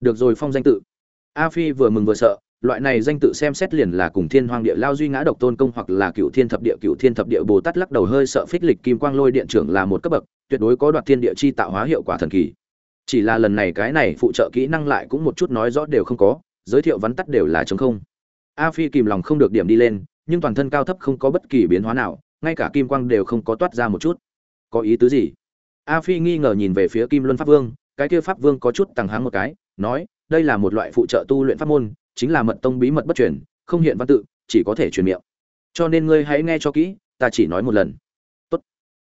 được rồi phong danh tự. A phi vừa mừng vừa sợ, loại này danh tự xem xét liền là cùng thiên hoàng địa lao duy ngã độc tôn công hoặc là cựu thiên thập địa cựu thiên thập địa bồ tát lắc đầu hơi sợ phích lịch kim quang lôi điện trưởng là một cấp bậc, tuyệt đối có đoạt thiên địa chi tạo hóa hiệu quả thần kỳ. Chỉ là lần này cái này phụ trợ kỹ năng lại cũng một chút nói rõ đều không có, giới thiệu vắn tắt đều là chống không. A phi kìm lòng không được điểm đi lên, nhưng toàn thân cao thấp không có bất kỳ biến hóa nào, ngay cả kim quang đều không có toát ra một chút. Có ý tứ gì? A phi nghi ngờ nhìn về phía kim luân pháp vương, cái kia pháp vương có chút tăng háng một cái nói, đây là một loại phụ trợ tu luyện pháp môn, chính là mật tông bí mật bất truyền, không hiện văn tự, chỉ có thể truyền miệng. Cho nên ngươi hãy nghe cho kỹ, ta chỉ nói một lần. Tốt.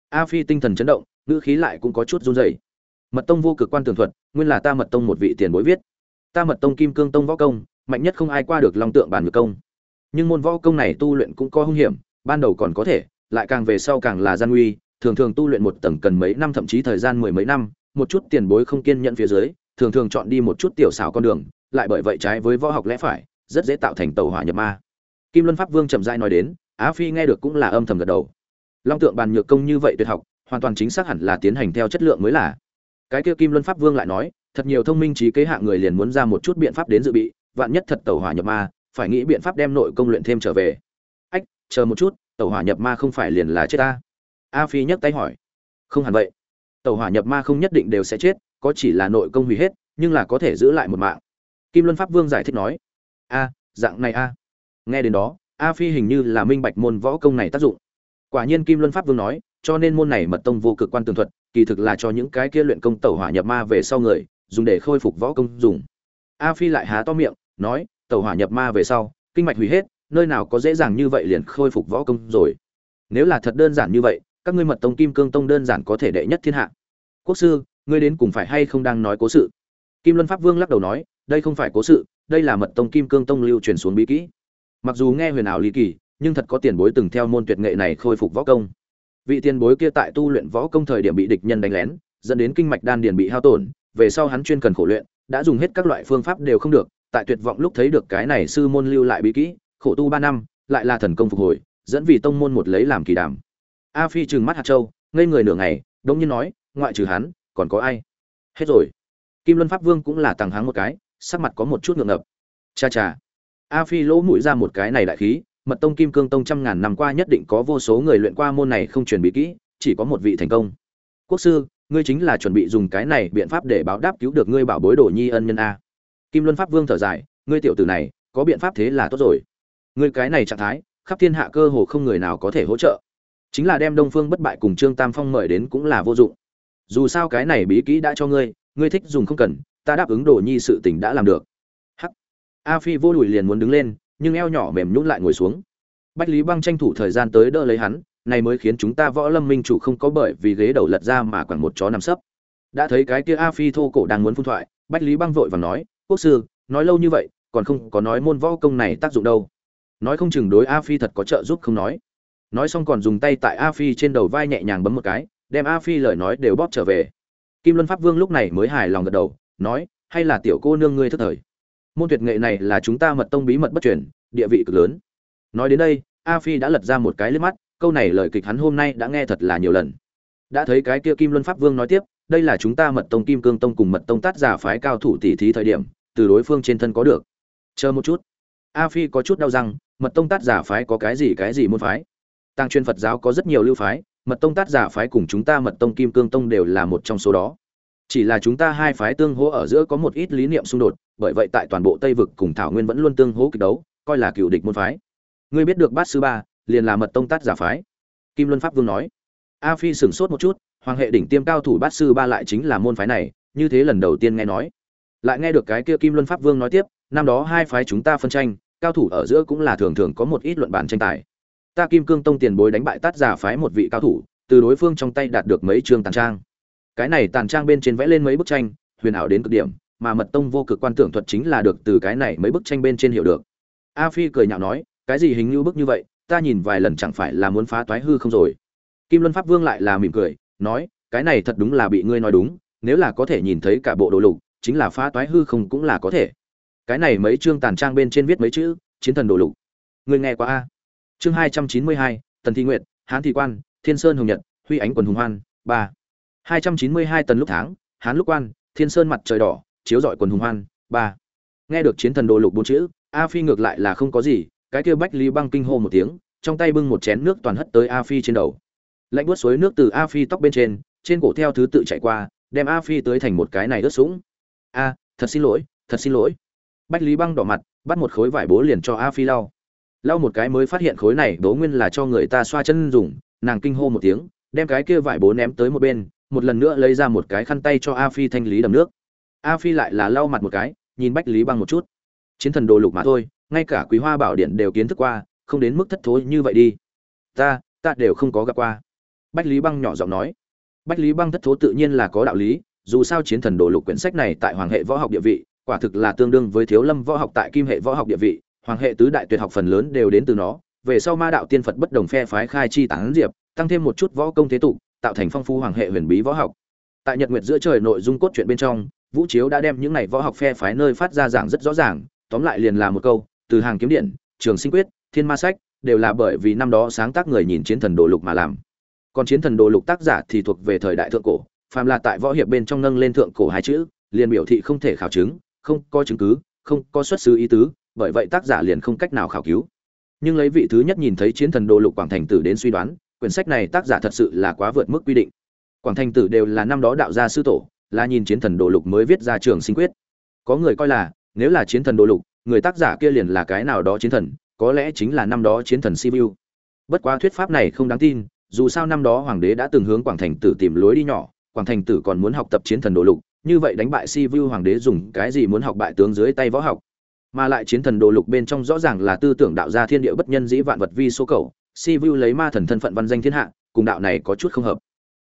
a phi tinh thần chấn động, ngữ khí lại cũng có chút run rẩy. Mật tông vô cực quan tường thuật, nguyên là ta mật tông một vị tiền bối viết. Ta mật tông kim cương tông võ công, mạnh nhất không ai qua được long tượng bản nhược công. Nhưng môn võ công này tu luyện cũng có hung hiểm, ban đầu còn có thể, lại càng về sau càng là gian nguy, thường thường tu luyện một tầng cần mấy năm, thậm chí thời gian mười mấy năm, một chút tiền bối không kiên nhẫn phía dưới thường thường chọn đi một chút tiểu xảo con đường, lại bởi vậy trái với võ học lẽ phải, rất dễ tạo thành tàu hỏa nhập ma. Kim luân pháp vương chậm rãi nói đến, á phi nghe được cũng là âm thầm gật đầu. Long tượng bàn nhược công như vậy tuyệt học, hoàn toàn chính xác hẳn là tiến hành theo chất lượng mới là. Cái kia kim luân pháp vương lại nói, thật nhiều thông minh trí kế hạng người liền muốn ra một chút biện pháp đến dự bị, vạn nhất thật tàu hỏa nhập ma, phải nghĩ biện pháp đem nội công luyện thêm trở về. Ách, chờ một chút tàu hỏa nhập ma không phải liền là chết ta? A phi nhấc tay hỏi. Không hẳn vậy. Tàu hỏa nhập ma không nhất định đều sẽ chết có chỉ là nội công hủy hết, nhưng là có thể giữ lại một mạng. Kim luân pháp vương giải thích nói, a, dạng này a. Nghe đến đó, a phi hình như là minh bạch môn võ công này tác dụng. Quả nhiên kim luân pháp vương nói, cho nên môn này mật tông vô cực quan tường thuật, kỳ thực là cho những cái kia luyện công tẩu hỏa nhập ma về sau người, dùng để khôi phục võ công dùng. A phi lại há to miệng, nói, tẩu hỏa nhập ma về sau, kinh mạch hủy hết, nơi nào có dễ dàng như vậy liền khôi phục võ công rồi. Nếu là thật đơn giản như vậy, các ngươi mật tông kim cương tông đơn giản có thể đệ nhất thiên hạ. Quốc sư ngươi đến cùng phải hay không đang nói cố sự? Kim luân pháp vương lắc đầu nói, đây không phải cố sự, đây là mật tông kim cương tông lưu truyền xuống bí kỹ. Mặc dù nghe huyền ảo ly kỳ, nhưng thật có tiền bối từng theo môn tuyệt nghệ này khôi phục võ công. Vị tiền bối kia tại tu luyện võ công thời điểm bị địch nhân đánh lén, dẫn đến kinh mạch đan điền bị hao tổn, về sau hắn chuyên cần khổ luyện, đã dùng hết các loại phương pháp đều không được, tại tuyệt vọng lúc thấy được cái này sư môn lưu lại bí kỹ, khổ tu ba năm, lại là thần công phục hồi, dẫn vì tông môn một lấy làm kỳ đàm. A phi trừng mắt hạt châu, ngây người nửa ngày đông nhiên nói, ngoại trừ hắn còn có ai? Hết rồi. Kim luân pháp vương cũng là tàng háng một cái, sắc mặt có một chút ngượng ngập. Cha cha. A phi lỗ mũi ra một cái này đại khí, mật tông kim cương tông trăm ngàn năm qua nhất định có vô số người luyện qua môn này không chuẩn bị kỹ, chỉ có một vị thành công. Quốc sư, ngươi chính là chuẩn bị dùng cái này biện pháp để báo đáp cứu được ngươi bảo bối đồ nhi ân nhân a. Kim luân pháp vương thở dài, ngươi tiểu tử này, có biện pháp thế là tốt rồi. Ngươi cái này trạng thái, khắp thiên hạ cơ hồ không người nào có thể hỗ trợ. Chính là đem đông phương bất bại cùng trương tam phong mời đến cũng là vô dụng dù sao cái này bí kỹ đã cho ngươi ngươi thích dùng không cần, ta đáp ứng đồ nhi sự tình đã làm được. Hắc. A phi vô đùi liền muốn đứng lên, nhưng eo nhỏ mềm nhún lại ngồi xuống. Bách lý băng tranh thủ thời gian tới đỡ lấy hắn, này mới khiến chúng ta võ lâm minh chủ không có bởi vì ghế đầu lật ra mà quẳng một chó nằm sấp. Đã thấy cái kia a phi thô cổ đang muốn phun thoại, bách lý băng vội và nói, quốc sư, nói lâu như vậy, còn không có nói môn võ công này tác dụng đâu. Nói không chừng đối a phi thật có trợ giúp không nói. Nói xong còn dùng tay tại a phi trên đầu vai nhẹ nhàng bấm một cái đem a phi lời nói đều bóp trở về. Kim luân pháp vương lúc này mới hài lòng gật đầu, nói, hay là tiểu cô nương ngươi thất thời. Môn tuyệt nghệ này là chúng ta mật tông bí mật bất truyền, địa vị cực lớn. Nói đến đây, a phi đã lật ra một cái liếc mắt, câu này lời kịch hắn hôm nay đã nghe thật là nhiều lần. Đã thấy cái kia kim luân pháp vương nói tiếp, đây là chúng ta mật tông kim cương tông cùng mật tông tát giả phái cao thủ tỷ thí thời điểm, từ đối phương trên thân có được. Chờ một chút. A phi có chút đau răng, mật tông tát giả phái có cái gì cái gì môn phái? Tăng chuyên phật giáo có rất nhiều lưu phái mật tông tát giả phái cùng chúng ta mật tông kim cương tông đều là một trong số đó. Chỉ là chúng ta hai phái tương hỗ ở giữa có một ít lý niệm xung đột, bởi vậy tại toàn bộ tây vực cùng thảo nguyên vẫn luôn tương hỗ kịch đấu, coi là cựu địch môn phái. Ngươi biết được bát sư ba, liền là mật tông tát giả phái. Kim luân pháp vương nói. A phi sửng sốt một chút, hoàng hệ đỉnh tiêm cao thủ bát sư ba lại chính là môn phái này, như thế lần đầu tiên nghe nói. Lại nghe được cái kia kim luân pháp vương nói tiếp, năm đó hai phái chúng ta phân tranh, cao thủ ở giữa cũng là thường thường có một ít luận bản tranh tài ta kim cương tông tiền bối đánh bại tát giả phái một vị cao thủ, từ đối phương trong tay đạt được mấy trường tàn trang. Cái này tàn trang bên trên vẽ lên mấy bức tranh, huyền ảo đến cực điểm, mà mật tông vô cực quan tưởng thuật chính là được từ cái này mấy bức tranh bên trên hiểu được. A phi cười nhạo nói, cái gì hình như bức như vậy, ta nhìn vài lần chẳng phải là muốn phá toái hư không rồi? Kim luân pháp vương lại là mỉm cười, nói, cái này thật đúng là bị ngươi nói đúng, nếu là có thể nhìn thấy cả bộ đồ lục, chính là phá toái hư không cũng là có thể. Cái này mấy chương tàn trang bên trên viết mấy chữ, chiến thần đồ lục. Ngươi nghe qua a? Chương hai trăm chín mươi hai, tần thi nguyệt, hán thị quan, thiên sơn hồng nhật, huy ánh quần hùng hoan, ba. hai trăm chín mươi hai tần lúc tháng, hán lúc quan, thiên sơn mặt trời đỏ, chiếu rọi quần hùng hoan, ba. Nghe được chiến thần đồ lục bốn chữ, a phi ngược lại là không có gì, cái kia bách lý băng kinh hô một tiếng, trong tay bưng một chén nước toàn hất tới a phi trên đầu. Lạnh buốt suối nước từ a phi tóc bên trên trên cổ theo thứ tự chạy qua, đem a phi tới thành một cái này ướt sũng. A, thật xin lỗi, thật xin lỗi. Bách lý băng đỏ mặt, bắt một khối vải bố liền cho a phi lau lau một cái mới phát hiện khối này đố nguyên là cho người ta xoa chân dùng, nàng kinh hô một tiếng, đem cái kia vải bố ném tới một bên, một lần nữa lấy ra một cái khăn tay cho a phi thanh lý đầm nước. A phi lại là lau mặt một cái, nhìn bách lý băng một chút. Chiến thần đồ lục mà thôi, ngay cả quý hoa bảo điện đều kiến thức qua, không đến mức thất thối như vậy đi. Ta ta đều không có gặp qua. Bách lý băng nhỏ giọng nói. Bách lý băng thất thố tự nhiên là có đạo lý, dù sao chiến thần đồ lục quyển sách này tại hoàng hệ võ học địa vị, quả thực là tương đương với thiếu lâm võ học tại kim hệ võ học địa vị hoàng hệ tứ đại tuyệt học phần lớn đều đến từ nó, về sau ma đạo tiên phật bất đồng phe phái khai chi tán diệp, tăng thêm một chút võ công thế tục, tạo thành phong phú hoàng hệ huyền bí võ học. Tại nhật nguyệt giữa trời nội dung cốt truyện bên trong, vũ chiếu đã đem những này võ học phe phái nơi phát ra giảng rất rõ ràng, tóm lại liền là một câu, từ hàng kiếm điện, trường sinh quyết, thiên ma sách, đều là bởi vì năm đó sáng tác người nhìn chiến thần đồ lục mà làm. Còn chiến thần đồ lục tác giả thì thuộc về thời đại thượng cổ, phàm là tại võ hiệp bên trong nâng lên thượng cổ hai chữ, liền biểu thị không thể khảo chứng, không có chứng cứ, không có xuất xứ ý tứ bởi vậy tác giả liền không cách nào khảo cứu. Nhưng lấy vị thứ nhất nhìn thấy chiến thần đồ lục quảng thành tử đến suy đoán, quyển sách này tác giả thật sự là quá vượt mức quy định. Quảng thành tử đều là năm đó đạo gia sư tổ, là nhìn chiến thần đồ lục mới viết ra trường sinh quyết. Có người coi là, nếu là chiến thần đồ lục, người tác giả kia liền là cái nào đó chiến thần, có lẽ chính là năm đó chiến thần sibiu bất quá thuyết pháp này không đáng tin, dù sao năm đó hoàng đế đã từng hướng quảng thành tử tìm lối đi nhỏ, quảng thành tử còn muốn học tập chiến thần đồ lục, như vậy đánh bại sibiu hoàng đế dùng cái gì muốn học bại tướng dưới tay võ học mà lại chiến thần đồ lục bên trong rõ ràng là tư tưởng đạo gia thiên địa bất nhân dĩ vạn vật vi số cầu, si vu lấy ma thần thân phận văn danh thiên hạ, cùng đạo này có chút không hợp.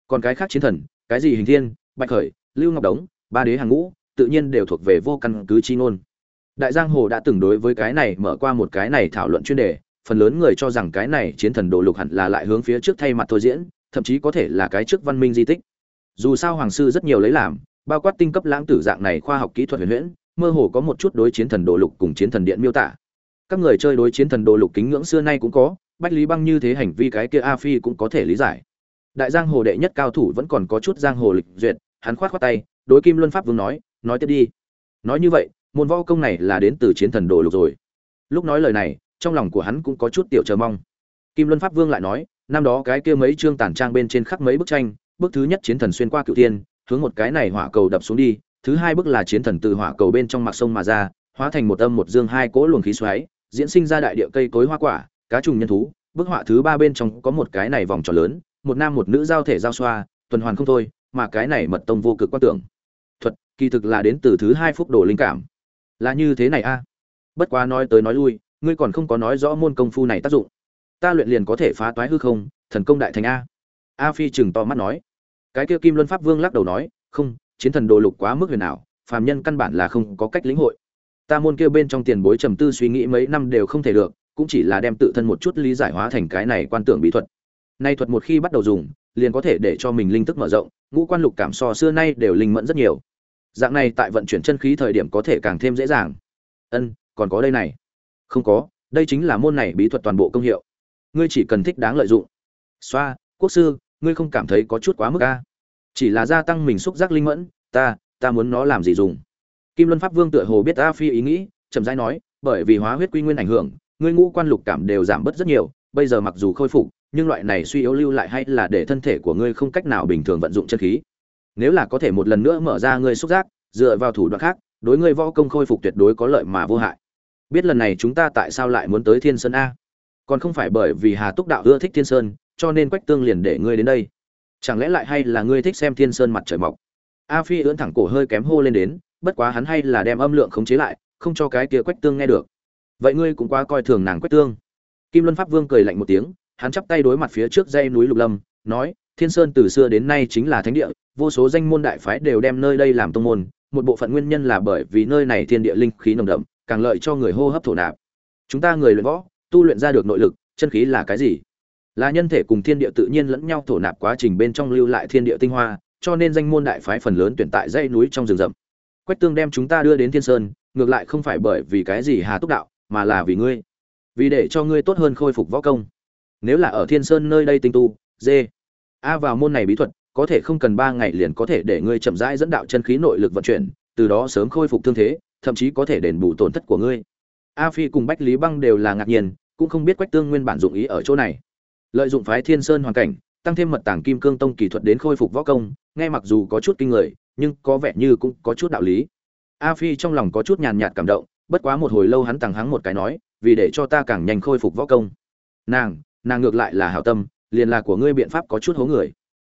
Còn cái khác chiến thần, cái gì hình thiên, bạch khởi, lưu ngọc đống, ba đế hàng ngũ, tự nhiên đều thuộc về vô căn cứ chi ngôn. Đại giang hồ đã từng đối với cái này mở qua một cái này thảo luận chuyên đề, phần lớn người cho rằng cái này chiến thần đồ lục hẳn là lại hướng phía trước thay mặt thôi diễn, thậm chí có thể là cái trước văn minh di tích. Dù sao hoàng sư rất nhiều lấy làm, bao quát tinh cấp lãng tử dạng này khoa học kỹ thuật huyền huyễn mơ hồ có một chút đối chiến thần đồ lục cùng chiến thần điện miêu tả. Các người chơi đối chiến thần đồ lục kính ngưỡng xưa nay cũng có, bách lý băng như thế hành vi cái kia a phi cũng có thể lý giải. Đại giang hồ đệ nhất cao thủ vẫn còn có chút giang hồ lịch duyệt, hắn khoát khoát tay, đối kim luân pháp vương nói nói tiếp đi. Nói như vậy, môn võ công này là đến từ chiến thần đồ lục rồi. Lúc nói lời này, trong lòng của hắn cũng có chút tiểu chờ mong. Kim luân pháp vương lại nói, năm đó cái kia mấy chương tản trang bên trên khắc mấy bức tranh, bức thứ nhất chiến thần xuyên qua cựu tiên hướng một cái này hỏa cầu đập xuống đi thứ hai bức là chiến thần từ hỏa cầu bên trong mặt sông mà ra, hóa thành một âm một dương hai cỗ luồng khí xoáy, diễn sinh ra đại địa cây cối hoa quả, cá trùng nhân thú. Bức họa thứ ba bên trong có một cái này vòng tròn lớn, một nam một nữ giao thể giao xoa, tuần hoàn không thôi, mà cái này mật tông vô cực quan tưởng. Thuật, kỳ thực là đến từ thứ hai phúc đồ linh cảm. Là như thế này a. Bất quá nói tới nói lui, ngươi còn không có nói rõ môn công phu này tác dụng. Ta luyện liền có thể phá toái hư không, thần công đại thành a. A phi chừng to mắt nói. Cái kia kim luân pháp vương lắc đầu nói, không chiến thần đồ lục quá mức huyền ảo, phàm nhân căn bản là không có cách lĩnh hội. Ta môn kia bên trong tiền bối trầm tư suy nghĩ mấy năm đều không thể được, cũng chỉ là đem tự thân một chút lý giải hóa thành cái này quan tưởng bí thuật. Nay thuật một khi bắt đầu dùng, liền có thể để cho mình linh thức mở rộng, ngũ quan lục cảm so xưa nay đều linh mẫn rất nhiều. Dạng này tại vận chuyển chân khí thời điểm có thể càng thêm dễ dàng. Ân, còn có đây này. Không có, đây chính là môn này bí thuật toàn bộ công hiệu. Ngươi chỉ cần thích đáng lợi dụng. Xoa, quốc sư, ngươi không cảm thấy có chút quá mức a? Chỉ là gia tăng mình xúc giác linh mẫn, ta ta muốn nó làm gì dùng? Kim luân pháp vương tựa hồ biết a phi ý nghĩ, chậm rãi nói, bởi vì hóa huyết quy nguyên ảnh hưởng, ngươi ngũ quan lục cảm đều giảm bớt rất nhiều, bây giờ mặc dù khôi phục, nhưng loại này suy yếu lưu lại hay là để thân thể của ngươi không cách nào bình thường vận dụng chân khí. Nếu là có thể một lần nữa mở ra ngươi xúc giác, dựa vào thủ đoạn khác, đối ngươi võ công khôi phục tuyệt đối có lợi mà vô hại. Biết lần này chúng ta tại sao lại muốn tới thiên sơn a? Còn không phải bởi vì hà túc đạo ưa thích thiên sơn, cho nên quách tương liền để ngươi đến đây chẳng lẽ lại hay là ngươi thích xem thiên sơn mặt trời mọc? A phi ưỡn thẳng cổ hơi kém hô lên đến, bất quá hắn hay là đem âm lượng khống chế lại, không cho cái kia quách tương nghe được. Vậy ngươi cũng quá coi thường nàng quách tương. Kim luân pháp vương cười lạnh một tiếng, hắn chắp tay đối mặt phía trước dây núi lục lâm, nói, thiên sơn từ xưa đến nay chính là thánh địa, vô số danh môn đại phái đều đem nơi đây làm tông môn, một bộ phận nguyên nhân là bởi vì nơi này thiên địa linh khí nồng đậm, càng lợi cho người hô hấp thổ nạp. Chúng ta người luyện võ, tu luyện ra được nội lực, chân khí là cái gì? Là nhân thể cùng thiên địa tự nhiên lẫn nhau thổ nạp quá trình bên trong lưu lại thiên địa tinh hoa, cho nên danh môn đại phái phần lớn tuyển tại dãy núi trong rừng rậm. Quách tương đem chúng ta đưa đến thiên sơn, ngược lại không phải bởi vì cái gì hà túc đạo, mà là vì ngươi. Vì để cho ngươi tốt hơn khôi phục võ công. Nếu là ở thiên sơn nơi đây tinh tu, dê, a vào môn này bí thuật, có thể không cần ba ngày liền có thể để ngươi chậm rãi dẫn đạo chân khí nội lực vận chuyển, từ đó sớm khôi phục thương thế, thậm chí có thể đền bù tổn thất của ngươi. A phi cùng bách lý băng đều là ngạc nhiên, cũng không biết quách tương nguyên bản dụng ý ở chỗ này lợi dụng phái thiên sơn hoàn cảnh, tăng thêm mật tàng kim cương tông kỹ thuật đến khôi phục võ công, nghe mặc dù có chút kinh người, nhưng có vẻ như cũng có chút đạo lý. A phi trong lòng có chút nhàn nhạt cảm động, bất quá một hồi lâu hắn tàng hắng một cái nói, vì để cho ta càng nhanh khôi phục võ công. Nàng nàng ngược lại là hảo tâm, liền là của ngươi biện pháp có chút hố người.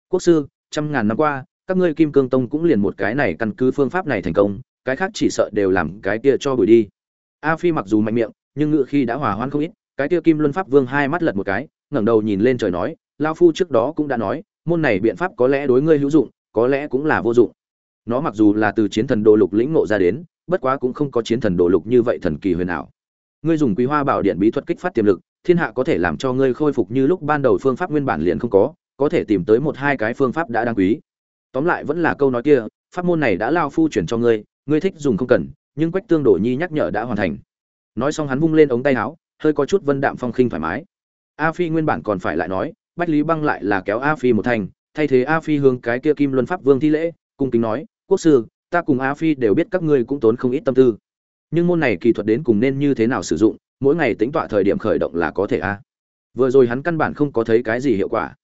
Quốc sư, trăm ngàn năm qua, các ngươi kim cương tông cũng liền một cái này căn cứ phương pháp này thành công, cái khác chỉ sợ đều làm cái kia cho bụi đi. A phi mặc dù mạnh miệng, nhưng ngựa khi đã hòa hoan không ít, cái kia kim luân pháp vương hai mắt lật một cái ngẩng đầu nhìn lên trời nói, Lão phu trước đó cũng đã nói, môn này biện pháp có lẽ đối ngươi hữu dụng, có lẽ cũng là vô dụng. Nó mặc dù là từ chiến thần đồ lục lĩnh ngộ ra đến, bất quá cũng không có chiến thần đồ lục như vậy thần kỳ huyền ảo. Ngươi dùng quý hoa bảo điện bí thuật kích phát tiềm lực, thiên hạ có thể làm cho ngươi khôi phục như lúc ban đầu phương pháp nguyên bản liền không có có thể tìm tới một hai cái phương pháp đã đáng quý. Tóm lại vẫn là câu nói kia, pháp môn này đã lao phu chuyển cho ngươi ngươi thích dùng không cần, nhưng quách tương đổ nhi nhắc nhở đã hoàn thành. Nói xong hắn vung lên ống tay áo, hơi có chút vân đạm phong khinh thoải mái a phi nguyên bản còn phải lại nói, bách lý băng lại là kéo a phi một thành, thay thế a phi hướng cái kia kim luân pháp vương thi lễ, cung kính nói, quốc sư, ta cùng a phi đều biết các ngươi cũng tốn không ít tâm tư. Nhưng môn này kỳ thuật đến cùng nên như thế nào sử dụng, mỗi ngày tính tọa thời điểm khởi động là có thể a. Vừa rồi hắn căn bản không có thấy cái gì hiệu quả.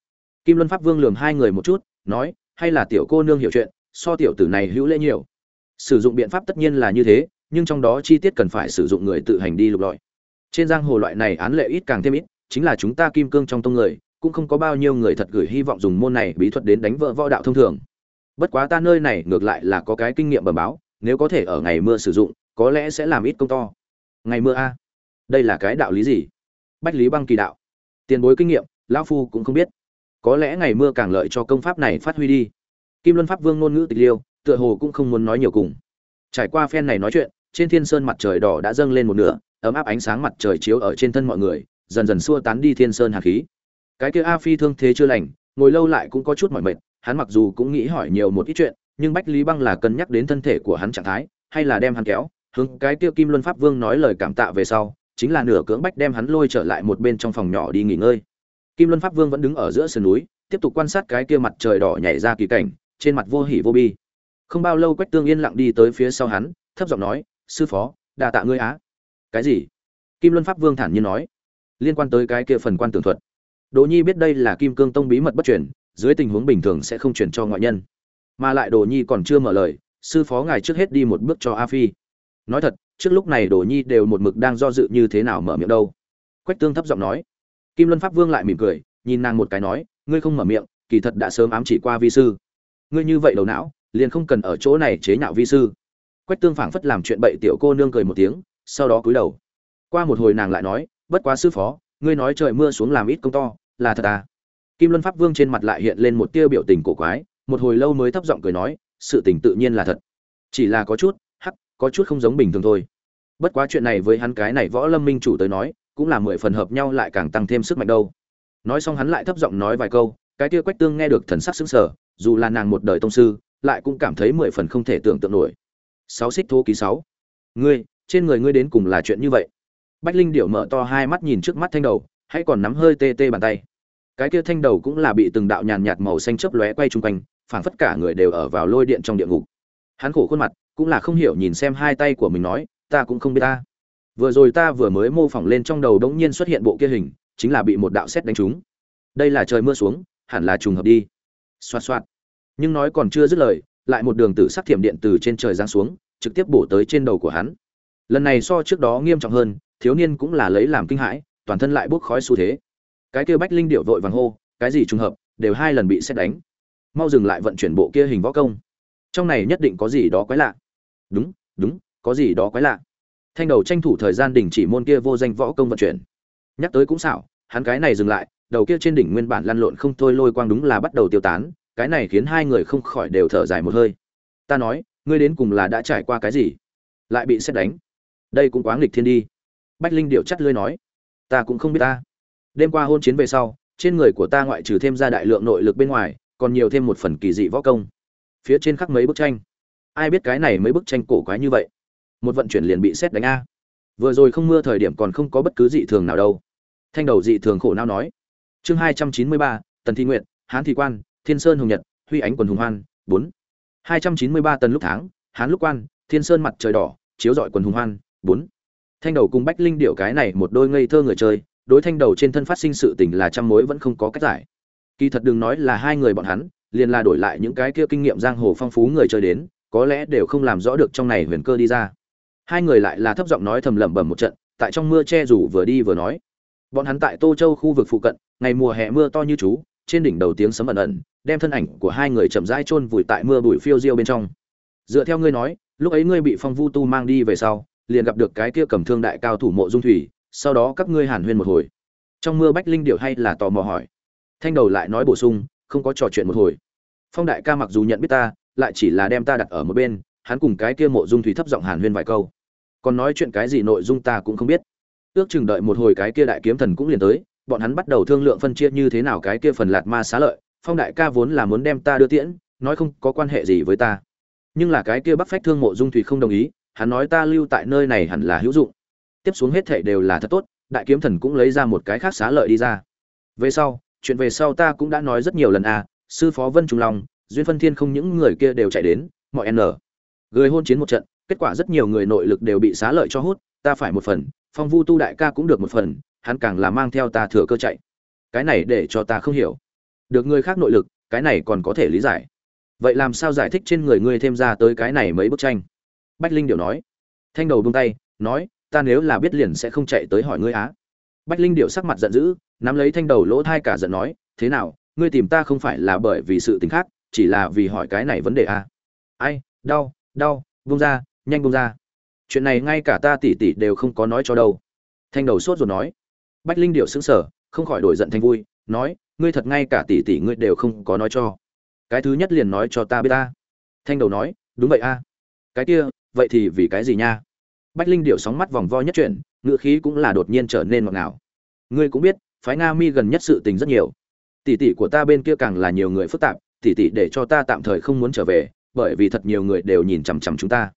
Kim luân pháp vương lườm hai người một chút, nói, hay là tiểu cô nương hiểu chuyện, so tiểu tử này hữu lễ nhiều. Sử dụng biện pháp tất nhiên là như thế, nhưng trong đó chi tiết cần phải sử dụng người tự hành đi lục lọi. Trên giang hồ loại này án lệ ít càng thêm ít chính là chúng ta kim cương trong tông người, cũng không có bao nhiêu người thật gửi hy vọng dùng môn này bí thuật đến đánh vỡ võ đạo thông thường. Bất quá ta nơi này ngược lại là có cái kinh nghiệm bẩm báo, nếu có thể ở ngày mưa sử dụng, có lẽ sẽ làm ít công to. Ngày mưa a? Đây là cái đạo lý gì? Bách lý băng kỳ đạo. Tiền bối kinh nghiệm, lão phu cũng không biết. Có lẽ ngày mưa càng lợi cho công pháp này phát huy đi. Kim luân pháp vương ngôn ngữ tịch liêu, tựa hồ cũng không muốn nói nhiều cùng. Trải qua phen này nói chuyện, trên thiên sơn mặt trời đỏ đã dâng lên một nửa, ấm áp ánh sáng mặt trời chiếu ở trên thân mọi người dần dần xua tán đi thiên sơn hà khí. Cái kia a phi thương thế chưa lành, ngồi lâu lại cũng có chút mỏi mệt, hắn mặc dù cũng nghĩ hỏi nhiều một ít chuyện, nhưng bách lý băng là cân nhắc đến thân thể của hắn trạng thái, hay là đem hắn kéo, hướng cái kia kim luân pháp vương nói lời cảm tạ về sau, chính là nửa cưỡng bách đem hắn lôi trở lại một bên trong phòng nhỏ đi nghỉ ngơi. Kim luân pháp vương vẫn đứng ở giữa sườn núi, tiếp tục quan sát cái kia mặt trời đỏ nhảy ra kỳ cảnh, trên mặt vô hỉ vô bi. Không bao lâu quách tương yên lặng đi tới phía sau hắn, thấp giọng nói, sư phó đà tạ ngươi á. Cái gì? Kim luân pháp vương thản nhiên nói liên quan tới cái kia phần quan tường thuật Đỗ Nhi biết đây là Kim Cương Tông bí mật bất truyền, dưới tình huống bình thường sẽ không truyền cho ngoại nhân. Mà lại Đỗ Nhi còn chưa mở lời, sư phó ngài trước hết đi một bước cho A Phi. Nói thật, trước lúc này Đỗ Nhi đều một mực đang do dự như thế nào mở miệng đâu. Quách Tương thấp giọng nói. Kim Luân Pháp Vương lại mỉm cười, nhìn nàng một cái nói, ngươi không mở miệng, kỳ thật đã sớm ám chỉ qua vi sư. Ngươi như vậy đầu não, liền không cần ở chỗ này chế nhạo vi sư. Quách Tương phảng phất làm chuyện bậy tiểu cô nương cười một tiếng, sau đó cúi đầu. Qua một hồi nàng lại nói, bất quá sư phó, ngươi nói trời mưa xuống làm ít công to, là thật à? Kim luân pháp vương trên mặt lại hiện lên một tia biểu tình cổ quái một hồi lâu mới thấp giọng cười nói sự tình tự nhiên là thật. Chỉ là có chút hắc có chút không giống bình thường thôi. Bất quá chuyện này với hắn cái này võ lâm minh chủ tới nói cũng là mười phần hợp nhau lại càng tăng thêm sức mạnh đâu. Nói xong hắn lại thấp giọng nói vài câu cái tia quách tương nghe được thần sắc sững sờ dù là nàng một đời tông sư lại cũng cảm thấy mười phần không thể tưởng tượng nổi. Sáu xích thô ký sáu. Ngươi trên người ngươi đến cùng là chuyện như vậy? Bách linh điệu mở to hai mắt nhìn trước mắt thanh đầu, hãy còn nắm hơi tê tê bàn tay. Cái kia thanh đầu cũng là bị từng đạo nhàn nhạt màu xanh chớp lóe quay chung quanh, phảng phất cả người đều ở vào lôi điện trong địa ngục. Hắn khổ khuôn mặt, cũng là không hiểu nhìn xem hai tay của mình nói, ta cũng không biết ta. Vừa rồi ta vừa mới mô phỏng lên trong đầu đống nhiên xuất hiện bộ kia hình, chính là bị một đạo xét đánh trúng. Đây là trời mưa xuống, hẳn là trùng hợp đi. Xoa xoa nhưng nói còn chưa dứt lời, lại một đường tử sắc thiểm điện từ trên trời giáng xuống, trực tiếp bổ tới trên đầu của hắn. Lần này so trước đó nghiêm trọng hơn thiếu niên cũng là lấy làm kinh hãi, toàn thân lại bốc khói xu thế. Cái kia bách linh điệu vội vàng hô, cái gì trùng hợp, đều hai lần bị xét đánh. Mau dừng lại vận chuyển bộ kia hình võ công. Trong này nhất định có gì đó quái lạ. Đúng đúng, có gì đó quái lạ. Thanh đầu tranh thủ thời gian đình chỉ môn kia vô danh võ công vận chuyển. Nhắc tới cũng xảo, hắn cái này dừng lại, đầu kia trên đỉnh nguyên bản lăn lộn không thôi lôi quang đúng là bắt đầu tiêu tán, cái này khiến hai người không khỏi đều thở dài một hơi. Ta nói, ngươi đến cùng là đã trải qua cái gì? Lại bị xét đánh. Đây cũng quá nghịch thiên đi bách linh điệu chắt lưới nói, ta cũng không biết ta. Đêm qua hôn chiến về sau, trên người của ta ngoại trừ thêm ra đại lượng nội lực bên ngoài, còn nhiều thêm một phần kỳ dị võ công. Phía trên khắc mấy bức tranh. Ai biết cái này mấy bức tranh cổ quái như vậy? Một vận chuyển liền bị xét đánh a. Vừa rồi không mưa thời điểm còn không có bất cứ dị thường nào đâu. Thanh đầu dị thường khổ não nói. Chương hai trăm chín mươi ba, tần thi nguyện hán thị quan, thiên sơn hồng nhật, huy ánh quần hùng hoan, bốn. hai trăm chín mươi ba tần lúc tháng hán lúc quan, thiên sơn mặt trời đỏ, chiếu dọi quần hùng hoan, bốn thanh đầu cùng bách linh điệu cái này một đôi ngây thơ người chơi, đối thanh đầu trên thân phát sinh sự tình là trăm mối vẫn không có cách giải. Kỳ thật đừng nói là hai người bọn hắn, liền là đổi lại những cái kia kinh nghiệm giang hồ phong phú người chơi đến, có lẽ đều không làm rõ được trong này huyền cơ đi ra. Hai người lại là thấp giọng nói thầm lẩm bẩm một trận, tại trong mưa che rủ vừa đi vừa nói. Bọn hắn tại tô châu khu vực phụ cận, ngày mùa hè mưa to như chú, trên đỉnh đầu tiếng sấm ẩn ẩn, đem thân ảnh của hai người chậm rãi chôn vùi tại mưa bụi phiêu diêu bên trong. Dựa theo ngươi nói, lúc ấy ngươi bị phong vu tu mang đi về sau liền gặp được cái kia cầm thương đại cao thủ mộ dung thủy, sau đó các ngươi hàn huyên một hồi. Trong mưa bách linh điệu hay là tò mò hỏi. Thanh đầu lại nói bổ sung, không có trò chuyện một hồi. Phong đại ca mặc dù nhận biết ta, lại chỉ là đem ta đặt ở một bên, hắn cùng cái kia mộ dung thủy thấp giọng hàn huyên vài câu. Còn nói chuyện cái gì nội dung ta cũng không biết. Ước chừng đợi một hồi cái kia đại kiếm thần cũng liền tới, bọn hắn bắt đầu thương lượng phân chia như thế nào cái kia phần lạt ma xá lợi. Phong đại ca vốn là muốn đem ta đưa tiễn, nói không có quan hệ gì với ta. Nhưng là cái kia bắc phách thương mộ dung thủy không đồng ý hắn nói ta lưu tại nơi này hẳn là hữu dụng. Tiếp xuống hết thệ đều là thật tốt, đại kiếm thần cũng lấy ra một cái khác xá lợi đi ra. Về sau, chuyện về sau ta cũng đã nói rất nhiều lần à sư phó vân trung long, duyên phân thiên không những người kia đều chạy đến, mọi n. Người hôn chiến một trận, kết quả rất nhiều người nội lực đều bị xá lợi cho hút, ta phải một phần, phong vu tu đại ca cũng được một phần, hắn càng là mang theo ta thừa cơ chạy. Cái này để cho ta không hiểu. Được người khác nội lực, cái này còn có thể lý giải. Vậy làm sao giải thích trên người ngươi thêm ra tới cái này mấy bức tranh? Bách linh điệu nói. Thanh đầu buông tay, nói, ta nếu là biết liền sẽ không chạy tới hỏi ngươi á. Bách linh điệu sắc mặt giận dữ, nắm lấy thanh đầu lỗ thai cả giận nói, thế nào, ngươi tìm ta không phải là bởi vì sự tình khác, chỉ là vì hỏi cái này vấn đề à? ai, đau đau, buông ra, nhanh buông ra. Chuyện này ngay cả ta tỷ tỷ đều không có nói cho đâu. Thanh đầu sốt rồi nói. Bách linh điệu sững sờ, không khỏi đổi giận thành vui, nói, ngươi thật ngay cả tỷ tỷ ngươi đều không có nói cho. Cái thứ nhất liền nói cho ta biết ta. Thanh đầu nói, đúng vậy a cái kia, vậy thì vì cái gì nha? Bách linh điệu sóng mắt vòng vo nhất chuyển ngự khí cũng là đột nhiên trở nên ngọt ngào. Ngươi cũng biết, phái nga mi gần nhất sự tình rất nhiều. Tỷ tỷ của ta bên kia càng là nhiều người phức tạp, tỷ tỷ để cho ta tạm thời không muốn trở về, bởi vì thật nhiều người đều nhìn chằm chằm chúng ta.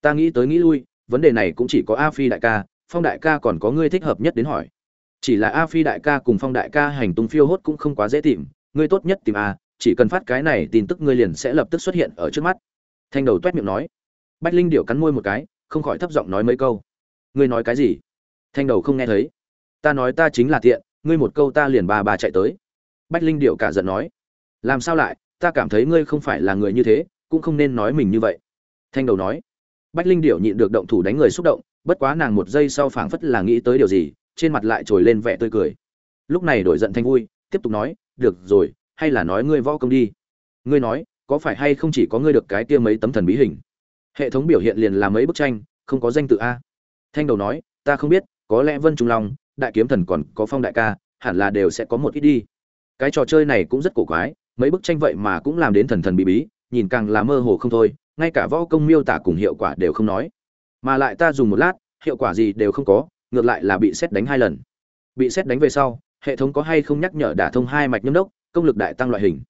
Ta nghĩ tới nghĩ lui, vấn đề này cũng chỉ có a phi đại ca, phong đại ca còn có ngươi thích hợp nhất đến hỏi. Chỉ là a phi đại ca cùng phong đại ca hành tung phiêu hốt cũng không quá dễ tìm, ngươi tốt nhất tìm a, chỉ cần phát cái này tin tức ngươi liền sẽ lập tức xuất hiện ở trước mắt. Thanh đầu toét miệng nói bách linh điệu cắn môi một cái, không khỏi thấp giọng nói mấy câu. Ngươi nói cái gì? Thanh đầu không nghe thấy. Ta nói ta chính là tiện ngươi một câu ta liền ba bà chạy tới. Bách linh điệu cả giận nói. Làm sao lại, ta cảm thấy ngươi không phải là người như thế, cũng không nên nói mình như vậy. Thanh đầu nói. Bách linh điệu nhịn được động thủ đánh người xúc động, bất quá nàng một giây sau phảng phất là nghĩ tới điều gì, trên mặt lại trồi lên vẻ tươi cười. Lúc này đổi giận thanh vui, tiếp tục nói, được rồi, hay là nói ngươi võ công đi. Ngươi nói, có phải hay không chỉ có ngươi được cái kia mấy tấm thần bí hình? Hệ thống biểu hiện liền là mấy bức tranh, không có danh tự a. Thanh đầu nói, ta không biết, có lẽ vân trung long, đại kiếm thần còn có phong đại ca, hẳn là đều sẽ có một ít đi. Cái trò chơi này cũng rất cổ quái, mấy bức tranh vậy mà cũng làm đến thần thần bí bí, nhìn càng là mơ hồ không thôi, ngay cả võ công miêu tả cùng hiệu quả đều không nói. Mà lại ta dùng một lát, hiệu quả gì đều không có, ngược lại là bị xét đánh hai lần. Bị xét đánh về sau, hệ thống có hay không nhắc nhở đả thông hai mạch nhâm đốc, công lực đại tăng loại hình.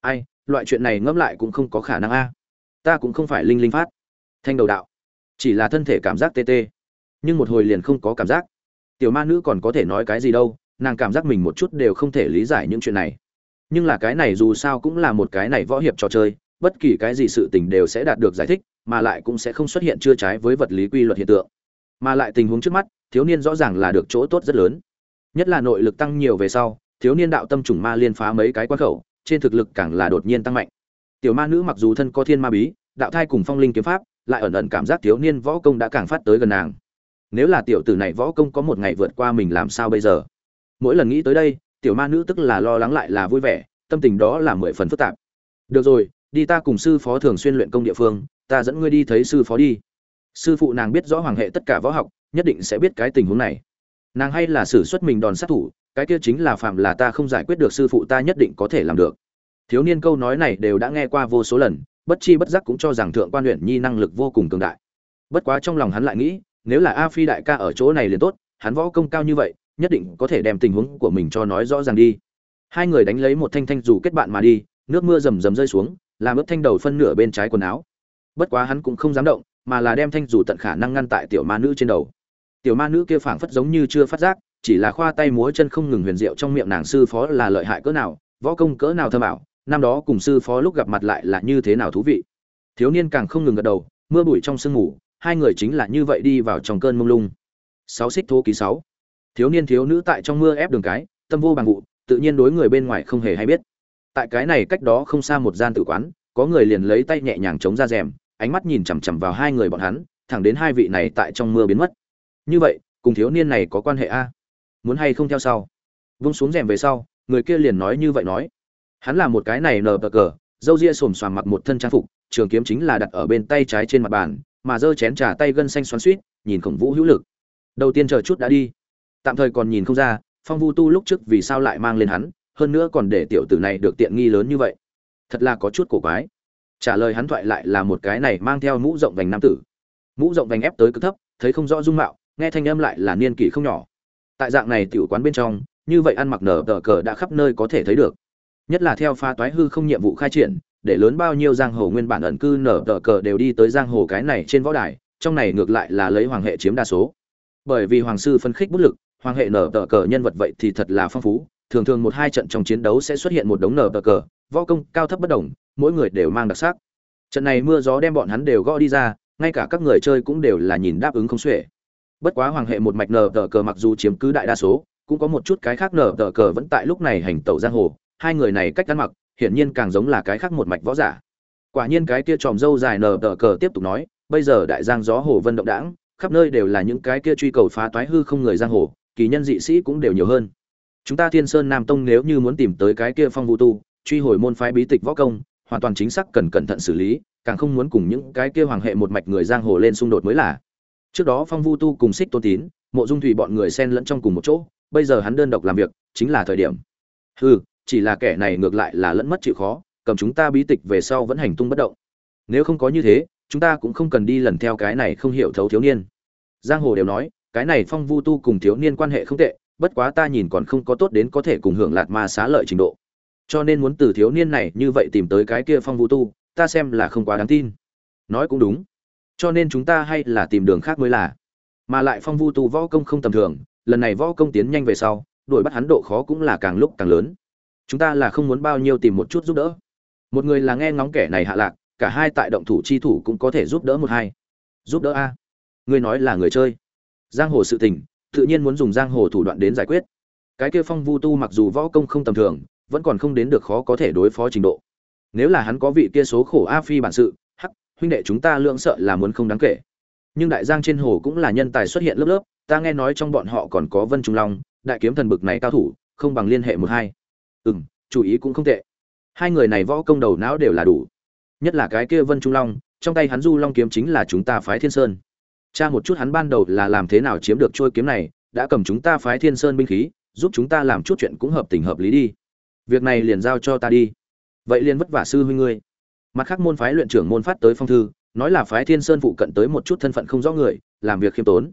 Ai, loại chuyện này ngẫm lại cũng không có khả năng a. Ta cũng không phải linh linh phát thanh đầu đạo. Chỉ là thân thể cảm giác tê tê, nhưng một hồi liền không có cảm giác. Tiểu ma nữ còn có thể nói cái gì đâu, nàng cảm giác mình một chút đều không thể lý giải những chuyện này. Nhưng là cái này dù sao cũng là một cái này võ hiệp trò chơi, bất kỳ cái gì sự tình đều sẽ đạt được giải thích, mà lại cũng sẽ không xuất hiện chưa trái với vật lý quy luật hiện tượng. Mà lại tình huống trước mắt, thiếu niên rõ ràng là được chỗ tốt rất lớn. Nhất là nội lực tăng nhiều về sau, thiếu niên đạo tâm trùng ma liên phá mấy cái quan khẩu, trên thực lực càng là đột nhiên tăng mạnh. Tiểu ma nữ mặc dù thân có thiên ma bí, đạo thai cùng phong linh kiếm pháp lại ẩn ẩn cảm giác thiếu niên võ công đã càng phát tới gần nàng. Nếu là tiểu tử này võ công có một ngày vượt qua mình làm sao bây giờ? Mỗi lần nghĩ tới đây, tiểu ma nữ tức là lo lắng lại là vui vẻ, tâm tình đó là mười phần phức tạp. Được rồi, đi ta cùng sư phó thường xuyên luyện công địa phương, ta dẫn ngươi đi thấy sư phó đi. Sư phụ nàng biết rõ hoàng hệ tất cả võ học, nhất định sẽ biết cái tình huống này. Nàng hay là xử xuất mình đòn sát thủ, cái kia chính là phạm là ta không giải quyết được sư phụ ta nhất định có thể làm được. Thiếu niên câu nói này đều đã nghe qua vô số lần bất chi bất giác cũng cho rằng thượng quan huyện nhi năng lực vô cùng cường đại. Bất quá trong lòng hắn lại nghĩ, nếu là a phi đại ca ở chỗ này liền tốt, hắn võ công cao như vậy, nhất định có thể đem tình huống của mình cho nói rõ ràng đi. Hai người đánh lấy một thanh thanh dù kết bạn mà đi, nước mưa rầm rầm rơi xuống, làm ướt thanh đầu phân nửa bên trái quần áo. Bất quá hắn cũng không dám động, mà là đem thanh dù tận khả năng ngăn tại tiểu ma nữ trên đầu. Tiểu ma nữ kia phảng phất giống như chưa phát giác, chỉ là khoa tay múa chân không ngừng huyền diệu trong miệng nàng sư phó là lợi hại cỡ nào, võ công cỡ nào thơm ảo năm đó cùng sư phó lúc gặp mặt lại là như thế nào thú vị. Thiếu niên càng không ngừng gật đầu, mưa bụi trong sương mù, hai người chính là như vậy đi vào trong cơn mông lung. Sáu xích thô ký sáu. Thiếu niên thiếu nữ tại trong mưa ép đường cái, tâm vô bằng vụ, tự nhiên đối người bên ngoài không hề hay biết. Tại cái này cách đó không xa một gian tử quán, có người liền lấy tay nhẹ nhàng chống ra rèm, ánh mắt nhìn chằm chằm vào hai người bọn hắn, thẳng đến hai vị này tại trong mưa biến mất. Như vậy, cùng thiếu niên này có quan hệ a? Muốn hay không theo sau? Vung xuống rèm về sau, người kia liền nói như vậy nói hắn là một cái này nờ bờ cờ, dâu ria xồm xoàm mặc một thân trang phục, trường kiếm chính là đặt ở bên tay trái trên mặt bàn, mà giơ chén trà tay gân xanh xoắn suýt nhìn khổng vũ hữu lực. Đầu tiên chờ chút đã đi. Tạm thời còn nhìn không ra, phong vu tu lúc trước vì sao lại mang lên hắn, hơn nữa còn để tiểu tử này được tiện nghi lớn như vậy. Thật là có chút cổ quái. Trả lời hắn thoại lại là một cái này mang theo mũ rộng vành nam tử. Mũ rộng vành ép tới cực thấp, thấy không rõ dung mạo, nghe thanh âm lại là niên kỷ không nhỏ. Tại dạng này tiểu quán bên trong, như vậy ăn mặc nở tờ cờ đã khắp nơi có thể thấy được nhất là theo pha toái hư không nhiệm vụ khai triển, để lớn bao nhiêu giang hồ nguyên bản ẩn cư nở tờ cờ đều đi tới giang hồ cái này trên võ đài, trong này ngược lại là lấy hoàng hệ chiếm đa số. Bởi vì hoàng sư phân khích bút lực, hoàng hệ nở tờ cờ nhân vật vậy thì thật là phong phú, thường thường một hai trận trong chiến đấu sẽ xuất hiện một đống nở tờ cờ, võ công cao thấp bất đồng, mỗi người đều mang đặc sắc. Trận này mưa gió đem bọn hắn đều gõ đi ra, ngay cả các người chơi cũng đều là nhìn đáp ứng không xuể. Bất quá hoàng hệ một mạch nở tờ cờ mặc dù chiếm cứ đại đa số, cũng có một chút cái khác nở tờ cờ vẫn tại lúc này hành tẩu giang hồ hai người này cách ăn mặc, hiển nhiên càng giống là cái khác một mạch võ giả. Quả nhiên cái kia tròm dâu dài nở tờ cờ tiếp tục nói, bây giờ đại giang gió hồ vân động đãng, khắp nơi đều là những cái kia truy cầu phá toái hư không người giang hồ, kỳ nhân dị sĩ cũng đều nhiều hơn. Chúng ta thiên sơn nam tông nếu như muốn tìm tới cái kia phong vũ tu, truy hồi môn phái bí tịch võ công, hoàn toàn chính xác cần cẩn thận xử lý, càng không muốn cùng những cái kia hoàng hệ một mạch người giang hồ lên xung đột mới là. Trước đó phong vu tu cùng xích tôn tín, mộ dung thủy bọn người xen lẫn trong cùng một chỗ, bây giờ hắn đơn độc làm việc, chính là thời điểm. Hừ chỉ là kẻ này ngược lại là lẫn mất chịu khó, cầm chúng ta bí tịch về sau vẫn hành tung bất động. Nếu không có như thế, chúng ta cũng không cần đi lần theo cái này không hiểu thấu thiếu niên. Giang hồ đều nói, cái này phong vu tu cùng thiếu niên quan hệ không tệ, bất quá ta nhìn còn không có tốt đến có thể cùng hưởng lạt ma xá lợi trình độ. Cho nên muốn từ thiếu niên này như vậy tìm tới cái kia phong vu tu, ta xem là không quá đáng tin. Nói cũng đúng. Cho nên chúng ta hay là tìm đường khác mới là. Mà lại phong vu tu võ công không tầm thường, lần này võ công tiến nhanh về sau, đuổi bắt hắn độ khó cũng là càng lúc càng lớn chúng ta là không muốn bao nhiêu tìm một chút giúp đỡ. Một người là nghe ngóng kẻ này hạ lạc, cả hai tại động thủ chi thủ cũng có thể giúp đỡ một hai. Giúp đỡ a? Ngươi nói là người chơi. Giang hồ sự tình, tự nhiên muốn dùng giang hồ thủ đoạn đến giải quyết. Cái kia phong vu tu mặc dù võ công không tầm thường, vẫn còn không đến được khó có thể đối phó trình độ. Nếu là hắn có vị kia số khổ a phi bản sự, hắc, huynh đệ chúng ta lượng sợ là muốn không đáng kể. Nhưng đại giang trên hồ cũng là nhân tài xuất hiện lớp lớp, ta nghe nói trong bọn họ còn có vân trung long, đại kiếm thần bực này cao thủ, không bằng liên hệ một hai ừ m chủ ý cũng không tệ. Hai người này võ công đầu não đều là đủ. Nhất là cái kia vân trung long, trong tay hắn du long kiếm chính là chúng ta phái thiên sơn. Cha một chút hắn ban đầu là làm thế nào chiếm được trôi kiếm này, đã cầm chúng ta phái thiên sơn binh khí, giúp chúng ta làm chút chuyện cũng hợp tình hợp lý đi. Việc này liền giao cho ta đi. Vậy liền vất vả sư huynh ngươi. Mặt khác môn phái luyện trưởng môn phát tới phong thư, nói là phái thiên sơn phụ cận tới một chút thân phận không rõ người, làm việc khiêm tốn.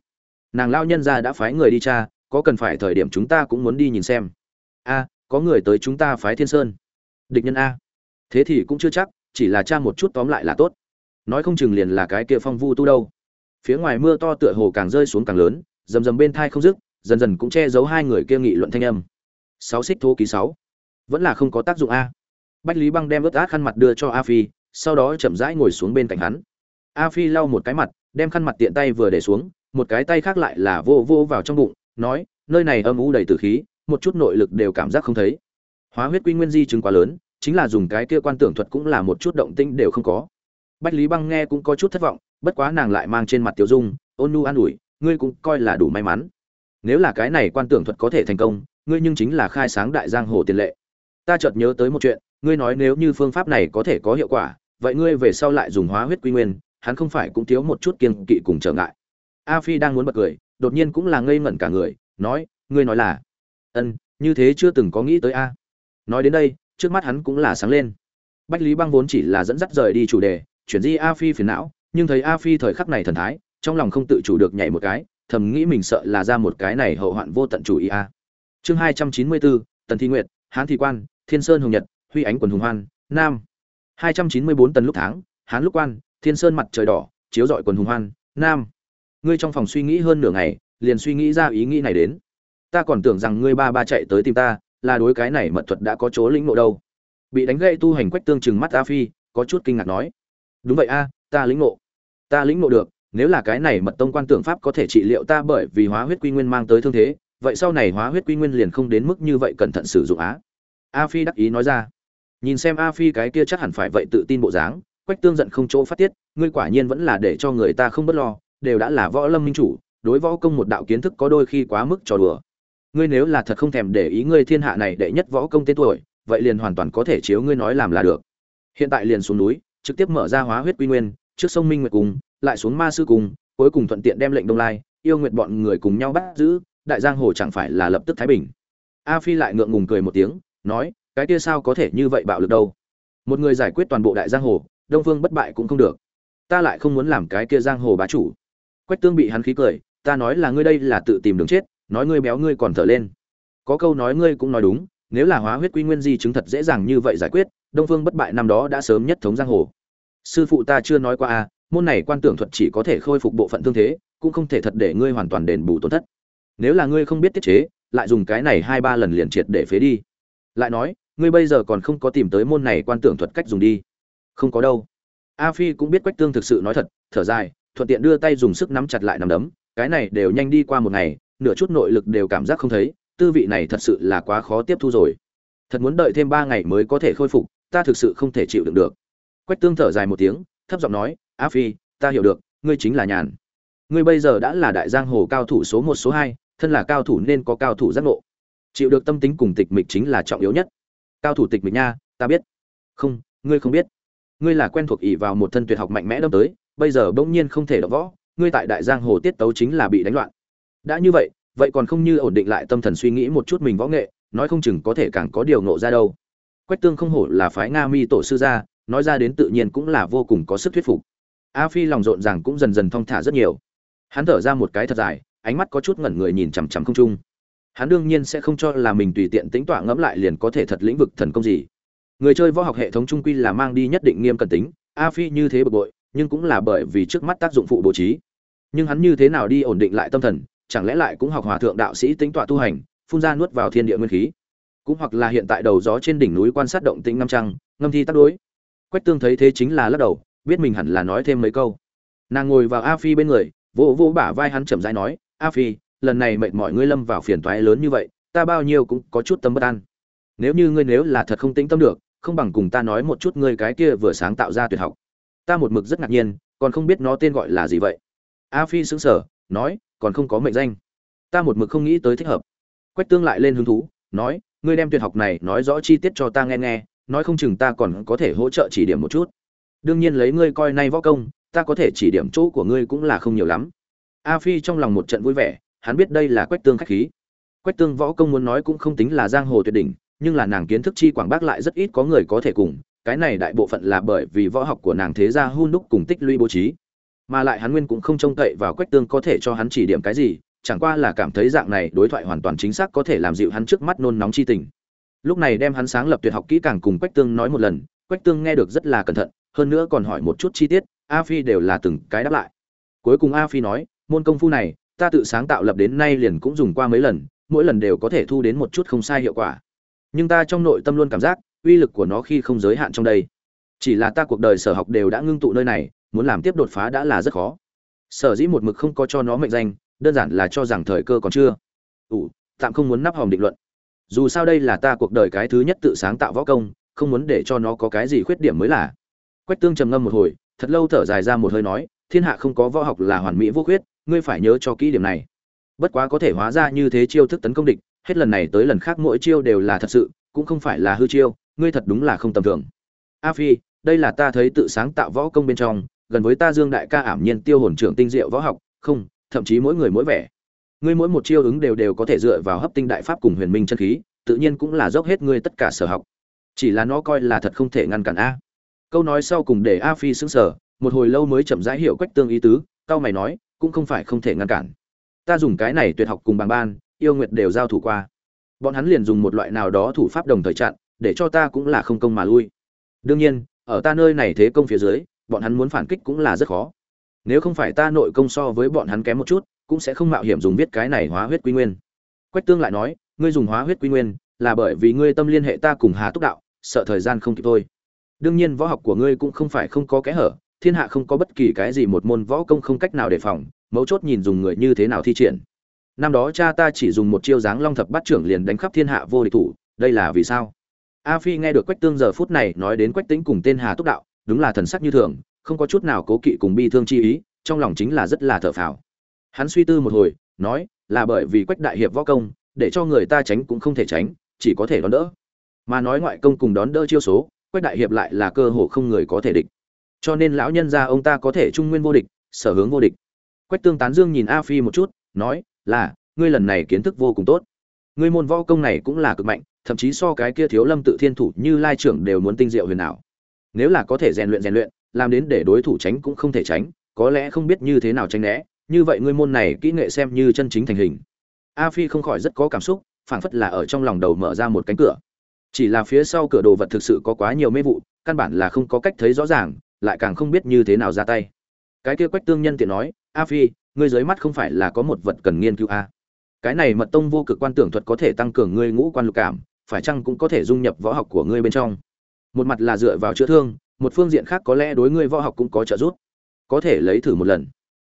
Nàng lao nhân ra đã phái người đi cha, có cần phải thời điểm chúng ta cũng muốn đi nhìn xem. A có người tới chúng ta phái thiên sơn. Địch nhân a. Thế thì cũng chưa chắc, chỉ là cha một chút tóm lại là tốt. Nói không chừng liền là cái kia phong vu tu đâu. Phía ngoài mưa to tựa hồ càng rơi xuống càng lớn, rầm rầm bên thai không dứt, dần dần cũng che giấu hai người kia nghị luận thanh âm. Sáu xích thô ký sáu. Vẫn là không có tác dụng a. Bách lý băng đem ướt át khăn mặt đưa cho a phi, sau đó chậm rãi ngồi xuống bên cạnh hắn. A phi lau một cái mặt, đem khăn mặt tiện tay vừa để xuống, một cái tay khác lại là vô vô vào trong bụng, nói, nơi này âm u đầy tử khí một chút nội lực đều cảm giác không thấy. Hóa huyết quy nguyên di chứng quá lớn, chính là dùng cái kia quan tưởng thuật cũng là một chút động tĩnh đều không có. Bách lý băng nghe cũng có chút thất vọng, bất quá nàng lại mang trên mặt tiểu dung, ôn nu an ủi, ngươi cũng coi là đủ may mắn. Nếu là cái này quan tưởng thuật có thể thành công, ngươi nhưng chính là khai sáng đại giang hồ tiền lệ. Ta chợt nhớ tới một chuyện, ngươi nói nếu như phương pháp này có thể có hiệu quả, vậy ngươi về sau lại dùng hóa huyết quy nguyên, hắn không phải cũng thiếu một chút kiên kỵ cùng trở ngại. A phi đang muốn bật cười, đột nhiên cũng là ngây ngẩn cả người, nói, ngươi nói là ân, như thế chưa từng có nghĩ tới a. Nói đến đây, trước mắt hắn cũng là sáng lên. Bách lý băng vốn chỉ là dẫn dắt rời đi chủ đề, chuyển di a phi phiền não, nhưng thấy a phi thời khắc này thần thái, trong lòng không tự chủ được nhảy một cái, thầm nghĩ mình sợ là ra một cái này hậu hoạn vô tận chủ ý a. Chương hai trăm chín mươi bốn tần thi nguyệt, hán thị quan, thiên sơn hồng nhật, huy ánh quần hùng hoan, nam. hai trăm chín mươi bốn tần lúc tháng, hán lúc quan, thiên sơn mặt trời đỏ, chiếu dọi quần hùng hoan, nam. Ngươi trong phòng suy nghĩ hơn nửa ngày, liền suy nghĩ ra ý nghĩ này đến ta còn tưởng rằng ngươi ba ba chạy tới tìm ta, là đối cái này mật thuật đã có chỗ lĩnh ngộ đâu. Bị đánh gậy tu hành quách tương chừng mắt a phi, có chút kinh ngạc nói. Đúng vậy a, ta lĩnh ngộ. Ta lĩnh ngộ được, nếu là cái này mật tông quan tưởng pháp có thể trị liệu ta bởi vì hóa huyết quy nguyên mang tới thương thế, vậy sau này hóa huyết quy nguyên liền không đến mức như vậy cẩn thận sử dụng á. A phi đắc ý nói ra. Nhìn xem a phi cái kia chắc hẳn phải vậy tự tin bộ dáng, quách tương giận không chỗ phát tiết, ngươi quả nhiên vẫn là để cho người ta không bất lo, đều đã là võ lâm minh chủ, đối võ công một đạo kiến thức có đôi khi quá mức trò đùa ngươi nếu là thật không thèm để ý ngươi thiên hạ này đệ nhất võ công tên tuổi, vậy liền hoàn toàn có thể chiếu ngươi nói làm là được. Hiện tại liền xuống núi, trực tiếp mở ra hóa huyết quy nguyên, trước sông minh nguyệt cung, lại xuống ma sư cung, cuối cùng thuận tiện đem lệnh đông lai, yêu nguyệt bọn người cùng nhau bắt giữ, đại giang hồ chẳng phải là lập tức thái bình. A phi lại ngượng ngùng cười một tiếng, nói, cái kia sao có thể như vậy bạo lực đâu? Một người giải quyết toàn bộ đại giang hồ, đông phương bất bại cũng không được. Ta lại không muốn làm cái kia giang hồ bá chủ. Quách tương bị hắn khí cười, ta nói là ngươi đây là tự tìm đường chết nói ngươi béo ngươi còn thở lên. Có câu nói ngươi cũng nói đúng, nếu là hóa huyết quy nguyên di chứng thật dễ dàng như vậy giải quyết, đông phương bất bại năm đó đã sớm nhất thống giang hồ. Sư phụ ta chưa nói qua a môn này quan tưởng thuật chỉ có thể khôi phục bộ phận thương thế, cũng không thể thật để ngươi hoàn toàn đền bù tổn thất. Nếu là ngươi không biết tiết chế, lại dùng cái này hai ba lần liền triệt để phế đi. Lại nói, ngươi bây giờ còn không có tìm tới môn này quan tưởng thuật cách dùng đi. Không có đâu. A phi cũng biết quách tương thực sự nói thật, thở dài, thuận tiện đưa tay dùng sức nắm chặt lại nắm đấm, cái này đều nhanh đi qua một ngày nửa chút nội lực đều cảm giác không thấy, tư vị này thật sự là quá khó tiếp thu rồi. Thật muốn đợi thêm ba ngày mới có thể khôi phục, ta thực sự không thể chịu đựng được. Quách tương thở dài một tiếng, thấp giọng nói, a phi, ta hiểu được, ngươi chính là nhàn. Ngươi bây giờ đã là đại giang hồ cao thủ số một, số hai, thân là cao thủ nên có cao thủ giác ngộ. Chịu được tâm tính cùng tịch mịch chính là trọng yếu nhất. Cao thủ tịch mịch nha, ta biết. Không, ngươi không biết. Ngươi là quen thuộc ỷ vào một thân tuyệt học mạnh mẽ đâm tới, bây giờ bỗng nhiên không thể đọc võ, ngươi tại đại giang hồ tiết tấu chính là bị đánh loạn đã như vậy vậy còn không như ổn định lại tâm thần suy nghĩ một chút mình võ nghệ, nói không chừng có thể càng có điều nộ ra đâu. Quách tương không hổ là phái nga mi tổ sư gia, nói ra đến tự nhiên cũng là vô cùng có sức thuyết phục. A phi lòng rộn ràng cũng dần dần thong thả rất nhiều. Hắn thở ra một cái thật dài, ánh mắt có chút ngẩn người nhìn chằm chằm không trung. Hắn đương nhiên sẽ không cho là mình tùy tiện tính tọa ngẫm lại liền có thể thật lĩnh vực thần công gì. Người chơi võ học hệ thống trung quy là mang đi nhất định nghiêm cẩn tính, a phi như thế bực bội, nhưng cũng là bởi vì trước mắt tác dụng phụ bố trí. Nhưng hắn như thế nào đi ổn định lại tâm thần chẳng lẽ lại cũng học hòa thượng đạo sĩ tính tọa tu hành, phun ra nuốt vào thiên địa nguyên khí? Cũng hoặc là hiện tại đầu gió trên đỉnh núi quan sát động tĩnh ngâm trăng, ngâm thi tác đối. Quách tương thấy thế chính là lắc đầu, biết mình hẳn là nói thêm mấy câu. Nàng ngồi vào a phi bên người, vỗ vỗ bả vai hắn chậm rãi nói, a phi, lần này mệt mỏi ngươi lâm vào phiền toái lớn như vậy, ta bao nhiêu cũng có chút tâm bất an. Nếu như ngươi nếu là thật không tĩnh tâm được, không bằng cùng ta nói một chút ngươi cái kia vừa sáng tạo ra tuyệt học. Ta một mực rất ngạc nhiên, còn không biết nó tên gọi là gì vậy. A phi sững sờ, nói còn không có mệnh danh. Ta một mực không nghĩ tới thích hợp. Quách tương lại lên hứng thú, nói, ngươi đem tuyệt học này nói rõ chi tiết cho ta nghe nghe, nói không chừng ta còn có thể hỗ trợ chỉ điểm một chút. Đương nhiên lấy ngươi coi nay võ công, ta có thể chỉ điểm chỗ của ngươi cũng là không nhiều lắm. A phi trong lòng một trận vui vẻ, hắn biết đây là quách tương khách khí. Quách tương võ công muốn nói cũng không tính là giang hồ tuyệt đỉnh, nhưng là nàng kiến thức chi quảng bác lại rất ít có người có thể cùng, cái này đại bộ phận là bởi vì võ học của nàng thế gia hun đúc cùng tích lũy bố trí mà lại hắn nguyên cũng không trông cậy vào quách tương có thể cho hắn chỉ điểm cái gì, chẳng qua là cảm thấy dạng này đối thoại hoàn toàn chính xác có thể làm dịu hắn trước mắt nôn nóng chi tình. Lúc này đem hắn sáng lập tuyệt học kỹ càng cùng quách tương nói một lần, quách tương nghe được rất là cẩn thận, hơn nữa còn hỏi một chút chi tiết, a phi đều là từng cái đáp lại. Cuối cùng a phi nói, môn công phu này, ta tự sáng tạo lập đến nay liền cũng dùng qua mấy lần, mỗi lần đều có thể thu đến một chút không sai hiệu quả. Nhưng ta trong nội tâm luôn cảm giác, uy lực của nó khi không giới hạn trong đây. Chỉ là ta cuộc đời sở học đều đã ngưng tụ nơi này muốn làm tiếp đột phá đã là rất khó. Sở dĩ một mực không có cho nó mệnh danh, đơn giản là cho rằng thời cơ còn chưa. Ủ, tạm không muốn nắp hòm định luận. Dù sao đây là ta cuộc đời cái thứ nhất tự sáng tạo võ công, không muốn để cho nó có cái gì khuyết điểm mới là. Quách tương trầm ngâm một hồi, thật lâu thở dài ra một hơi nói, thiên hạ không có võ học là hoàn mỹ vô khuyết, ngươi phải nhớ cho kỹ điểm này. Bất quá có thể hóa ra như thế chiêu thức tấn công địch, hết lần này tới lần khác mỗi chiêu đều là thật sự, cũng không phải là hư chiêu, ngươi thật đúng là không tầm thường. A phi, đây là ta thấy tự sáng tạo võ công bên trong gần với ta dương đại ca ảm nhiên tiêu hồn trưởng tinh diệu võ học, không, thậm chí mỗi người mỗi vẻ. Ngươi mỗi một chiêu ứng đều đều có thể dựa vào hấp tinh đại pháp cùng huyền minh chân khí, tự nhiên cũng là dốc hết ngươi tất cả sở học. Chỉ là nó coi là thật không thể ngăn cản a. Câu nói sau cùng để a phi sững sờ, một hồi lâu mới chậm rãi hiểu quách tương ý tứ cao mày nói, cũng không phải không thể ngăn cản. Ta dùng cái này tuyệt học cùng bằng ban, yêu nguyệt đều giao thủ qua. Bọn hắn liền dùng một loại nào đó thủ pháp đồng thời chặn, để cho ta cũng là không công mà lui. Đương nhiên, ở ta nơi này thế công phía dưới bọn hắn muốn phản kích cũng là rất khó. Nếu không phải ta nội công so với bọn hắn kém một chút, cũng sẽ không mạo hiểm dùng viết cái này hóa huyết quy nguyên. Quách tương lại nói, ngươi dùng hóa huyết quy nguyên là bởi vì ngươi tâm liên hệ ta cùng hà túc đạo, sợ thời gian không kịp thôi. Đương nhiên võ học của ngươi cũng không phải không có kẽ hở, thiên hạ không có bất kỳ cái gì một môn võ công không cách nào đề phòng, mấu chốt nhìn dùng người như thế nào thi triển. Năm đó cha ta chỉ dùng một chiêu dáng long thập bát trưởng liền đánh khắp thiên hạ vô địch thủ, đây là vì sao? A phi nghe được quách tương giờ phút này nói đến quách tính cùng tên hà túc đạo đúng là thần sắc như thường, không có chút nào cố kỵ cùng bi thương chi ý, trong lòng chính là rất là thở phào. Hắn suy tư một hồi, nói, là bởi vì quách đại hiệp võ công, để cho người ta tránh cũng không thể tránh, chỉ có thể đón đỡ. Mà nói ngoại công cùng đón đỡ chiêu số, quách đại hiệp lại là cơ hồ không người có thể địch. Cho nên lão nhân gia ông ta có thể trung nguyên vô địch, sở hướng vô địch. Quách tương tán dương nhìn a phi một chút, nói, là, ngươi lần này kiến thức vô cùng tốt. Ngươi môn võ công này cũng là cực mạnh, thậm chí so cái kia thiếu lâm tự thiên thủ như lai trưởng đều muốn tinh diệu huyền ảo nếu là có thể rèn luyện rèn luyện, làm đến để đối thủ tránh cũng không thể tránh, có lẽ không biết như thế nào tránh né. Như vậy ngươi môn này kỹ nghệ xem như chân chính thành hình. A phi không khỏi rất có cảm xúc, phảng phất là ở trong lòng đầu mở ra một cánh cửa. Chỉ là phía sau cửa đồ vật thực sự có quá nhiều mê vụ, căn bản là không có cách thấy rõ ràng, lại càng không biết như thế nào ra tay. Cái kia quách tương nhân tiện nói, a phi, ngươi dưới mắt không phải là có một vật cần nghiên cứu a à? cái này mật tông vô cực quan tưởng thuật có thể tăng cường ngươi ngũ quan lục cảm, phải chăng cũng có thể dung nhập võ học của ngươi bên trong? Một mặt là dựa vào chữa thương, một phương diện khác có lẽ đối ngươi võ học cũng có trợ giúp. Có thể lấy thử một lần.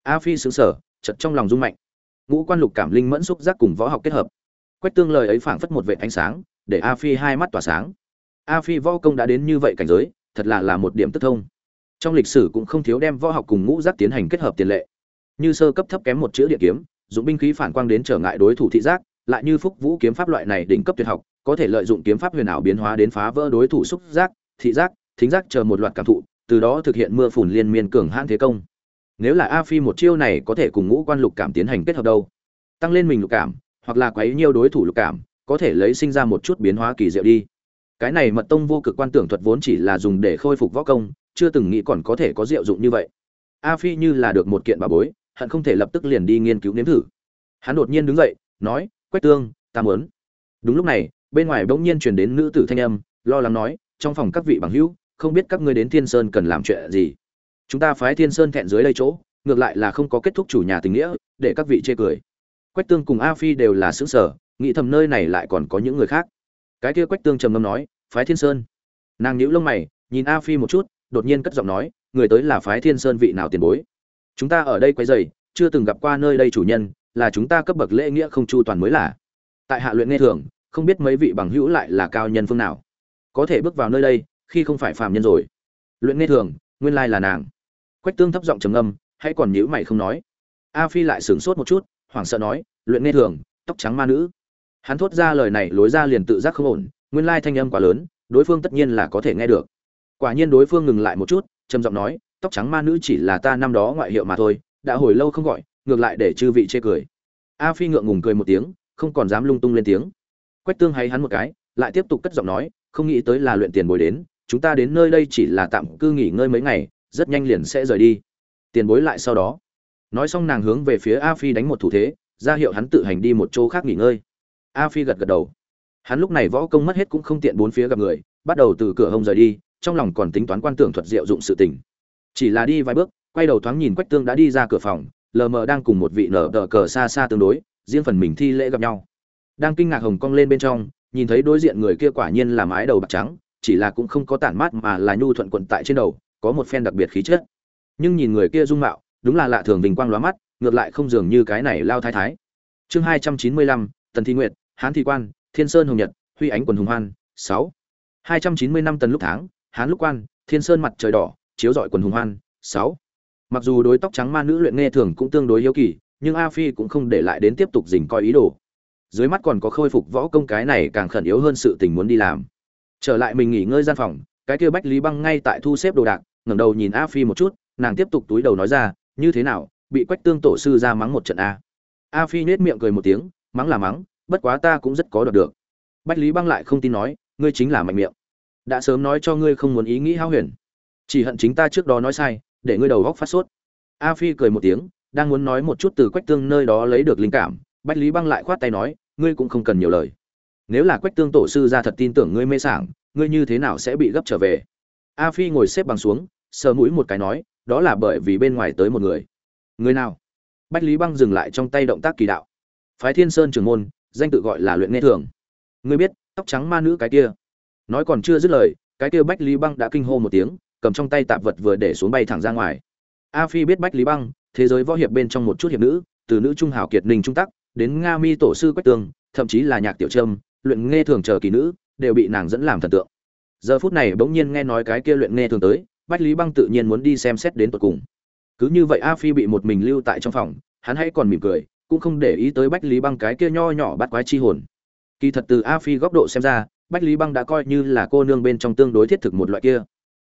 A phi xứng sở chật trong lòng rung mạnh. Ngũ quan lục cảm linh mẫn xúc giác cùng võ học kết hợp. Quách tương lời ấy phảng phất một vệ ánh sáng, để a phi hai mắt tỏa sáng. A phi võ công đã đến như vậy cảnh giới, thật là là một điểm tức thông. Trong lịch sử cũng không thiếu đem võ học cùng ngũ giác tiến hành kết hợp tiền lệ. Như sơ cấp thấp kém một chữ địa kiếm dùng binh khí phản quang đến trở ngại đối thủ thị giác, lại như phúc vũ kiếm pháp loại này đỉnh cấp tuyệt học có thể lợi dụng kiếm pháp huyền ảo biến hóa đến phá vỡ đối thủ xúc giác, thị giác, thính giác chờ một loạt cảm thụ, từ đó thực hiện mưa phùn liên miên cường hãn thế công. Nếu là a phi một chiêu này có thể cùng ngũ quan lục cảm tiến hành kết hợp đâu? Tăng lên mình lục cảm, hoặc là quấy nhiều đối thủ lục cảm, có thể lấy sinh ra một chút biến hóa kỳ diệu đi. Cái này mật tông vô cực quan tưởng thuật vốn chỉ là dùng để khôi phục võ công, chưa từng nghĩ còn có thể có diệu dụng như vậy. A phi như là được một kiện bà bối, hận không thể lập tức liền đi nghiên cứu nếm thử. Hắn đột nhiên đứng dậy, nói, quách tương, ta muốn. Đúng lúc này bên ngoài bỗng nhiên truyền đến nữ tử thanh âm lo lắng nói trong phòng các vị bằng hữu không biết các ngươi đến thiên sơn cần làm chuyện gì? Chúng ta phái thiên sơn thẹn dưới đây chỗ ngược lại là không có kết thúc chủ nhà tình nghĩa để các vị chê cười. Quách tương cùng a phi đều là sững sở nghĩ thầm nơi này lại còn có những người khác. Cái kia quách tương trầm ngâm nói phái thiên sơn. Nàng nhíu lông mày nhìn a phi một chút đột nhiên cất giọng nói người tới là phái thiên sơn vị nào tiền bối? Chúng ta ở đây quấy rầy, chưa từng gặp qua nơi đây chủ nhân là chúng ta cấp bậc lễ nghĩa không chu toàn mới là. Tại hạ luyện nghe thường không biết mấy vị bằng hữu lại là cao nhân phương nào. Có thể bước vào nơi đây, khi không phải phàm nhân rồi. Luyện nghe thường, nguyên lai là nàng. Quách tương thấp giọng trầm âm hãy còn nhữ mày không nói. A phi lại sửng sốt một chút, hoảng sợ nói, luyện nghe thường, tóc trắng ma nữ. Hắn thốt ra lời này lối ra liền tự giác không ổn, nguyên lai thanh âm quá lớn, đối phương tất nhiên là có thể nghe được. Quả nhiên đối phương ngừng lại một chút, trầm giọng nói, tóc trắng ma nữ chỉ là ta năm đó ngoại hiệu mà thôi, đã hồi lâu không gọi, ngược lại để chư vị chê cười. A phi ngượng ngùng cười một tiếng, không còn dám lung tung lên tiếng quách tương hay hắn một cái, lại tiếp tục cất giọng nói, không nghĩ tới là luyện tiền bối đến, chúng ta đến nơi đây chỉ là tạm cư nghỉ ngơi mấy ngày, rất nhanh liền sẽ rời đi. Tiền bối lại sau đó. Nói xong nàng hướng về phía a phi đánh một thủ thế, ra hiệu hắn tự hành đi một chỗ khác nghỉ ngơi. A phi gật gật đầu. Hắn lúc này võ công mất hết cũng không tiện bốn phía gặp người, bắt đầu từ cửa hông rời đi, trong lòng còn tính toán quan tưởng thuật diệu dụng sự tình. Chỉ là đi vài bước, quay đầu thoáng nhìn quách tương đã đi ra cửa phòng, lờ mờ đang cùng một vị nở đờ cờ xa xa tương đối, riêng phần mình thi lễ gặp nhau đang kinh ngạc hồng cong lên bên trong, nhìn thấy đối diện người kia quả nhiên là mái đầu bạc trắng, chỉ là cũng không có tản mát mà là nhu thuận quận tại trên đầu, có một phen đặc biệt khí chất. Nhưng nhìn người kia dung mạo, đúng là lạ thường vinh quang lóa mắt, ngược lại không dường như cái này lao thái thái. Chương hai trăm chín mươi lăm, tần thi nguyệt, hán thi quan, thiên sơn hồng nhật, huy ánh quần hùng hoan, sáu. Hai trăm chín mươi năm tần lúc tháng, hán lúc quan, thiên sơn mặt trời đỏ, chiếu rọi quần hùng hoan, sáu. Mặc dù đối tóc trắng ma nữ luyện nghe thường cũng tương đối hiếu kỳ, nhưng a phi cũng không để lại đến tiếp tục dình coi ý đồ dưới mắt còn có khôi phục võ công cái này càng khẩn yếu hơn sự tình muốn đi làm. Trở lại mình nghỉ ngơi gian phòng, cái kia bách lý băng ngay tại thu xếp đồ đạc, ngẩng đầu nhìn a phi một chút, nàng tiếp tục túi đầu nói ra, như thế nào, bị quách tương tổ sư ra mắng một trận a? A phi nhếch miệng cười một tiếng, mắng là mắng, bất quá ta cũng rất có đọc được. Bách lý băng lại không tin nói, ngươi chính là mạnh miệng. Đã sớm nói cho ngươi không muốn ý nghĩ hao huyền. Chỉ hận chính ta trước đó nói sai, để ngươi đầu góc phát sốt. A phi cười một tiếng, đang muốn nói một chút từ quách tương nơi đó lấy được linh cảm bách lý băng lại khoát tay nói, ngươi cũng không cần nhiều lời. Nếu là quách tương tổ sư ra thật tin tưởng ngươi mê sảng, ngươi như thế nào sẽ bị gấp trở về? A phi ngồi xếp bằng xuống, sờ mũi một cái nói, đó là bởi vì bên ngoài tới một người. Người nào? Bách lý băng dừng lại trong tay động tác kỳ đạo. Phái thiên sơn trưởng môn, danh tự gọi là luyện nghe thường. Ngươi biết, tóc trắng ma nữ cái kia. Nói còn chưa dứt lời, cái kia bách lý băng đã kinh hô một tiếng, cầm trong tay tạp vật vừa để xuống bay thẳng ra ngoài. A phi biết bách lý băng, thế giới võ hiệp bên trong một chút hiệp nữ, từ nữ trung hào kiệt ninh trung tắc đến nga mi tổ sư quách tương, thậm chí là nhạc tiểu trâm, luyện nghe thường chờ kỳ nữ, đều bị nàng dẫn làm thần tượng. Giờ phút này bỗng nhiên nghe nói cái kia luyện nghe thường tới, bách lý băng tự nhiên muốn đi xem xét đến tận cùng. Cứ như vậy a phi bị một mình lưu tại trong phòng, hắn hãy còn mỉm cười, cũng không để ý tới bách lý băng cái kia nho nhỏ bắt quái chi hồn. Kỳ thật từ a phi góc độ xem ra, bách lý băng đã coi như là cô nương bên trong tương đối thiết thực một loại kia.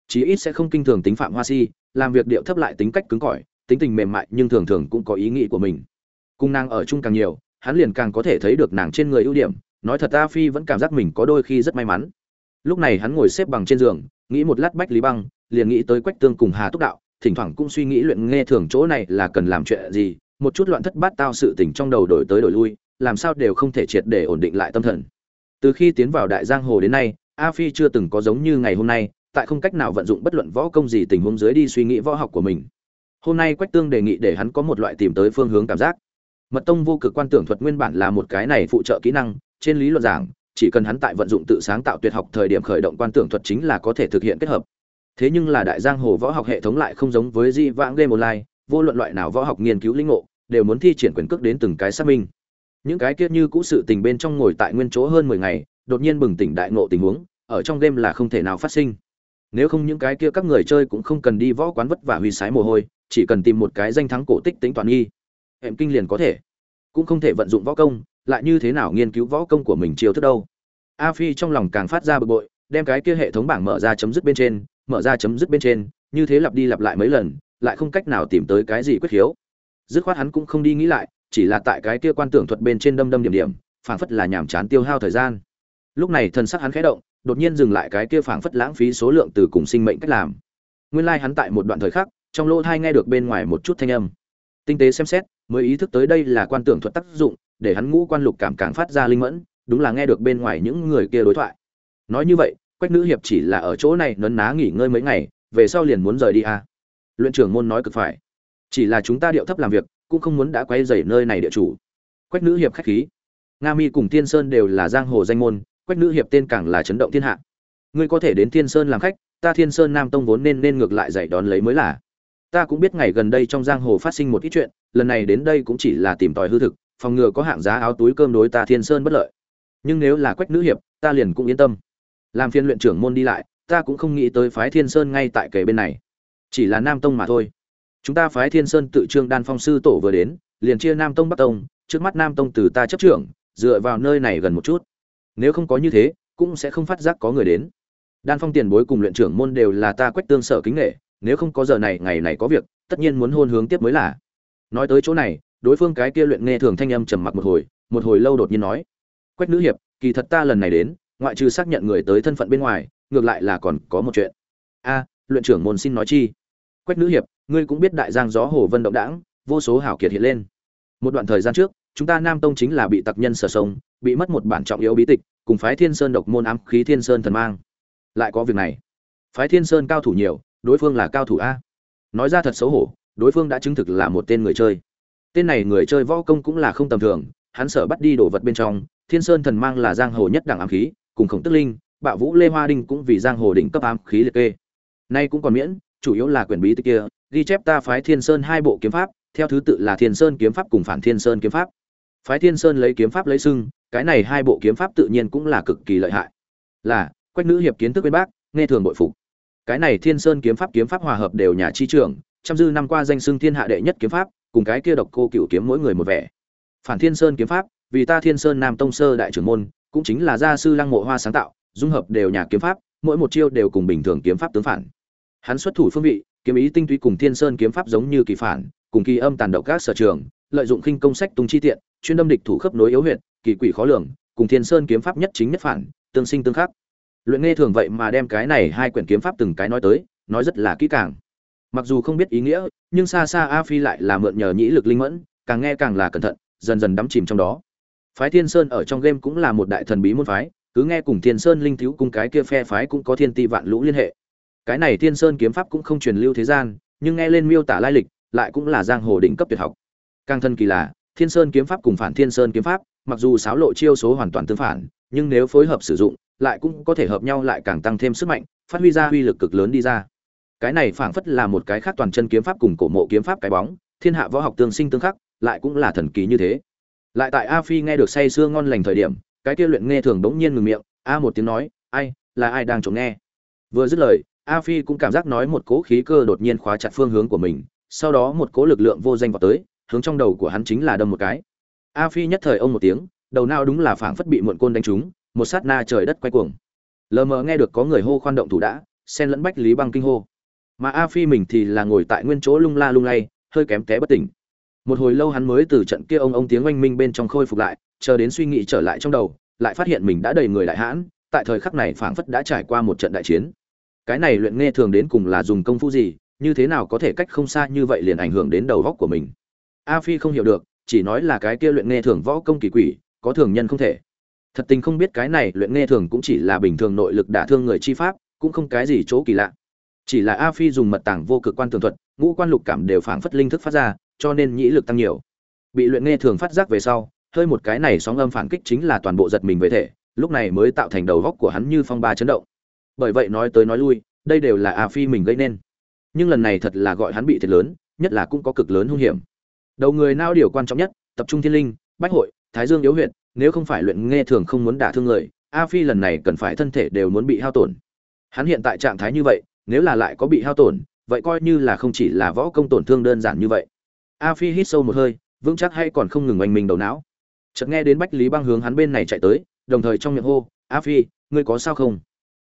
Chí ít sẽ không kinh thường tính phạm hoa si, làm việc điệu thấp lại tính cách cứng cỏi, tính tình mềm mại nhưng thường thường cũng có ý nghĩ của mình cung nàng ở chung càng nhiều, hắn liền càng có thể thấy được nàng trên người ưu điểm, nói thật a phi vẫn cảm giác mình có đôi khi rất may mắn. Lúc này hắn ngồi xếp bằng trên giường, nghĩ một lát bách lý băng, liền nghĩ tới quách tương cùng hà túc đạo, thỉnh thoảng cũng suy nghĩ luyện nghe thường chỗ này là cần làm chuyện gì, một chút loạn thất bát tao sự tình trong đầu đổi tới đổi lui, làm sao đều không thể triệt để ổn định lại tâm thần. Từ khi tiến vào đại giang hồ đến nay, a phi chưa từng có giống như ngày hôm nay, tại không cách nào vận dụng bất luận võ công gì tình huống dưới đi suy nghĩ võ học của mình. Hôm nay quách tương đề nghị để hắn có một loại tìm tới phương hướng cảm giác mật tông vô cực quan tưởng thuật nguyên bản là một cái này phụ trợ kỹ năng, trên lý luận giảng, chỉ cần hắn tại vận dụng tự sáng tạo tuyệt học thời điểm khởi động quan tưởng thuật chính là có thể thực hiện kết hợp. Thế nhưng là đại giang hồ võ học hệ thống lại không giống với di vãng game online, vô luận loại nào võ học nghiên cứu linh ngộ, đều muốn thi triển quyền cước đến từng cái xác minh. Những cái kiết như cũ sự tình bên trong ngồi tại nguyên chỗ hơn mười ngày, đột nhiên bừng tỉnh đại ngộ tình huống, ở trong game là không thể nào phát sinh. Nếu không những cái kia các người chơi cũng không cần đi võ quán vất vả huy sái mồ hôi, chỉ cần tìm một cái danh thắng cổ tích tính toàn nghi hệm kinh liền có thể. Cũng không thể vận dụng võ công, lại như thế nào nghiên cứu võ công của mình chiêu thức đâu. A phi trong lòng càng phát ra bực bội, đem cái kia hệ thống bảng mở ra chấm dứt bên trên, mở ra chấm dứt bên trên, như thế lặp đi lặp lại mấy lần, lại không cách nào tìm tới cái gì quyết khiếu. Dứt khoát hắn cũng không đi nghĩ lại, chỉ là tại cái kia quan tưởng thuật bên trên đâm đâm điểm điểm, phảng phất là nhàm chán tiêu hao thời gian. Lúc này thần sắc hắn khẽ động, đột nhiên dừng lại cái kia phảng phất lãng phí số lượng từ cùng sinh mệnh cách làm. Nguyên lai like hắn tại một đoạn thời khắc, trong lỗ thai nghe được bên ngoài một chút thanh âm. Tinh tế xem xét mới ý thức tới đây là quan tưởng thuật tác dụng, để hắn ngũ quan lục cảm càng phát ra linh mẫn, đúng là nghe được bên ngoài những người kia đối thoại. Nói như vậy, quách nữ hiệp chỉ là ở chỗ này nấn ná nghỉ ngơi mấy ngày, về sau liền muốn rời đi à. luyện trưởng môn nói cực phải. Chỉ là chúng ta điệu thấp làm việc, cũng không muốn đã quay dày nơi này địa chủ. Quách nữ hiệp khách khí. Nga mi cùng thiên sơn đều là giang hồ danh môn, quách nữ hiệp tên càng là chấn động thiên hạ. Ngươi có thể đến thiên sơn làm khách, ta thiên sơn nam tông vốn nên nên ngược lại dạy đón lấy mới là ta cũng biết ngày gần đây trong giang hồ phát sinh một ít chuyện, lần này đến đây cũng chỉ là tìm tòi hư thực, phòng ngừa có hạng giá áo túi cơm đối ta thiên sơn bất lợi. Nhưng nếu là quách nữ hiệp, ta liền cũng yên tâm. Làm phiên luyện trưởng môn đi lại, ta cũng không nghĩ tới phái thiên sơn ngay tại kề bên này. Chỉ là nam tông mà thôi. Chúng ta phái thiên sơn tự trương đan phong sư tổ vừa đến, liền chia nam tông bắc tông, trước mắt nam tông từ ta chấp trưởng, dựa vào nơi này gần một chút. Nếu không có như thế, cũng sẽ không phát giác có người đến. Đan phong tiền bối cùng luyện trưởng môn đều là ta quách tương sở kính nghệ nếu không có giờ này, ngày này có việc, tất nhiên muốn hôn hướng tiếp mới là. Nói tới chỗ này, đối phương cái kia luyện nghe thường thanh âm trầm mặc một hồi một hồi lâu đột nhiên nói, quách nữ hiệp, kỳ thật ta lần này đến, ngoại trừ xác nhận người tới thân phận bên ngoài, ngược lại là còn có một chuyện. A, luyện trưởng môn xin nói chi. Quách nữ hiệp, ngươi cũng biết đại giang gió hồ vân động đảng vô số hảo kiệt hiện lên. Một đoạn thời gian trước, chúng ta nam tông chính là bị tặc nhân sở sông, bị mất một bản trọng yếu bí tịch, cùng phái thiên sơn độc môn ám khí thiên sơn thần mang. Lại có việc này. Phái thiên sơn cao thủ nhiều đối phương là cao thủ a. Nói ra thật xấu hổ, đối phương đã chứng thực là một tên người chơi. Tên này người chơi võ công cũng là không tầm thường, hắn sở bắt đi đồ vật bên trong, thiên sơn thần mang là giang hồ nhất đẳng ám khí, cùng khổng tức linh, bạo vũ lê hoa đinh cũng vì giang hồ đỉnh cấp ám khí liệt kê. Nay cũng còn miễn, chủ yếu là quyển bí tích kia, ghi chép ta phái thiên sơn hai bộ kiếm pháp, theo thứ tự là thiên sơn kiếm pháp cùng phản thiên sơn kiếm pháp. Phái thiên sơn lấy kiếm pháp lấy sưng, cái này hai bộ kiếm pháp tự nhiên cũng là cực kỳ lợi hại. Là, quách nữ hiệp kiến thức bên bác, nghe thường bội phục cái này thiên sơn kiếm pháp kiếm pháp hòa hợp đều nhà chi trưởng, trăm dư năm qua danh xưng thiên hạ đệ nhất kiếm pháp, cùng cái kia độc cô cựu kiếm mỗi người một vẻ. Phản thiên sơn kiếm pháp, vì ta thiên sơn nam tông sơ đại trưởng môn, cũng chính là gia sư lăng mộ hoa sáng tạo, dung hợp đều nhà kiếm pháp, mỗi một chiêu đều cùng bình thường kiếm pháp tướng phản. Hắn xuất thủ phương vị, kiếm ý tinh túy cùng thiên sơn kiếm pháp giống như kỳ phản, cùng kỳ âm tàn độc các sở trường, lợi dụng khinh công sách tung chi tiện, chuyên đâm địch thủ khớp nối yếu huyệt, kỳ quỷ khó lường, cùng thiên sơn kiếm pháp nhất chính nhất phản, tương sinh tương khắc luyện nghe thường vậy mà đem cái này hai quyển kiếm pháp từng cái nói tới, nói rất là kỹ càng. Mặc dù không biết ý nghĩa, nhưng xa xa a phi lại là mượn nhờ nhĩ lực linh mẫn, càng nghe càng là cẩn thận, dần dần đắm chìm trong đó. Phái thiên sơn ở trong game cũng là một đại thần bí môn phái, cứ nghe cùng thiên sơn linh thiếu cung cái kia phe phái cũng có thiên ti vạn lũ liên hệ. Cái này thiên sơn kiếm pháp cũng không truyền lưu thế gian, nhưng nghe lên miêu tả lai lịch, lại cũng là giang hồ đỉnh cấp tuyệt học. Càng thân kỳ là, thiên sơn kiếm pháp cùng phản thiên sơn kiếm pháp, mặc dù sáo lộ chiêu số hoàn toàn tương phản, nhưng nếu phối hợp sử dụng lại cũng có thể hợp nhau lại càng tăng thêm sức mạnh, phát huy ra uy lực cực lớn đi ra. Cái này phảng phất là một cái khác toàn chân kiếm pháp cùng cổ mộ kiếm pháp cái bóng, thiên hạ võ học tương sinh tương khắc, lại cũng là thần kỳ như thế. Lại tại a phi nghe được say sưa ngon lành thời điểm, cái kia luyện nghe thường đống nhiên ngừng miệng, a một tiếng nói, ai, là ai đang trộm nghe? Vừa dứt lời, a phi cũng cảm giác nói một cố khí cơ đột nhiên khóa chặt phương hướng của mình, sau đó một cố lực lượng vô danh vào tới, hướng trong đầu của hắn chính là đâm một cái. A phi nhất thời ông một tiếng, đầu nào đúng là phảng phất bị muộn côn đánh trúng một sát na trời đất quay cuồng. Lờ mờ nghe được có người hô khoan động thủ đã, xen lẫn bách lý băng kinh hô. Mà a phi mình thì là ngồi tại nguyên chỗ lung la lung lay, hơi kém té bất tỉnh. Một hồi lâu hắn mới từ trận kia ông ông tiếng oanh minh bên trong khôi phục lại, chờ đến suy nghĩ trở lại trong đầu, lại phát hiện mình đã đầy người đại hãn, tại thời khắc này phảng phất đã trải qua một trận đại chiến. Cái này luyện nghe thường đến cùng là dùng công phu gì, như thế nào có thể cách không xa như vậy liền ảnh hưởng đến đầu góc của mình? A phi không hiểu được, chỉ nói là cái kia luyện nghe thường võ công kỳ quỷ, có thường nhân không thể thật tình không biết cái này luyện nghe thường cũng chỉ là bình thường nội lực đả thương người chi pháp, cũng không cái gì chỗ kỳ lạ. Chỉ là a phi dùng mật tảng vô cực quan tường thuật, ngũ quan lục cảm đều phảng phất linh thức phát ra, cho nên nhĩ lực tăng nhiều. Bị luyện nghe thường phát giác về sau, hơi một cái này sóng âm phản kích chính là toàn bộ giật mình về thể, lúc này mới tạo thành đầu góc của hắn như phong ba chấn động. Bởi vậy nói tới nói lui, đây đều là a phi mình gây nên. Nhưng lần này thật là gọi hắn bị thiệt lớn, nhất là cũng có cực lớn hung hiểm. Đầu người nao điều quan trọng nhất, tập trung thiên linh, bách hội, thái dương yếu huyện nếu không phải luyện nghe thường không muốn đả thương người, a phi lần này cần phải thân thể đều muốn bị hao tổn. Hắn hiện tại trạng thái như vậy, nếu là lại có bị hao tổn, vậy coi như là không chỉ là võ công tổn thương đơn giản như vậy. A phi hít sâu một hơi, vững chắc hay còn không ngừng oanh mình đầu não. Chợt nghe đến bách lý băng hướng hắn bên này chạy tới, đồng thời trong miệng hô, a phi, ngươi có sao không?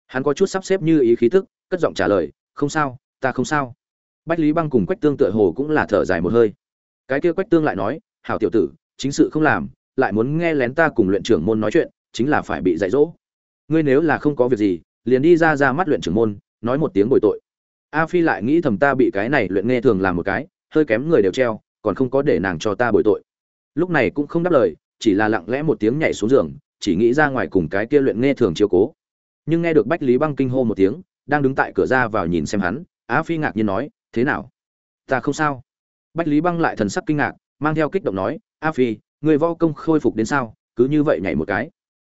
Hắn có chút sắp xếp như ý khí tức, cất giọng trả lời, không sao, ta không sao. Bách lý băng cùng quách tương tựa hồ cũng là thở dài một hơi. Cái kia quách tương lại nói, hảo tiểu tử, chính sự không làm lại muốn nghe lén ta cùng luyện trưởng môn nói chuyện, chính là phải bị dạy dỗ. Ngươi nếu là không có việc gì, liền đi ra ra mắt luyện trưởng môn, nói một tiếng bồi tội. A phi lại nghĩ thầm ta bị cái này luyện nghe thường làm một cái, hơi kém người đều treo, còn không có để nàng cho ta bồi tội. Lúc này cũng không đáp lời, chỉ là lặng lẽ một tiếng nhảy xuống giường, chỉ nghĩ ra ngoài cùng cái kia luyện nghe thường chiếu cố. Nhưng nghe được bách lý băng kinh hô một tiếng, đang đứng tại cửa ra vào nhìn xem hắn, a phi ngạc nhiên nói, thế nào? Ta không sao. Bách lý băng lại thần sắc kinh ngạc, mang theo kích động nói, a phi người võ công khôi phục đến sao, cứ như vậy nhảy một cái.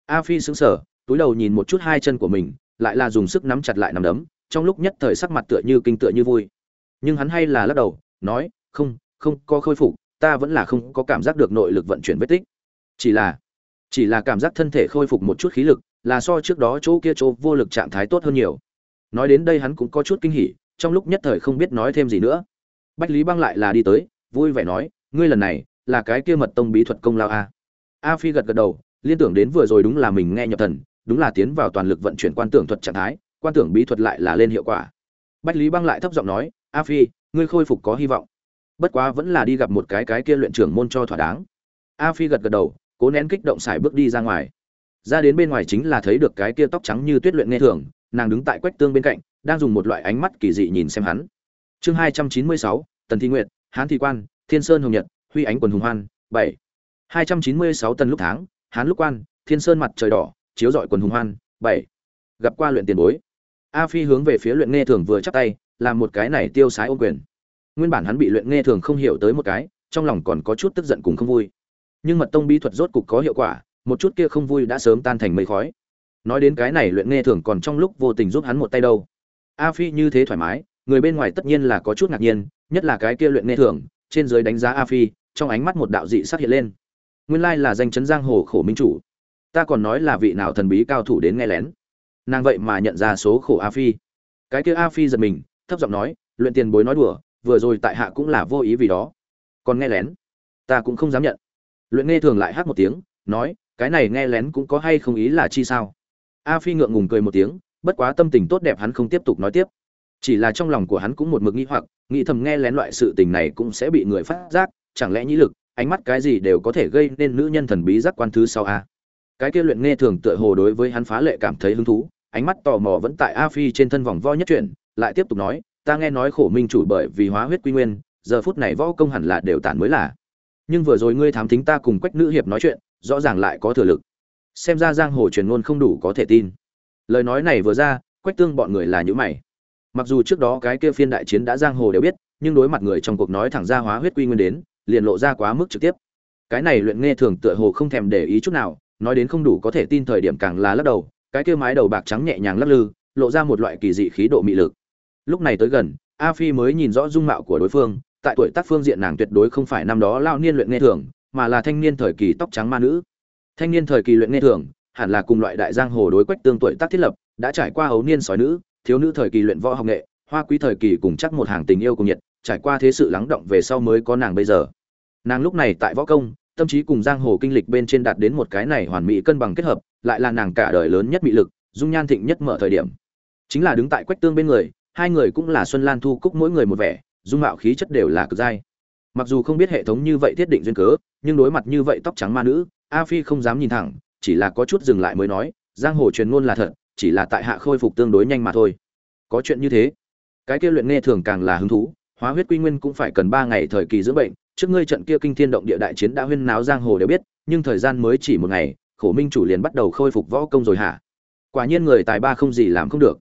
A phi sững sờ, túi đầu nhìn một chút hai chân của mình, lại là dùng sức nắm chặt lại nắm đấm, trong lúc nhất thời sắc mặt tựa như kinh tựa như vui. Nhưng hắn hay là lắc đầu, nói, không không có khôi phục, ta vẫn là không có cảm giác được nội lực vận chuyển vết tích. Chỉ là chỉ là cảm giác thân thể khôi phục một chút khí lực, là so trước đó chỗ kia chỗ vô lực trạng thái tốt hơn nhiều. Nói đến đây hắn cũng có chút kinh hỉ, trong lúc nhất thời không biết nói thêm gì nữa. Bách lý băng lại là đi tới, vui vẻ nói, ngươi lần này là cái kia mật tông bí thuật công lao a. A phi gật gật đầu, liên tưởng đến vừa rồi đúng là mình nghe nhập thần, đúng là tiến vào toàn lực vận chuyển quan tưởng thuật trạng thái, quan tưởng bí thuật lại là lên hiệu quả. Bách lý băng lại thấp giọng nói, a phi, ngươi khôi phục có hy vọng. Bất quá vẫn là đi gặp một cái cái kia luyện trưởng môn cho thỏa đáng. A phi gật gật đầu, cố nén kích động xài bước đi ra ngoài. Ra đến bên ngoài chính là thấy được cái kia tóc trắng như tuyết luyện nghe thường, nàng đứng tại quách tương bên cạnh, đang dùng một loại ánh mắt kỳ dị nhìn xem hắn. Chương hai trăm chín mươi sáu, tần thi nguyệt, hán thị quan, thiên sơn hồng nhật huy ánh quần hùng hoan, bảy. Hai trăm chín mươi sáu tần lúc tháng, hán lúc quan, thiên sơn mặt trời đỏ, chiếu dọi quần hùng hoan, bảy. Gặp qua luyện tiền bối. A phi hướng về phía luyện nghe thường vừa chắp tay, làm một cái này tiêu sái ô quyền. Nguyên bản hắn bị luyện nghe thường không hiểu tới một cái, trong lòng còn có chút tức giận cùng không vui. Nhưng mật tông bí thuật rốt cục có hiệu quả, một chút kia không vui đã sớm tan thành mây khói. Nói đến cái này luyện nghe thường còn trong lúc vô tình giúp hắn một tay đâu. A phi như thế thoải mái, người bên ngoài tất nhiên là có chút ngạc nhiên, nhất là cái kia luyện nghe thường, trên dưới đánh giá a phi trong ánh mắt một đạo dị sắc hiện lên. Nguyên lai là danh chấn giang hồ khổ minh chủ. Ta còn nói là vị nào thần bí cao thủ đến nghe lén. Nàng vậy mà nhận ra số khổ a phi. Cái kia a phi giật mình, thấp giọng nói, luyện tiền bối nói đùa, vừa rồi tại hạ cũng là vô ý vì đó. Còn nghe lén? Ta cũng không dám nhận. Luyện nghe thường lại hát một tiếng, nói, cái này nghe lén cũng có hay không ý là chi sao? A phi ngượng ngùng cười một tiếng, bất quá tâm tình tốt đẹp hắn không tiếp tục nói tiếp. Chỉ là trong lòng của hắn cũng một mực nghĩ hoặc, nghĩ thầm nghe lén loại sự tình này cũng sẽ bị người phát giác chẳng lẽ nhĩ lực, ánh mắt cái gì đều có thể gây nên nữ nhân thần bí giác quan thứ sau a? Cái kia luyện nghe thường tựa hồ đối với hắn phá lệ cảm thấy hứng thú, ánh mắt tò mò vẫn tại a phi trên thân vòng vo nhất chuyển, lại tiếp tục nói, ta nghe nói khổ minh chủ bởi vì hóa huyết quy nguyên, giờ phút này võ công hẳn là đều tản mới là. Nhưng vừa rồi ngươi thám thính ta cùng quách nữ hiệp nói chuyện, rõ ràng lại có thừa lực. Xem ra giang hồ truyền ngôn không đủ có thể tin. Lời nói này vừa ra, quách tương bọn người là những mày. Mặc dù trước đó cái kia phiên đại chiến đã giang hồ đều biết, nhưng đối mặt người trong cuộc nói thẳng ra hóa huyết quy nguyên đến liền lộ ra quá mức trực tiếp. Cái này luyện nghe thường tựa hồ không thèm để ý chút nào, nói đến không đủ có thể tin thời điểm càng là lắc đầu, cái kia mái đầu bạc trắng nhẹ nhàng lắc lư, lộ ra một loại kỳ dị khí độ mị lực. Lúc này tới gần, a phi mới nhìn rõ dung mạo của đối phương, tại tuổi tác phương diện nàng tuyệt đối không phải năm đó lao niên luyện nghe thường, mà là thanh niên thời kỳ tóc trắng ma nữ. Thanh niên thời kỳ luyện nghe thường, hẳn là cùng loại đại giang hồ đối quách tương tuổi tác thiết lập, đã trải qua hấu niên sói nữ, thiếu nữ thời kỳ luyện võ học nghệ hoa quý thời kỳ cùng chắc một hàng tình yêu cùng nhiệt, trải qua thế sự lắng động về sau mới có nàng bây giờ. Nàng lúc này tại võ công, tâm trí cùng giang hồ kinh lịch bên trên đạt đến một cái này hoàn mỹ cân bằng kết hợp, lại là nàng cả đời lớn nhất mỹ lực, dung nhan thịnh nhất mở thời điểm. Chính là đứng tại quách tương bên người, hai người cũng là xuân lan thu cúc mỗi người một vẻ, dung mạo khí chất đều là cực dai. Mặc dù không biết hệ thống như vậy thiết định duyên cớ, nhưng đối mặt như vậy tóc trắng ma nữ, a phi không dám nhìn thẳng, chỉ là có chút dừng lại mới nói, giang hồ truyền ngôn là thật, chỉ là tại hạ khôi phục tương đối nhanh mà thôi. Có chuyện như thế cái kia luyện nghe thường càng là hứng thú, hóa huyết quy nguyên cũng phải cần ba ngày thời kỳ dưỡng bệnh, trước ngươi trận kia kinh thiên động địa đại chiến đã huyên náo giang hồ đều biết, nhưng thời gian mới chỉ một ngày, khổ minh chủ liền bắt đầu khôi phục võ công rồi hả? Quả nhiên người tài ba không gì làm không được.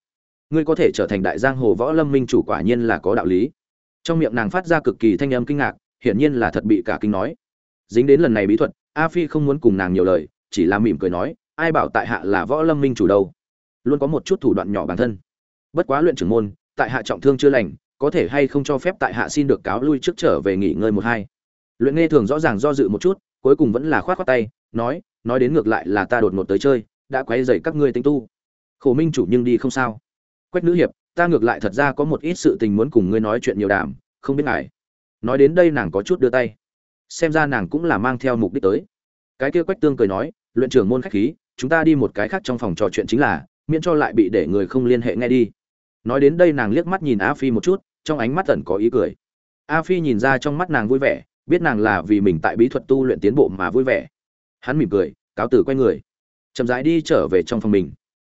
Ngươi có thể trở thành đại giang hồ võ lâm minh chủ quả nhiên là có đạo lý. Trong miệng nàng phát ra cực kỳ thanh âm kinh ngạc, hiển nhiên là thật bị cả kinh nói. Dính đến lần này bí thuật, a phi không muốn cùng nàng nhiều lời, chỉ là mỉm cười nói, ai bảo tại hạ là võ lâm minh chủ đâu? Luôn có một chút thủ đoạn nhỏ bản thân. Bất quá luyện trưởng môn tại hạ trọng thương chưa lành, có thể hay không cho phép tại hạ xin được cáo lui trước trở về nghỉ ngơi một hai. Luyện nghe thường rõ ràng do dự một chút, cuối cùng vẫn là khoát khoát tay, nói nói đến ngược lại là ta đột ngột tới chơi, đã quấy rầy các ngươi tinh tu. Khổ minh chủ nhưng đi không sao. Quách nữ hiệp, ta ngược lại thật ra có một ít sự tình muốn cùng ngươi nói chuyện nhiều đàm, không biết ngài. Nói đến đây nàng có chút đưa tay. Xem ra nàng cũng là mang theo mục đích tới. Cái kia quách tương cười nói, luyện trưởng môn khách khí, chúng ta đi một cái khác trong phòng trò chuyện chính là, miễn cho lại bị để người không liên hệ nghe đi nói đến đây nàng liếc mắt nhìn a phi một chút, trong ánh mắt tẩn có ý cười. A phi nhìn ra trong mắt nàng vui vẻ, biết nàng là vì mình tại bí thuật tu luyện tiến bộ mà vui vẻ. Hắn mỉm cười, cáo tử quay người. Chậm rãi đi trở về trong phòng mình.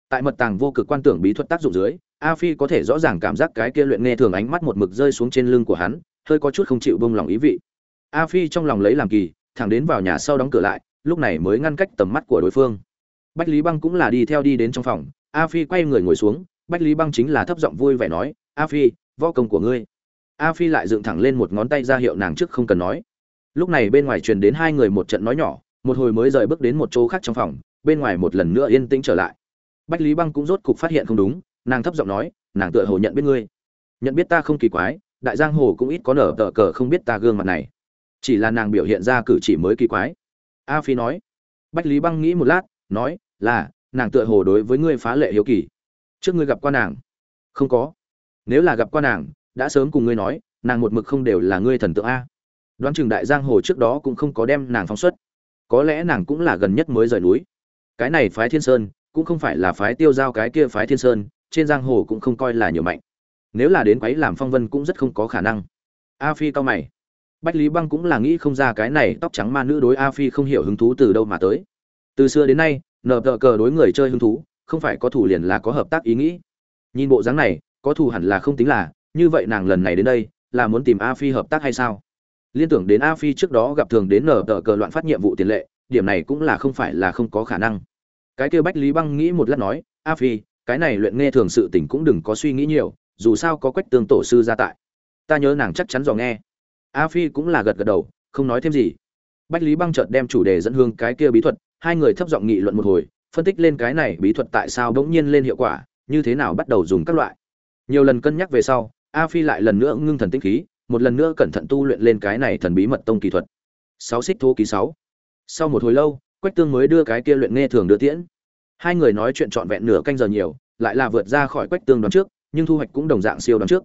Tại mật tàng vô cực quan tưởng bí thuật tác dụng dưới, a phi có thể rõ ràng cảm giác cái kia luyện nghe thường ánh mắt một mực rơi xuống trên lưng của hắn, hơi có chút không chịu bông lòng ý vị. A phi trong lòng lấy làm kỳ, thẳng đến vào nhà sau đóng cửa lại, lúc này mới ngăn cách tầm mắt của đối phương. Bách lý băng cũng là đi theo đi đến trong phòng, a phi quay người ngồi xuống bách lý băng chính là thấp giọng vui vẻ nói, a phi, võ công của ngươi. A phi lại dựng thẳng lên một ngón tay ra hiệu nàng trước không cần nói. Lúc này bên ngoài truyền đến hai người một trận nói nhỏ, một hồi mới rời bước đến một chỗ khác trong phòng, bên ngoài một lần nữa yên tĩnh trở lại. Bách lý băng cũng rốt cục phát hiện không đúng, nàng thấp giọng nói, nàng tựa hồ nhận biết ngươi. Nhận biết ta không kỳ quái, đại giang hồ cũng ít có nở tờ cờ không biết ta gương mặt này. Chỉ là nàng biểu hiện ra cử chỉ mới kỳ quái. A phi nói. Bách lý băng nghĩ một lát, nói, là, nàng tựa hồ đối với ngươi phá lệ hiếu kỳ trước ngươi gặp qua nàng. Không có. Nếu là gặp qua nàng, đã sớm cùng ngươi nói, nàng một mực không đều là ngươi thần tượng a. Đoán chừng đại giang hồ trước đó cũng không có đem nàng phóng xuất. Có lẽ nàng cũng là gần nhất mới rời núi. Cái này phái thiên sơn, cũng không phải là phái tiêu giao cái kia phái thiên sơn, trên giang hồ cũng không coi là nhiều mạnh. Nếu là đến quấy làm phong vân cũng rất không có khả năng. A phi cao mày. Bách lý băng cũng là nghĩ không ra cái này tóc trắng ma nữ đối a phi không hiểu hứng thú từ đâu mà tới. Từ xưa đến nay nợ tờ cờ đối người chơi hứng thú không phải có thủ liền là có hợp tác ý nghĩ. Nhìn bộ dáng này, có thủ hẳn là không tính là, như vậy nàng lần này đến đây, là muốn tìm a phi hợp tác hay sao? Liên tưởng đến a phi trước đó gặp thường đến nở tờ cờ loạn phát nhiệm vụ tiền lệ, điểm này cũng là không phải là không có khả năng. Cái kêu bách lý băng nghĩ một lát nói, a phi, cái này luyện nghe thường sự tình cũng đừng có suy nghĩ nhiều, dù sao có quách tương tổ sư ra tại. Ta nhớ nàng chắc chắn dò nghe. A phi cũng là gật gật đầu, không nói thêm gì. Bách lý băng chợt đem chủ đề dẫn hương cái kia bí thuật, hai người thấp giọng nghị luận một hồi phân tích lên cái này bí thuật tại sao bỗng nhiên lên hiệu quả, như thế nào bắt đầu dùng các loại. Nhiều lần cân nhắc về sau, a phi lại lần nữa ngưng thần tinh khí, một lần nữa cẩn thận tu luyện lên cái này thần bí mật tông kỳ thuật. Sáu xích thu ký sáu. Sau một hồi lâu, quách tương mới đưa cái kia luyện nghe thường đưa tiễn. Hai người nói chuyện trọn vẹn nửa canh giờ nhiều, lại là vượt ra khỏi quách tương đoán trước, nhưng thu hoạch cũng đồng dạng siêu đoán trước.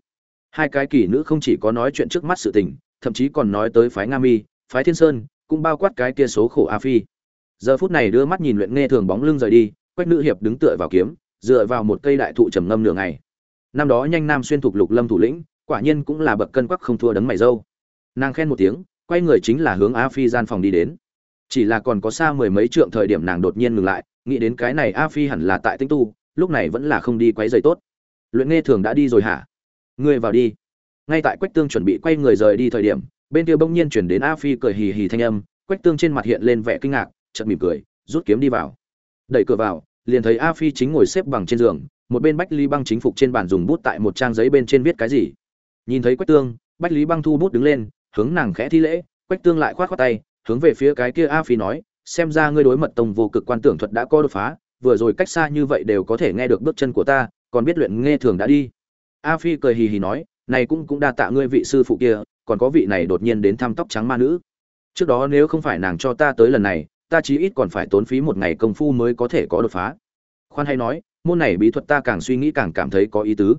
Hai cái kỳ nữ không chỉ có nói chuyện trước mắt sự tình, thậm chí còn nói tới phái nga mi, phái thiên sơn, cũng bao quát cái kia số khổ a phi giờ phút này đưa mắt nhìn luyện nghe thường bóng lưng rời đi, quách nữ hiệp đứng tựa vào kiếm, dựa vào một cây đại thụ trầm ngâm nửa ngày. Năm đó nhanh nam xuyên thuộc lục lâm thủ lĩnh, quả nhiên cũng là bậc cân quắc không thua đấng mày dâu. Nàng khen một tiếng, quay người chính là hướng a phi gian phòng đi đến. Chỉ là còn có xa mười mấy trượng thời điểm nàng đột nhiên ngừng lại, nghĩ đến cái này a phi hẳn là tại tinh tu, lúc này vẫn là không đi quấy giày tốt. Luyện nghe thường đã đi rồi hả? Ngươi vào đi. Ngay tại quách tương chuẩn bị quay người rời đi thời điểm, bên kia bỗng nhiên chuyển đến a phi cười hì hì thanh âm, quách tương trên mặt hiện lên vẻ kinh ngạc chợt mỉm cười, rút kiếm đi vào. Đẩy cửa vào, liền thấy a phi chính ngồi xếp bằng trên giường, một bên bách ly băng chính phục trên bàn dùng bút tại một trang giấy bên trên viết cái gì. Nhìn thấy quách tương, bách lý băng thu bút đứng lên, hướng nàng khẽ thi lễ, quách tương lại khoát khoát tay, hướng về phía cái kia a phi nói, xem ra ngươi đối mật tông vô cực quan tưởng thuật đã có đột phá, vừa rồi cách xa như vậy đều có thể nghe được bước chân của ta, còn biết luyện nghe thường đã đi. A phi cười hì hì nói, này cũng cũng đa tạ ngươi vị sư phụ kia, còn có vị này đột nhiên đến thăm tóc trắng ma nữ. Trước đó nếu không phải nàng cho ta tới lần này ta chí ít còn phải tốn phí một ngày công phu mới có thể có đột phá. Khoan hay nói, môn này bí thuật ta càng suy nghĩ càng cảm thấy có ý tứ.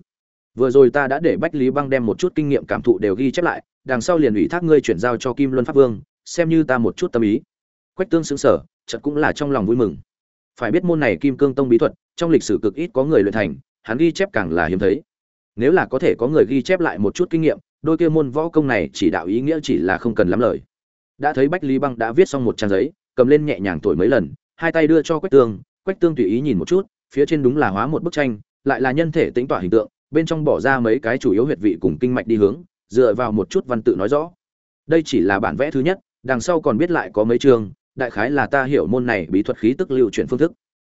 Vừa rồi ta đã để bách lý băng đem một chút kinh nghiệm cảm thụ đều ghi chép lại, đằng sau liền ủy thác ngươi chuyển giao cho kim luân pháp vương, xem như ta một chút tâm ý. Quách tương xứng sở chợt cũng là trong lòng vui mừng. Phải biết môn này kim cương tông bí thuật, trong lịch sử cực ít có người luyện thành, hắn ghi chép càng là hiếm thấy. Nếu là có thể có người ghi chép lại một chút kinh nghiệm, đôi kia môn võ công này chỉ đạo ý nghĩa chỉ là không cần lắm lời. Đã thấy bách lý băng đã viết xong một trang giấy cầm lên nhẹ nhàng tuổi mấy lần, hai tay đưa cho quách tương quách tương tùy ý nhìn một chút, phía trên đúng là hóa một bức tranh, lại là nhân thể tính tỏa hình tượng, bên trong bỏ ra mấy cái chủ yếu huyệt vị cùng kinh mạch đi hướng, dựa vào một chút văn tự nói rõ. Đây chỉ là bản vẽ thứ nhất, đằng sau còn biết lại có mấy chương đại khái là ta hiểu môn này bí thuật khí tức lưu chuyển phương thức.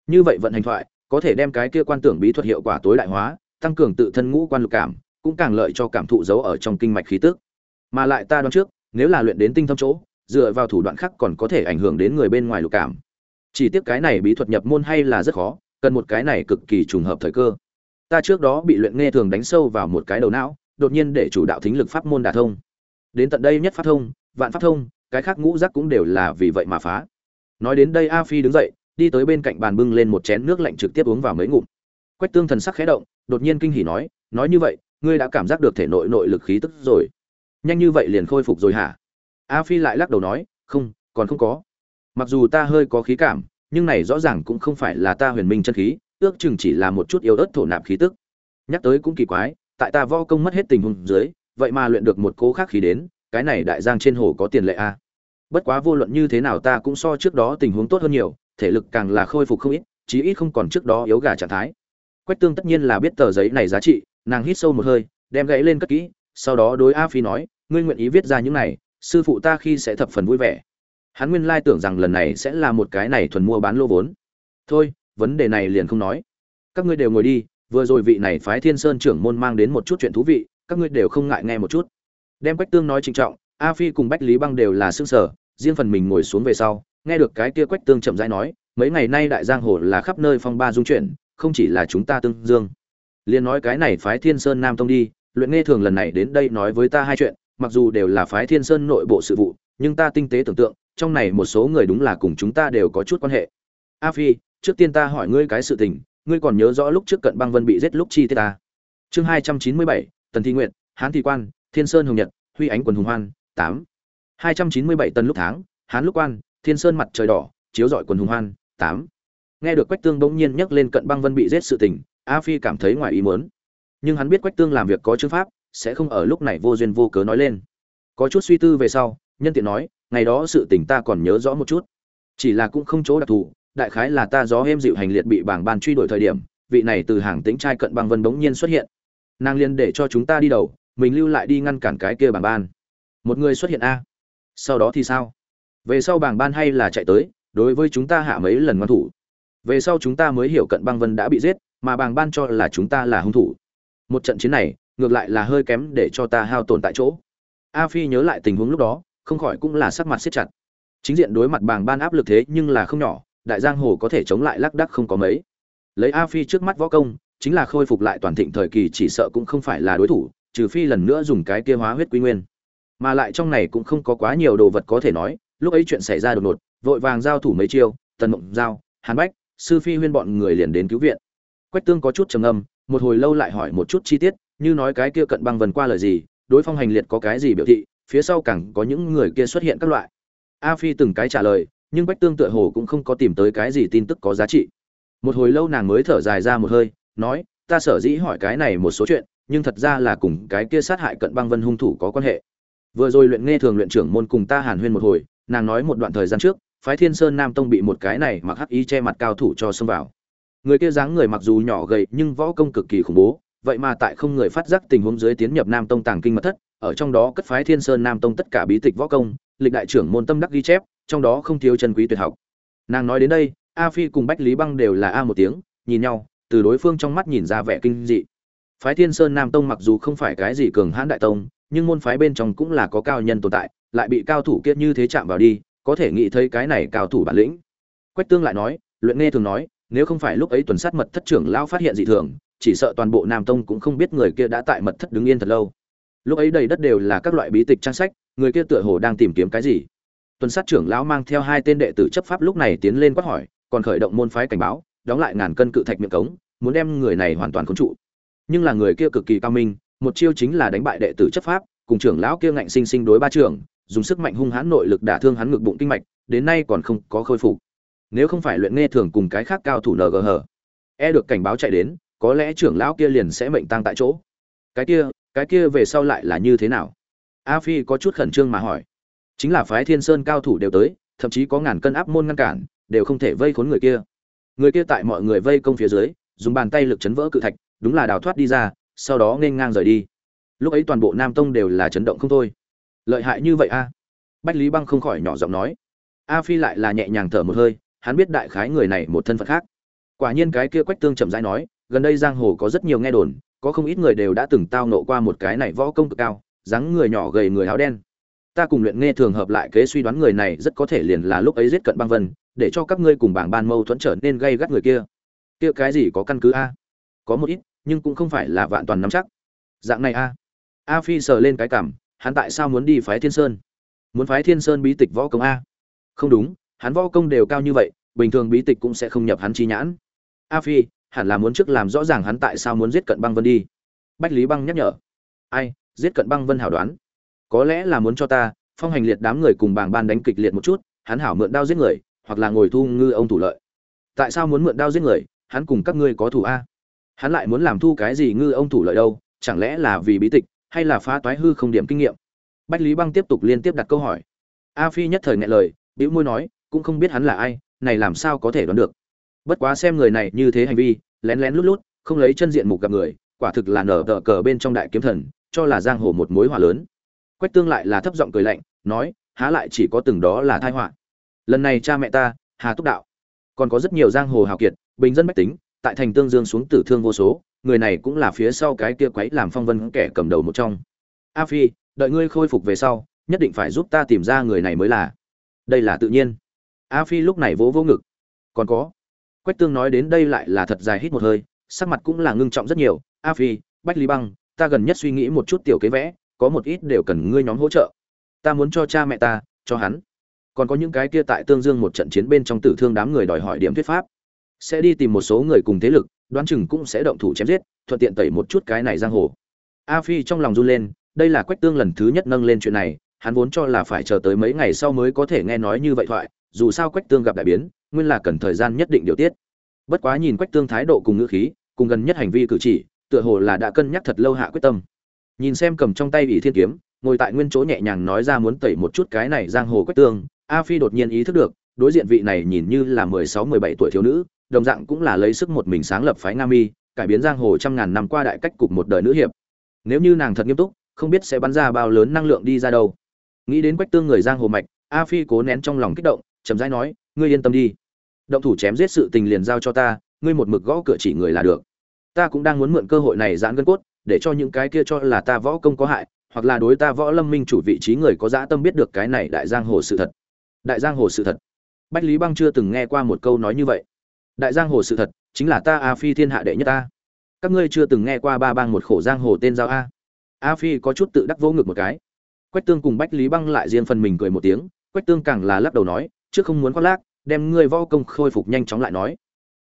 Như vậy vận hành thoại, có thể đem cái kia quan tưởng bí thuật hiệu quả tối đại hóa, tăng cường tự thân ngũ quan lục cảm, cũng càng lợi cho cảm thụ giấu ở trong kinh mạch khí tức. Mà lại ta đoán trước, nếu là luyện đến tinh thâm chỗ dựa vào thủ đoạn khác còn có thể ảnh hưởng đến người bên ngoài lục cảm. Chỉ tiếc cái này bí thuật nhập môn hay là rất khó, cần một cái này cực kỳ trùng hợp thời cơ. Ta trước đó bị luyện nghe thường đánh sâu vào một cái đầu não, đột nhiên để chủ đạo thính lực pháp môn đả thông. Đến tận đây nhất pháp thông, vạn pháp thông, cái khác ngũ giác cũng đều là vì vậy mà phá. Nói đến đây a phi đứng dậy, đi tới bên cạnh bàn bưng lên một chén nước lạnh trực tiếp uống vào mấy ngụm. Quách tương thần sắc khẽ động, đột nhiên kinh hỉ nói nói như vậy, ngươi đã cảm giác được thể nội nội lực khí tức rồi. Nhanh như vậy liền khôi phục rồi hả? A phi lại lắc đầu nói, không, còn không có. Mặc dù ta hơi có khí cảm, nhưng này rõ ràng cũng không phải là ta huyền minh chân khí, ước chừng chỉ là một chút yếu ớt thổ nạp khí tức. Nhắc tới cũng kỳ quái, tại ta võ công mất hết tình huống dưới, vậy mà luyện được một cố khác khí đến, cái này đại giang trên hồ có tiền lệ a. Bất quá vô luận như thế nào ta cũng so trước đó tình huống tốt hơn nhiều, thể lực càng là khôi phục không ít, chí ít không còn trước đó yếu gà trạng thái. Quách tương tất nhiên là biết tờ giấy này giá trị, nàng hít sâu một hơi, đem gãy lên cất kỹ, sau đó đối a phi nói, ngươi nguyện ý viết ra những này sư phụ ta khi sẽ thập phần vui vẻ. Hắn nguyên lai tưởng rằng lần này sẽ là một cái này thuần mua bán lô vốn. Thôi, vấn đề này liền không nói. Các ngươi đều ngồi đi, vừa rồi vị này phái thiên sơn trưởng môn mang đến một chút chuyện thú vị, các ngươi đều không ngại nghe một chút. Đem quách tương nói trịnh trọng, a phi cùng bách lý băng đều là xương sở riêng phần mình ngồi xuống về sau, nghe được cái kia quách tương chậm rãi nói, mấy ngày nay đại giang hồ là khắp nơi phong ba dung chuyển, không chỉ là chúng ta tương dương. Liền nói cái này phái thiên sơn nam tông đi, luyện nghe thường lần này đến đây nói với ta hai chuyện mặc dù đều là phái thiên sơn nội bộ sự vụ, nhưng ta tinh tế tưởng tượng, trong này một số người đúng là cùng chúng ta đều có chút quan hệ. A phi, trước tiên ta hỏi ngươi cái sự tình, ngươi còn nhớ rõ lúc trước cận băng vân bị giết lúc chi tiết ta? Chương hai trăm chín mươi bảy, tần thi nguyện hán thị quan, thiên sơn hồng nhật, huy ánh quần hùng hoan, tám. hai trăm chín mươi bảy tần lúc tháng, hán lúc quan, thiên sơn mặt trời đỏ, chiếu rọi quần hùng hoan, tám. Nghe được quách tương bỗng nhiên nhắc lên cận băng vân bị giết sự tình, a phi cảm thấy ngoài ý muốn. Nhưng hắn biết quách tương làm việc có chữ pháp sẽ không ở lúc này vô duyên vô cớ nói lên. Có chút suy tư về sau, nhân tiện nói, ngày đó sự tình ta còn nhớ rõ một chút. Chỉ là cũng không chỗ đặc thù, đại khái là ta gió êm dịu hành liệt bị bảng ban truy đuổi thời điểm, vị này từ hàng tính trai cận băng vân bỗng nhiên xuất hiện. Nàng liên để cho chúng ta đi đầu, mình lưu lại đi ngăn cản cái kia bảng ban. Một người xuất hiện a. Sau đó thì sao? Về sau bảng ban hay là chạy tới, đối với chúng ta hạ mấy lần ngoan thủ. Về sau chúng ta mới hiểu cận băng vân đã bị giết, mà bảng ban cho là chúng ta là hung thủ. Một trận chiến này ngược lại là hơi kém để cho ta hao tổn tại chỗ. A phi nhớ lại tình huống lúc đó, không khỏi cũng là sắc mặt siết chặt. Chính diện đối mặt bàng ban áp lực thế nhưng là không nhỏ, đại giang hồ có thể chống lại lắc đắc không có mấy. Lấy a phi trước mắt võ công, chính là khôi phục lại toàn thịnh thời kỳ chỉ sợ cũng không phải là đối thủ, trừ phi lần nữa dùng cái kia hóa huyết quy nguyên. Mà lại trong này cũng không có quá nhiều đồ vật có thể nói, lúc ấy chuyện xảy ra đột ngột, vội vàng giao thủ mấy chiêu, tần mộng giao, hàn bách, sư phi huyên bọn người liền đến cứu viện. Quách tương có chút trầm âm một hồi lâu lại hỏi một chút chi tiết như nói cái kia cận băng vần qua lời gì, đối phong hành liệt có cái gì biểu thị, phía sau càng có những người kia xuất hiện các loại. A phi từng cái trả lời, nhưng bách tương tựa hồ cũng không có tìm tới cái gì tin tức có giá trị. Một hồi lâu nàng mới thở dài ra một hơi, nói, ta sở dĩ hỏi cái này một số chuyện, nhưng thật ra là cùng cái kia sát hại cận băng vân hung thủ có quan hệ. Vừa rồi luyện nghe thường luyện trưởng môn cùng ta hàn huyên một hồi, nàng nói một đoạn thời gian trước, phái thiên sơn nam tông bị một cái này mặc hắc y che mặt cao thủ cho xông vào. Người kia dáng người mặc dù nhỏ gầy, nhưng võ công cực kỳ khủng bố vậy mà tại không người phát giác tình huống dưới tiến nhập nam tông tàng kinh mật thất, ở trong đó cất phái thiên sơn nam tông tất cả bí tịch võ công, lịch đại trưởng môn tâm đắc ghi chép, trong đó không thiếu chân quý tuyệt học. Nàng nói đến đây, a phi cùng bách lý băng đều là a một tiếng, nhìn nhau, từ đối phương trong mắt nhìn ra vẻ kinh dị. Phái thiên sơn nam tông mặc dù không phải cái gì cường hãn đại tông, nhưng môn phái bên trong cũng là có cao nhân tồn tại, lại bị cao thủ kiếp như thế chạm vào đi, có thể nghĩ thấy cái này cao thủ bản lĩnh. Quách tương lại nói, luyện nghe thường nói, nếu không phải lúc ấy tuần sát mật thất trưởng lão phát hiện dị thường chỉ sợ toàn bộ nam tông cũng không biết người kia đã tại mật thất đứng yên thật lâu. Lúc ấy đầy đất đều là các loại bí tịch trang sách, người kia tựa hồ đang tìm kiếm cái gì? Tuần sát trưởng lão mang theo hai tên đệ tử chấp pháp lúc này tiến lên quát hỏi, còn khởi động môn phái cảnh báo, đóng lại ngàn cân cự thạch miệng cống, muốn đem người này hoàn toàn khống trụ. Nhưng là người kia cực kỳ cao minh, một chiêu chính là đánh bại đệ tử chấp pháp, cùng trưởng lão kia ngạnh sinh sinh đối ba trưởng, dùng sức mạnh hung hãn nội lực đả thương hắn ngực bụng kinh mạch, đến nay còn không có khôi phục. Nếu không phải luyện nghe thường cùng cái khác cao thủ ngh e được cảnh báo chạy đến có lẽ trưởng lão kia liền sẽ mệnh tang tại chỗ. Cái kia cái kia về sau lại là như thế nào? A phi có chút khẩn trương mà hỏi. Chính là phái thiên sơn cao thủ đều tới, thậm chí có ngàn cân áp môn ngăn cản, đều không thể vây khốn người kia. Người kia tại mọi người vây công phía dưới, dùng bàn tay lực chấn vỡ cự thạch, đúng là đào thoát đi ra, sau đó nên ngang rời đi. Lúc ấy toàn bộ nam tông đều là chấn động không thôi. Lợi hại như vậy a? Bách lý băng không khỏi nhỏ giọng nói. A phi lại là nhẹ nhàng thở một hơi, hắn biết đại khái người này một thân phận khác. Quả nhiên cái kia quách tương chậm rãi nói gần đây giang hồ có rất nhiều nghe đồn, có không ít người đều đã từng tao nộ qua một cái này võ công cực cao, dáng người nhỏ gầy người áo đen. Ta cùng luyện nghe thường hợp lại kế suy đoán người này rất có thể liền là lúc ấy giết cận băng vân, để cho các ngươi cùng bảng ban mâu thuẫn trở nên gây gắt người kia. Kia cái gì có căn cứ a? Có một ít, nhưng cũng không phải là vạn toàn nắm chắc. Dạng này a. A phi sờ lên cái cảm, hắn tại sao muốn đi phái thiên sơn? Muốn phái thiên sơn bí tịch võ công a? Không đúng, hắn võ công đều cao như vậy, bình thường bí tịch cũng sẽ không nhập hắn chi nhãn. A phi hẳn là muốn trước làm rõ ràng hắn tại sao muốn giết cận băng vân đi. Bách lý băng nhắc nhở. Ai, giết cận băng vân hảo đoán. Có lẽ là muốn cho ta, phong hành liệt đám người cùng bảng ban đánh kịch liệt một chút, hắn hảo mượn đao giết người, hoặc là ngồi thu ngư ông thủ lợi. Tại sao muốn mượn đao giết người, hắn cùng các ngươi có thủ a? Hắn lại muốn làm thu cái gì ngư ông thủ lợi đâu, chẳng lẽ là vì bí tịch, hay là phá toái hư không điểm kinh nghiệm? Bách lý băng tiếp tục liên tiếp đặt câu hỏi. A phi nhất thời ngại lời, bĩu môi nói, cũng không biết hắn là ai, này làm sao có thể đoán được bất quá xem người này như thế hành vi, lén lén lút lút, không lấy chân diện mục gặp người, quả thực là nở tờ cờ bên trong đại kiếm thần, cho là giang hồ một mối hỏa lớn. Quách tương lại là thấp giọng cười lạnh, nói, há lại chỉ có từng đó là thai họa. Lần này cha mẹ ta, hà túc đạo. Còn có rất nhiều giang hồ hào kiệt, bình dân bách tính, tại thành tương dương xuống tử thương vô số, người này cũng là phía sau cái kia quấy làm phong vân kẻ cầm đầu một trong. A phi, đợi ngươi khôi phục về sau, nhất định phải giúp ta tìm ra người này mới là. Đây là tự nhiên. A phi lúc này vỗ vỗ ngực. Còn có quách tương nói đến đây lại là thật dài hít một hơi, sắc mặt cũng là ngưng trọng rất nhiều. A phi, bách lý băng, ta gần nhất suy nghĩ một chút tiểu kế vẽ, có một ít đều cần ngươi nhóm hỗ trợ. Ta muốn cho cha mẹ ta, cho hắn. Còn có những cái kia tại tương dương một trận chiến bên trong tử thương đám người đòi hỏi điểm thuyết pháp. Sẽ đi tìm một số người cùng thế lực, đoán chừng cũng sẽ động thủ chém giết, thuận tiện tẩy một chút cái này giang hồ. A phi trong lòng run lên, đây là quách tương lần thứ nhất nâng lên chuyện này, hắn vốn cho là phải chờ tới mấy ngày sau mới có thể nghe nói như vậy thoại dù sao quách tương gặp đại biến, nguyên là cần thời gian nhất định điều tiết. Bất quá nhìn quách tương thái độ cùng ngữ khí, cùng gần nhất hành vi cử chỉ, tựa hồ là đã cân nhắc thật lâu hạ quyết tâm. Nhìn xem cầm trong tay ỷ thiên kiếm, ngồi tại nguyên chỗ nhẹ nhàng nói ra muốn tẩy một chút cái này giang hồ quách tương, a phi đột nhiên ý thức được, đối diện vị này nhìn như là mười sáu, mười bảy tuổi thiếu nữ, đồng dạng cũng là lấy sức một mình sáng lập phái nga mi, cải biến giang hồ trăm ngàn năm qua đại cách cục một đời nữ hiệp. Nếu như nàng thật nghiêm túc, không biết sẽ bắn ra bao lớn năng lượng đi ra đâu. Nghĩ đến quách tương người giang hồ mạch, a phi cố nén trong lòng kích động chậm rãi nói, ngươi yên tâm đi. Động thủ chém giết sự tình liền giao cho ta, ngươi một mực gõ cửa chỉ người là được. Ta cũng đang muốn mượn cơ hội này giãn gân cốt, để cho những cái kia cho là ta võ công có hại, hoặc là đối ta võ lâm minh chủ vị trí người có dã tâm biết được cái này đại giang hồ sự thật. Đại giang hồ sự thật. Bách lý băng chưa từng nghe qua một câu nói như vậy. Đại giang hồ sự thật chính là ta a phi thiên hạ đệ nhất ta các ngươi chưa từng nghe qua ba bang một khổ giang hồ tên giao a. A phi có chút tự đắc vô ngực một cái. Quách tương cùng bách lý băng lại riêng phần mình cười một tiếng, quách tương càng là lắc đầu nói trước không muốn khoác lác, đem ngươi võ công khôi phục nhanh chóng lại nói.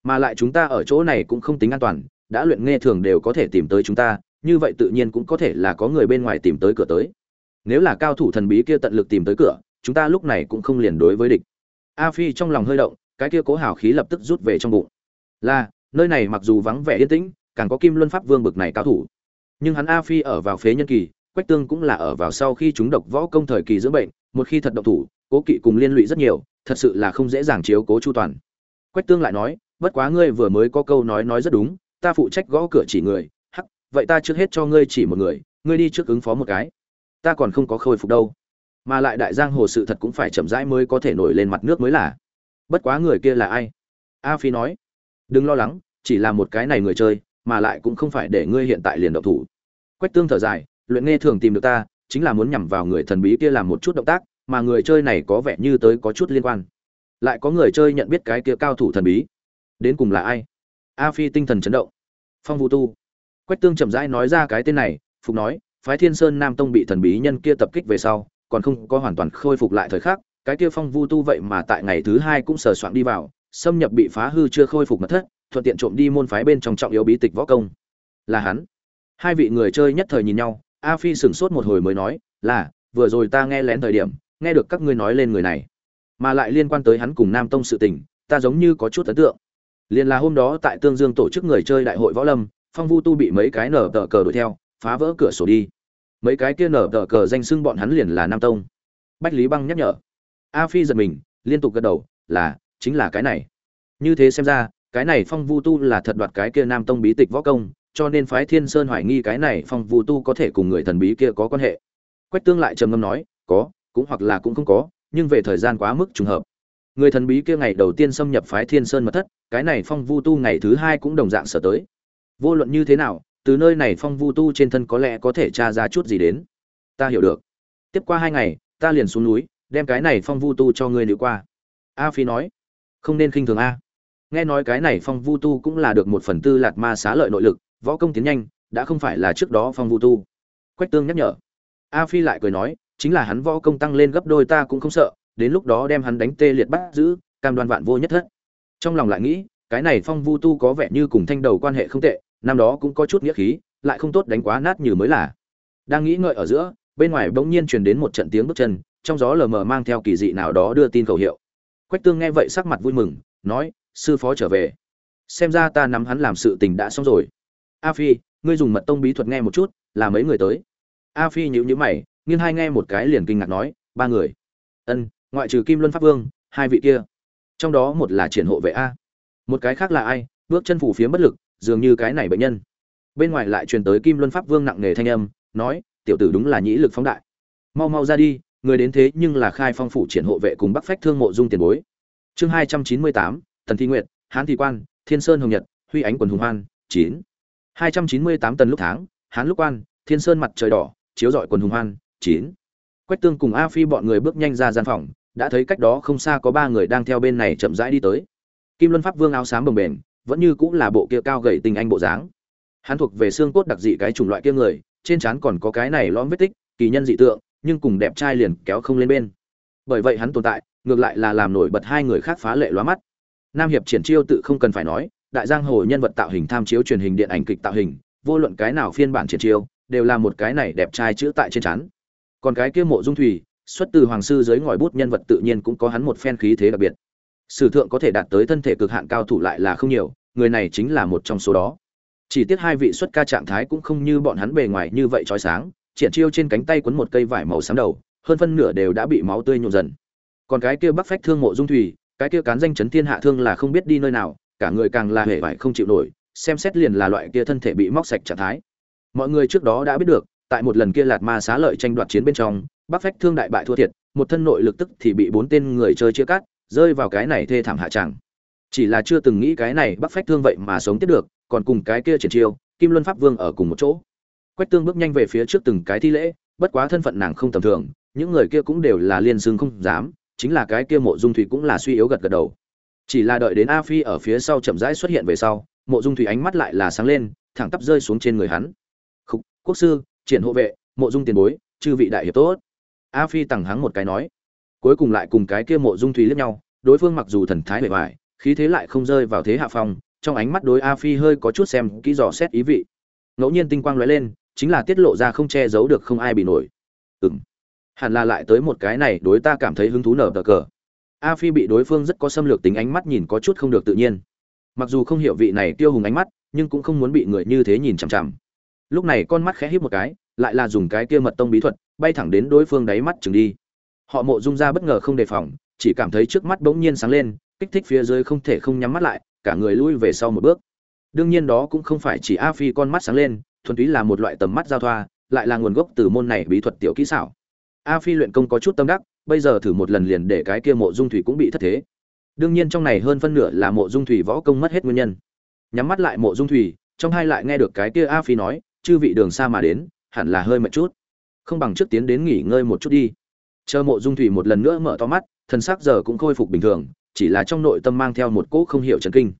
Mà lại chúng ta ở chỗ này cũng không tính an toàn, đã luyện nghe thường đều có thể tìm tới chúng ta, như vậy tự nhiên cũng có thể là có người bên ngoài tìm tới cửa tới. Nếu là cao thủ thần bí kia tận lực tìm tới cửa, chúng ta lúc này cũng không liền đối với địch. A phi trong lòng hơi động, cái kia cố hào khí lập tức rút về trong bụng. Là, nơi này mặc dù vắng vẻ yên tĩnh, càng có kim luân pháp vương bực này cao thủ. Nhưng hắn a phi ở vào phế nhân kỳ, quách tương cũng là ở vào sau khi chúng độc võ công thời kỳ dưỡng bệnh, một khi thật độc thủ cố kỵ cùng liên lụy rất nhiều, thật sự là không dễ dàng chiếu cố chu toàn. Quách tương lại nói, bất quá ngươi vừa mới có câu nói nói rất đúng, ta phụ trách gõ cửa chỉ người, hắc, vậy ta trước hết cho ngươi chỉ một người, ngươi đi trước ứng phó một cái. Ta còn không có khôi phục đâu. Mà lại đại giang hồ sự thật cũng phải chậm rãi mới có thể nổi lên mặt nước mới là. Bất quá người kia là ai? A phi nói, đừng lo lắng, chỉ là một cái này người chơi, mà lại cũng không phải để ngươi hiện tại liền động thủ. Quách tương thở dài, luyện nghe thường tìm được ta, chính là muốn nhằm vào người thần bí kia làm một chút động tác mà người chơi này có vẻ như tới có chút liên quan. Lại có người chơi nhận biết cái kia cao thủ thần bí. Đến cùng là ai? A phi tinh thần chấn động. Phong vu tu. Quách tương chậm rãi nói ra cái tên này, phục nói, phái thiên sơn nam tông bị thần bí nhân kia tập kích về sau, còn không có hoàn toàn khôi phục lại thời khắc, cái kia phong vu tu vậy mà tại ngày thứ hai cũng sờ soạn đi vào, xâm nhập bị phá hư chưa khôi phục mật thất, thuận tiện trộm đi môn phái bên trong trọng yếu bí tịch võ công. Là hắn. Hai vị người chơi nhất thời nhìn nhau, a phi sửng sốt một hồi mới nói, là, vừa rồi ta nghe lén thời điểm nghe được các ngươi nói lên người này, mà lại liên quan tới hắn cùng nam tông sự tình, ta giống như có chút ấn tượng. Liền là hôm đó tại tương dương tổ chức người chơi đại hội võ lâm, phong vu tu bị mấy cái nở tờ cờ đuổi theo, phá vỡ cửa sổ đi. Mấy cái kia nở tờ cờ danh xưng bọn hắn liền là nam tông. Bách lý băng nhắc nhở. A phi giật mình, liên tục gật đầu, là, chính là cái này. Như thế xem ra, cái này phong vu tu là thật đoạt cái kia nam tông bí tịch võ công, cho nên phái thiên sơn hoài nghi cái này phong vu tu có thể cùng người thần bí kia có quan hệ. Quách tương lại trầm ngâm nói, có cũng hoặc là cũng không có, nhưng về thời gian quá mức trùng hợp. Người thần bí kia ngày đầu tiên xâm nhập phái thiên sơn mật thất, cái này phong vu tu ngày thứ hai cũng đồng dạng sở tới. Vô luận như thế nào, từ nơi này phong vu tu trên thân có lẽ có thể tra ra chút gì đến. Ta hiểu được. Tiếp qua hai ngày, ta liền xuống núi, đem cái này phong vu tu cho ngươi nữ qua. A phi nói, không nên khinh thường a. Nghe nói cái này phong vu tu cũng là được một phần tư lạt ma xá lợi nội lực, võ công tiến nhanh, đã không phải là trước đó phong vu tu. Quách tương nhắc nhở. A phi lại cười nói chính là hắn võ công tăng lên gấp đôi ta cũng không sợ, đến lúc đó đem hắn đánh tê liệt bắt giữ, cam đoan vạn vô nhất thất. Trong lòng lại nghĩ, cái này phong vu tu có vẻ như cùng thanh đầu quan hệ không tệ, năm đó cũng có chút nghĩa khí, lại không tốt đánh quá nát như mới là. Đang nghĩ ngợi ở giữa, bên ngoài bỗng nhiên truyền đến một trận tiếng bước chân, trong gió lờ mờ mang theo kỳ dị nào đó đưa tin khẩu hiệu. Quách tương nghe vậy sắc mặt vui mừng, nói, sư phó trở về. Xem ra ta nắm hắn làm sự tình đã xong rồi. A phi, ngươi dùng mật tông bí thuật nghe một chút, là mấy người tới? A phi nhíu nhíu mày nghiêng hai nghe một cái liền kinh ngạc nói, ba người. Ân, ngoại trừ kim luân pháp vương, hai vị kia. Trong đó một là triển hộ vệ a. Một cái khác là ai? Bước chân phủ phía bất lực, dường như cái này bệnh nhân. Bên ngoài lại truyền tới kim luân pháp vương nặng nề thanh âm, nói, tiểu tử đúng là nhĩ lực phóng đại. Mau mau ra đi, người đến thế nhưng là khai phong phủ triển hộ vệ cùng bắc phách thương mộ dung tiền bối. Chương hai trăm chín mươi tám tần thi nguyệt, hán thị quan, thiên sơn hồng nhật, huy ánh quần hùng hoan, chín. Hai trăm chín mươi tám tần lúc tháng, hán lúc quan, thiên sơn mặt trời đỏ, chiếu rọi quần hùng hoan chín. Quách tương cùng a phi bọn người bước nhanh ra gian phòng, đã thấy cách đó không xa có ba người đang theo bên này chậm rãi đi tới. Kim luân pháp vương áo xám bồng bềnh, vẫn như cũng là bộ kia cao gầy tình anh bộ dáng. Hắn thuộc về xương cốt đặc dị cái chủng loại kia người, trên trán còn có cái này lõm vết tích, kỳ nhân dị tượng, nhưng cùng đẹp trai liền kéo không lên bên. Bởi vậy hắn tồn tại, ngược lại là làm nổi bật hai người khác phá lệ lóa mắt. Nam hiệp triển chiêu tự không cần phải nói, đại giang hồ nhân vật tạo hình tham chiếu truyền hình điện ảnh kịch tạo hình, vô luận cái nào phiên bản triển chiêu, đều là một cái này đẹp trai chữ tại trên trán còn cái kia mộ dung thủy, xuất từ hoàng sư dưới ngòi bút nhân vật tự nhiên cũng có hắn một phen khí thế đặc biệt. Sử thượng có thể đạt tới thân thể cực hạn cao thủ lại là không nhiều, người này chính là một trong số đó. Chỉ tiếc hai vị xuất ca trạng thái cũng không như bọn hắn bề ngoài như vậy trói sáng, triển chiêu trên cánh tay quấn một cây vải màu xám đầu, hơn phân nửa đều đã bị máu tươi nhộn dần. Còn cái kia bắc phách thương mộ dung thủy, cái kia cán danh chấn thiên hạ thương là không biết đi nơi nào, cả người càng là hề vải không chịu nổi, xem xét liền là loại kia thân thể bị móc sạch trạng thái. Mọi người trước đó đã biết được tại một lần kia lạt ma xá lợi tranh đoạt chiến bên trong bắc phách thương đại bại thua thiệt một thân nội lực tức thì bị bốn tên người chơi chia cắt rơi vào cái này thê thảm hạ tràng. Chỉ là chưa từng nghĩ cái này bắc phách thương vậy mà sống tiếp được còn cùng cái kia triển chiêu kim luân pháp vương ở cùng một chỗ. Quách tương bước nhanh về phía trước từng cái thi lễ bất quá thân phận nàng không tầm thường những người kia cũng đều là liên xương không dám chính là cái kia mộ dung thủy cũng là suy yếu gật gật đầu. Chỉ là đợi đến a phi ở phía sau chậm rãi xuất hiện về sau mộ dung thủy ánh mắt lại là sáng lên thẳng tắp rơi xuống trên người hắn. Khúc, quốc sư triển hộ vệ mộ dung tiền bối chư vị đại hiệp tốt. A phi tằng hắng một cái nói. Cuối cùng lại cùng cái kia mộ dung thủy liếc nhau đối phương mặc dù thần thái bề bài, khí thế lại không rơi vào thế hạ phong trong ánh mắt đối a phi hơi có chút xem kỹ dò xét ý vị. Ngẫu nhiên tinh quang lóe lên chính là tiết lộ ra không che giấu được không ai bị nổi. Ừm. Hẳn là lại tới một cái này đối ta cảm thấy hứng thú nở tờ cờ. A phi bị đối phương rất có xâm lược tính ánh mắt nhìn có chút không được tự nhiên. Mặc dù không hiểu vị này tiêu hùng ánh mắt nhưng cũng không muốn bị người như thế nhìn chằm chằm lúc này con mắt khẽ híp một cái, lại là dùng cái kia mật tông bí thuật, bay thẳng đến đối phương đáy mắt chừng đi. Họ mộ dung ra bất ngờ không đề phòng, chỉ cảm thấy trước mắt bỗng nhiên sáng lên, kích thích phía dưới không thể không nhắm mắt lại, cả người lui về sau một bước. Đương nhiên đó cũng không phải chỉ a phi con mắt sáng lên, thuần túy là một loại tầm mắt giao thoa, lại là nguồn gốc từ môn này bí thuật tiểu kỹ xảo. A phi luyện công có chút tâm đắc, bây giờ thử một lần liền để cái kia mộ dung thủy cũng bị thất thế. Đương nhiên trong này hơn phân nửa là mộ dung thủy võ công mất hết nguyên nhân. Nhắm mắt lại mộ dung thủy, trong hai lại nghe được cái kia a phi nói chư vị đường xa mà đến, hẳn là hơi mệt chút. Không bằng trước tiến đến nghỉ ngơi một chút đi. Chờ mộ dung thủy một lần nữa mở to mắt thân xác giờ cũng khôi phục bình thường, chỉ là trong nội tâm mang theo một cỗ không hiểu trần kinh.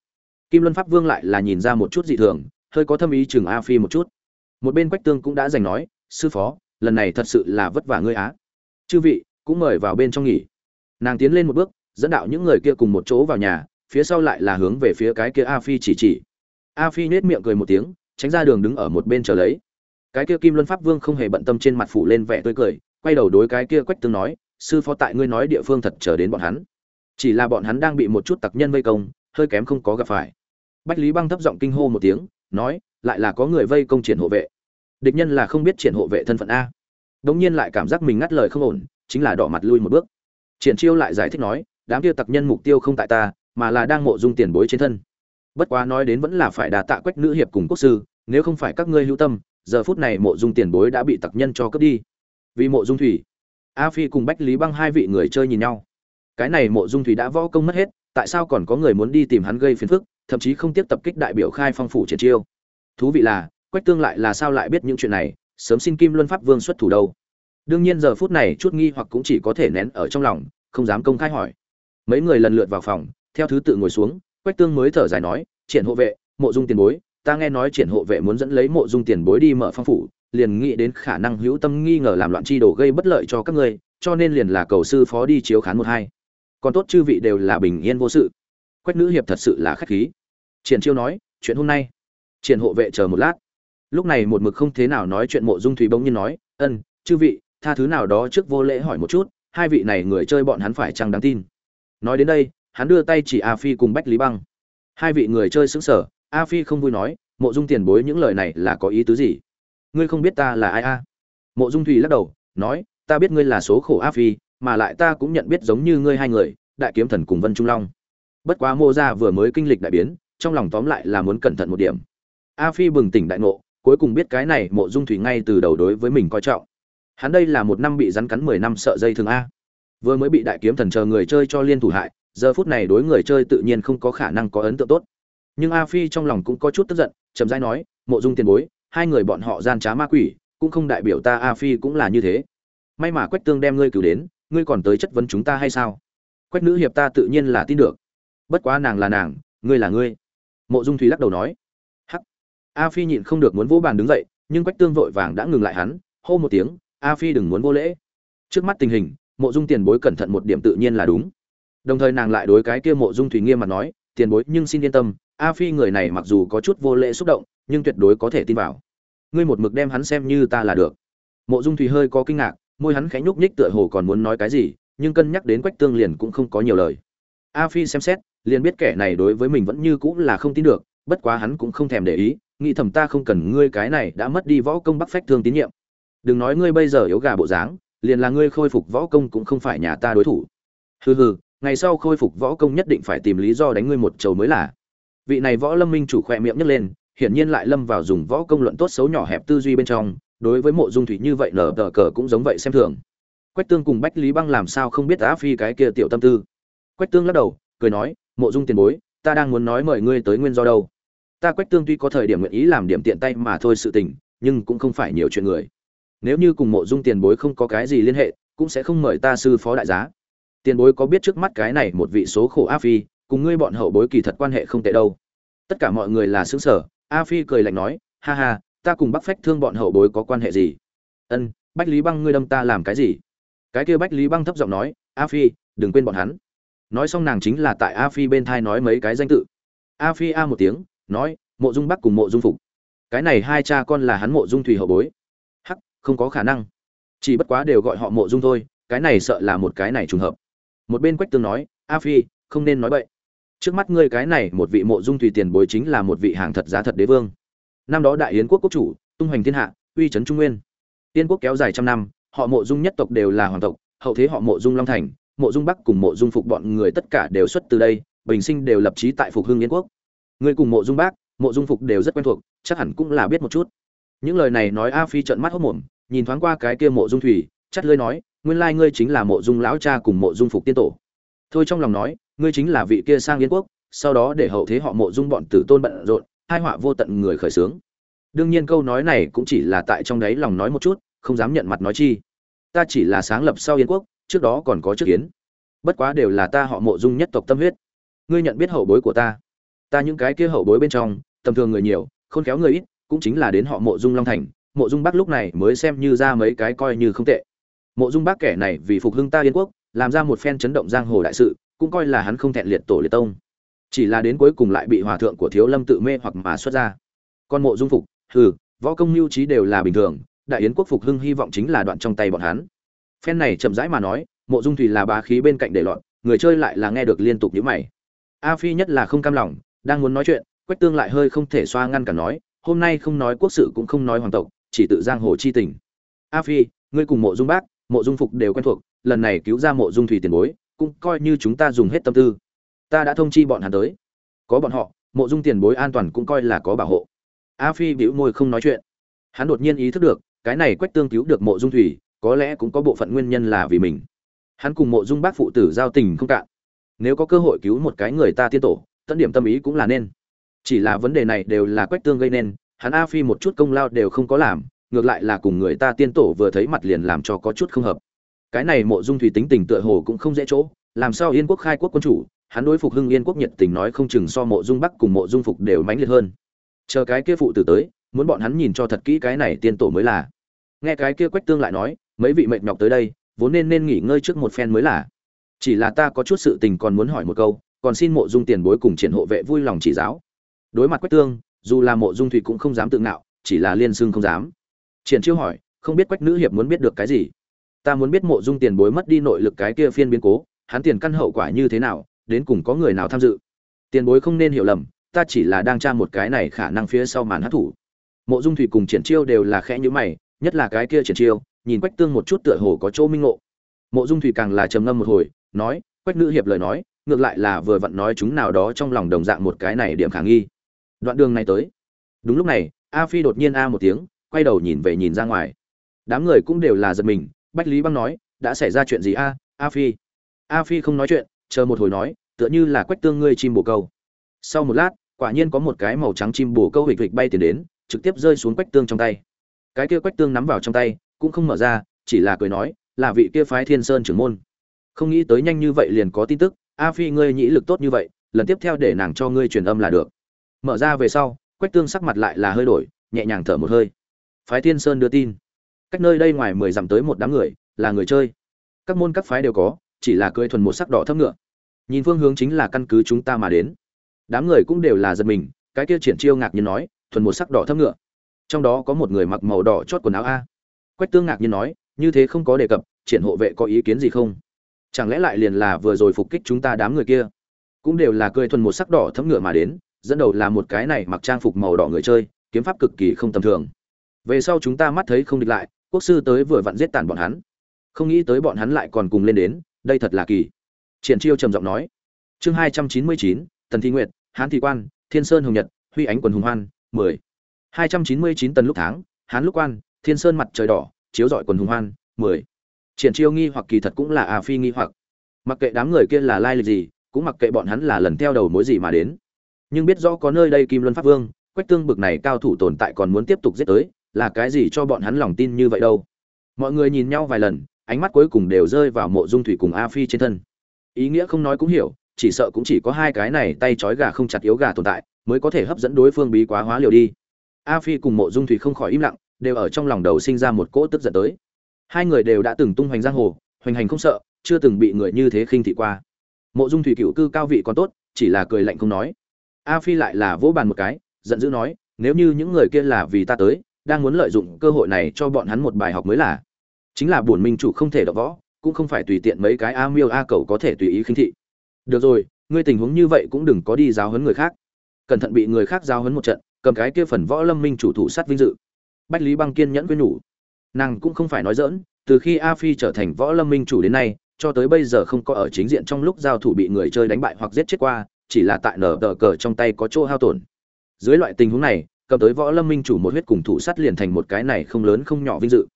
Kim luân pháp vương lại là nhìn ra một chút dị thường, hơi có thâm ý chừng a phi một chút. Một bên quách tương cũng đã giành nói, sư phó, lần này thật sự là vất vả ngươi á. Chư vị, cũng mời vào bên trong nghỉ. Nàng tiến lên một bước, dẫn đạo những người kia cùng một chỗ vào nhà, phía sau lại là hướng về phía cái kia a phi chỉ chỉ. A phi nết miệng cười một tiếng tránh ra đường đứng ở một bên chờ lấy. Cái kia kim luân pháp vương không hề bận tâm trên mặt phủ lên vẻ tươi cười, quay đầu đối cái kia quách tương nói, sư phó tại ngươi nói địa phương thật chờ đến bọn hắn. Chỉ là bọn hắn đang bị một chút tặc nhân vây công, hơi kém không có gặp phải. Bách lý băng thấp giọng kinh hô một tiếng, nói, lại là có người vây công triển hộ vệ. Địch nhân là không biết triển hộ vệ thân phận a. Đống nhiên lại cảm giác mình ngắt lời không ổn, chính là đỏ mặt lui một bước. Triển chiêu lại giải thích nói, đám kia tặc nhân mục tiêu không tại ta, mà là đang mộ dung tiền bối trên thân bất quá nói đến vẫn là phải đà tạ quách nữ hiệp cùng quốc sư, nếu không phải các ngươi hữu tâm, giờ phút này mộ dung tiền bối đã bị tặc nhân cho cướp đi. Vì mộ dung thủy, a phi cùng bách lý băng hai vị người chơi nhìn nhau. Cái này mộ dung thủy đã võ công mất hết, tại sao còn có người muốn đi tìm hắn gây phiền phức, thậm chí không tiếp tập kích đại biểu khai phong phủ triển chiêu. Thú vị là, quách tương lại là sao lại biết những chuyện này, sớm xin kim luân pháp vương xuất thủ đâu. Đương nhiên giờ phút này chút nghi hoặc cũng chỉ có thể nén ở trong lòng, không dám công khai hỏi. Mấy người lần lượt vào phòng, theo thứ tự ngồi xuống quách tương mới thở dài nói, triển hộ vệ, mộ dung tiền bối, ta nghe nói triển hộ vệ muốn dẫn lấy mộ dung tiền bối đi mở phong phủ, liền nghĩ đến khả năng hữu tâm nghi ngờ làm loạn chi đồ gây bất lợi cho các ngươi, cho nên liền là cầu sư phó đi chiếu khán một hai. Còn tốt chư vị đều là bình yên vô sự. Quách nữ hiệp thật sự là khách khí. Triển chiêu nói, chuyện hôm nay, triển hộ vệ chờ một lát. Lúc này một mực không thế nào nói chuyện mộ dung thủy bỗng nhiên nói, ân, chư vị, tha thứ nào đó trước vô lễ hỏi một chút, hai vị này người chơi bọn hắn phải chăng đáng tin? Nói đến đây hắn đưa tay chỉ a phi cùng bách lý băng. Hai vị người chơi xứng sở a phi không vui nói, mộ dung tiền bối những lời này là có ý tứ gì? Ngươi không biết ta là ai a? Mộ dung thủy lắc đầu, nói, ta biết ngươi là số khổ a phi, mà lại ta cũng nhận biết giống như ngươi hai người, đại kiếm thần cùng vân trung long. Bất quá mô gia vừa mới kinh lịch đại biến, trong lòng tóm lại là muốn cẩn thận một điểm. A phi bừng tỉnh đại ngộ, cuối cùng biết cái này mộ dung thủy ngay từ đầu đối với mình coi trọng. Hắn đây là một năm bị rắn cắn mười năm sợ dây thường a. Vừa mới bị đại kiếm thần chờ người chơi cho liên thủ hại giờ phút này đối người chơi tự nhiên không có khả năng có ấn tượng tốt. Nhưng a phi trong lòng cũng có chút tức giận, chậm rãi nói, mộ dung tiền bối, hai người bọn họ gian trá ma quỷ, cũng không đại biểu ta a phi cũng là như thế. May mà quách tương đem ngươi cứu đến, ngươi còn tới chất vấn chúng ta hay sao? Quách nữ hiệp ta tự nhiên là tin được. Bất quá nàng là nàng, ngươi là ngươi. Mộ dung thủy lắc đầu nói. Hắc. A phi nhịn không được muốn vỗ bàn đứng dậy, nhưng quách tương vội vàng đã ngừng lại hắn, hô một tiếng, a phi đừng muốn vô lễ. Trước mắt tình hình, mộ dung tiền bối cẩn thận một điểm tự nhiên là đúng đồng thời nàng lại đối cái kia mộ dung thủy nghiêm mặt nói, tiền bối, nhưng xin yên tâm, a phi người này mặc dù có chút vô lễ xúc động, nhưng tuyệt đối có thể tin vào. Ngươi một mực đem hắn xem như ta là được. Mộ dung thủy hơi có kinh ngạc, môi hắn khẽ nhúc nhích tựa hồ còn muốn nói cái gì, nhưng cân nhắc đến quách tương liền cũng không có nhiều lời. A phi xem xét, liền biết kẻ này đối với mình vẫn như cũng là không tin được, bất quá hắn cũng không thèm để ý, nghĩ thầm ta không cần ngươi cái này đã mất đi võ công bắc phách thương tín nhiệm. Đừng nói ngươi bây giờ yếu gà bộ dáng, liền là ngươi khôi phục võ công cũng không phải nhà ta đối thủ. Hừ hừ ngày sau khôi phục võ công nhất định phải tìm lý do đánh ngươi một chầu mới là. Vị này võ lâm minh chủ khỏe miệng nhấc lên, hiển nhiên lại lâm vào dùng võ công luận tốt xấu nhỏ hẹp tư duy bên trong, đối với mộ dung thủy như vậy nở tờ cờ cũng giống vậy xem thường. Quách tương cùng bách lý băng làm sao không biết á phi cái kia tiểu tâm tư. Quách tương lắc đầu, cười nói, mộ dung tiền bối, ta đang muốn nói mời ngươi tới nguyên do đâu. Ta quách tương tuy có thời điểm nguyện ý làm điểm tiện tay mà thôi sự tình, nhưng cũng không phải nhiều chuyện người. Nếu như cùng mộ dung tiền bối không có cái gì liên hệ, cũng sẽ không mời ta sư phó đại giá tiền bối có biết trước mắt cái này một vị số khổ a phi, cùng ngươi bọn hậu bối kỳ thật quan hệ không tệ đâu. Tất cả mọi người là xứng sở a phi cười lạnh nói, ha ha, ta cùng bắc phách thương bọn hậu bối có quan hệ gì? Ân, bách lý băng ngươi đâm ta làm cái gì? Cái kia bách lý băng thấp giọng nói, a phi, đừng quên bọn hắn. Nói xong nàng chính là tại a phi bên thai nói mấy cái danh tự. A phi a một tiếng, nói, mộ dung bắc cùng mộ dung phục. Cái này hai cha con là hắn mộ dung thủy hậu bối. Hắc, không có khả năng. Chỉ bất quá đều gọi họ mộ dung thôi, cái này sợ là một cái này trùng hợp một bên quách tương nói, a phi, không nên nói bậy. Trước mắt ngươi cái này một vị mộ dung thủy tiền bối chính là một vị hàng thật giá thật đế vương. Năm đó đại yến quốc quốc chủ, tung hoành thiên hạ, uy trấn trung nguyên. Tiên quốc kéo dài trăm năm, họ mộ dung nhất tộc đều là hoàng tộc, hậu thế họ mộ dung long thành, mộ dung bắc cùng mộ dung phục bọn người tất cả đều xuất từ đây, bình sinh đều lập trí tại phục hưng yên quốc. Người cùng mộ dung bác mộ dung phục đều rất quen thuộc, chắc hẳn cũng là biết một chút. Những lời này nói a phi trợn mắt hốc mồm, nhìn thoáng qua cái kia mộ dung thủy, chắt lơi nói nguyên lai ngươi chính là mộ dung lão cha cùng mộ dung phục tiên tổ. Thôi trong lòng nói, ngươi chính là vị kia sang yến quốc, sau đó để hậu thế họ mộ dung bọn tử tôn bận rộn, hai họa vô tận người khởi sướng. Đương nhiên câu nói này cũng chỉ là tại trong đấy lòng nói một chút, không dám nhận mặt nói chi. Ta chỉ là sáng lập sau yến quốc, trước đó còn có trước yến. Bất quá đều là ta họ mộ dung nhất tộc tâm huyết. Ngươi nhận biết hậu bối của ta. Ta những cái kia hậu bối bên trong, tầm thường người nhiều, khôn khéo người ít, cũng chính là đến họ mộ dung long thành. Mộ dung bắc lúc này mới xem như ra mấy cái coi như không tệ mộ dung bác kẻ này vì phục hưng ta yên quốc, làm ra một phen chấn động giang hồ đại sự, cũng coi là hắn không thẹn liệt tổ liệt tông. Chỉ là đến cuối cùng lại bị hòa thượng của thiếu lâm tự mê hoặc mà xuất ra. Còn mộ dung phục, hừ, võ công mưu trí đều là bình thường, đại yến quốc phục hưng hy vọng chính là đoạn trong tay bọn hắn. Phen này chậm rãi mà nói, mộ dung thủy là bá khí bên cạnh để loạn người chơi lại là nghe được liên tục nhíu mày. A phi nhất là không cam lòng, đang muốn nói chuyện, quách tương lại hơi không thể xoa ngăn cả nói, hôm nay không nói quốc sự cũng không nói hoàng tộc, chỉ tự giang hồ chi tình. A phi, ngươi cùng mộ dung bác mộ dung phục đều quen thuộc, lần này cứu ra mộ dung thủy tiền bối, cũng coi như chúng ta dùng hết tâm tư. Ta đã thông chi bọn hắn tới. Có bọn họ, mộ dung tiền bối an toàn cũng coi là có bảo hộ. A phi bĩu môi không nói chuyện. Hắn đột nhiên ý thức được, cái này quách tương cứu được mộ dung thủy, có lẽ cũng có bộ phận nguyên nhân là vì mình. Hắn cùng mộ dung bác phụ tử giao tình không cạn. Nếu có cơ hội cứu một cái người ta tiên tổ, tận điểm tâm ý cũng là nên. Chỉ là vấn đề này đều là quách tương gây nên, hắn a phi một chút công lao đều không có làm ngược lại là cùng người ta tiên tổ vừa thấy mặt liền làm cho có chút không hợp. Cái này mộ dung thủy tính tình tựa hồ cũng không dễ chỗ, làm sao yên quốc khai quốc quân chủ, hắn đối phục hưng yên quốc nhiệt tình nói không chừng so mộ dung bắc cùng mộ dung phục đều mãnh liệt hơn. Chờ cái kia phụ tử tới, muốn bọn hắn nhìn cho thật kỹ cái này tiên tổ mới là. Nghe cái kia quách tương lại nói, mấy vị mệt nhọc tới đây, vốn nên nên nghỉ ngơi trước một phen mới là. Chỉ là ta có chút sự tình còn muốn hỏi một câu, còn xin mộ dung tiền bối cùng triển hộ vệ vui lòng chỉ giáo. Đối mặt quách tương, dù là mộ dung thủy cũng không dám tự ngạo, chỉ là liên xương không dám triển chiêu hỏi, không biết quách nữ hiệp muốn biết được cái gì? Ta muốn biết mộ dung tiền bối mất đi nội lực cái kia phiên biến cố, hắn tiền căn hậu quả như thế nào, đến cùng có người nào tham dự? Tiền bối không nên hiểu lầm, ta chỉ là đang tra một cái này khả năng phía sau màn hát thủ mộ dung thủy cùng triển chiêu đều là khẽ nhữ mày, nhất là cái kia triển chiêu, nhìn quách tương một chút tựa hồ có chỗ minh ngộ. Mộ dung thủy càng là trầm ngâm một hồi, nói, quách nữ hiệp lời nói, ngược lại là vừa vặn nói chúng nào đó trong lòng đồng dạng một cái này điểm khả nghi. Đoạn đường này tới. Đúng lúc này, a phi đột nhiên a một tiếng quay đầu nhìn về nhìn ra ngoài. Đám người cũng đều là giật mình, bách lý băng nói, đã xảy ra chuyện gì a a phi? A phi không nói chuyện, chờ một hồi nói, tựa như là quách tương ngươi chim bồ câu. Sau một lát, quả nhiên có một cái màu trắng chim bồ câu hịch hịch bay tiền đến, trực tiếp rơi xuống quách tương trong tay. Cái kia quách tương nắm vào trong tay, cũng không mở ra, chỉ là cười nói, là vị kia phái thiên sơn trưởng môn. Không nghĩ tới nhanh như vậy liền có tin tức, a phi ngươi nhĩ lực tốt như vậy, lần tiếp theo để nàng cho ngươi truyền âm là được. Mở ra về sau, quách tương sắc mặt lại là hơi đổi, nhẹ nhàng thở một hơi phái thiên sơn đưa tin. Cách nơi đây ngoài mười dặm tới một đám người, là người chơi. Các môn các phái đều có, chỉ là cưỡi thuần một sắc đỏ thấp ngựa. Nhìn phương hướng chính là căn cứ chúng ta mà đến. Đám người cũng đều là giật mình, cái kia triển chiêu ngạc nhiên nói, thuần một sắc đỏ thấp ngựa. Trong đó có một người mặc màu đỏ chót quần áo a. Quách tương ngạc nhiên nói, như thế không có đề cập, triển hộ vệ có ý kiến gì không? Chẳng lẽ lại liền là vừa rồi phục kích chúng ta đám người kia? Cũng đều là cười thuần một sắc đỏ thấm ngựa mà đến, dẫn đầu là một cái này mặc trang phục màu đỏ người chơi, kiếm pháp cực kỳ không tầm thường về sau chúng ta mắt thấy không địch lại, quốc sư tới vừa vặn giết tàn bọn hắn. Không nghĩ tới bọn hắn lại còn cùng lên đến, đây thật là kỳ. Triển chiêu trầm giọng nói. Chương hai trăm chín mươi chín, tần thi nguyệt, hán thị quan, thiên sơn hồng nhật, huy ánh quần hùng hoan, mười. hai trăm chín mươi chín tần lúc tháng hán lúc quan, thiên sơn mặt trời đỏ, chiếu dọi quần hùng hoan, mười. Triển chiêu nghi hoặc kỳ thật cũng là à phi nghi hoặc. Mặc kệ đám người kia là lai lịch gì, cũng mặc kệ bọn hắn là lần theo đầu mối gì mà đến. Nhưng biết rõ có nơi đây kim luân pháp vương, quách tương bực này cao thủ tồn tại còn muốn tiếp tục giết tới là cái gì cho bọn hắn lòng tin như vậy đâu? Mọi người nhìn nhau vài lần, ánh mắt cuối cùng đều rơi vào mộ dung thủy cùng a phi trên thân. Ý nghĩa không nói cũng hiểu, chỉ sợ cũng chỉ có hai cái này tay trói gà không chặt yếu gà tồn tại, mới có thể hấp dẫn đối phương bí quá hóa liều đi. A phi cùng mộ dung thủy không khỏi im lặng, đều ở trong lòng đầu sinh ra một cỗ tức giận tới. Hai người đều đã từng tung hoành giang hồ, hoành hành không sợ, chưa từng bị người như thế khinh thị qua. Mộ dung thủy cựu cư cao vị còn tốt, chỉ là cười lạnh không nói. A phi lại là vỗ bàn một cái, giận dữ nói, nếu như những người kia là vì ta tới đang muốn lợi dụng cơ hội này cho bọn hắn một bài học mới là, chính là bổn minh chủ không thể đọc võ, cũng không phải tùy tiện mấy cái a miêu a cầu có thể tùy ý khinh thị. Được rồi, ngươi tình huống như vậy cũng đừng có đi giáo huấn người khác. Cẩn thận bị người khác giáo huấn một trận, cầm cái kia phần võ lâm minh chủ thủ sát vinh dự. Bách lý băng kiên nhẫn quyên nhủ. Nàng cũng không phải nói dỡn từ khi a phi trở thành võ lâm minh chủ đến nay, cho tới bây giờ không có ở chính diện trong lúc giao thủ bị người chơi đánh bại hoặc giết chết qua, chỉ là tại nở tờ cờ trong tay có chỗ hao tổn. Dưới loại tình huống này cầm tới võ lâm minh chủ một huyết cùng thủ sát liền thành một cái này không lớn không nhỏ vinh dự.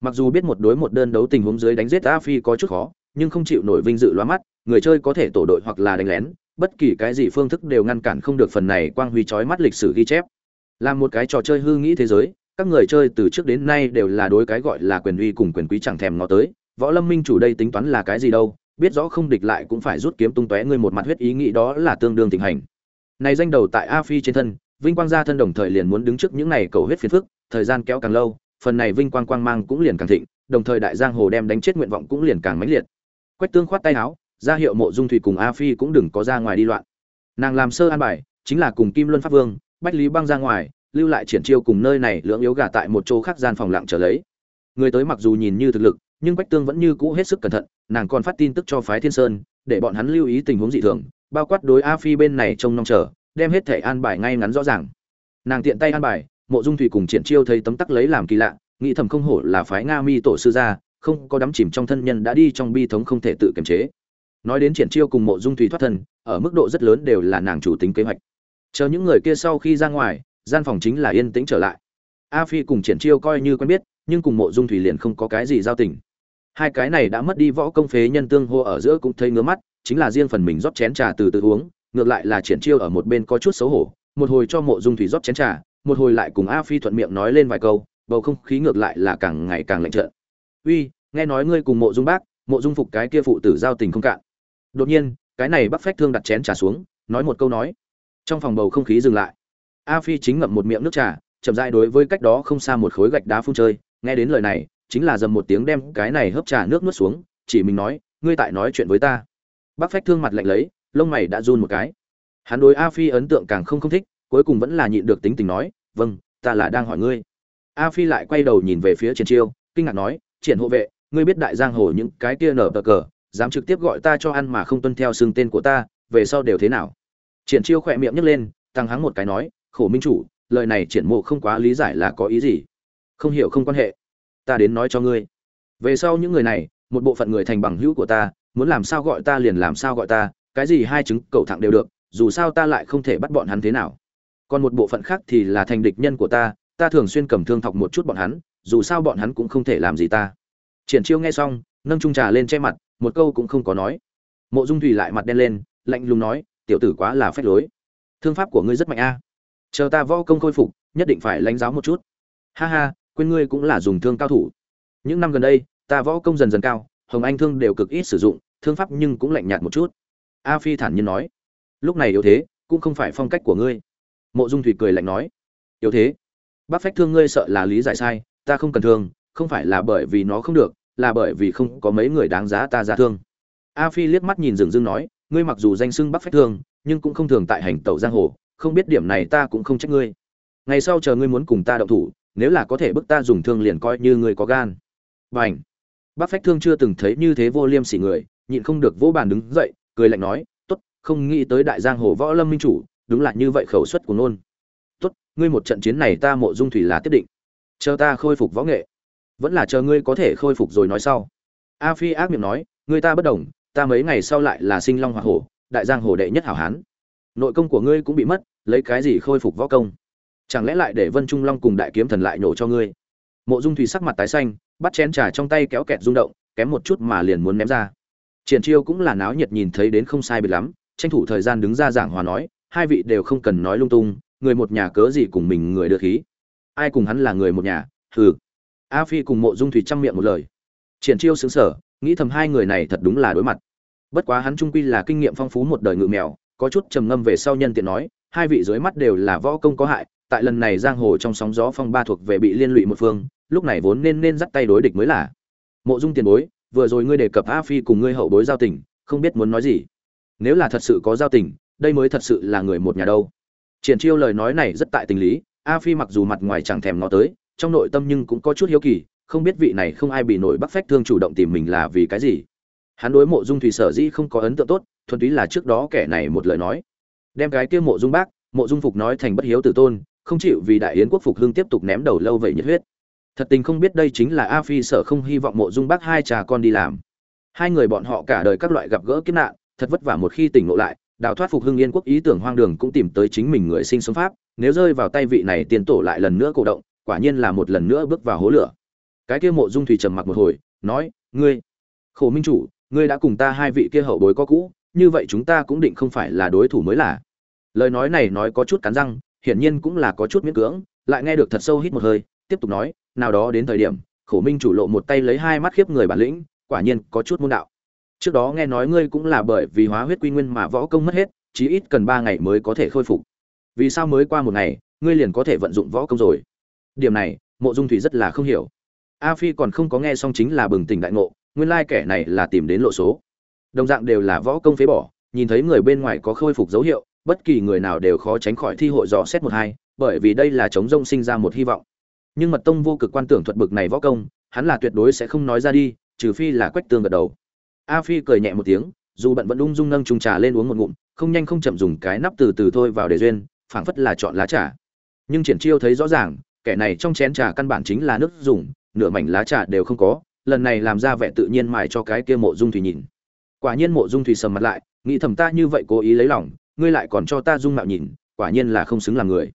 Mặc dù biết một đối một đơn đấu tình huống dưới đánh giết a phi có chút khó, nhưng không chịu nổi vinh dự loa mắt, người chơi có thể tổ đội hoặc là đánh lén, bất kỳ cái gì phương thức đều ngăn cản không được phần này quang huy chói mắt lịch sử ghi chép. Là một cái trò chơi hư nghĩ thế giới, các người chơi từ trước đến nay đều là đối cái gọi là quyền uy cùng quyền quý chẳng thèm ngó tới. Võ lâm minh chủ đây tính toán là cái gì đâu, biết rõ không địch lại cũng phải rút kiếm tung tóe ngươi một mặt huyết ý nghĩ đó là tương đương tình hành. Này danh đầu tại a phi trên thân vinh quang gia thân đồng thời liền muốn đứng trước những này cầu huyết phiền phức, thời gian kéo càng lâu, phần này vinh quang quang mang cũng liền càng thịnh, đồng thời đại giang hồ đem đánh chết nguyện vọng cũng liền càng mãnh liệt. Quách tương khoát tay áo, ra hiệu mộ dung thủy cùng a phi cũng đừng có ra ngoài đi loạn. Nàng làm sơ an bài, chính là cùng kim luân pháp vương, bách lý băng ra ngoài, lưu lại triển chiêu cùng nơi này lưỡng yếu gà tại một chỗ khác gian phòng lặng trở lấy. Người tới mặc dù nhìn như thực lực, nhưng quách tương vẫn như cũ hết sức cẩn thận, nàng còn phát tin tức cho phái thiên sơn, để bọn hắn lưu ý tình huống dị thường, bao quát đối a phi bên này trông nom chờ đem hết thể an bài ngay ngắn rõ ràng. Nàng tiện tay an bài, mộ dung thủy cùng triển chiêu thấy tấm tắc lấy làm kỳ lạ, nghĩ thầm không hổ là phái nga mi tổ sư gia, không có đắm chìm trong thân nhân đã đi trong bi thống không thể tự kiềm chế. Nói đến triển chiêu cùng mộ dung thủy thoát thân, ở mức độ rất lớn đều là nàng chủ tính kế hoạch. Chờ những người kia sau khi ra ngoài, gian phòng chính là yên tĩnh trở lại. A phi cùng triển chiêu coi như quen biết, nhưng cùng mộ dung thủy liền không có cái gì giao tình. Hai cái này đã mất đi võ công phế nhân tương hô ở giữa cũng thấy ngứa mắt, chính là riêng phần mình rót chén trà từ từ uống ngược lại là triển chiêu ở một bên có chút xấu hổ, một hồi cho mộ dung thủy rót chén trà, một hồi lại cùng a phi thuận miệng nói lên vài câu, bầu không khí ngược lại là càng ngày càng lạnh trợn. Uy, nghe nói ngươi cùng mộ dung bác, mộ dung phục cái kia phụ tử giao tình không cạn. Đột nhiên, cái này bắc phách thương đặt chén trà xuống, nói một câu nói. Trong phòng bầu không khí dừng lại. A phi chính ngậm một miệng nước trà, chậm rãi đối với cách đó không xa một khối gạch đá phun chơi nghe đến lời này, chính là dầm một tiếng đem cái này hớp trà nước nuốt xuống, chỉ mình nói, ngươi tại nói chuyện với ta. Bác phách thương mặt lạnh lấy lông mày đã run một cái. Hắn đối a phi ấn tượng càng không không thích, cuối cùng vẫn là nhịn được tính tình nói vâng ta là đang hỏi ngươi. A phi lại quay đầu nhìn về phía triển chiêu, kinh ngạc nói, triển hộ vệ, ngươi biết đại giang hồ những cái kia nở bờ cờ, dám trực tiếp gọi ta cho ăn mà không tuân theo xưng tên của ta, về sau đều thế nào? Triển chiêu khỏe miệng nhấc lên, tăng hắng một cái nói, khổ minh chủ, lời này triển mộ không quá lý giải là có ý gì? Không hiểu không quan hệ. Ta đến nói cho ngươi. Về sau những người này, một bộ phận người thành bằng hữu của ta, muốn làm sao gọi ta liền làm sao gọi ta cái gì hai chứng cầu thẳng đều được, dù sao ta lại không thể bắt bọn hắn thế nào. Còn một bộ phận khác thì là thành địch nhân của ta ta thường xuyên cầm thương thọc một chút bọn hắn, dù sao bọn hắn cũng không thể làm gì ta. Triển chiêu nghe xong, nâng trung trà lên che mặt, một câu cũng không có nói. Mộ dung thủy lại mặt đen lên, lạnh lùng nói, tiểu tử quá là phách lối. Thương pháp của ngươi rất mạnh a. Chờ ta võ công khôi phục, nhất định phải lãnh giáo một chút. Ha ha, quên ngươi cũng là dùng thương cao thủ. Những năm gần đây, ta võ công dần dần cao, hồng anh thương đều cực ít sử dụng, thương pháp nhưng cũng lạnh nhạt một chút a phi thản nhiên nói, lúc này yếu thế, cũng không phải phong cách của ngươi. Mộ dung thủy cười lạnh nói, yếu thế? Bác phách thương ngươi sợ là lý giải sai, ta không cần thương, không phải là bởi vì nó không được, là bởi vì không có mấy người đáng giá ta ra thương. A phi liếc mắt nhìn dừng dương nói, ngươi mặc dù danh xưng Bác phách thương, nhưng cũng không thường tại hành tẩu giang hồ, không biết điểm này ta cũng không trách ngươi. Ngày sau chờ ngươi muốn cùng ta động thủ, nếu là có thể bức ta dùng thương liền coi như ngươi có gan. Và ảnh bác phách thương chưa từng thấy như thế vô liêm sỉ người, nhịn không được vỗ bàn đứng dậy cười lạnh nói, tốt, không nghĩ tới đại giang hồ võ lâm minh chủ, đúng là như vậy khẩu suất của nôn tốt, ngươi một trận chiến này ta mộ dung thủy là tiếp định. Chờ ta khôi phục võ nghệ. Vẫn là chờ ngươi có thể khôi phục rồi nói sau. A phi ác miệng nói, ngươi ta bất đồng, ta mấy ngày sau lại là sinh long hỏa hổ, đại giang hồ đệ nhất hảo hán. Nội công của ngươi cũng bị mất, lấy cái gì khôi phục võ công? Chẳng lẽ lại để vân trung long cùng đại kiếm thần lại nổ cho ngươi? Mộ dung thủy sắc mặt tái xanh, bắt chén trà trong tay kéo kẹt rung động, kém một chút mà liền muốn ném ra triển chiêu cũng là náo nhiệt nhìn thấy đến không sai biệt lắm, tranh thủ thời gian đứng ra giảng hòa nói, hai vị đều không cần nói lung tung, người một nhà cớ gì cùng mình người đưa khí. Ai cùng hắn là người một nhà, hừ. A phi cùng mộ dung thủy chăm miệng một lời. Triển chiêu xứng sở nghĩ thầm hai người này thật đúng là đối mặt. Bất quá hắn trung quy là kinh nghiệm phong phú một đời ngự mèo, có chút trầm ngâm về sau nhân tiện nói, hai vị dưới mắt đều là võ công có hại, tại lần này giang hồ trong sóng gió phong ba thuộc về bị liên lụy một phương, lúc này vốn nên nên dắt tay đối địch mới là. Mộ dung tiền bối vừa rồi ngươi đề cập a phi cùng ngươi hậu bối giao tình, không biết muốn nói gì. Nếu là thật sự có giao tình, đây mới thật sự là người một nhà đâu. Triển chiêu lời nói này rất tại tình lý, a phi mặc dù mặt ngoài chẳng thèm nó tới, trong nội tâm nhưng cũng có chút hiếu kỳ, không biết vị này không ai bị nổi bắc phách thương chủ động tìm mình là vì cái gì. Hắn đối mộ dung thủy sở dĩ không có ấn tượng tốt, thuần túy là trước đó kẻ này một lời nói. Đem cái kia mộ dung bác, mộ dung phục nói thành bất hiếu tử tôn, không chịu vì đại yến quốc phục hưng tiếp tục ném đầu lâu vậy nhiệt huyết thật tình không biết đây chính là a phi sở không hy vọng mộ dung bác hai cha con đi làm. Hai người bọn họ cả đời các loại gặp gỡ kiếp nạn, thật vất vả một khi tỉnh ngộ lại, đào thoát phục hưng yên quốc ý tưởng hoang đường cũng tìm tới chính mình người sinh sống pháp, nếu rơi vào tay vị này tiền tổ lại lần nữa cổ động, quả nhiên là một lần nữa bước vào hố lửa. Cái kia mộ dung thủy trầm mặc một hồi, nói, ngươi, khổ minh chủ, ngươi đã cùng ta hai vị kia hậu bối có cũ, như vậy chúng ta cũng định không phải là đối thủ mới là. Lời nói này nói có chút cắn răng, hiển nhiên cũng là có chút miễn cưỡng, lại nghe được thật sâu hít một hơi, tiếp tục nói nào đó đến thời điểm, khổ minh chủ lộ một tay lấy hai mắt khiếp người bản lĩnh, quả nhiên có chút môn đạo. Trước đó nghe nói ngươi cũng là bởi vì hóa huyết quy nguyên mà võ công mất hết, chí ít cần ba ngày mới có thể khôi phục. Vì sao mới qua một ngày, ngươi liền có thể vận dụng võ công rồi? Điểm này, mộ dung thủy rất là không hiểu. A phi còn không có nghe xong chính là bừng tỉnh đại ngộ, nguyên lai kẻ này là tìm đến lộ số. Đồng dạng đều là võ công phế bỏ, nhìn thấy người bên ngoài có khôi phục dấu hiệu, bất kỳ người nào đều khó tránh khỏi thi hội dò xét một hai, bởi vì đây là chống rông sinh ra một hy vọng nhưng mật tông vô cực quan tưởng thuật bực này võ công, hắn là tuyệt đối sẽ không nói ra đi, trừ phi là quách tương gật đầu. A phi cười nhẹ một tiếng, dù bận vẫn ung dung nâng trùng trà lên uống một ngụm, không nhanh không chậm dùng cái nắp từ từ thôi vào để duyên, phảng phất là chọn lá trà. Nhưng triển chiêu thấy rõ ràng, kẻ này trong chén trà căn bản chính là nước dùng, nửa mảnh lá trà đều không có, lần này làm ra vẻ tự nhiên mài cho cái kia mộ dung thủy nhìn. Quả nhiên mộ dung thủy sầm mặt lại, nghĩ thầm ta như vậy cố ý lấy lòng, ngươi lại còn cho ta dung mạo nhìn, quả nhiên là không xứng làm người.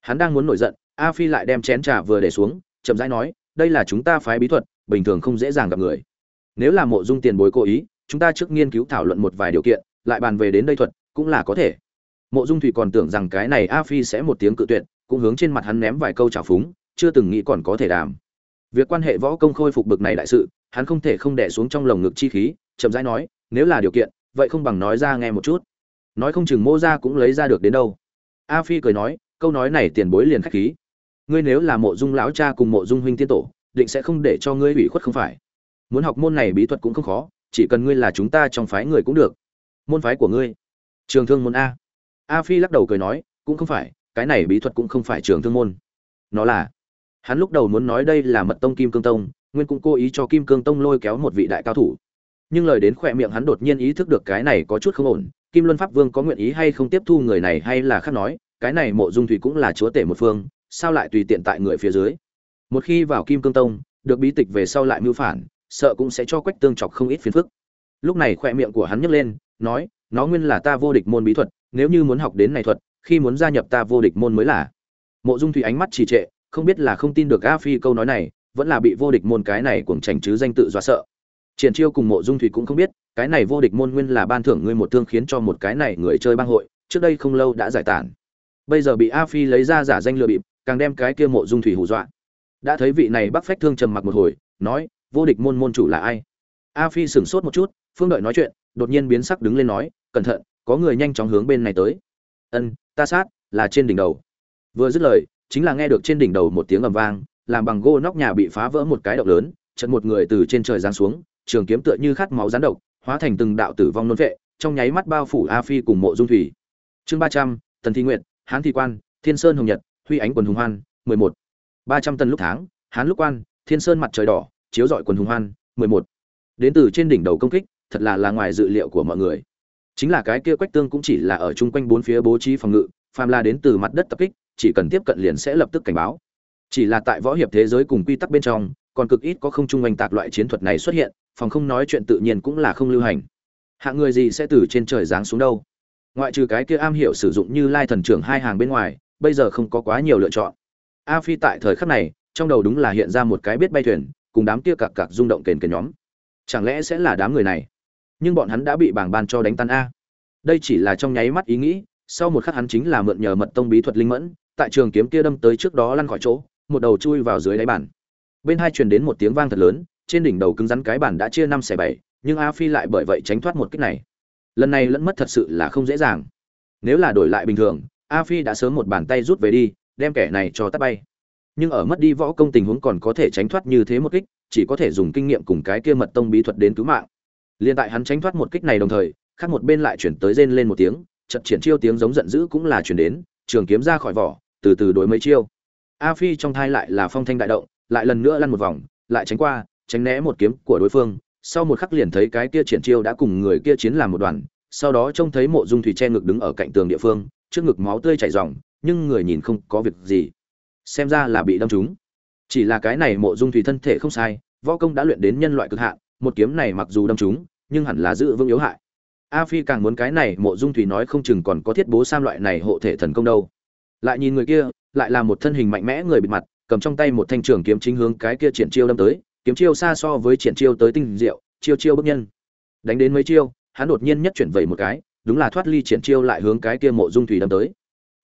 Hắn đang muốn nổi giận a phi lại đem chén trà vừa để xuống, chậm rãi nói, đây là chúng ta phái bí thuật, bình thường không dễ dàng gặp người. Nếu là mộ dung tiền bối cố ý, chúng ta trước nghiên cứu thảo luận một vài điều kiện, lại bàn về đến đây thuật, cũng là có thể. Mộ dung thủy còn tưởng rằng cái này a phi sẽ một tiếng cự tuyệt, cũng hướng trên mặt hắn ném vài câu trào phúng, chưa từng nghĩ còn có thể đàm. Việc quan hệ võ công khôi phục bực này đại sự, hắn không thể không đẻ xuống trong lồng ngực chi khí, chậm rãi nói, nếu là điều kiện, vậy không bằng nói ra nghe một chút. Nói không chừng mô ra cũng lấy ra được đến đâu. A phi cười nói, câu nói này tiền bối liền khách khí ngươi nếu là mộ dung lão cha cùng mộ dung huynh tiên tổ, định sẽ không để cho ngươi ủy khuất không phải. Muốn học môn này bí thuật cũng không khó, chỉ cần ngươi là chúng ta trong phái người cũng được. Môn phái của ngươi. Trường thương môn a. A phi lắc đầu cười nói, cũng không phải, cái này bí thuật cũng không phải trường thương môn. Nó là, hắn lúc đầu muốn nói đây là mật tông kim cương tông, nguyên cũng cố ý cho kim cương tông lôi kéo một vị đại cao thủ. Nhưng lời đến khỏe miệng hắn đột nhiên ý thức được cái này có chút không ổn, kim luân pháp vương có nguyện ý hay không tiếp thu người này hay là khác nói, cái này mộ dung thủy cũng là chúa tể một phương sao lại tùy tiện tại người phía dưới? Một khi vào kim cương tông, được bí tịch về sau lại mưu phản, sợ cũng sẽ cho quách tương chọc không ít phiền phức. Lúc này khoe miệng của hắn nhấc lên, nói, nó nguyên là ta vô địch môn bí thuật, nếu như muốn học đến này thuật, khi muốn gia nhập ta vô địch môn mới là. Mộ dung thủy ánh mắt trì trệ, không biết là không tin được a phi câu nói này, vẫn là bị vô địch môn cái này cuồng trành chứ danh tự dọa sợ. Triển chiêu cùng mộ dung thủy cũng không biết, cái này vô địch môn nguyên là ban thưởng ngươi một thương khiến cho một cái này người chơi bang hội, trước đây không lâu đã giải tản. Bây giờ bị a phi lấy ra giả danh lừa bịp càng đem cái kia mộ dung thủy hù dọa. Đã thấy vị này bắc phách thương trầm mặc một hồi, nói, vô địch môn môn chủ là ai? A phi sửng sốt một chút, phương đợi nói chuyện, đột nhiên biến sắc đứng lên nói, cẩn thận, có người nhanh chóng hướng bên này tới. Ân, ta sát, là trên đỉnh đầu. Vừa dứt lời, chính là nghe được trên đỉnh đầu một tiếng ầm vang, làm bằng gỗ nóc nhà bị phá vỡ một cái động lớn, chật một người từ trên trời giáng xuống, trường kiếm tựa như khát máu rán độc, hóa thành từng đạo tử vong nôn vệ, trong nháy mắt bao phủ a phi cùng mộ dung thủy. Chương ba trăm, tần thi nguyện hán thi quan, thiên sơn hồng nhật huy ánh quần hùng hoan, mười một. Ba trăm tần lúc tháng, hán lúc quan, thiên sơn mặt trời đỏ, chiếu rọi quần hùng hoan, mười một. Đến từ trên đỉnh đầu công kích, thật là là ngoài dự liệu của mọi người. Chính là cái kia quách tương cũng chỉ là ở chung quanh bốn phía bố trí phòng ngự, phàm là đến từ mặt đất tập kích, chỉ cần tiếp cận liền sẽ lập tức cảnh báo. Chỉ là tại võ hiệp thế giới cùng quy tắc bên trong, còn cực ít có không trung oanh tạc loại chiến thuật này xuất hiện, phòng không nói chuyện tự nhiên cũng là không lưu hành. Hạng người gì sẽ từ trên trời giáng xuống đâu? Ngoại trừ cái kia am hiểu sử dụng như lai thần trưởng hai hàng bên ngoài bây giờ không có quá nhiều lựa chọn. A phi tại thời khắc này, trong đầu đúng là hiện ra một cái biết bay thuyền, cùng đám kia cặc cặc rung động kền kền nhóm. Chẳng lẽ sẽ là đám người này? Nhưng bọn hắn đã bị bảng ban cho đánh tan a. Đây chỉ là trong nháy mắt ý nghĩ, sau một khắc hắn chính là mượn nhờ mật tông bí thuật linh mẫn, tại trường kiếm kia đâm tới trước đó lăn khỏi chỗ, một đầu chui vào dưới đáy bàn. Bên hai truyền đến một tiếng vang thật lớn, trên đỉnh đầu cứng rắn cái bàn đã chia năm xẻ bảy, nhưng a phi lại bởi vậy tránh thoát một kích này. Lần này lẫn mất thật sự là không dễ dàng. Nếu là đổi lại bình thường a phi đã sớm một bàn tay rút về đi, đem kẻ này cho tắt bay. Nhưng ở mất đi võ công tình huống còn có thể tránh thoát như thế một kích, chỉ có thể dùng kinh nghiệm cùng cái kia mật tông bí thuật đến cứu mạng. Liên tại hắn tránh thoát một kích này đồng thời, khác một bên lại chuyển tới rên lên một tiếng trận triển chiêu tiếng giống giận dữ cũng là chuyển đến, trường kiếm ra khỏi vỏ, từ từ đối mấy chiêu. A phi trong thai lại là phong thanh đại động, lại lần nữa lăn một vòng, lại tránh qua, tránh né một kiếm của đối phương. Sau một khắc liền thấy cái kia triển chiêu đã cùng người kia chiến làm một đoàn, sau đó trông thấy mộ dung thủy che ngực đứng ở cạnh tường địa phương trước ngực máu tươi chảy ròng, nhưng người nhìn không có việc gì. Xem ra là bị đâm trúng. Chỉ là cái này mộ dung thủy thân thể không sai, võ công đã luyện đến nhân loại cực hạn, một kiếm này mặc dù đâm trúng, nhưng hẳn là giữ vững yếu hại. A phi càng muốn cái này mộ dung thủy nói không chừng còn có thiết bố sam loại này hộ thể thần công đâu. Lại nhìn người kia, lại là một thân hình mạnh mẽ người bịt mặt, cầm trong tay một thanh trường kiếm chính hướng cái kia triển chiêu đâm tới, kiếm chiêu xa so với triển chiêu tới tinh diệu, chiêu chiêu bất nhân. Đánh đến mấy chiêu, hắn đột nhiên nhất chuyển vẩy một cái đúng là thoát ly triển chiêu lại hướng cái kia mộ dung thủy đâm tới.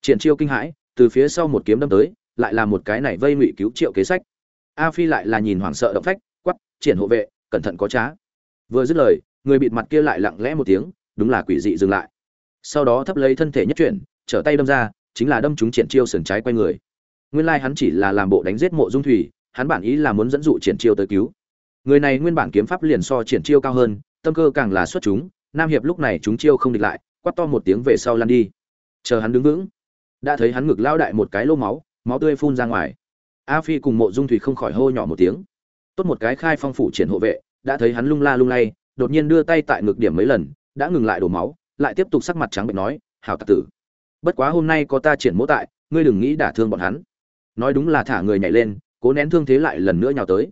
Triển chiêu kinh hãi, từ phía sau một kiếm đâm tới, lại là một cái này vây ngụy cứu triệu kế sách. A phi lại là nhìn hoảng sợ động phách quắp triển hộ vệ, cẩn thận có trá. Vừa dứt lời, người bịt mặt kia lại lặng lẽ một tiếng, đúng là quỷ dị dừng lại. Sau đó thấp lấy thân thể nhất chuyển, trở tay đâm ra, chính là đâm trúng triển chiêu sườn trái quay người. Nguyên lai hắn chỉ là làm bộ đánh giết mộ dung thủy, hắn bản ý là muốn dẫn dụ triển chiêu tới cứu. Người này nguyên bản kiếm pháp liền so triển chiêu cao hơn, tâm cơ càng là xuất chúng nam hiệp lúc này chúng chiêu không địch lại, quát to một tiếng về sau lăn đi. Chờ hắn đứng vững, đã thấy hắn ngực lao đại một cái lô máu máu tươi phun ra ngoài. A phi cùng mộ dung thủy không khỏi hô nhỏ một tiếng. Tốt một cái khai phong phủ triển hộ vệ, đã thấy hắn lung la lung lay, đột nhiên đưa tay tại ngực điểm mấy lần, đã ngừng lại đổ máu, lại tiếp tục sắc mặt trắng bệnh nói, hảo tạc tử, bất quá hôm nay có ta triển mỗ tại, ngươi đừng nghĩ đả thương bọn hắn. Nói đúng là thả người nhảy lên, cố nén thương thế lại lần nữa nhào tới.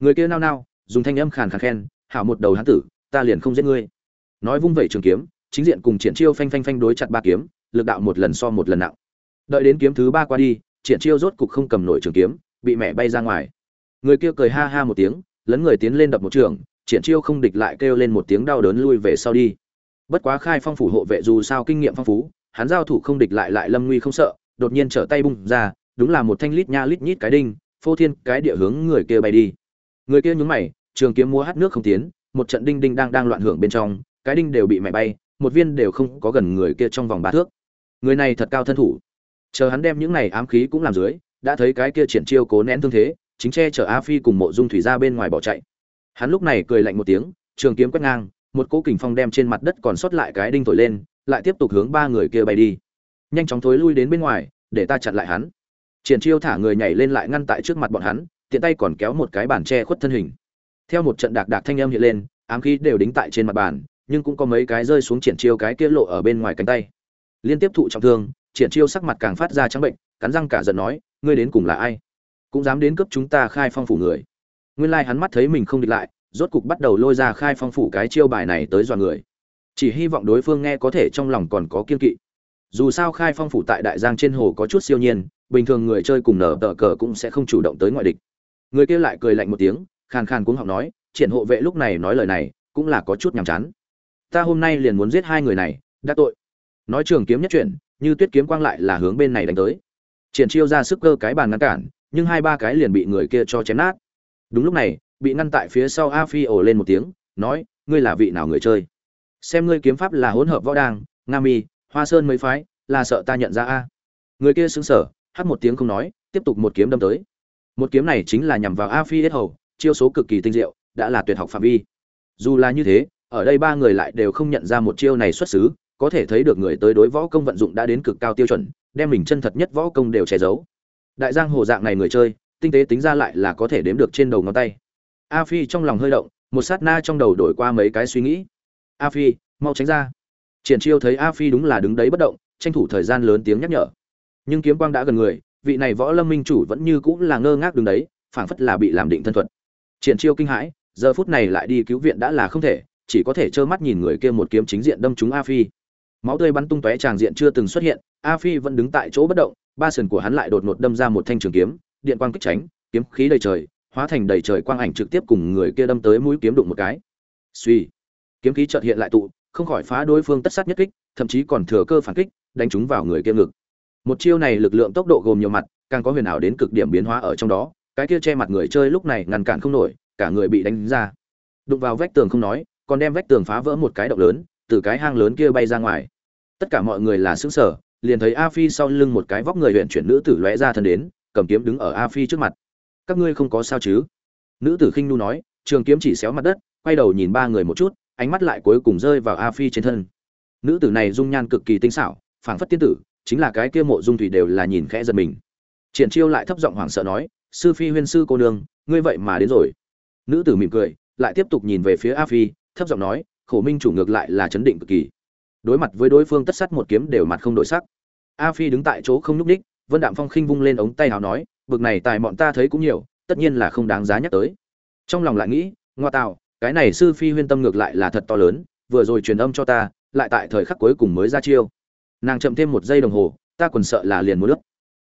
Người kia nao nao, dùng thanh âm khàn khàn khen, hảo một đầu hắn tử, ta liền không giết ngươi nói vung vẩy trường kiếm, chính diện cùng triển chiêu phanh phanh phanh đối chặt ba kiếm, lực đạo một lần so một lần nặng. Đợi đến kiếm thứ ba qua đi, triển chiêu rốt cục không cầm nổi trường kiếm, bị mẹ bay ra ngoài. Người kia cười ha ha một tiếng, lấn người tiến lên đập một trường, triển chiêu không địch lại kêu lên một tiếng đau đớn lui về sau đi. Bất quá khai phong phủ hộ vệ dù sao kinh nghiệm phong phú, hắn giao thủ không địch lại lại lâm nguy không sợ, đột nhiên trở tay bung ra, đúng là một thanh lít nha lít nhít cái đinh, phô thiên cái địa hướng người kia bay đi. Người kia nhướng mày, trường kiếm múa hát nước không tiến, một trận đinh đinh đang đang loạn hưởng bên trong cái đinh đều bị mẹ bay, một viên đều không có gần người kia trong vòng ba thước. Người này thật cao thân thủ. Chờ hắn đem những này ám khí cũng làm dưới, đã thấy cái kia triển chiêu cố nén thương thế, chính che chở a phi cùng mộ dung thủy ra bên ngoài bỏ chạy. Hắn lúc này cười lạnh một tiếng, trường kiếm quét ngang, một cỗ kình phong đem trên mặt đất còn sót lại cái đinh thổi lên, lại tiếp tục hướng ba người kia bay đi. Nhanh chóng thối lui đến bên ngoài, để ta chặn lại hắn. Triển chiêu thả người nhảy lên lại ngăn tại trước mặt bọn hắn, tiện tay còn kéo một cái bàn che khuất thân hình. Theo một trận đạc đạc thanh âm hiện lên, ám khí đều đính tại trên mặt bàn nhưng cũng có mấy cái rơi xuống triển chiêu cái kia lộ ở bên ngoài cánh tay. Liên tiếp thụ trọng thương, triển chiêu sắc mặt càng phát ra trắng bệnh, cắn răng cả giận nói, ngươi đến cùng là ai? Cũng dám đến cướp chúng ta khai phong phủ người. Nguyên lai hắn mắt thấy mình không địch lại, rốt cục bắt đầu lôi ra khai phong phủ cái chiêu bài này tới dọa người. Chỉ hy vọng đối phương nghe có thể trong lòng còn có kiên kỵ. Dù sao khai phong phủ tại đại giang trên hồ có chút siêu nhiên, bình thường người chơi cùng nở tờ cờ cũng sẽ không chủ động tới ngoại địch. Người kia lại cười lạnh một tiếng, khàn khàn cuống họng nói, triển hộ vệ lúc này nói lời này, cũng là có chút nhàm chán ta hôm nay liền muốn giết hai người này, đã tội. Nói trường kiếm nhất chuyển, như tuyết kiếm quang lại là hướng bên này đánh tới. Triển chiêu ra sức cơ cái bàn ngăn cản, nhưng hai ba cái liền bị người kia cho chém nát. Đúng lúc này, bị ngăn tại phía sau a phi ồ lên một tiếng, nói, ngươi là vị nào người chơi? Xem ngươi kiếm pháp là hỗn hợp võ đàng nga mi, hoa sơn mấy phái, là sợ ta nhận ra a. Người kia xứng sở hắt một tiếng không nói, tiếp tục một kiếm đâm tới. Một kiếm này chính là nhằm vào a phi hết hầu, chiêu số cực kỳ tinh diệu, đã là tuyệt học phạm vi. Dù là như thế ở đây ba người lại đều không nhận ra một chiêu này xuất xứ, có thể thấy được người tới đối võ công vận dụng đã đến cực cao tiêu chuẩn, đem mình chân thật nhất võ công đều che giấu. Đại giang hồ dạng này người chơi, tinh tế tính ra lại là có thể đếm được trên đầu ngón tay. A phi trong lòng hơi động, một sát na trong đầu đổi qua mấy cái suy nghĩ. A phi, mau tránh ra. Triển chiêu thấy a phi đúng là đứng đấy bất động, tranh thủ thời gian lớn tiếng nhắc nhở. Nhưng kiếm quang đã gần người, vị này võ lâm minh chủ vẫn như cũng là ngơ ngác đứng đấy, phảng phất là bị làm định thân thuật. Triển chiêu kinh hãi, giờ phút này lại đi cứu viện đã là không thể chỉ có thể trơ mắt nhìn người kia một kiếm chính diện đâm trúng a phi. Máu tươi bắn tung tóe tràng diện chưa từng xuất hiện, a phi vẫn đứng tại chỗ bất động, ba sườn của hắn lại đột ngột đâm ra một thanh trường kiếm, điện quang kích tránh, kiếm khí đầy trời, hóa thành đầy trời quang ảnh trực tiếp cùng người kia đâm tới mũi kiếm đụng một cái. Suy. Kiếm khí chợt hiện lại tụ, không khỏi phá đối phương tất sát nhất kích, thậm chí còn thừa cơ phản kích, đánh trúng vào người kia ngực. Một chiêu này lực lượng tốc độ gồm nhiều mặt, càng có huyền ảo đến cực điểm biến hóa ở trong đó, cái kia che mặt người chơi lúc này ngăn cản không nổi, cả người bị đánh ra. Đụng vào vách tường không nói còn đem vách tường phá vỡ một cái động lớn, từ cái hang lớn kia bay ra ngoài. Tất cả mọi người là xứng sở liền thấy a phi sau lưng một cái vóc người huyện chuyển nữ tử lóe ra thân đến, cầm kiếm đứng ở a phi trước mặt. Các ngươi không có sao chứ? Nữ tử khinh nu nói, trường kiếm chỉ xéo mặt đất, quay đầu nhìn ba người một chút, ánh mắt lại cuối cùng rơi vào a phi trên thân. Nữ tử này dung nhan cực kỳ tinh xảo, phảng phất tiên tử, chính là cái kia mộ dung thủy đều là nhìn khẽ giật mình. Triển chiêu lại thấp giọng hoảng sợ nói, sư phi huyên sư cô nương, ngươi vậy mà đến rồi. Nữ tử mỉm cười, lại tiếp tục nhìn về phía a phi thấp giọng nói, khổ minh chủ ngược lại là chấn định cực kỳ. Đối mặt với đối phương tất sắt một kiếm đều mặt không đổi sắc. A phi đứng tại chỗ không nhúc ních vân đạm phong khinh vung lên ống tay hào nói, bực này tài bọn ta thấy cũng nhiều, tất nhiên là không đáng giá nhắc tới. Trong lòng lại nghĩ, ngoa tạo, cái này sư phi huyên tâm ngược lại là thật to lớn, vừa rồi truyền âm cho ta, lại tại thời khắc cuối cùng mới ra chiêu. Nàng chậm thêm một giây đồng hồ, ta còn sợ là liền muốn nước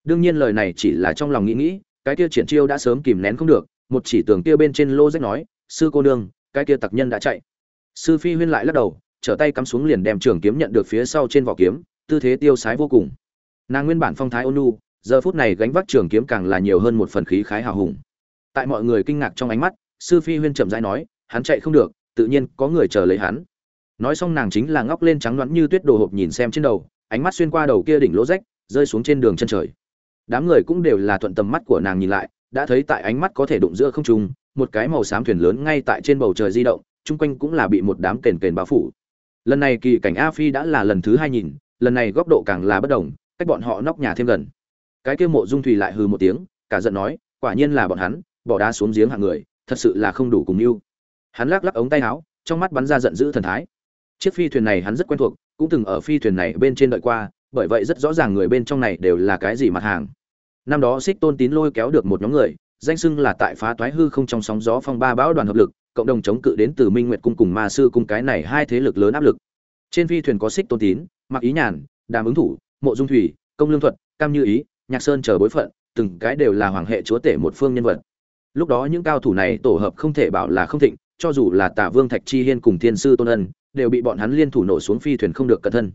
đương nhiên lời này chỉ là trong lòng nghĩ nghĩ, cái kia triển chiêu đã sớm kìm nén không được, một chỉ tường kia bên trên lô rách nói, sư cô nương, cái kia tặc nhân đã chạy sư phi huyên lại lắc đầu, trở tay cắm xuống liền đem trường kiếm nhận được phía sau trên vỏ kiếm, tư thế tiêu sái vô cùng. Nàng nguyên bản phong thái ônu giờ phút này gánh vác trường kiếm càng là nhiều hơn một phần khí khái hào hùng. Tại mọi người kinh ngạc trong ánh mắt, sư phi huyên chậm rãi nói, hắn chạy không được, tự nhiên có người chờ lấy hắn. Nói xong nàng chính là ngóc lên trắng loãng như tuyết đồ hộp nhìn xem trên đầu, ánh mắt xuyên qua đầu kia đỉnh lỗ rách, rơi xuống trên đường chân trời. Đám người cũng đều là thuận tầm mắt của nàng nhìn lại, đã thấy tại ánh mắt có thể đụng giữa không trung, một cái màu xám thuyền lớn ngay tại trên bầu trời di động chung quanh cũng là bị một đám kền kền bao phủ. Lần này kỳ cảnh a phi đã là lần thứ hai nhìn, lần này góc độ càng là bất đồng, cách bọn họ nóc nhà thêm gần. Cái kia mộ dung thủy lại hừ một tiếng, cả giận nói, quả nhiên là bọn hắn, bỏ đá xuống giếng hạng người, thật sự là không đủ cùng mưu hắn lắc lắc ống tay áo, trong mắt bắn ra giận dữ thần thái. Chiếc phi thuyền này hắn rất quen thuộc, cũng từng ở phi thuyền này bên trên đợi qua, bởi vậy rất rõ ràng người bên trong này đều là cái gì mặt hàng. Năm đó xích tôn tín lôi kéo được một nhóm người, danh xưng là tại phá toái hư không trong sóng gió phong ba bão đoàn hợp lực cộng đồng chống cự đến từ minh nguyệt cung cùng ma sư cung cái này hai thế lực lớn áp lực. Trên phi thuyền có xích tôn tín mặc ý nhàn, đàm ứng thủ, mộ dung thủy, công lương thuật, cam như ý, nhạc sơn chờ bối phận, từng cái đều là hoàng hệ chúa tể một phương nhân vật. Lúc đó những cao thủ này tổ hợp không thể bảo là không thịnh, cho dù là tả vương thạch chi hiên cùng thiên sư tôn ân, đều bị bọn hắn liên thủ nổ xuống phi thuyền không được cẩn thân.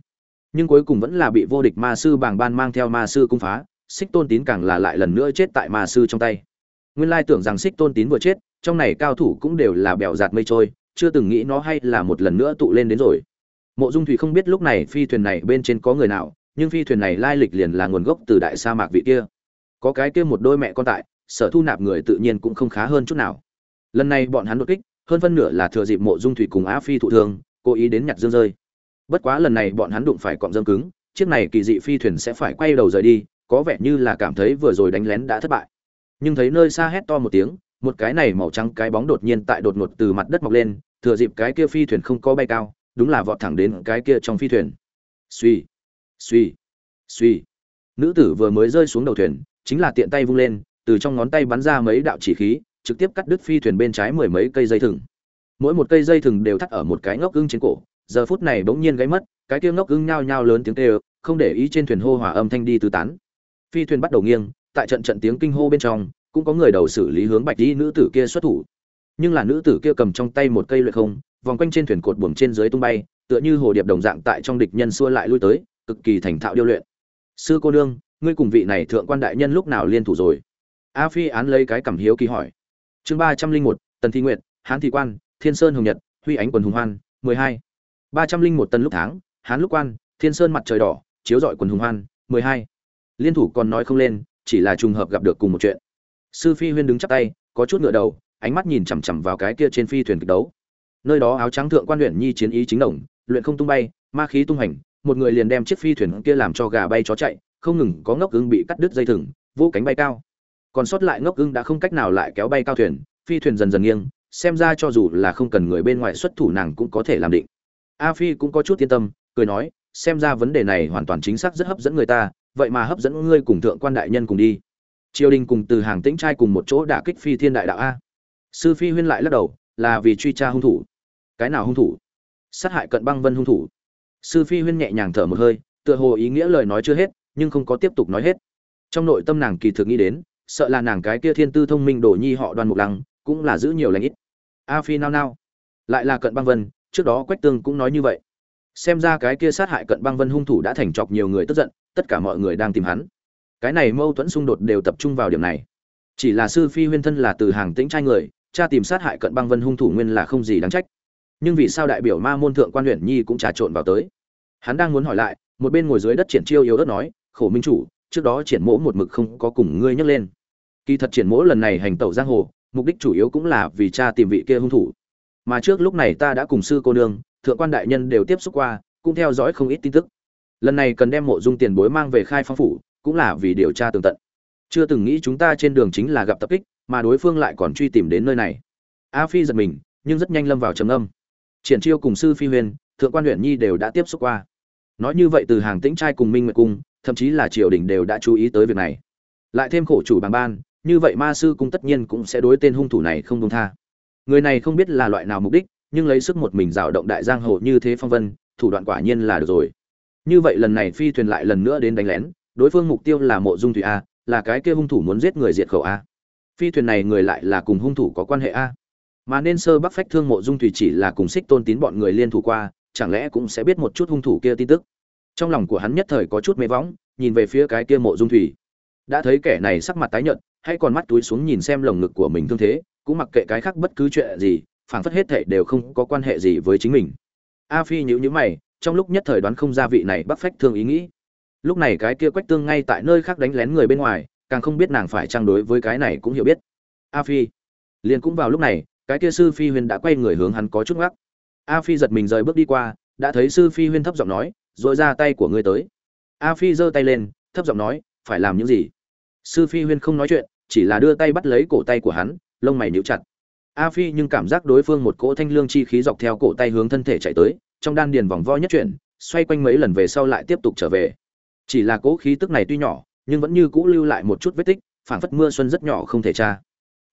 Nhưng cuối cùng vẫn là bị vô địch ma sư bảng ban mang theo ma sư cung phá xích tôn tín càng là lại lần nữa chết tại ma sư trong tay. Nguyên lai tưởng rằng xích tôn tín vừa chết trong này cao thủ cũng đều là bèo giạt mây trôi, chưa từng nghĩ nó hay là một lần nữa tụ lên đến rồi. Mộ dung thủy không biết lúc này phi thuyền này bên trên có người nào, nhưng phi thuyền này lai lịch liền là nguồn gốc từ đại sa mạc vị kia. Có cái kia một đôi mẹ con tại, sở thu nạp người tự nhiên cũng không khá hơn chút nào. Lần này bọn hắn đột kích, hơn phân nửa là thừa dịp mộ dung thủy cùng á phi thụ thương, cố ý đến nhặt dương rơi. Bất quá lần này bọn hắn đụng phải cọng dâm cứng, chiếc này kỳ dị phi thuyền sẽ phải quay đầu rời đi, có vẻ như là cảm thấy vừa rồi đánh lén đã thất bại. Nhưng thấy nơi xa hét to một tiếng một cái này màu trắng cái bóng đột nhiên tại đột ngột từ mặt đất mọc lên, thừa dịp cái kia phi thuyền không có bay cao, đúng là vọt thẳng đến cái kia trong phi thuyền. Suy suy suy nữ tử vừa mới rơi xuống đầu thuyền, chính là tiện tay vung lên, từ trong ngón tay bắn ra mấy đạo chỉ khí, trực tiếp cắt đứt phi thuyền bên trái mười mấy cây dây thừng. Mỗi một cây dây thừng đều thắt ở một cái ngốc ưng trên cổ, giờ phút này bỗng nhiên gáy mất, cái kia ngốc ưng nhao nhao lớn tiếng kêu, không để ý trên thuyền hô hỏa âm thanh đi tứ tán. Phi thuyền bắt đầu nghiêng, tại trận trận tiếng kinh hô bên trong cũng có người đầu xử lý hướng bạch y nữ tử kia xuất thủ. Nhưng là nữ tử kia cầm trong tay một cây luyện không, vòng quanh trên thuyền cột buồm trên dưới tung bay, tựa như hồ điệp đồng dạng tại trong địch nhân xua lại lui tới, cực kỳ thành thạo điêu luyện. Sư cô nương, ngươi cùng vị này thượng quan đại nhân lúc nào liên thủ rồi? A phi án lấy cái cảm hiếu kỳ hỏi. Chương ba trăm linh một, tần thi nguyện hán thị quan, thiên sơn hồng nhật, huy ánh quần hùng hoan, mười hai. ba trăm linh một tân lúc tháng, hán lúc quan, thiên sơn mặt trời đỏ, chiếu rọi quần hùng hoan, mười hai. Liên thủ còn nói không lên, chỉ là trùng hợp gặp được cùng một chuyện sư phi huyên đứng chắp tay, có chút ngựa đầu, ánh mắt nhìn chằm chằm vào cái kia trên phi thuyền kịch đấu. Nơi đó áo trắng thượng quan luyện nhi chiến ý chính đồng, luyện không tung bay, ma khí tung hành, một người liền đem chiếc phi thuyền kia làm cho gà bay chó chạy, không ngừng có ngốc ưng bị cắt đứt dây thừng, vô cánh bay cao. Còn sót lại ngốc ưng đã không cách nào lại kéo bay cao thuyền, phi thuyền dần dần nghiêng, xem ra cho dù là không cần người bên ngoài xuất thủ nàng cũng có thể làm định. A phi cũng có chút yên tâm, cười nói, xem ra vấn đề này hoàn toàn chính xác rất hấp dẫn người ta, vậy mà hấp dẫn ngươi cùng thượng quan đại nhân cùng đi triều đình cùng từ hàng tĩnh trai cùng một chỗ đả kích phi thiên đại đạo a. Sư phi huyên lại lắc đầu, là vì truy tra hung thủ. Cái nào hung thủ? Sát hại cận băng vân hung thủ. Sư phi huyên nhẹ nhàng thở một hơi, tựa hồ ý nghĩa lời nói chưa hết, nhưng không có tiếp tục nói hết. Trong nội tâm nàng kỳ thực nghĩ đến, sợ là nàng cái kia thiên tư thông minh đổ nhi họ đoàn mục lăng, cũng là giữ nhiều lãnh ít. A phi nao nao. Lại là cận băng vân, trước đó quách tương cũng nói như vậy. Xem ra cái kia sát hại cận băng vân hung thủ đã thành chọc nhiều người tức giận, tất cả mọi người đang tìm hắn cái này mâu thuẫn xung đột đều tập trung vào điểm này. Chỉ là sư phi huyên thân là từ hàng tĩnh trai người, cha tìm sát hại cận băng vân hung thủ nguyên là không gì đáng trách. Nhưng vì sao đại biểu ma môn thượng quan huyện nhi cũng trà trộn vào tới? Hắn đang muốn hỏi lại, một bên ngồi dưới đất triển chiêu yếu đất nói, khổ minh chủ, trước đó triển mỗ một mực không có cùng ngươi nhắc lên. Kỳ thật triển mỗ lần này hành tẩu giang hồ, mục đích chủ yếu cũng là vì cha tìm vị kia hung thủ. Mà trước lúc này ta đã cùng sư cô nương, thượng quan đại nhân đều tiếp xúc qua, cũng theo dõi không ít tin tức. Lần này cần đem mộ dung tiền bối mang về khai phong phủ cũng là vì điều tra tường tận. Chưa từng nghĩ chúng ta trên đường chính là gặp tập kích, mà đối phương lại còn truy tìm đến nơi này. A phi giật mình, nhưng rất nhanh lâm vào trầm âm triển chiêu cùng sư phi huyền, thượng quan huyện nhi đều đã tiếp xúc qua. Nói như vậy từ hàng tĩnh trai cùng minh nguyệt cung, thậm chí là triều đình đều đã chú ý tới việc này. Lại thêm khổ chủ bằng ban, như vậy ma sư cung tất nhiên cũng sẽ đối tên hung thủ này không công tha. Người này không biết là loại nào mục đích, nhưng lấy sức một mình rào động đại giang hồ như thế phong vân, thủ đoạn quả nhiên là được rồi. Như vậy lần này phi thuyền lại lần nữa đến đánh lén đối phương mục tiêu là mộ dung thủy a, là cái kia hung thủ muốn giết người diệt khẩu a. Phi thuyền này người lại là cùng hung thủ có quan hệ a. Mà nên sơ bắc phách thương mộ dung thủy chỉ là cùng xích tôn tín bọn người liên thủ qua, chẳng lẽ cũng sẽ biết một chút hung thủ kia tin tức. Trong lòng của hắn nhất thời có chút mê võng, nhìn về phía cái kia mộ dung thủy. Đã thấy kẻ này sắc mặt tái nhợt, hay còn mắt túi xuống nhìn xem lồng ngực của mình thương thế, cũng mặc kệ cái khác bất cứ chuyện gì, phảng phất hết thảy đều không có quan hệ gì với chính mình. A phi nhíu nhíu mày, trong lúc nhất thời đoán không ra vị này bắc phách thương ý nghĩ lúc này cái kia quách tương ngay tại nơi khác đánh lén người bên ngoài, càng không biết nàng phải trang đối với cái này cũng hiểu biết. A phi. Liền cũng vào lúc này, cái kia sư phi huyên đã quay người hướng hắn có chút ngắc. A phi giật mình rời bước đi qua, đã thấy sư phi huyên thấp giọng nói dội ra tay của ngươi tới. A phi giơ tay lên, thấp giọng nói, phải làm những gì? Sư phi huyên không nói chuyện, chỉ là đưa tay bắt lấy cổ tay của hắn, lông mày níu chặt. A phi nhưng cảm giác đối phương một cỗ thanh lương chi khí dọc theo cổ tay hướng thân thể chạy tới, trong đan điền vòng vo nhất chuyển, xoay quanh mấy lần về sau lại tiếp tục trở về chỉ là cỗ khí tức này tuy nhỏ, nhưng vẫn như cũ lưu lại một chút vết tích, phảng phất mưa xuân rất nhỏ không thể tra.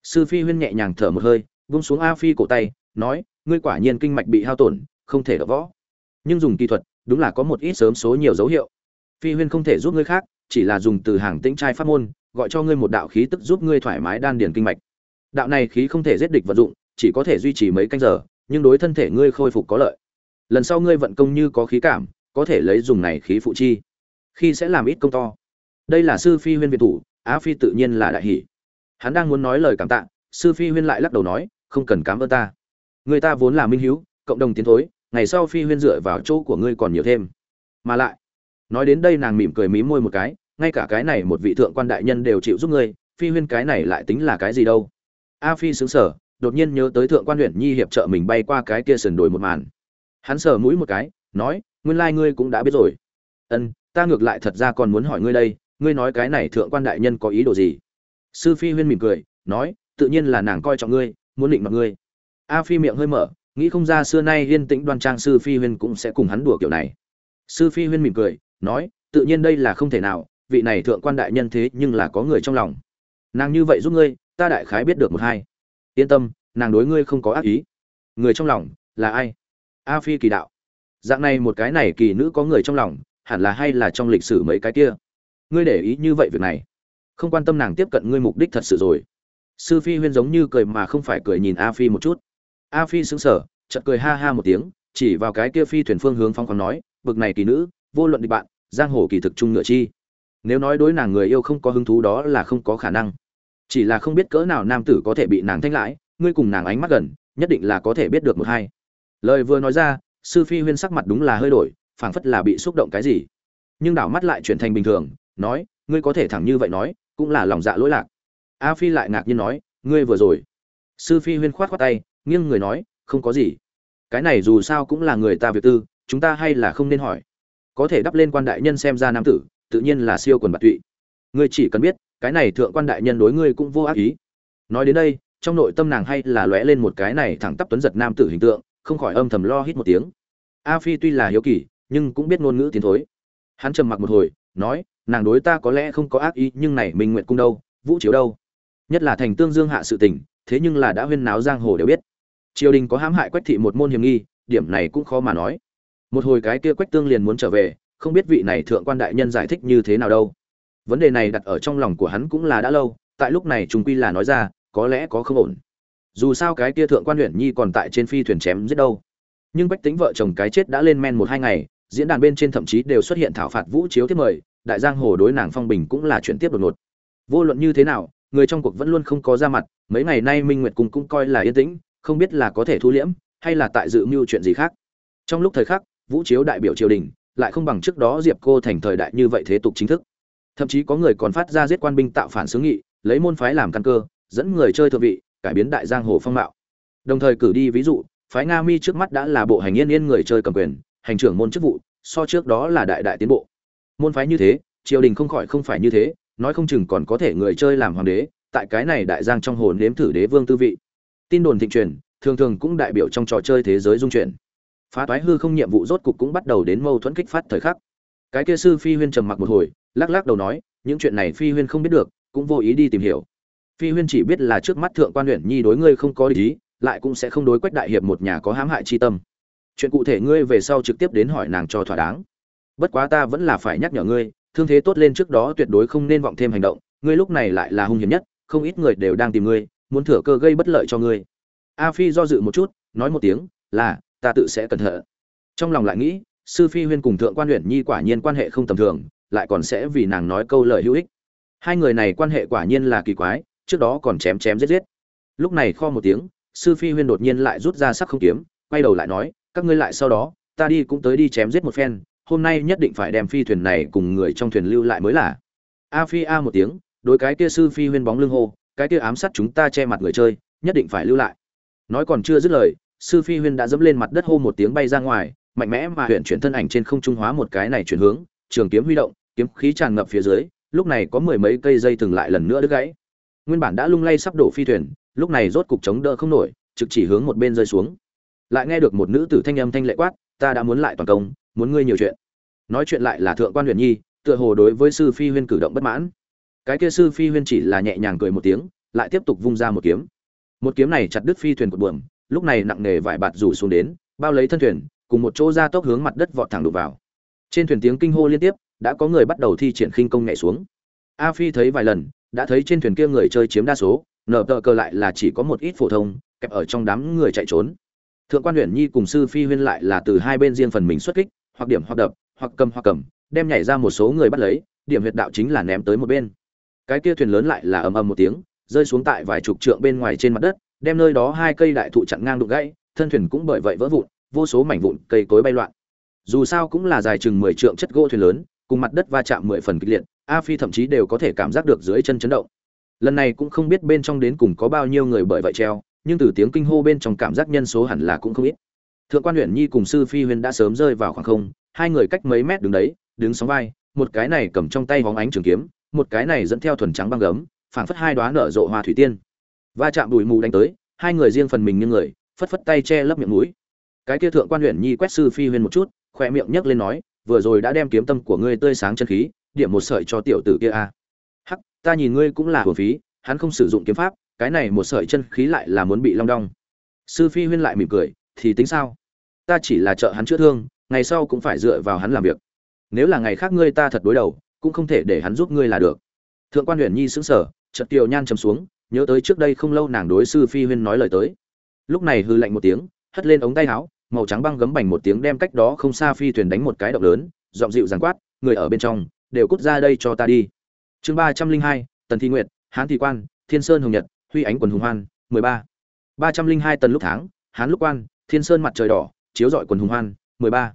Sư phi huyên nhẹ nhàng thở một hơi, vung xuống a phi cổ tay, nói, ngươi quả nhiên kinh mạch bị hao tổn, không thể đỡ võ. Nhưng dùng kỹ thuật, đúng là có một ít sớm số nhiều dấu hiệu. Phi huyên không thể giúp ngươi khác, chỉ là dùng từ hàng tĩnh trai pháp môn, gọi cho ngươi một đạo khí tức giúp ngươi thoải mái đan điền kinh mạch. Đạo này khí không thể giết địch vận dụng, chỉ có thể duy trì mấy canh giờ, nhưng đối thân thể ngươi khôi phục có lợi. Lần sau ngươi vận công như có khí cảm, có thể lấy dùng này khí phụ chi khi sẽ làm ít công to. Đây là sư phi huyên việt thủ, á phi tự nhiên là đại hỷ. Hắn đang muốn nói lời cảm tạ, sư phi huyên lại lắc đầu nói, không cần cám ơn ta. Người ta vốn là minh hiếu, cộng đồng tiến thối, ngày sau phi huyên dựa vào chỗ của ngươi còn nhiều thêm. Mà lại, nói đến đây nàng mỉm cười mí môi một cái, ngay cả cái này một vị thượng quan đại nhân đều chịu giúp ngươi, phi huyên cái này lại tính là cái gì đâu. A phi xứng sở đột nhiên nhớ tới thượng quan huyện nhi hiệp trợ mình bay qua cái kia sườn đồi một màn. Hắn sờ mũi một cái, nói, nguyên lai ngươi cũng đã biết rồi. Ân ta ngược lại thật ra còn muốn hỏi ngươi đây, ngươi nói cái này thượng quan đại nhân có ý đồ gì? Sư phi huyên mỉm cười, nói, tự nhiên là nàng coi trọng ngươi, muốn định mặc ngươi. A phi miệng hơi mở, nghĩ không ra xưa nay yên tĩnh đoan trang sư phi huyên cũng sẽ cùng hắn đùa kiểu này. Sư phi huyên mỉm cười, nói, tự nhiên đây là không thể nào, vị này thượng quan đại nhân thế nhưng là có người trong lòng. Nàng như vậy giúp ngươi, ta đại khái biết được một hai. Yên tâm, nàng đối ngươi không có ác ý. Người trong lòng là ai? A phi kỳ đạo. Dạng này một cái này kỳ nữ có người trong lòng hẳn là hay là trong lịch sử mấy cái kia. Ngươi để ý như vậy việc này. Không quan tâm nàng tiếp cận ngươi mục đích thật sự rồi. Sư phi huyên giống như cười mà không phải cười nhìn a phi một chút. A phi sững sờ, chợt cười ha ha một tiếng, chỉ vào cái kia phi thuyền phương hướng phong khoáng nói, bực này kỳ nữ, vô luận địch bạn, giang hồ kỳ thực trung ngựa chi. Nếu nói đối nàng người yêu không có hứng thú đó là không có khả năng. Chỉ là không biết cỡ nào nam tử có thể bị nàng thanh lãi, ngươi cùng nàng ánh mắt gần, nhất định là có thể biết được một hai. Lời vừa nói ra, sư phi huyên sắc mặt đúng là hơi đổi phảng phất là bị xúc động cái gì. Nhưng đảo mắt lại chuyển thành bình thường, nói, ngươi có thể thẳng như vậy nói, cũng là lòng dạ lỗi lạc. A phi lại ngạc nhiên nói, ngươi vừa rồi. Sư phi huyên khoát khoát tay, nghiêng người nói, không có gì. Cái này dù sao cũng là người ta việc tư, chúng ta hay là không nên hỏi. Có thể đắp lên quan đại nhân xem ra nam tử, tự nhiên là siêu quần bạc tụy. Ngươi chỉ cần biết, cái này thượng quan đại nhân đối ngươi cũng vô ác ý. Nói đến đây, trong nội tâm nàng hay là lóe lên một cái này thẳng tắp tuấn giật nam tử hình tượng, không khỏi âm thầm lo hít một tiếng. A phi tuy là hiếu kỳ nhưng cũng biết ngôn ngữ tiến thối. Hắn trầm mặc một hồi, nói, nàng đối ta có lẽ không có ác ý, nhưng này minh nguyện cung đâu, vũ chiếu đâu? Nhất là thành tương dương hạ sự tình, thế nhưng là đã huyên náo giang hồ đều biết. Triều đình có hãm hại quách thị một môn hiểm nghi, điểm này cũng khó mà nói. Một hồi cái kia quách tương liền muốn trở về, không biết vị này thượng quan đại nhân giải thích như thế nào đâu. Vấn đề này đặt ở trong lòng của hắn cũng là đã lâu, tại lúc này chúng quy là nói ra, có lẽ có không ổn. Dù sao cái kia thượng quan huyện nhi còn tại trên phi thuyền chém giết đâu. Nhưng bách tính vợ chồng cái chết đã lên men một hai ngày diễn đàn bên trên thậm chí đều xuất hiện thảo phạt vũ chiếu tiếp mời, đại giang hồ đối nàng phong bình cũng là chuyển tiếp đột ngột. Vô luận như thế nào, người trong cuộc vẫn luôn không có ra mặt, mấy ngày nay minh nguyệt cùng cũng coi là yên tĩnh, không biết là có thể thu liễm, hay là tại dự mưu chuyện gì khác. Trong lúc thời khắc, vũ chiếu đại biểu triều đình, lại không bằng trước đó diệp cô thành thời đại như vậy thế tục chính thức. Thậm chí có người còn phát ra giết quan binh tạo phản xướng nghị, lấy môn phái làm căn cơ, dẫn người chơi thượng vị, cải biến đại giang hồ phong mạo. Đồng thời cử đi ví dụ, phái nga mi trước mắt đã là bộ hành yên yên người chơi cầm quyền hành trưởng môn chức vụ, so trước đó là đại đại tiến bộ. Môn phái như thế, triều đình không khỏi không phải như thế, nói không chừng còn có thể người chơi làm hoàng đế, tại cái này đại giang trong hồn nếm thử đế vương tư vị. Tin đồn thịnh truyền, thường thường cũng đại biểu trong trò chơi thế giới dung chuyển. Phá toái hư không nhiệm vụ rốt cục cũng bắt đầu đến mâu thuẫn kích phát thời khắc. Cái kia sư phi huyên trầm mặc một hồi, lắc lắc đầu nói, những chuyện này phi huyên không biết được, cũng vô ý đi tìm hiểu. Phi huyên chỉ biết là trước mắt thượng quan huyện nhi đối ngươi không có ý, lại cũng sẽ không đối quách đại hiệp một nhà có hãm hại chi tâm chuyện cụ thể ngươi về sau trực tiếp đến hỏi nàng cho thỏa đáng. Bất quá ta vẫn là phải nhắc nhở ngươi, thương thế tốt lên trước đó tuyệt đối không nên vọng thêm hành động, ngươi lúc này lại là hung hiểm nhất, không ít người đều đang tìm ngươi, muốn thừa cơ gây bất lợi cho ngươi. A phi do dự một chút, nói một tiếng, là, ta tự sẽ cẩn thận. Trong lòng lại nghĩ, sư phi huyên cùng thượng quan huyện nhi quả nhiên quan hệ không tầm thường, lại còn sẽ vì nàng nói câu lời hữu ích. Hai người này quan hệ quả nhiên là kỳ quái, trước đó còn chém chém giết giết. Lúc này kho một tiếng, sư phi huyên đột nhiên lại rút ra sắc không kiếm, quay đầu lại nói các ngươi lại sau đó, ta đi cũng tới đi chém giết một phen, hôm nay nhất định phải đem phi thuyền này cùng người trong thuyền lưu lại mới là. A phi a một tiếng, đối cái kia sư phi huyên bóng lưng hô, cái kia ám sát chúng ta che mặt người chơi, nhất định phải lưu lại. Nói còn chưa dứt lời, sư phi huyên đã dẫm lên mặt đất hô một tiếng bay ra ngoài, mạnh mẽ mà huyện chuyển thân ảnh trên không trung hóa một cái này chuyển hướng, trường kiếm huy động, kiếm khí tràn ngập phía dưới, lúc này có mười mấy cây dây từng lại lần nữa đứt gãy. Nguyên bản đã lung lay sắp đổ phi thuyền, lúc này rốt cục chống đỡ không nổi, trực chỉ hướng một bên rơi xuống lại nghe được một nữ tử thanh âm thanh lệ quát, ta đã muốn lại toàn công, muốn ngươi nhiều chuyện. Nói chuyện lại là thượng quan huyền nhi, tựa hồ đối với sư phi huyên cử động bất mãn. Cái kia sư phi huyên chỉ là nhẹ nhàng cười một tiếng, lại tiếp tục vung ra một kiếm. Một kiếm này chặt đứt phi thuyền cột buồm, lúc này nặng nề vải bạt rủ xuống đến, bao lấy thân thuyền, cùng một chỗ ra tốc hướng mặt đất vọt thẳng đục vào. Trên thuyền tiếng kinh hô liên tiếp, đã có người bắt đầu thi triển khinh công nhảy xuống. A phi thấy vài lần, đã thấy trên thuyền kia người chơi chiếm đa số, nở tờ cờ lại là chỉ có một ít phổ thông, kẹp ở trong đám người chạy trốn thượng quan huyện nhi cùng sư phi huyên lại là từ hai bên riêng phần mình xuất kích, hoặc điểm hoặc đập, hoặc cầm hoặc cầm, đem nhảy ra một số người bắt lấy, điểm huyệt đạo chính là ném tới một bên. Cái kia thuyền lớn lại là ầm ầm một tiếng, rơi xuống tại vài chục trượng bên ngoài trên mặt đất, đem nơi đó hai cây đại thụ chặn ngang đụng gãy, thân thuyền cũng bởi vậy vỡ vụn, vô số mảnh vụn, cây cối bay loạn. Dù sao cũng là dài chừng mười trượng chất gỗ thuyền lớn, cùng mặt đất va chạm mười phần kịch liệt, a phi thậm chí đều có thể cảm giác được dưới chân chấn động. Lần này cũng không biết bên trong đến cùng có bao nhiêu người bởi vậy treo nhưng từ tiếng kinh hô bên trong cảm giác nhân số hẳn là cũng không ít. Thượng quan huyện nhi cùng sư phi huyền đã sớm rơi vào khoảng không, hai người cách mấy mét đứng đấy, đứng sóng vai, một cái này cầm trong tay hóng ánh trường kiếm, một cái này dẫn theo thuần trắng băng gấm, phảng phất hai đoá nở rộ hoa thủy tiên. Va chạm đùi mù đánh tới, hai người riêng phần mình như người, phất phất tay che lấp miệng mũi. Cái kia thượng quan huyện nhi quét sư phi huyền một chút khoe miệng nhấc lên nói, vừa rồi đã đem kiếm tâm của ngươi tươi sáng chân khí, điểm một sợi cho tiểu tử kia a. Hắc, ta nhìn ngươi cũng là hồn phí, hắn không sử dụng kiếm pháp cái này một sợi chân khí lại là muốn bị long đong. Sư phi huyên lại mỉm cười, thì tính sao? Ta chỉ là trợ hắn chữa thương, ngày sau cũng phải dựa vào hắn làm việc. Nếu là ngày khác ngươi ta thật đối đầu, cũng không thể để hắn giúp ngươi là được. Thượng quan huyền nhi sững sờ, chợt kiều nhan trầm xuống, nhớ tới trước đây không lâu nàng đối sư phi huyên nói lời tới. Lúc này hư lạnh một tiếng, hất lên ống tay áo, màu trắng băng gấm bành một tiếng đem cách đó không xa phi thuyền đánh một cái động lớn, giọng dịu dàng quát, người ở bên trong, đều cút ra đây cho ta đi. Chương ba trăm linh hai, tần thi nguyệt, hán thị quan, thiên sơn hồng nhật huy ánh quần hùng hoan, mười ba. ba trăm linh hai tần lúc tháng, hán lúc quan, thiên sơn mặt trời đỏ, chiếu rọi quần hùng hoan, mười ba.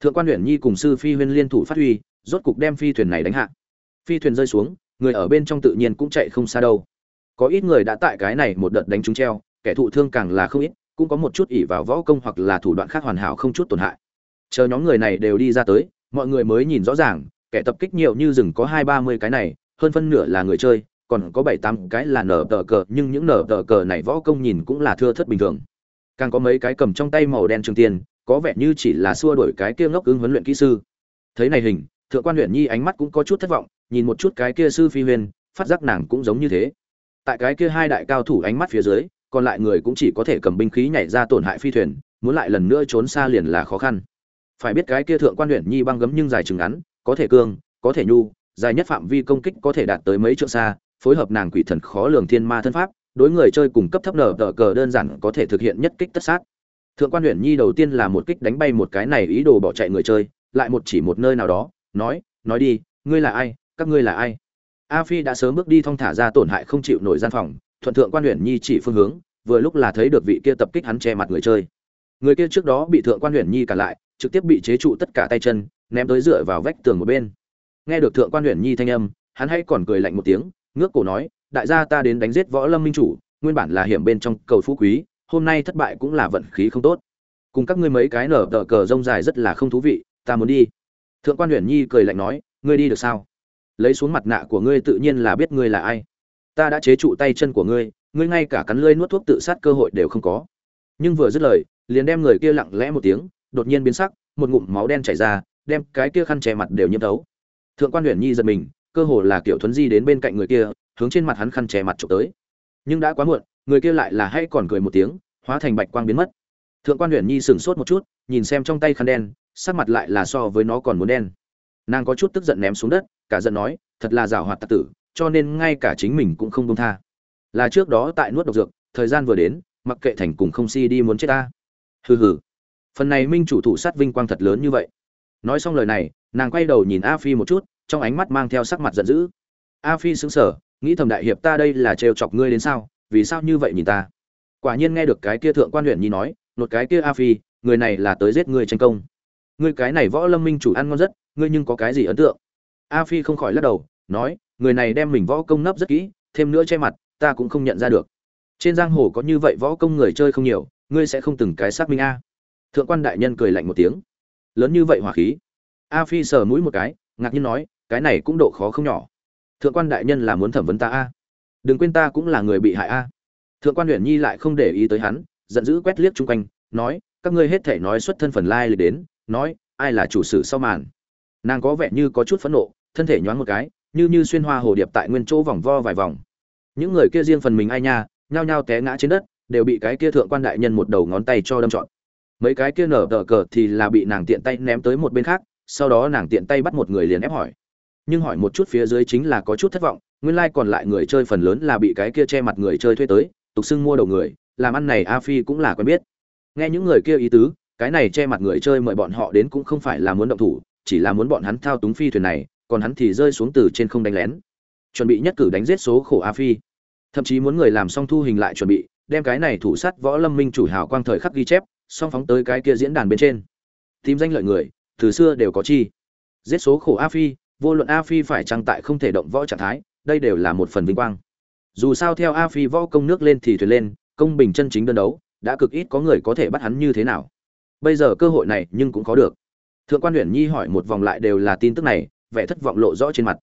Thượng quan huyện nhi cùng sư phi huyên liên thủ phát huy, rốt cục đem phi thuyền này đánh hạ. Phi thuyền rơi xuống, người ở bên trong tự nhiên cũng chạy không xa đâu. Có ít người đã tại cái này một đợt đánh trúng treo, kẻ thụ thương càng là không ít, cũng có một chút ỉ vào võ công hoặc là thủ đoạn khác hoàn hảo không chút tổn hại. Chờ nhóm người này đều đi ra tới, mọi người mới nhìn rõ ràng, kẻ tập kích nhiều như rừng có hai ba mươi cái này, hơn phân nửa là người chơi còn có bảy tám cái là nở tờ cờ, nhưng những nở tờ cờ này võ công nhìn cũng là thưa thất bình thường. Càng có mấy cái cầm trong tay màu đen trường tiền có vẻ như chỉ là xua đổi cái kia ngốc ứng huấn luyện kỹ sư. Thấy này hình, thượng quan huyện nhi ánh mắt cũng có chút thất vọng, nhìn một chút cái kia sư phi huyền, phát giác nàng cũng giống như thế. Tại cái kia hai đại cao thủ ánh mắt phía dưới, còn lại người cũng chỉ có thể cầm binh khí nhảy ra tổn hại phi thuyền, muốn lại lần nữa trốn xa liền là khó khăn. Phải biết cái kia thượng quan huyện nhi băng gấm nhưng dài chừng ngắn, có thể cương, có thể nhu, dài nhất phạm vi công kích có thể đạt tới mấy trượng xa phối hợp nàng quỷ thần khó lường thiên ma thân pháp, đối người chơi cùng cấp thấp nở tờ cờ đơn giản có thể thực hiện nhất kích tất sát. Thượng quan huyện nhi đầu tiên là một kích đánh bay một cái này ý đồ bỏ chạy người chơi, lại một chỉ một nơi nào đó, nói nói đi, ngươi là ai? Các ngươi là ai? A phi đã sớm bước đi thong thả ra tổn hại không chịu nổi gian phòng, thuận thượng quan huyện nhi chỉ phương hướng, vừa lúc là thấy được vị kia tập kích hắn che mặt người chơi. Người kia trước đó bị thượng quan huyện nhi cản lại, trực tiếp bị chế trụ tất cả tay chân, ném tới dựa vào vách tường một bên. Nghe được thượng quan huyện nhi thanh âm, hắn hay còn cười lạnh một tiếng ngước cổ nói, đại gia ta đến đánh giết võ lâm minh chủ, nguyên bản là hiểm bên trong cầu phú quý, hôm nay thất bại cũng là vận khí không tốt. Cùng các ngươi mấy cái nở tờ cờ rông dài rất là không thú vị, ta muốn đi. Thượng quan uyển nhi cười lạnh nói, ngươi đi được sao? Lấy xuống mặt nạ của ngươi tự nhiên là biết ngươi là ai. Ta đã chế trụ tay chân của ngươi ngươi ngay cả cắn lưỡi nuốt thuốc tự sát cơ hội đều không có. Nhưng vừa dứt lời, liền đem người kia lặng lẽ một tiếng, đột nhiên biến sắc, một ngụm máu đen chảy ra, đem cái kia khăn che mặt đều nhiễm thấu. Thượng quan uyển nhi giật mình cơ hồ là kiểu thuấn di đến bên cạnh người kia, hướng trên mặt hắn khăn che mặt trộm tới. Nhưng đã quá muộn, người kia lại là hay còn cười một tiếng, hóa thành bạch quang biến mất. Thượng quan huyện nhi sửng sốt một chút, nhìn xem trong tay khăn đen, sắc mặt lại là so với nó còn muốn đen. Nàng có chút tức giận ném xuống đất, cả giận nói, thật là giảo hoạt tạc tử, cho nên ngay cả chính mình cũng không công tha. Là trước đó tại nuốt độc dược, thời gian vừa đến, mặc kệ thành cùng không si đi muốn chết ta. Hừ hừ. Phần này minh chủ thủ sát vinh quang thật lớn như vậy. Nói xong lời này, nàng quay đầu nhìn a phi một chút trong ánh mắt mang theo sắc mặt giận dữ. A phi sững sờ, nghĩ thầm đại hiệp ta đây là trêu chọc ngươi đến sao, vì sao như vậy nhìn ta? Quả nhiên nghe được cái kia thượng quan huyện nhi nói một cái kia a phi, người này là tới giết ngươi tranh công. Ngươi cái này võ lâm minh chủ ăn ngon rất, ngươi nhưng có cái gì ấn tượng? A phi không khỏi lắc đầu, nói, người này đem mình võ công nấp rất kỹ, thêm nữa che mặt, ta cũng không nhận ra được. Trên giang hồ có như vậy võ công người chơi không nhiều, ngươi sẽ không từng cái xác minh a. Thượng quan đại nhân cười lạnh một tiếng. Lớn như vậy hỏa khí. A phi sờ mũi một cái, ngạc nhiên nói cái này cũng độ khó không nhỏ. Thượng quan đại nhân là muốn thẩm vấn ta a. Đừng quên ta cũng là người bị hại a. Thượng quan huyện nhi lại không để ý tới hắn, giận dữ quét liếc chung quanh, nói, các ngươi hết thể nói xuất thân phần lai lịch đến, nói, ai là chủ sử sau màn. Nàng có vẻ như có chút phẫn nộ, thân thể nhoáng một cái, như như xuyên hoa hồ điệp tại nguyên chỗ vòng vo vài vòng. Những người kia riêng phần mình ai nha, nhao nhao té ngã trên đất, đều bị cái kia thượng quan đại nhân một đầu ngón tay cho đâm trọn. Mấy cái kia nở tờ cờ thì là bị nàng tiện tay ném tới một bên khác, sau đó nàng tiện tay bắt một người liền ép hỏi nhưng hỏi một chút phía dưới chính là có chút thất vọng, nguyên lai còn lại người chơi phần lớn là bị cái kia che mặt người chơi thuê tới, tục xưng mua đầu người, làm ăn này a phi cũng là quen biết. Nghe những người kia ý tứ, cái này che mặt người chơi mời bọn họ đến cũng không phải là muốn động thủ, chỉ là muốn bọn hắn thao túng phi thuyền này, còn hắn thì rơi xuống từ trên không đánh lén. Chuẩn bị nhất cử đánh giết số khổ a phi. Thậm chí muốn người làm xong thu hình lại chuẩn bị, đem cái này thủ sát võ lâm minh chủ hào quang thời khắc ghi chép, song phóng tới cái kia diễn đàn bên trên. Tìm danh lợi người, từ xưa đều có chi. Giết số khổ a phi vô luận a phi phải trang tại không thể động võ trạng thái, đây đều là một phần vinh quang. Dù sao theo a phi võ công nước lên thì thuyền lên, công bình chân chính đơn đấu, đã cực ít có người có thể bắt hắn như thế nào. Bây giờ cơ hội này nhưng cũng có được. Thượng quan huyền nhi hỏi một vòng lại đều là tin tức này, vẻ thất vọng lộ rõ trên mặt.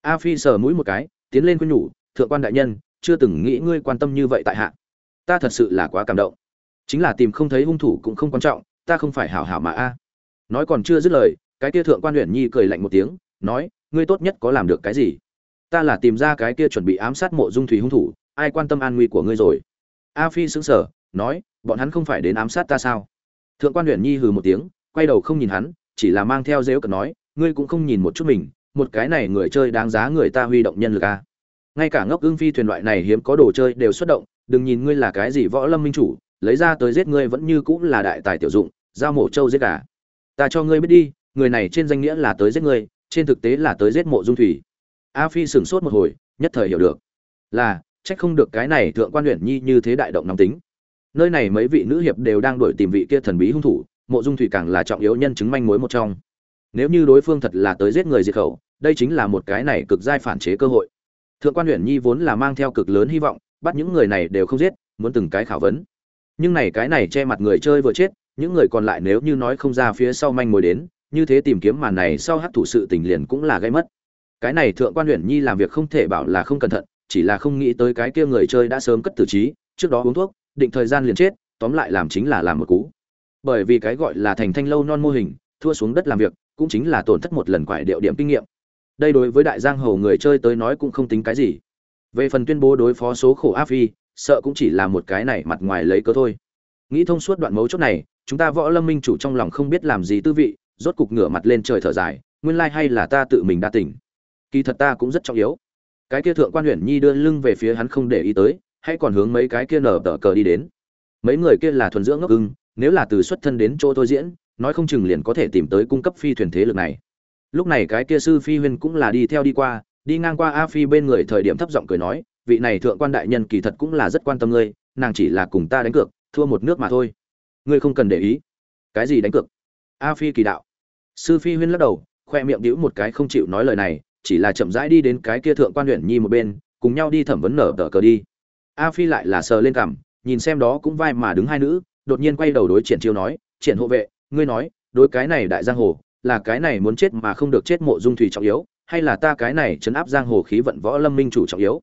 A phi sờ mũi một cái, tiến lên khuyên nhủ, thượng quan đại nhân, chưa từng nghĩ ngươi quan tâm như vậy tại hạ. Ta thật sự là quá cảm động. Chính là tìm không thấy hung thủ cũng không quan trọng, ta không phải hảo hảo mà a. Nói còn chưa dứt lời, cái kia thượng quan huyền nhi cười lạnh một tiếng nói, ngươi tốt nhất có làm được cái gì? Ta là tìm ra cái kia chuẩn bị ám sát mộ dung thủy hung thủ, ai quan tâm an nguy của ngươi rồi? A phi xứng sở nói, bọn hắn không phải đến ám sát ta sao? Thượng quan huyện nhi hừ một tiếng, quay đầu không nhìn hắn, chỉ là mang theo dếu cật nói, ngươi cũng không nhìn một chút mình, một cái này người chơi đáng giá người ta huy động nhân lực a. Ngay cả ngốc ưng phi thuyền loại này hiếm có đồ chơi đều xuất động, đừng nhìn ngươi là cái gì võ lâm minh chủ, lấy ra tới giết ngươi vẫn như cũng là đại tài tiểu dụng, giao mổ trâu giết cả ta cho ngươi biết đi, người này trên danh nghĩa là tới giết ngươi trên thực tế là tới giết mộ dung thủy. A phi sửng sốt một hồi, nhất thời hiểu được. Là, trách không được cái này thượng quan huyện nhi như thế đại động nóng tính. Nơi này mấy vị nữ hiệp đều đang đuổi tìm vị kia thần bí hung thủ, mộ dung thủy càng là trọng yếu nhân chứng manh mối một trong. Nếu như đối phương thật là tới giết người diệt khẩu, đây chính là một cái này cực giai phản chế cơ hội. Thượng quan huyện nhi vốn là mang theo cực lớn hy vọng, bắt những người này đều không giết, muốn từng cái khảo vấn. Nhưng này cái này che mặt người chơi vừa chết, những người còn lại nếu như nói không ra phía sau manh mối đến như thế tìm kiếm màn này sau hát thủ sự tình liền cũng là gây mất. Cái này thượng quan huyện nhi làm việc không thể bảo là không cẩn thận, chỉ là không nghĩ tới cái kia người chơi đã sớm cất tử trí, trước đó uống thuốc, định thời gian liền chết, tóm lại làm chính là làm một cú. Bởi vì cái gọi là thành thanh lâu non mô hình, thua xuống đất làm việc, cũng chính là tổn thất một lần quải điệu điểm kinh nghiệm. Đây đối với đại giang hồ người chơi tới nói cũng không tính cái gì. Về phần tuyên bố đối phó số khổ áp phi, sợ cũng chỉ là một cái này mặt ngoài lấy cớ thôi. Nghĩ thông suốt đoạn mấu chốt này, chúng ta võ lâm minh chủ trong lòng không biết làm gì tư vị rốt cục ngửa mặt lên trời thở dài, nguyên lai hay là ta tự mình đa tỉnh kỳ thật ta cũng rất trọng yếu. Cái kia thượng quan huyện nhi đưa lưng về phía hắn không để ý tới, hay còn hướng mấy cái kia nở tờ cờ đi đến. Mấy người kia là thuần dưỡng ngốc ưng, nếu là từ xuất thân đến chỗ tôi diễn, nói không chừng liền có thể tìm tới cung cấp phi thuyền thế lực này. Lúc này cái kia sư phi huyên cũng là đi theo đi qua, đi ngang qua a phi bên người thời điểm thấp giọng cười nói, vị này thượng quan đại nhân kỳ thật cũng là rất quan tâm ngươi, nàng chỉ là cùng ta đánh cược, thua một nước mà thôi. Ngươi không cần để ý. Cái gì đánh cược? A phi kỳ đạo. Sư phi huyên lắc đầu, khoe miệng đĩu một cái không chịu nói lời này, chỉ là chậm rãi đi đến cái kia thượng quan huyện nhi một bên, cùng nhau đi thẩm vấn nở tờ cờ đi. A phi lại là sờ lên cằm, nhìn xem đó cũng vai mà đứng hai nữ, đột nhiên quay đầu đối triển chiêu nói, triển hộ vệ, ngươi nói, đối cái này đại giang hồ, là cái này muốn chết mà không được chết mộ dung thủy trọng yếu, hay là ta cái này chấn áp giang hồ khí vận võ lâm minh chủ trọng yếu?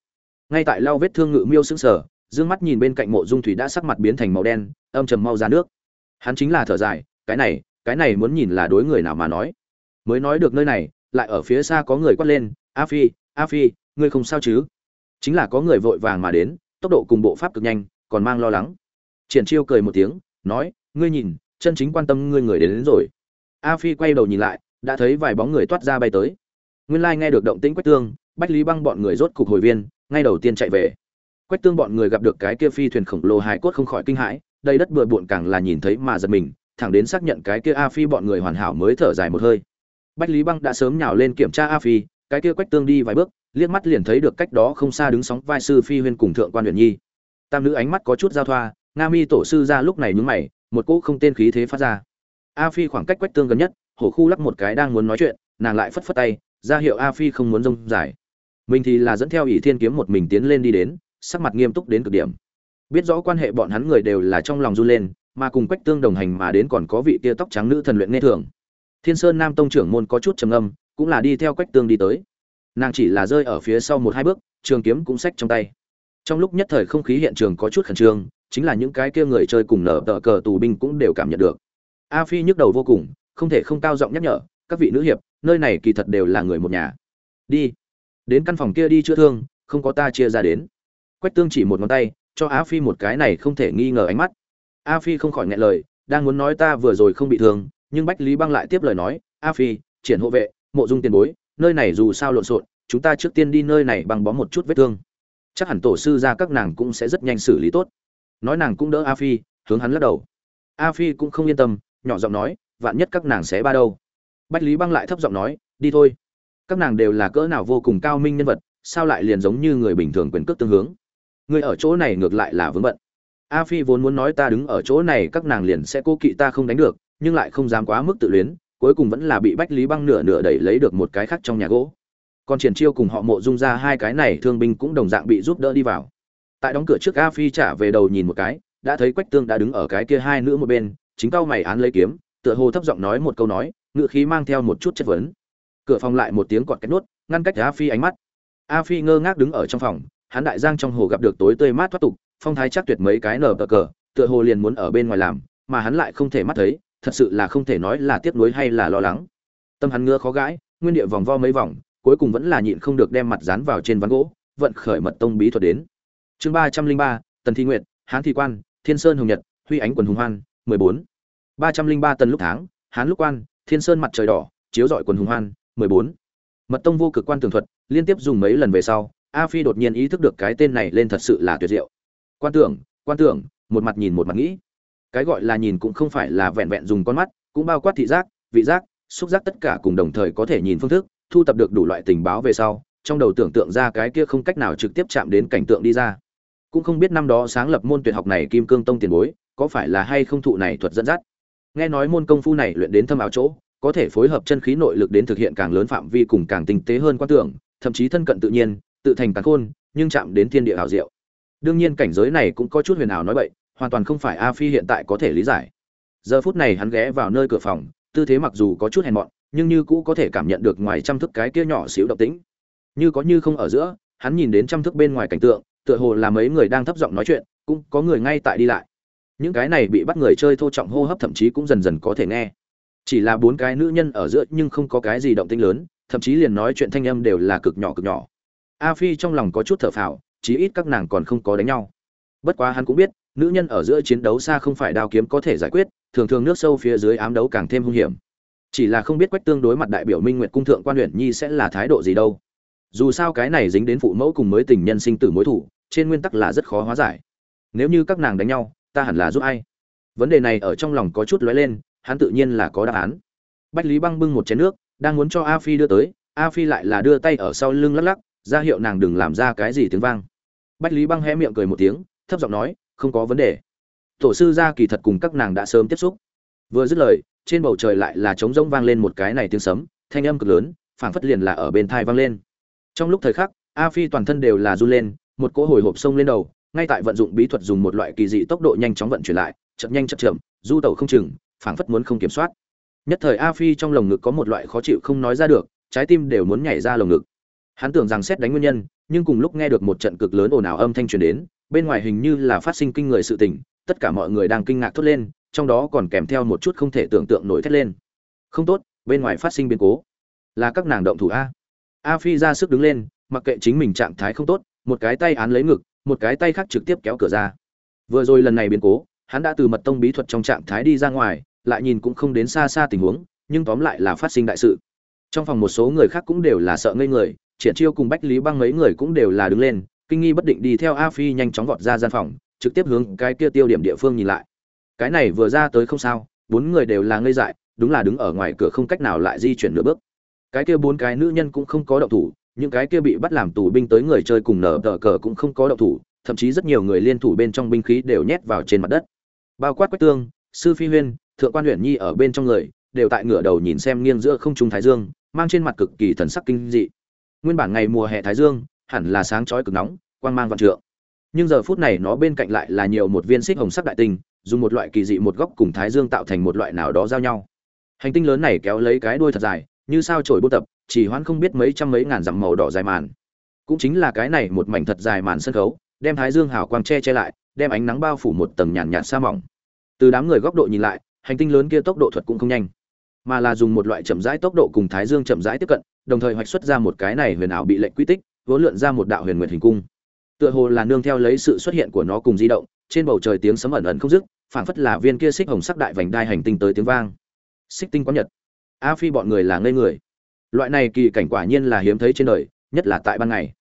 Ngay tại lau vết thương ngự miêu sững sờ, dương mắt nhìn bên cạnh mộ dung thủy đã sắc mặt biến thành màu đen, âm trầm mau ra nước. Hắn chính là thở dài, cái này cái này muốn nhìn là đối người nào mà nói. Mới nói được nơi này lại ở phía xa có người quát lên a phi a phi ngươi không sao chứ? Chính là có người vội vàng mà đến tốc độ cùng bộ pháp cực nhanh còn mang lo lắng. Triển chiêu cười một tiếng nói ngươi nhìn chân chính quan tâm ngươi người đến, đến rồi. A phi quay đầu nhìn lại đã thấy vài bóng người toát ra bay tới. Nguyên lai nghe được động tĩnh quách tương bách lý băng bọn người rốt cục hồi viên ngay đầu tiên chạy về. Quách tương bọn người gặp được cái kia phi thuyền khổng lồ hải cốt không khỏi kinh hãi đây đất bừa bộn càng là nhìn thấy mà giật mình thẳng đến xác nhận cái kia a phi bọn người hoàn hảo mới thở dài một hơi. Bách lý băng đã sớm nhào lên kiểm tra a phi, cái kia quách tương đi vài bước, liếc mắt liền thấy được cách đó không xa đứng sóng vai sư phi huyên cùng thượng quan huyền nhi. Tam nữ ánh mắt có chút giao thoa, nga mi tổ sư ra lúc này nhúng mày, một cỗ không tên khí thế phát ra. A phi khoảng cách quách tương gần nhất, hổ khu lắc một cái đang muốn nói chuyện, nàng lại phất phất tay, ra hiệu a phi không muốn rông dài. Mình thì là dẫn theo ỷ thiên kiếm một mình tiến lên đi đến, sắc mặt nghiêm túc đến cực điểm. Biết rõ quan hệ bọn hắn người đều là trong lòng run lên mà cùng quách tương đồng hành mà đến còn có vị tia tóc trắng nữ thần luyện nghe thường. Thiên sơn nam tông trưởng môn có chút trầm âm cũng là đi theo quách tương đi tới. Nàng chỉ là rơi ở phía sau một hai bước, trường kiếm cũng xách trong tay. Trong lúc nhất thời không khí hiện trường có chút khẩn trương, chính là những cái kia người chơi cùng nở tờ cờ tù binh cũng đều cảm nhận được. A phi nhức đầu vô cùng, không thể không cao giọng nhắc nhở, các vị nữ hiệp, nơi này kỳ thật đều là người một nhà. Đi, đến căn phòng kia đi chữa thương, không có ta chia ra đến. Quách tương chỉ một ngón tay, cho a phi một cái này không thể nghi ngờ ánh mắt a phi không khỏi nghẹn lời, đang muốn nói ta vừa rồi không bị thương, nhưng bách lý băng lại tiếp lời nói, a phi, triển hộ vệ, mộ dung tiền bối, nơi này dù sao lộn xộn, chúng ta trước tiên đi nơi này bằng bó một chút vết thương. Chắc hẳn tổ sư ra các nàng cũng sẽ rất nhanh xử lý tốt. Nói nàng cũng đỡ a phi, hướng hắn lắc đầu. A phi cũng không yên tâm, nhỏ giọng nói, vạn nhất các nàng sẽ ba đâu? Bách lý băng lại thấp giọng nói, đi thôi. Các nàng đều là cỡ nào vô cùng cao minh nhân vật, sao lại liền giống như người bình thường quyền cước tương hướng? Người ở chỗ này ngược lại là vướng bận a phi vốn muốn nói ta đứng ở chỗ này, các nàng liền sẽ cố kỵ ta không đánh được, nhưng lại không dám quá mức tự luyến, cuối cùng vẫn là bị bách lý băng nửa nửa đẩy lấy được một cái khác trong nhà gỗ. Còn triển chiêu cùng họ mộ dung ra hai cái này, thương binh cũng đồng dạng bị giúp đỡ đi vào. Tại đóng cửa trước, a phi trả về đầu nhìn một cái, đã thấy quách tương đã đứng ở cái kia hai nữ một bên, chính cao mày án lấy kiếm, tựa hồ thấp giọng nói một câu nói, ngựa khí mang theo một chút chất vấn. Cửa phòng lại một tiếng cọt cái nuốt, ngăn cách a phi ánh mắt. A phi ngơ ngác đứng ở trong phòng hắn đại giang trong hồ gặp được tối tươi mát thoát tục, phong thái chắc tuyệt mấy cái nở cờ cờ, tựa hồ liền muốn ở bên ngoài làm, mà hắn lại không thể mắt thấy, thật sự là không thể nói là tiếc nuối hay là lo lắng. Tâm hắn ngơ khó gãi, nguyên địa vòng vo mấy vòng, cuối cùng vẫn là nhịn không được đem mặt dán vào trên ván gỗ, vận khởi mật tông bí thuật đến. Chương ba trăm linh ba, tần thi nguyệt, hán Thi quan, thiên sơn hồng nhật, huy ánh quần hùng hoan, mười bốn. ba trăm linh ba tần lúc tháng hán lúc quan, thiên sơn mặt trời đỏ, chiếu rọi quần hùng hoan, mười bốn. Mật tông vô cực quan tường thuật, liên tiếp dùng mấy lần về sau a phi đột nhiên ý thức được cái tên này lên thật sự là tuyệt diệu. Quan tưởng quan tưởng, một mặt nhìn một mặt nghĩ. Cái gọi là nhìn cũng không phải là vẹn vẹn dùng con mắt, cũng bao quát thị giác, vị giác, xúc giác tất cả cùng đồng thời có thể nhìn phương thức, thu tập được đủ loại tình báo về sau, trong đầu tưởng tượng ra cái kia không cách nào trực tiếp chạm đến cảnh tượng đi ra. Cũng không biết năm đó sáng lập môn tuyệt học này kim cương tông tiền bối, có phải là hay không thụ này thuật dẫn dắt. Nghe nói môn công phu này luyện đến thâm áo chỗ, có thể phối hợp chân khí nội lực đến thực hiện càng lớn phạm vi cùng càng tinh tế hơn quan tưởng, thậm chí thân cận tự nhiên tự thành tàn khôn, nhưng chạm đến thiên địa hào diệu. Đương nhiên cảnh giới này cũng có chút huyền ảo nói vậy hoàn toàn không phải a phi hiện tại có thể lý giải. Giờ phút này hắn ghé vào nơi cửa phòng, tư thế mặc dù có chút hèn mọn, nhưng như cũ có thể cảm nhận được ngoài trăm thức cái kia nhỏ xíu động tĩnh. Như có như không ở giữa, hắn nhìn đến trăm thức bên ngoài cảnh tượng, tựa hồ là mấy người đang thấp giọng nói chuyện, cũng có người ngay tại đi lại. Những cái này bị bắt người chơi thô trọng hô hấp thậm chí cũng dần dần có thể nghe. Chỉ là bốn cái nữ nhân ở giữa nhưng không có cái gì động tĩnh lớn, thậm chí liền nói chuyện thanh âm đều là cực nhỏ cực nhỏ a phi trong lòng có chút thở phào, chí ít các nàng còn không có đánh nhau. Bất quá hắn cũng biết, nữ nhân ở giữa chiến đấu xa không phải đao kiếm có thể giải quyết, thường thường nước sâu phía dưới ám đấu càng thêm hung hiểm. Chỉ là không biết quách tương đối mặt đại biểu minh nguyệt cung thượng quan huyện nhi sẽ là thái độ gì đâu. Dù sao cái này dính đến phụ mẫu cùng mới tình nhân sinh tử mối thủ, trên nguyên tắc là rất khó hóa giải. Nếu như các nàng đánh nhau, ta hẳn là giúp ai? Vấn đề này ở trong lòng có chút lóe lên, hắn tự nhiên là có đáp án. Bách lý băng bưng một chén nước, đang muốn cho a phi đưa tới, a phi lại là đưa tay ở sau lưng lắc lắc ra hiệu nàng đừng làm ra cái gì tiếng vang. Bách lý băng hé miệng cười một tiếng, thấp giọng nói, không có vấn đề. Tổ sư gia kỳ thật cùng các nàng đã sớm tiếp xúc. Vừa dứt lời, trên bầu trời lại là trống rỗng vang lên một cái này tiếng sấm, thanh âm cực lớn, phảng phất liền là ở bên thai vang lên. Trong lúc thời khắc, a phi toàn thân đều là run lên, một cỗ hồi hộp sông lên đầu, ngay tại vận dụng bí thuật dùng một loại kỳ dị tốc độ nhanh chóng vận chuyển lại, chậm nhanh chậm chậm, du tẩu không chừng, phảng phất muốn không kiểm soát. Nhất thời a phi trong lồng ngực có một loại khó chịu không nói ra được, trái tim đều muốn nhảy ra lồng ngực hắn tưởng rằng xét đánh nguyên nhân, nhưng cùng lúc nghe được một trận cực lớn ồn ào âm thanh truyền đến, bên ngoài hình như là phát sinh kinh người sự tình, tất cả mọi người đang kinh ngạc thốt lên, trong đó còn kèm theo một chút không thể tưởng tượng nổi thét lên. Không tốt, bên ngoài phát sinh biến cố. Là các nàng động thủ a. A phi ra sức đứng lên, mặc kệ chính mình trạng thái không tốt, một cái tay án lấy ngực, một cái tay khác trực tiếp kéo cửa ra. Vừa rồi lần này biến cố, hắn đã từ mật tông bí thuật trong trạng thái đi ra ngoài, lại nhìn cũng không đến xa xa tình huống, nhưng tóm lại là phát sinh đại sự. Trong phòng một số người khác cũng đều là sợ ngây người triển chiêu cùng bách lý băng mấy người cũng đều là đứng lên, kinh nghi bất định đi theo a phi nhanh chóng vọt ra gian phòng, trực tiếp hướng cái kia tiêu điểm địa phương nhìn lại. Cái này vừa ra tới không sao, bốn người đều là ngây dại, đúng là đứng ở ngoài cửa không cách nào lại di chuyển nửa bước. Cái kia bốn cái nữ nhân cũng không có động thủ, những cái kia bị bắt làm tù binh tới người chơi cùng nở tờ cờ cũng không có động thủ, thậm chí rất nhiều người liên thủ bên trong binh khí đều nhét vào trên mặt đất. Bao quát quách tương, sư phi huyên, thượng quan huyện nhi ở bên trong người, đều tại ngửa đầu nhìn xem nghiêng giữa không trung thái dương, mang trên mặt cực kỳ thần sắc kinh dị nguyên bản ngày mùa hè thái dương, hẳn là sáng chói cực nóng, quang mang vạn trượng. Nhưng giờ phút này nó bên cạnh lại là nhiều một viên xích hồng sắc đại tinh, dùng một loại kỳ dị một góc cùng thái dương tạo thành một loại nào đó giao nhau. Hành tinh lớn này kéo lấy cái đuôi thật dài, như sao trổi buôn tập, chỉ hoãn không biết mấy trăm mấy ngàn dặm màu đỏ dài màn. Cũng chính là cái này một mảnh thật dài màn sân khấu, đem thái dương hào quang che che lại, đem ánh nắng bao phủ một tầng nhàn nhạt sa mỏng. Từ đám người góc độ nhìn lại, hành tinh lớn kia tốc độ thuật cũng không nhanh mà là dùng một loại chậm rãi tốc độ cùng thái dương chậm rãi tiếp cận, đồng thời hoạch xuất ra một cái này huyền ảo bị lệnh quy tích, vốn lượn ra một đạo huyền nguyệt hình cung. Tựa hồ là nương theo lấy sự xuất hiện của nó cùng di động, trên bầu trời tiếng sấm ẩn ẩn không dứt, phảng phất là viên kia xích hồng sắc đại vành đai hành tinh tới tiếng vang. Xích tinh quán nhật. A phi bọn người là ngây người. Loại này kỳ cảnh quả nhiên là hiếm thấy trên đời, nhất là tại ban ngày.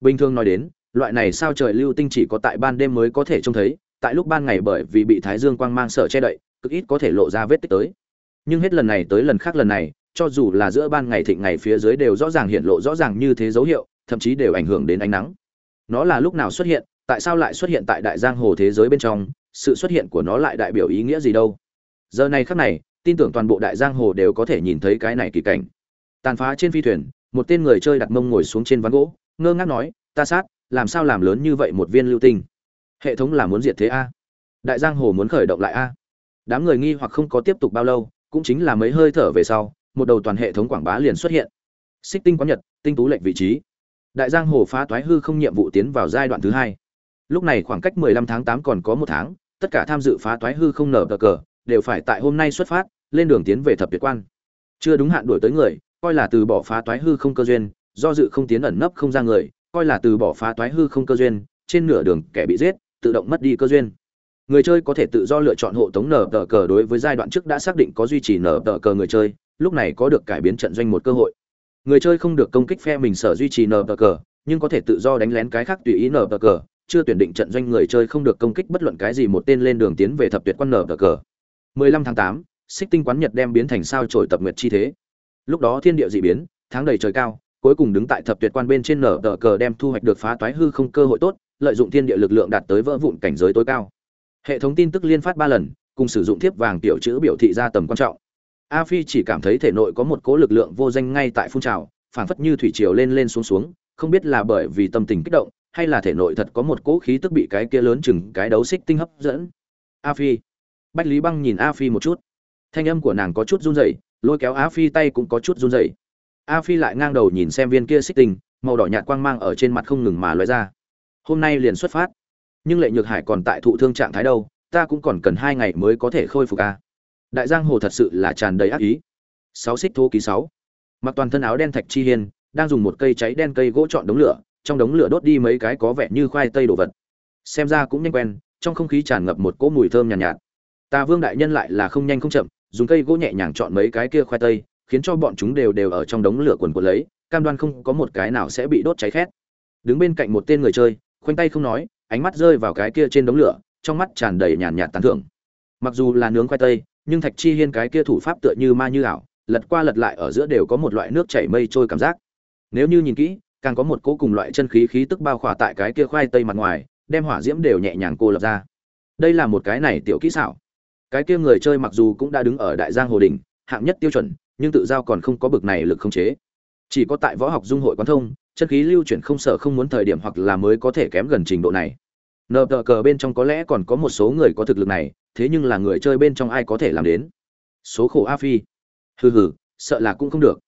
Bình thường nói đến, loại này sao trời lưu tinh chỉ có tại ban đêm mới có thể trông thấy, tại lúc ban ngày bởi vì bị thái dương quang mang sợ che đậy, cực ít có thể lộ ra vết tích tới nhưng hết lần này tới lần khác lần này, cho dù là giữa ban ngày thịnh ngày phía dưới đều rõ ràng hiện lộ rõ ràng như thế dấu hiệu, thậm chí đều ảnh hưởng đến ánh nắng. Nó là lúc nào xuất hiện, tại sao lại xuất hiện tại đại giang hồ thế giới bên trong, sự xuất hiện của nó lại đại biểu ý nghĩa gì đâu? Giờ này khắc này, tin tưởng toàn bộ đại giang hồ đều có thể nhìn thấy cái này kỳ cảnh. Tàn phá trên phi thuyền, một tên người chơi đặt mông ngồi xuống trên ván gỗ, ngơ ngác nói, ta sát, làm sao làm lớn như vậy một viên lưu tinh? Hệ thống là muốn diệt thế a. Đại giang hồ muốn khởi động lại a. Đám người nghi hoặc không có tiếp tục bao lâu cũng chính là mấy hơi thở về sau, một đầu toàn hệ thống quảng bá liền xuất hiện. Xích tinh quán nhật, tinh tú lệnh vị trí. Đại giang hồ phá toái hư không nhiệm vụ tiến vào giai đoạn thứ hai. Lúc này khoảng cách 15 tháng 8 còn có một tháng, tất cả tham dự phá toái hư không nở cờ cờ đều phải tại hôm nay xuất phát, lên đường tiến về thập tuyệt quan. Chưa đúng hạn đuổi tới người, coi là từ bỏ phá toái hư không cơ duyên, do dự không tiến ẩn nấp không ra người, coi là từ bỏ phá toái hư không cơ duyên, trên nửa đường kẻ bị giết, tự động mất đi cơ duyên người chơi có thể tự do lựa chọn hộ tống nở tờ cờ đối với giai đoạn trước đã xác định có duy trì nở tờ cờ người chơi lúc này có được cải biến trận doanh một cơ hội. Người chơi không được công kích phe mình sở duy trì nở tờ cờ nhưng có thể tự do đánh lén cái khác tùy ý nở tờ cờ chưa tuyển định trận doanh người chơi không được công kích bất luận cái gì một tên lên đường tiến về thập tuyệt quan nở tờ cờ. 15 tháng 8, xích tinh quán nhật đem biến thành sao trổi tập nguyệt chi thế. Lúc đó thiên địa dị biến tháng đầy trời cao cuối cùng đứng tại thập tuyệt quan bên trên nở tờ cờ đem thu hoạch được phá toái hư không cơ hội tốt lợi dụng thiên địa lực lượng đạt tới vỡ vụn cảnh giới tối cao hệ thống tin tức liên phát ba lần, cùng sử dụng thiếp vàng tiểu chữ biểu thị ra tầm quan trọng. A phi chỉ cảm thấy thể nội có một cố lực lượng vô danh ngay tại phun trào, phảng phất như thủy triều lên lên xuống xuống, không biết là bởi vì tâm tình kích động, hay là thể nội thật có một cỗ khí tức bị cái kia lớn chừng cái đấu xích tinh hấp dẫn. A phi. Bách lý băng nhìn a phi một chút. Thanh âm của nàng có chút run rẩy, lôi kéo a phi tay cũng có chút run rẩy. A phi lại ngang đầu nhìn xem viên kia xích tinh, màu đỏ nhạt quang mang ở trên mặt không ngừng mà lóe ra. Hôm nay liền xuất phát nhưng lệ nhược hải còn tại thụ thương trạng thái đâu ta cũng còn cần hai ngày mới có thể khôi phục a đại giang hồ thật sự là tràn đầy ác ý. Sáu xích thô ký sáu. Mặc toàn thân áo đen thạch chi hiên đang dùng một cây cháy đen cây gỗ chọn đống lửa trong đống lửa đốt đi mấy cái có vẻ như khoai tây đồ vật. Xem ra cũng nhanh quen trong không khí tràn ngập một cỗ mùi thơm nhàn nhạt, nhạt. Ta vương đại nhân lại là không nhanh không chậm dùng cây gỗ nhẹ nhàng chọn mấy cái kia khoai tây khiến cho bọn chúng đều đều ở trong đống lửa quần quần lấy cam đoan không có một cái nào sẽ bị đốt cháy khét. Đứng bên cạnh một tên người chơi khoanh tay không nói ánh mắt rơi vào cái kia trên đống lửa, trong mắt tràn đầy nhàn nhạt tán thưởng. Mặc dù là nướng khoai tây, nhưng thạch chi hiên cái kia thủ pháp tựa như ma như ảo, lật qua lật lại ở giữa đều có một loại nước chảy mây trôi cảm giác. Nếu như nhìn kỹ, càng có một cỗ cùng loại chân khí khí tức bao khỏa tại cái kia khoai tây mặt ngoài, đem hỏa diễm đều nhẹ nhàng cô lập ra. Đây là một cái này tiểu kỹ xảo. Cái kia người chơi mặc dù cũng đã đứng ở đại giang hồ đình hạng nhất tiêu chuẩn, nhưng tự giao còn không có bực này lực không chế. Chỉ có tại võ học dung hội quán thông chân khí lưu chuyển không sợ không muốn thời điểm hoặc là mới có thể kém gần trình độ này. Nờ tờ cờ bên trong có lẽ còn có một số người có thực lực này, thế nhưng là người chơi bên trong ai có thể làm đến? Số khổ a phi. Hừ hừ, sợ là cũng không được.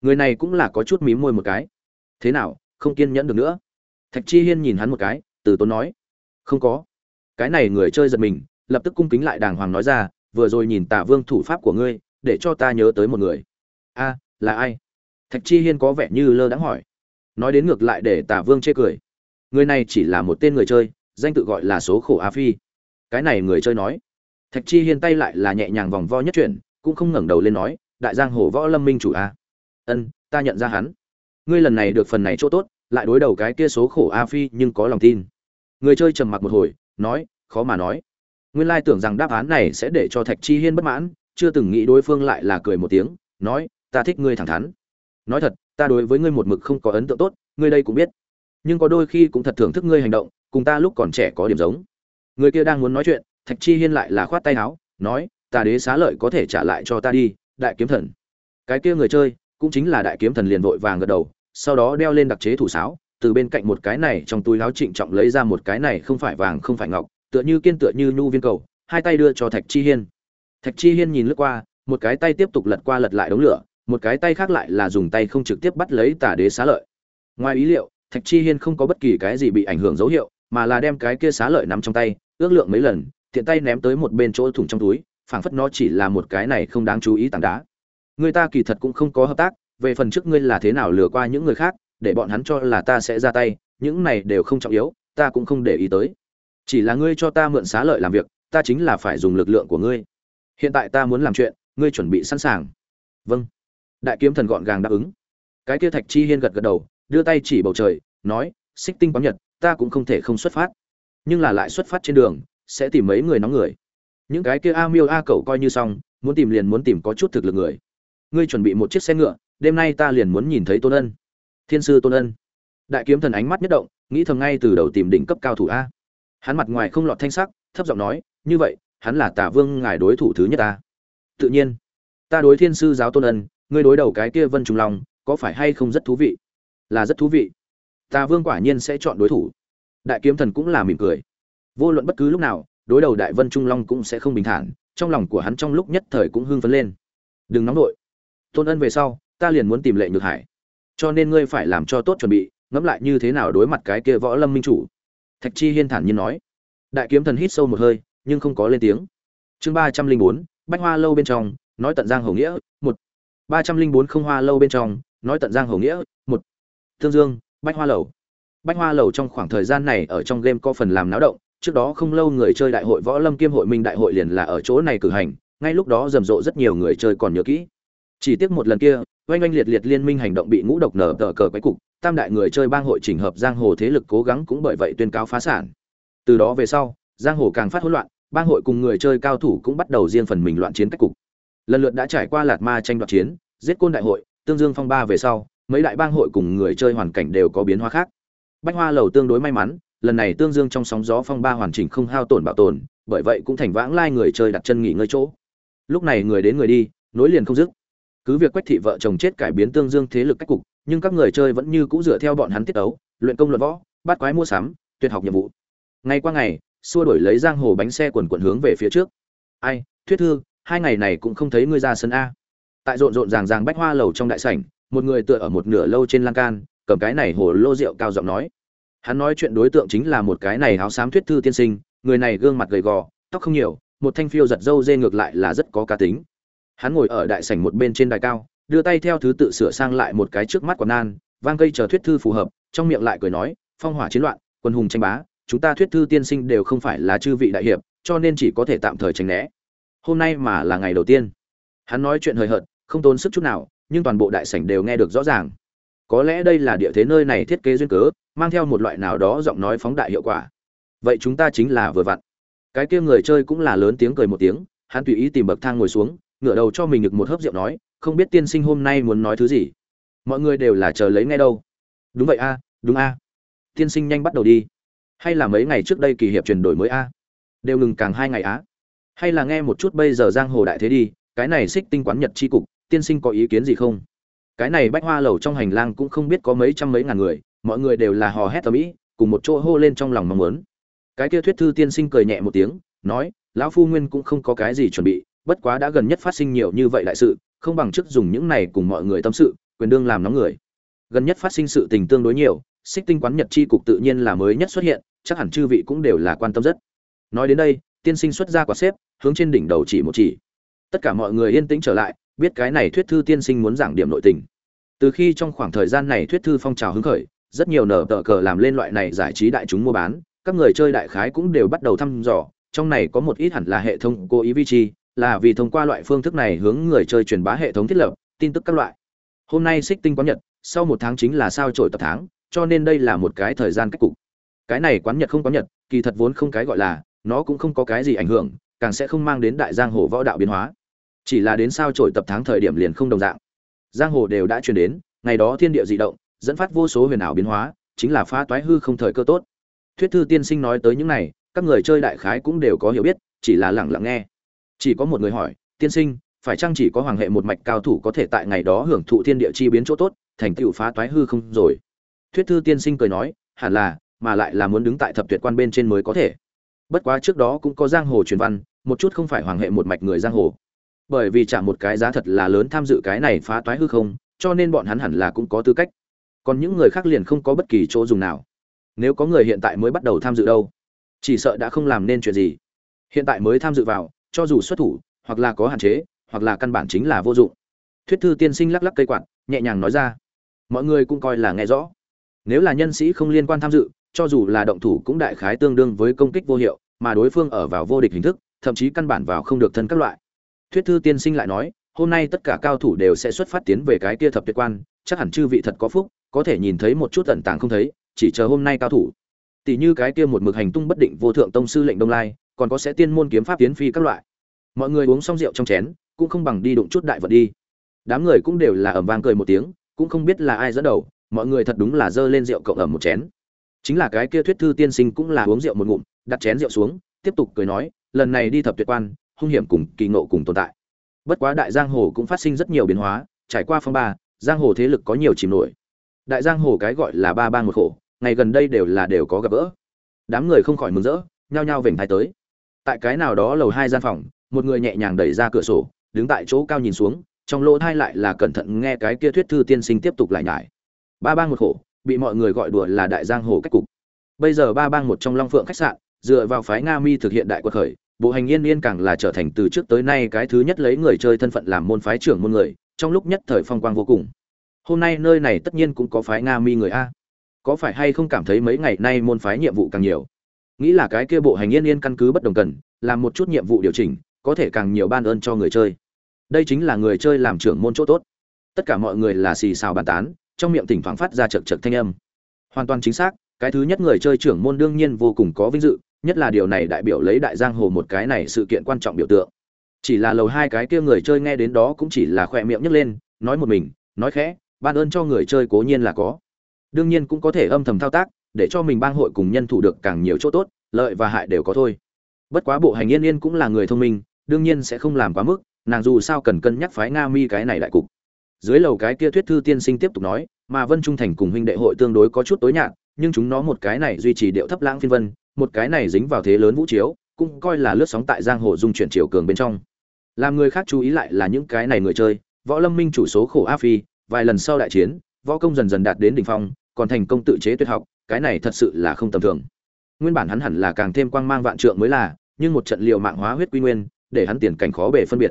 Người này cũng là có chút mím môi một cái. Thế nào, không kiên nhẫn được nữa? Thạch chi hiên nhìn hắn một cái, từ tốn nói. Không có. Cái này người chơi giật mình, lập tức cung kính lại đàng hoàng nói ra, vừa rồi nhìn tả vương thủ pháp của ngươi, để cho ta nhớ tới một người. A, là ai? Thạch chi hiên có vẻ như lơ đãng hỏi nói đến ngược lại để tả vương chê cười. Người này chỉ là một tên người chơi, danh tự gọi là số khổ a phi. Cái này người chơi nói. Thạch chi hiên tay lại là nhẹ nhàng vòng vo nhất chuyển, cũng không ngẩng đầu lên nói, đại giang hồ võ lâm minh chủ a. Ân, ta nhận ra hắn. Ngươi lần này được phần này chỗ tốt, lại đối đầu cái kia số khổ a phi nhưng có lòng tin. Người chơi trầm mặc một hồi, nói, khó mà nói. Nguyên lai tưởng rằng đáp án này sẽ để cho thạch chi hiên bất mãn, chưa từng nghĩ đối phương lại là cười một tiếng, nói, ta thích ngươi thẳng thắn. Nói thật ta đối với ngươi một mực không có ấn tượng tốt, ngươi đây cũng biết. Nhưng có đôi khi cũng thật thưởng thức ngươi hành động, cùng ta lúc còn trẻ có điểm giống. Người kia đang muốn nói chuyện, thạch chi hiên lại là khoát tay áo, nói, ta đế xá lợi có thể trả lại cho ta đi, đại kiếm thần. Cái kia người chơi, cũng chính là đại kiếm thần liền vội vàng gật đầu, sau đó đeo lên đặc chế thủ sáo, từ bên cạnh một cái này trong túi áo trịnh trọng lấy ra một cái này không phải vàng không phải ngọc, tựa như kiên tựa như nhu viên cầu, hai tay đưa cho thạch chi hiên. Thạch chi hiên nhìn lướt qua, một cái tay tiếp tục lật qua lật lại đống lửa một cái tay khác lại là dùng tay không trực tiếp bắt lấy tả đế xá lợi. Ngoài ý liệu, thạch chi hiên không có bất kỳ cái gì bị ảnh hưởng dấu hiệu, mà là đem cái kia xá lợi nắm trong tay, ước lượng mấy lần, tiện tay ném tới một bên chỗ thủng trong túi, phảng phất nó chỉ là một cái này không đáng chú ý tảng đá. Người ta kỳ thật cũng không có hợp tác, về phần trước ngươi là thế nào lừa qua những người khác, để bọn hắn cho là ta sẽ ra tay, những này đều không trọng yếu, ta cũng không để ý tới. Chỉ là ngươi cho ta mượn xá lợi làm việc, ta chính là phải dùng lực lượng của ngươi. Hiện tại ta muốn làm chuyện, ngươi chuẩn bị sẵn sàng. Vâng đại kiếm thần gọn gàng đáp ứng. Cái kia thạch chi hiên gật gật đầu, đưa tay chỉ bầu trời, nói, xích tinh quán nhật, ta cũng không thể không xuất phát. Nhưng là lại xuất phát trên đường, sẽ tìm mấy người nóng người. Những cái kia a miêu a cậu coi như xong, muốn tìm liền muốn tìm có chút thực lực người. Ngươi chuẩn bị một chiếc xe ngựa, đêm nay ta liền muốn nhìn thấy tôn ân. Thiên sư tôn ân. Đại kiếm thần ánh mắt nhất động, nghĩ thầm ngay từ đầu tìm đỉnh cấp cao thủ a. Hắn mặt ngoài không lọt thanh sắc, thấp giọng nói, như vậy, hắn là tả vương ngài đối thủ thứ nhất ta tự nhiên. Ta đối thiên sư giáo tôn ân ngươi đối đầu cái kia vân trùng long, có phải hay không rất thú vị? Là rất thú vị. Ta vương quả nhiên sẽ chọn đối thủ. Đại kiếm thần cũng là mỉm cười. Vô luận bất cứ lúc nào, đối đầu đại vân trung long cũng sẽ không bình thản, trong lòng của hắn trong lúc nhất thời cũng hưng phấn lên. Đừng nóng đội tôn ân về sau, ta liền muốn tìm lệ nhược hải. Cho nên ngươi phải làm cho tốt chuẩn bị, ngẫm lại như thế nào đối mặt cái kia võ lâm minh chủ. Thạch chi hiên thản nhiên nói. Đại kiếm thần hít sâu một hơi, nhưng không có lên tiếng. Chương ba trăm linh bốn, bách hoa lâu bên trong, nói tận giang hầu nghĩa, một ba trăm linh bốn không hoa lâu bên trong, nói tận giang hầu nghĩa, một, thương dương, bách hoa lầu. Bách hoa lầu trong khoảng thời gian này ở trong game có phần làm náo động, trước đó không lâu người chơi đại hội võ lâm kiêm hội minh đại hội liền là ở chỗ này cử hành, ngay lúc đó rầm rộ rất nhiều người chơi còn nhớ kỹ. Chỉ tiếc một lần kia, oanh oanh liệt liệt liên minh hành động bị ngũ độc nở tờ cờ quái cục, tam đại người chơi bang hội chỉnh hợp giang hồ thế lực cố gắng cũng bởi vậy tuyên cáo phá sản. Từ đó về sau, giang hồ càng phát hỗn loạn, bang hội cùng người chơi cao thủ cũng bắt đầu riêng phần mình loạn chiến cách cục lần lượt đã trải qua lạt ma tranh đoạt chiến, giết côn đại hội, tương dương phong ba về sau, mấy đại bang hội cùng người chơi hoàn cảnh đều có biến hóa khác. Bách hoa lầu tương đối may mắn, lần này tương dương trong sóng gió phong ba hoàn chỉnh không hao tổn bảo tồn, bởi vậy cũng thành vãng lai người chơi đặt chân nghỉ ngơi chỗ. Lúc này người đến người đi, nối liền không dứt. Cứ việc quách thị vợ chồng chết cải biến tương dương thế lực cách cục, nhưng các người chơi vẫn như cũ dựa theo bọn hắn tiết ấu luyện công luận võ, bắt quái mua sắm, tuyệt học nhiệm vụ. Ngày qua ngày, xua đổi lấy giang hồ bánh xe quần quần hướng về phía trước. Ai, thuyết thư hai ngày này cũng không thấy ngươi ra sân a. Tại rộn rộn ràng ràng bách hoa lầu trong đại sảnh, một người tựa ở một nửa lâu trên lan can, cầm cái này hồ lô rượu cao giọng nói. Hắn nói chuyện đối tượng chính là một cái này áo xám thuyết thư tiên sinh, người này gương mặt gầy gò, tóc không nhiều, một thanh phiêu giật râu dê ngược lại là rất có cá tính. Hắn ngồi ở đại sảnh một bên trên đài cao, đưa tay theo thứ tự sửa sang lại một cái trước mắt quần nan vang cây chờ thuyết thư phù hợp, trong miệng lại cười nói, phong hỏa chiến loạn, quân hùng tranh bá, chúng ta thuyết thư tiên sinh đều không phải là chư vị đại hiệp, cho nên chỉ có thể tạm thời tránh né hôm nay mà là ngày đầu tiên. Hắn nói chuyện hời hợt, không tốn sức chút nào, nhưng toàn bộ đại sảnh đều nghe được rõ ràng. Có lẽ đây là địa thế nơi này thiết kế duyên cớ, mang theo một loại nào đó giọng nói phóng đại hiệu quả. Vậy chúng ta chính là vừa vặn. Cái kia người chơi cũng là lớn tiếng cười một tiếng, hắn tùy ý tìm bậc thang ngồi xuống, ngửa đầu cho mình được một hớp rượu nói, không biết tiên sinh hôm nay muốn nói thứ gì? Mọi người đều là chờ lấy nghe đâu. Đúng vậy a, đúng a. Tiên sinh nhanh bắt đầu đi. Hay là mấy ngày trước đây kỳ hiệp chuyển đổi mới a? Đều ngừng càng hai ngày á hay là nghe một chút bây giờ giang hồ đại thế đi, cái này xích tinh quán nhật chi cục, tiên sinh có ý kiến gì không? Cái này bách hoa lầu trong hành lang cũng không biết có mấy trăm mấy ngàn người, mọi người đều là hò hét tầm ĩ cùng một chỗ hô lên trong lòng mong muốn. Cái kia thuyết thư tiên sinh cười nhẹ một tiếng, nói, lão phu nguyên cũng không có cái gì chuẩn bị, bất quá đã gần nhất phát sinh nhiều như vậy đại sự, không bằng chức dùng những này cùng mọi người tâm sự, quyền đương làm nóng người. Gần nhất phát sinh sự tình tương đối nhiều, xích tinh quán nhật chi cục tự nhiên là mới nhất xuất hiện, chắc hẳn chư vị cũng đều là quan tâm rất. Nói đến đây, tiên sinh xuất ra quả xếp hướng trên đỉnh đầu chỉ một chỉ. Tất cả mọi người yên tĩnh trở lại, biết cái này thuyết thư tiên sinh muốn giảng điểm nội tình. Từ khi trong khoảng thời gian này thuyết thư phong trào hứng khởi, rất nhiều nở tờ cờ làm lên loại này giải trí đại chúng mua bán, các người chơi đại khái cũng đều bắt đầu thăm dò, trong này có một ít hẳn là hệ thống cố ý vi chi, là vì thông qua loại phương thức này hướng người chơi truyền bá hệ thống thiết lập, tin tức các loại. Hôm nay xích tinh quán nhật, sau một tháng chính là sao trổi tập tháng, cho nên đây là một cái thời gian cách cục. Cái này quán nhật không quán nhật, kỳ thật vốn không cái gọi là, nó cũng không có cái gì ảnh hưởng càng sẽ không mang đến đại giang hồ võ đạo biến hóa. Chỉ là đến sao trổi tập tháng thời điểm liền không đồng dạng. Giang hồ đều đã truyền đến, ngày đó thiên địa dị động, dẫn phát vô số huyền ảo biến hóa, chính là phá toái hư không thời cơ tốt. Thuyết thư tiên sinh nói tới những này, các người chơi đại khái cũng đều có hiểu biết, chỉ là lẳng lặng nghe. Chỉ có một người hỏi, tiên sinh, phải chăng chỉ có hoàng hệ một mạch cao thủ có thể tại ngày đó hưởng thụ thiên địa chi biến chỗ tốt, thành tựu phá toái hư không rồi? Thuyết thư tiên sinh cười nói, hẳn là, mà lại là muốn đứng tại thập tuyệt quan bên trên mới có thể bất quá trước đó cũng có giang hồ truyền văn, một chút không phải hoàng hệ một mạch người giang hồ. Bởi vì trả một cái giá thật là lớn tham dự cái này phá toái hư không, cho nên bọn hắn hẳn là cũng có tư cách. Còn những người khác liền không có bất kỳ chỗ dùng nào. Nếu có người hiện tại mới bắt đầu tham dự đâu? Chỉ sợ đã không làm nên chuyện gì. Hiện tại mới tham dự vào, cho dù xuất thủ, hoặc là có hạn chế, hoặc là căn bản chính là vô dụng. Thuyết thư tiên sinh lắc lắc cây quạt, nhẹ nhàng nói ra. Mọi người cũng coi là nghe rõ. Nếu là nhân sĩ không liên quan tham dự cho dù là động thủ cũng đại khái tương đương với công kích vô hiệu, mà đối phương ở vào vô địch hình thức, thậm chí căn bản vào không được thân các loại. Thuyết thư tiên sinh lại nói, hôm nay tất cả cao thủ đều sẽ xuất phát tiến về cái kia thập tuyệt quan, chắc hẳn chư vị thật có phúc, có thể nhìn thấy một chút ẩn tàng không thấy, chỉ chờ hôm nay cao thủ. Tỷ như cái kia một mực hành tung bất định vô thượng tông sư lệnh đông lai, còn có sẽ tiên môn kiếm pháp tiến phi các loại. Mọi người uống xong rượu trong chén, cũng không bằng đi đụng chút đại vật đi. Đám người cũng đều là ầm vang cười một tiếng, cũng không biết là ai dẫn đầu, mọi người thật đúng là dơ lên rượu cộng ẩm một chén chính là cái kia thuyết thư tiên sinh cũng là uống rượu một ngụm, đặt chén rượu xuống, tiếp tục cười nói, lần này đi thập tuyệt quan, hung hiểm cùng kỳ ngộ cùng tồn tại. Bất quá đại giang hồ cũng phát sinh rất nhiều biến hóa, trải qua phong ba, giang hồ thế lực có nhiều chìm nổi. Đại giang hồ cái gọi là ba bang một khổ, ngày gần đây đều là đều có gặp gỡ. Đám người không khỏi mừng rỡ, nhao nhao vểnh thai tới. Tại cái nào đó lầu hai gian phòng, một người nhẹ nhàng đẩy ra cửa sổ, đứng tại chỗ cao nhìn xuống, trong lỗ thai lại là cẩn thận nghe cái kia thuyết thư tiên sinh tiếp tục lại nhải. Ba bang một khổ bị mọi người gọi đùa là đại giang hồ cách cục. Bây giờ ba bang một trong long phượng khách sạn, dựa vào phái nga mi thực hiện đại quật khởi, bộ hành yên yên càng là trở thành từ trước tới nay cái thứ nhất lấy người chơi thân phận làm môn phái trưởng môn người, trong lúc nhất thời phong quang vô cùng. Hôm nay nơi này tất nhiên cũng có phái nga mi người a. Có phải hay không cảm thấy mấy ngày nay môn phái nhiệm vụ càng nhiều? Nghĩ là cái kia bộ hành yên yên căn cứ bất đồng cần, làm một chút nhiệm vụ điều chỉnh, có thể càng nhiều ban ơn cho người chơi. Đây chính là người chơi làm trưởng môn chỗ tốt. Tất cả mọi người là xì xào bàn tán trong miệng thỉnh thoảng phát ra chật chật thanh âm. Hoàn toàn chính xác, cái thứ nhất người chơi trưởng môn đương nhiên vô cùng có vinh dự, nhất là điều này đại biểu lấy đại giang hồ một cái này sự kiện quan trọng biểu tượng. Chỉ là lầu hai cái kia người chơi nghe đến đó cũng chỉ là khoe miệng nhấc lên, nói một mình, nói khẽ, ban ơn cho người chơi cố nhiên là có. Đương nhiên cũng có thể âm thầm thao tác, để cho mình bang hội cùng nhân thủ được càng nhiều chỗ tốt, lợi và hại đều có thôi. Bất quá bộ hành yên yên cũng là người thông minh, đương nhiên sẽ không làm quá mức, nàng dù sao cần cân nhắc phái nga mi cái này đại cục dưới lầu cái kia thuyết thư tiên sinh tiếp tục nói, mà vân trung thành cùng huynh đệ hội tương đối có chút tối nhạt, nhưng chúng nó một cái này duy trì điệu thấp lãng phiên vân, một cái này dính vào thế lớn vũ chiếu, cũng coi là lướt sóng tại giang hồ dung chuyển chiều cường bên trong. Làm người khác chú ý lại là những cái này người chơi, võ lâm minh chủ số khổ a phi, vài lần sau đại chiến, võ công dần dần đạt đến đỉnh phong, còn thành công tự chế tuyệt học, cái này thật sự là không tầm thường. Nguyên bản hắn hẳn là càng thêm quang mang vạn trượng mới là, nhưng một trận liều mạng hóa huyết quy nguyên, để hắn tiền cảnh khó bề phân biệt.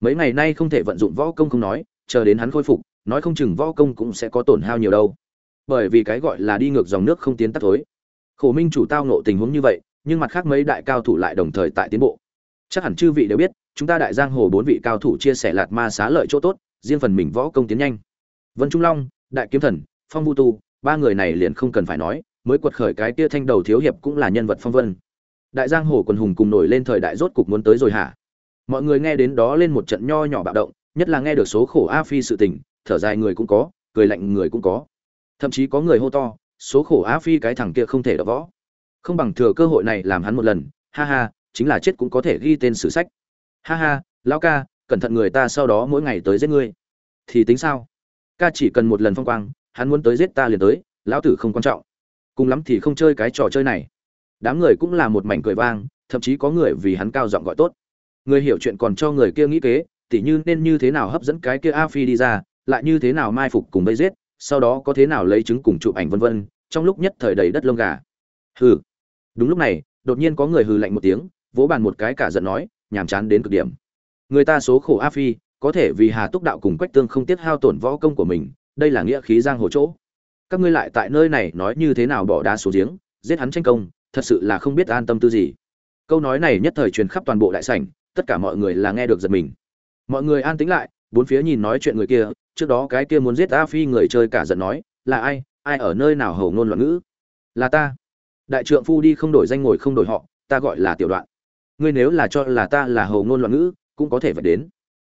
Mấy ngày nay không thể vận dụng võ công không nói chờ đến hắn khôi phục, nói không chừng võ công cũng sẽ có tổn hao nhiều đâu. Bởi vì cái gọi là đi ngược dòng nước không tiến tắt thối. Khổ minh chủ tao nộ tình huống như vậy, nhưng mặt khác mấy đại cao thủ lại đồng thời tại tiến bộ. Chắc hẳn chư vị đều biết, chúng ta đại giang hồ bốn vị cao thủ chia sẻ lạt ma xá lợi chỗ tốt, riêng phần mình võ công tiến nhanh. Vân trung long, đại kiếm thần, phong vu tu, ba người này liền không cần phải nói, mới quật khởi cái kia thanh đầu thiếu hiệp cũng là nhân vật phong vân. Đại giang hồ quần hùng cùng nổi lên thời đại rốt cục muốn tới rồi hả? Mọi người nghe đến đó lên một trận nho nhỏ bạo động nhất là nghe được số khổ a phi sự tình, thở dài người cũng có, cười lạnh người cũng có. Thậm chí có người hô to, số khổ a phi cái thằng kia không thể đỡ võ. Không bằng thừa cơ hội này làm hắn một lần, ha ha, chính là chết cũng có thể ghi tên sử sách. Ha ha, lão ca, cẩn thận người ta sau đó mỗi ngày tới giết ngươi. Thì tính sao? Ca chỉ cần một lần phong quang, hắn muốn tới giết ta liền tới, lão tử không quan trọng. Cùng lắm thì không chơi cái trò chơi này. Đám người cũng là một mảnh cười vang, thậm chí có người vì hắn cao giọng gọi tốt. Người hiểu chuyện còn cho người kia nghĩ kế tỉ như nên như thế nào hấp dẫn cái kia a phi đi ra, lại như thế nào mai phục cùng bây giết, sau đó có thế nào lấy chứng cùng chụp ảnh vân vân, trong lúc nhất thời đầy đất lông gà. Hừ. Đúng lúc này, đột nhiên có người hừ lạnh một tiếng, vỗ bàn một cái cả giận nói, nhàm chán đến cực điểm. Người ta số khổ a phi, có thể vì hà túc đạo cùng quách tương không tiếc hao tổn võ công của mình, đây là nghĩa khí giang hồ chỗ. Các ngươi lại tại nơi này nói như thế nào bỏ đá xuống giếng, giết hắn tranh công, thật sự là không biết an tâm tư gì. Câu nói này nhất thời truyền khắp toàn bộ đại sảnh, tất cả mọi người là nghe được giật mình mọi người an tĩnh lại, bốn phía nhìn nói chuyện người kia, trước đó cái kia muốn giết a phi người chơi cả giận nói, là ai? Ai ở nơi nào hầu ngôn loạn ngữ? Là ta. Đại trượng phu đi không đổi danh ngồi không đổi họ, ta gọi là tiểu đoạn. Ngươi nếu là cho là ta là hầu ngôn loạn ngữ, cũng có thể phải đến.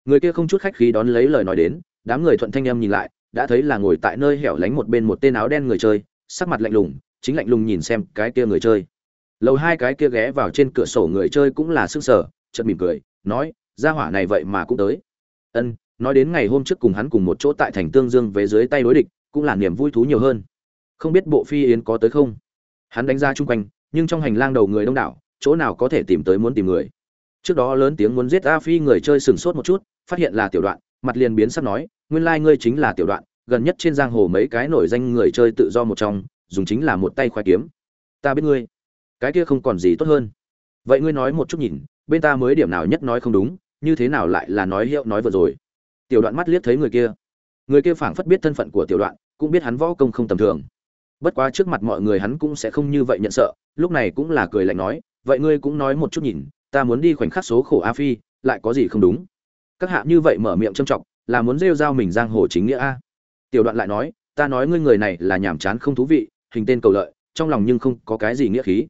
Người kia không chút khách khí đón lấy lời nói đến, đám người thuận thanh em nhìn lại, đã thấy là ngồi tại nơi hẻo lánh một bên một tên áo đen người chơi, sắc mặt lạnh lùng, chính lạnh lùng nhìn xem cái kia người chơi. Lầu hai cái kia ghé vào trên cửa sổ người chơi cũng là sức sở chợt mỉm cười, nói gia hỏa này vậy mà cũng tới. Ân, nói đến ngày hôm trước cùng hắn cùng một chỗ tại thành tương dương về dưới tay đối địch, cũng là niềm vui thú nhiều hơn. Không biết bộ phi yến có tới không? Hắn đánh ra chung quanh, nhưng trong hành lang đầu người đông đảo, chỗ nào có thể tìm tới muốn tìm người? Trước đó lớn tiếng muốn giết a phi người chơi sừng sốt một chút, phát hiện là tiểu đoạn, mặt liền biến sắp nói, nguyên lai ngươi chính là tiểu đoạn, gần nhất trên giang hồ mấy cái nổi danh người chơi tự do một trong, dùng chính là một tay khoai kiếm. Ta biết ngươi, cái kia không còn gì tốt hơn. Vậy ngươi nói một chút nhìn, bên ta mới điểm nào nhất nói không đúng như thế nào lại là nói hiệu nói vừa rồi? Tiểu đoạn mắt liếc thấy người kia. Người kia phảng phất biết thân phận của tiểu đoạn, cũng biết hắn võ công không tầm thường. Bất quá trước mặt mọi người hắn cũng sẽ không như vậy nhận sợ, lúc này cũng là cười lạnh nói, vậy ngươi cũng nói một chút nhìn, ta muốn đi khoảnh khắc số khổ a phi, lại có gì không đúng? Các hạ như vậy mở miệng trâm trọng là muốn rêu rao mình giang hồ chính nghĩa a. Tiểu đoạn lại nói, ta nói ngươi người này là nhàm chán không thú vị, hình tên cầu lợi, trong lòng nhưng không có cái gì nghĩa khí.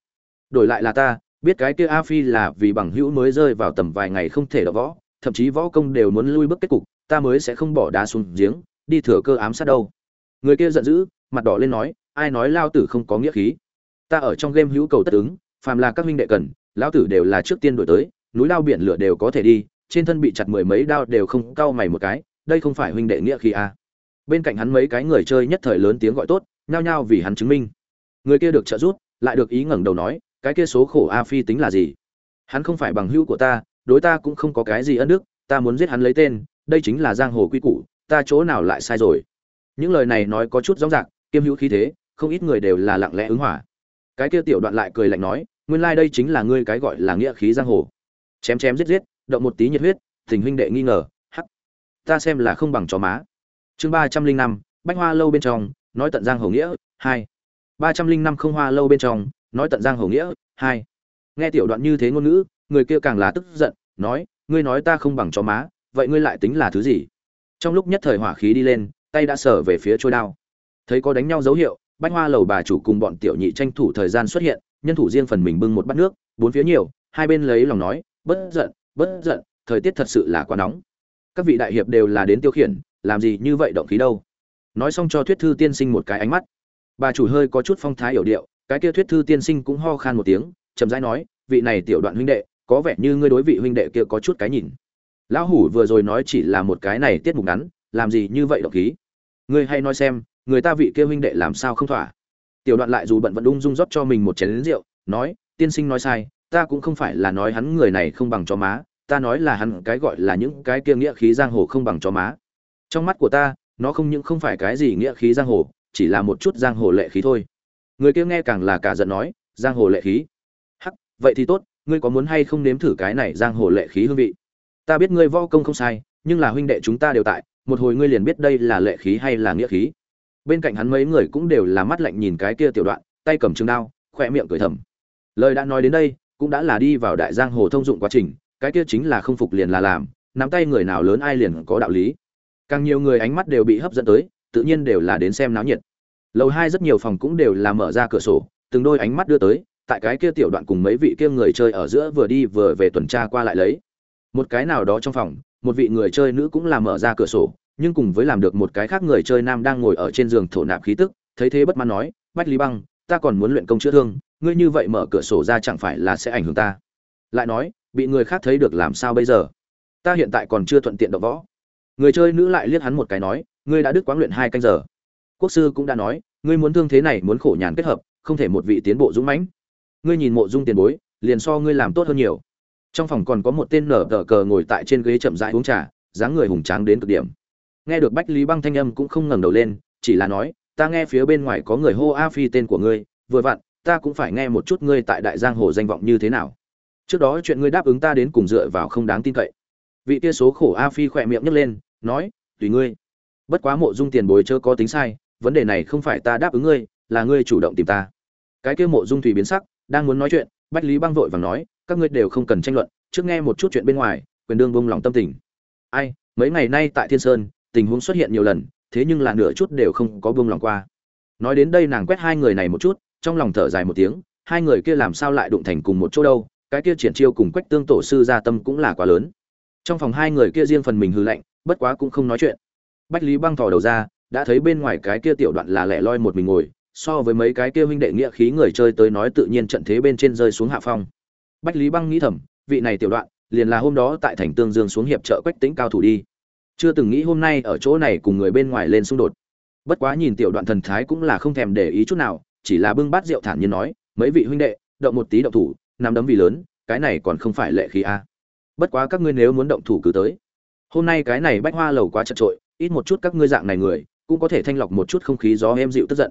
Đổi lại là ta biết cái kia a phi là vì bằng hữu mới rơi vào tầm vài ngày không thể đọ võ, thậm chí võ công đều muốn lui bước kết cục, ta mới sẽ không bỏ đá xuống giếng, đi thừa cơ ám sát đâu. Người kia giận dữ, mặt đỏ lên nói, ai nói lao tử không có nghĩa khí? Ta ở trong game hữu cầu tất ứng, phàm là các huynh đệ cần lão tử đều là trước tiên đổi tới, núi lao biển lửa đều có thể đi, trên thân bị chặt mười mấy đao đều không cau mày một cái, đây không phải huynh đệ nghĩa khí à. bên cạnh hắn mấy cái người chơi nhất thời lớn tiếng gọi tốt, nhao nhao vì hắn chứng minh. Người kia được trợ giúp, lại được ý ngẩng đầu nói cái kia số khổ a phi tính là gì? Hắn không phải bằng hữu của ta, đối ta cũng không có cái gì ân đức, ta muốn giết hắn lấy tên, đây chính là giang hồ quy củ, ta chỗ nào lại sai rồi? Những lời này nói có chút rõ ràng kiêm hữu khí thế, không ít người đều là lặng lẽ ứng hỏa cái kia tiểu đoạn lại cười lạnh nói, nguyên lai đây chính là ngươi cái gọi là nghĩa khí giang hồ. Chém chém giết giết, động một tí nhiệt huyết, tình huynh đệ nghi ngờ, hắc. Ta xem là không bằng chó má. Chương ba trăm linh năm, bách hoa lâu bên trong, nói tận giang hồ nghĩa, hai. Ba trăm linh năm không hoa lâu bên trong nói tận giang hồ nghĩa, hai. Nghe tiểu đoạn như thế ngôn ngữ, người kia càng là tức giận, nói, ngươi nói ta không bằng chó má, vậy ngươi lại tính là thứ gì? Trong lúc nhất thời hỏa khí đi lên, tay đã sở về phía trôi đao. Thấy có đánh nhau dấu hiệu, bách hoa lầu bà chủ cùng bọn tiểu nhị tranh thủ thời gian xuất hiện, nhân thủ riêng phần mình bưng một bát nước, bốn phía nhiều, hai bên lấy lòng nói, bất giận bất giận, thời tiết thật sự là quá nóng. Các vị đại hiệp đều là đến tiêu khiển, làm gì như vậy động khí đâu? Nói xong cho thuyết thư tiên sinh một cái ánh mắt. Bà chủ hơi có chút phong thái hiểu điệu cái kia thuyết thư tiên sinh cũng ho khan một tiếng, chậm rãi nói, vị này tiểu đoạn huynh đệ, có vẻ như ngươi đối vị huynh đệ kia có chút cái nhìn. Lão hủ vừa rồi nói chỉ là một cái này tiết mục ngắn, làm gì như vậy động khí? Ngươi hay nói xem, người ta vị kia huynh đệ làm sao không thỏa? Tiểu đoạn lại dù bận vẫn ung dung rót cho mình một chén rượu, nói, tiên sinh nói sai, ta cũng không phải là nói hắn người này không bằng cho má, ta nói là hắn cái gọi là những cái kia nghĩa khí giang hồ không bằng cho má. Trong mắt của ta, nó không những không phải cái gì nghĩa khí giang hồ, chỉ là một chút giang hồ lệ khí thôi người kia nghe càng là cả giận nói, giang hồ lệ khí. Hắc, vậy thì tốt, ngươi có muốn hay không nếm thử cái này giang hồ lệ khí hương vị? Ta biết ngươi võ công không sai, nhưng là huynh đệ chúng ta đều tại, một hồi ngươi liền biết đây là lệ khí hay là nghĩa khí. Bên cạnh hắn mấy người cũng đều là mắt lạnh nhìn cái kia tiểu đoạn, tay cầm trường đao khoe miệng cười thầm. Lời đã nói đến đây, cũng đã là đi vào đại giang hồ thông dụng quá trình, cái kia chính là không phục liền là làm, nắm tay người nào lớn ai liền có đạo lý. Càng nhiều người ánh mắt đều bị hấp dẫn tới, tự nhiên đều là đến xem náo nhiệt lầu hai rất nhiều phòng cũng đều là mở ra cửa sổ, từng đôi ánh mắt đưa tới, tại cái kia tiểu đoạn cùng mấy vị kia người chơi ở giữa vừa đi vừa về tuần tra qua lại lấy. Một cái nào đó trong phòng, một vị người chơi nữ cũng là mở ra cửa sổ, nhưng cùng với làm được một cái khác người chơi nam đang ngồi ở trên giường thổ nạp khí tức, thấy thế bất mãn nói, bách lý băng, ta còn muốn luyện công chữa thương, ngươi như vậy mở cửa sổ ra chẳng phải là sẽ ảnh hưởng ta? Lại nói, bị người khác thấy được làm sao bây giờ? Ta hiện tại còn chưa thuận tiện đọ võ. Người chơi nữ lại liếc hắn một cái nói, ngươi đã đứt quán luyện hai canh giờ quốc sư cũng đã nói, ngươi muốn thương thế này muốn khổ nhàn kết hợp, không thể một vị tiến bộ dũng mãnh. Ngươi nhìn mộ dung tiền bối, liền so ngươi làm tốt hơn nhiều. Trong phòng còn có một tên nở tờ cờ ngồi tại trên ghế chậm rãi uống trà, dáng người hùng tráng đến cực điểm. Nghe được bách lý băng thanh âm cũng không ngẩng đầu lên, chỉ là nói, ta nghe phía bên ngoài có người hô a phi tên của ngươi, vừa vặn, ta cũng phải nghe một chút ngươi tại đại giang hồ danh vọng như thế nào. Trước đó chuyện ngươi đáp ứng ta đến cùng dựa vào không đáng tin cậy. Vị kia số khổ a phi khỏe miệng nhấc lên, nói, tùy ngươi. Bất quá mộ dung tiền bối chớ có tính sai vấn đề này không phải ta đáp ứng ngươi, là ngươi chủ động tìm ta. Cái kia mộ dung thủy biến sắc, đang muốn nói chuyện, bách lý băng vội vàng nói, các ngươi đều không cần tranh luận, trước nghe một chút chuyện bên ngoài, quyền đương bông lòng tâm tình. Ai, mấy ngày nay tại thiên sơn, tình huống xuất hiện nhiều lần, thế nhưng là nửa chút đều không có buông lòng qua. Nói đến đây nàng quét hai người này một chút, trong lòng thở dài một tiếng, hai người kia làm sao lại đụng thành cùng một chỗ đâu, cái kia triển chiêu cùng quách tương tổ sư gia tâm cũng là quá lớn. Trong phòng hai người kia riêng phần mình hư lạnh, bất quá cũng không nói chuyện. Bách lý băng thò đầu ra đã thấy bên ngoài cái kia tiểu đoạn là lẻ loi một mình ngồi, so với mấy cái kia huynh đệ nghĩa khí người chơi tới nói tự nhiên trận thế bên trên rơi xuống hạ phong. Bách lý băng nghĩ thầm, vị này tiểu đoạn, liền là hôm đó tại thành tương dương xuống hiệp trợ quách tính cao thủ đi. Chưa từng nghĩ hôm nay ở chỗ này cùng người bên ngoài lên xung đột. Bất quá nhìn tiểu đoạn thần thái cũng là không thèm để ý chút nào, chỉ là bưng bát rượu thản nhiên nói, mấy vị huynh đệ, động một tí động thủ nằm đấm vì lớn, cái này còn không phải lệ khí a. Bất quá các ngươi nếu muốn động thủ cứ tới. Hôm nay cái này bách hoa lầu quá chật trội, ít một chút các ngươi dạng này người cũng có thể thanh lọc một chút không khí gió êm dịu tức giận.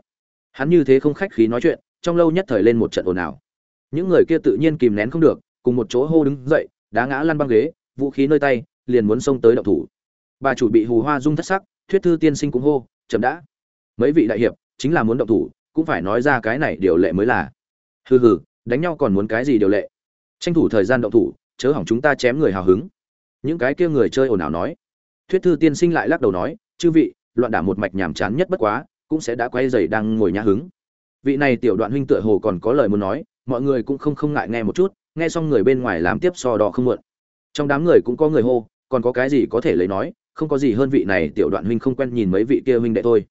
Hắn như thế không khách khí nói chuyện, trong lâu nhất thời lên một trận ồn ào. Những người kia tự nhiên kìm nén không được, cùng một chỗ hô đứng dậy, đá ngã lăn băng ghế, vũ khí nơi tay, liền muốn xông tới động thủ. Bà chủ bị hù hoa dung thất sắc, thuyết thư tiên sinh cũng hô, chậm đã. Mấy vị đại hiệp, chính là muốn động thủ, cũng phải nói ra cái này điều lệ mới là. Hừ hừ, đánh nhau còn muốn cái gì điều lệ? Tranh thủ thời gian động thủ, chớ hỏng chúng ta chém người hào hứng. Những cái kia người chơi ồn ào nói. Thuyết thư tiên sinh lại lắc đầu nói, chư vị loạn đả một mạch nhàm chán nhất bất quá, cũng sẽ đã quay dày đang ngồi nhã hứng. Vị này tiểu đoạn huynh tựa hồ còn có lời muốn nói, mọi người cũng không không ngại nghe một chút, nghe xong người bên ngoài làm tiếp so đo không muộn. Trong đám người cũng có người hô, còn có cái gì có thể lấy nói, không có gì hơn vị này tiểu đoạn huynh không quen nhìn mấy vị kia huynh đệ thôi.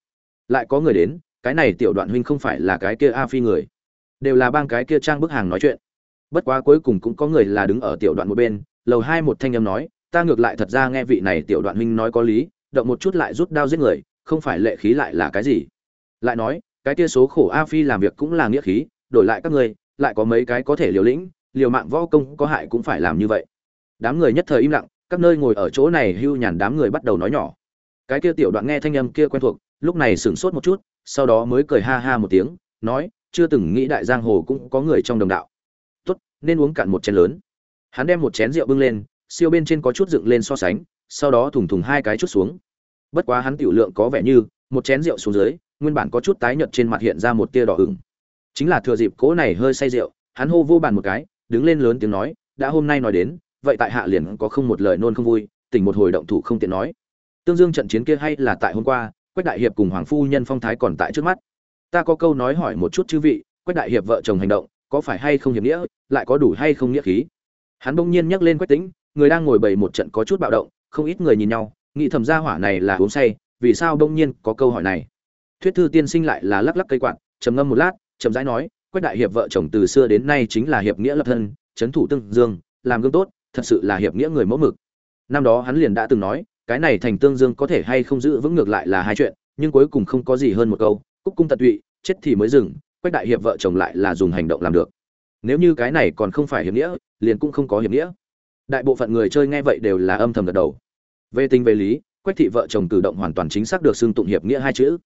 Lại có người đến, cái này tiểu đoạn huynh không phải là cái kia a phi người. Đều là bang cái kia trang bức hàng nói chuyện. Bất quá cuối cùng cũng có người là đứng ở tiểu đoạn một bên, lầu hai một thanh âm nói, ta ngược lại thật ra nghe vị này tiểu đoạn huynh nói có lý động một chút lại rút đao giết người, không phải lệ khí lại là cái gì? Lại nói, cái kia số khổ a phi làm việc cũng là nghĩa khí, đổi lại các ngươi, lại có mấy cái có thể liều lĩnh, liều mạng võ công có hại cũng phải làm như vậy. Đám người nhất thời im lặng, các nơi ngồi ở chỗ này hưu nhàn đám người bắt đầu nói nhỏ. Cái kia tiểu đoạn nghe thanh âm kia quen thuộc, lúc này sửng sốt một chút, sau đó mới cười ha ha một tiếng, nói, chưa từng nghĩ đại giang hồ cũng có người trong đồng đạo. Tốt, nên uống cạn một chén lớn. Hắn đem một chén rượu bưng lên, siêu bên trên có chút dựng lên so sánh sau đó thùng thùng hai cái chút xuống. Bất quá hắn tiểu lượng có vẻ như, một chén rượu xuống dưới, nguyên bản có chút tái nhợt trên mặt hiện ra một tia đỏ ửng. Chính là thừa dịp cố này hơi say rượu, hắn hô vô bàn một cái, đứng lên lớn tiếng nói, đã hôm nay nói đến, vậy tại hạ liền có không một lời nôn không vui, tỉnh một hồi động thủ không tiện nói. Tương dương trận chiến kia hay là tại hôm qua, quách đại hiệp cùng hoàng phu nhân phong thái còn tại trước mắt. Ta có câu nói hỏi một chút chư vị, quách đại hiệp vợ chồng hành động, có phải hay không hiệp nghĩa, lại có đủ hay không nghĩa khí? Hắn bỗng nhiên nhắc lên quách tính người đang ngồi bầy một trận có chút bạo động không ít người nhìn nhau, nghĩ thầm gia hỏa này là uống say, vì sao đông nhiên có câu hỏi này? Thuyết thư tiên sinh lại là lắc lắc cây quạt, trầm ngâm một lát, chậm rãi nói, quách đại hiệp vợ chồng từ xưa đến nay chính là hiệp nghĩa lập thân trấn thủ tương dương, làm gương tốt, thật sự là hiệp nghĩa người mẫu mực. Năm đó hắn liền đã từng nói, cái này thành tương dương có thể hay không giữ vững ngược lại là hai chuyện, nhưng cuối cùng không có gì hơn một câu, cúc cung tận tụy, chết thì mới dừng, quách đại hiệp vợ chồng lại là dùng hành động làm được. Nếu như cái này còn không phải hiệp nghĩa, liền cũng không có hiệp nghĩa. Đại bộ phận người chơi nghe vậy đều là âm thầm gật đầu về tình về lý, quách thị vợ chồng cử động hoàn toàn chính xác được xưng tụng hiệp nghĩa hai chữ.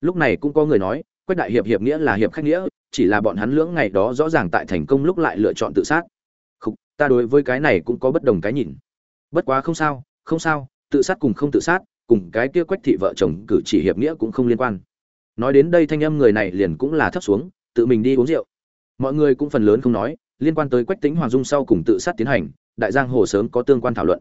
Lúc này cũng có người nói, quách đại hiệp hiệp nghĩa là hiệp khách nghĩa, chỉ là bọn hắn lưỡng ngày đó rõ ràng tại thành công lúc lại lựa chọn tự sát. Không ta đối với cái này cũng có bất đồng cái nhìn. Bất quá không sao không sao, tự sát cùng không tự sát, cùng cái kia quách thị vợ chồng cử chỉ hiệp nghĩa cũng không liên quan. Nói đến đây thanh âm người này liền cũng là thấp xuống, tự mình đi uống rượu. Mọi người cũng phần lớn không nói, liên quan tới quách tính hoàng dung sau cùng tự sát tiến hành, đại giang hồ sớm có tương quan thảo luận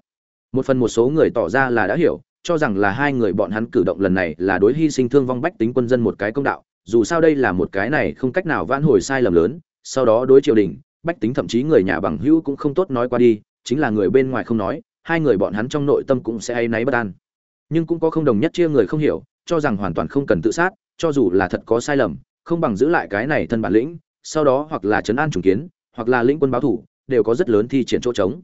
một phần một số người tỏ ra là đã hiểu, cho rằng là hai người bọn hắn cử động lần này là đối hy sinh thương vong bách tính quân dân một cái công đạo, dù sao đây là một cái này không cách nào vãn hồi sai lầm lớn, sau đó đối triều đình, bách tính thậm chí người nhà bằng hữu cũng không tốt nói qua đi, chính là người bên ngoài không nói, hai người bọn hắn trong nội tâm cũng sẽ hay náy bất an. Nhưng cũng có không đồng nhất chia người không hiểu, cho rằng hoàn toàn không cần tự sát, cho dù là thật có sai lầm, không bằng giữ lại cái này thân bản lĩnh, sau đó hoặc là trấn an trùng kiến, hoặc là lĩnh quân báo thủ, đều có rất lớn thi triển chỗ trống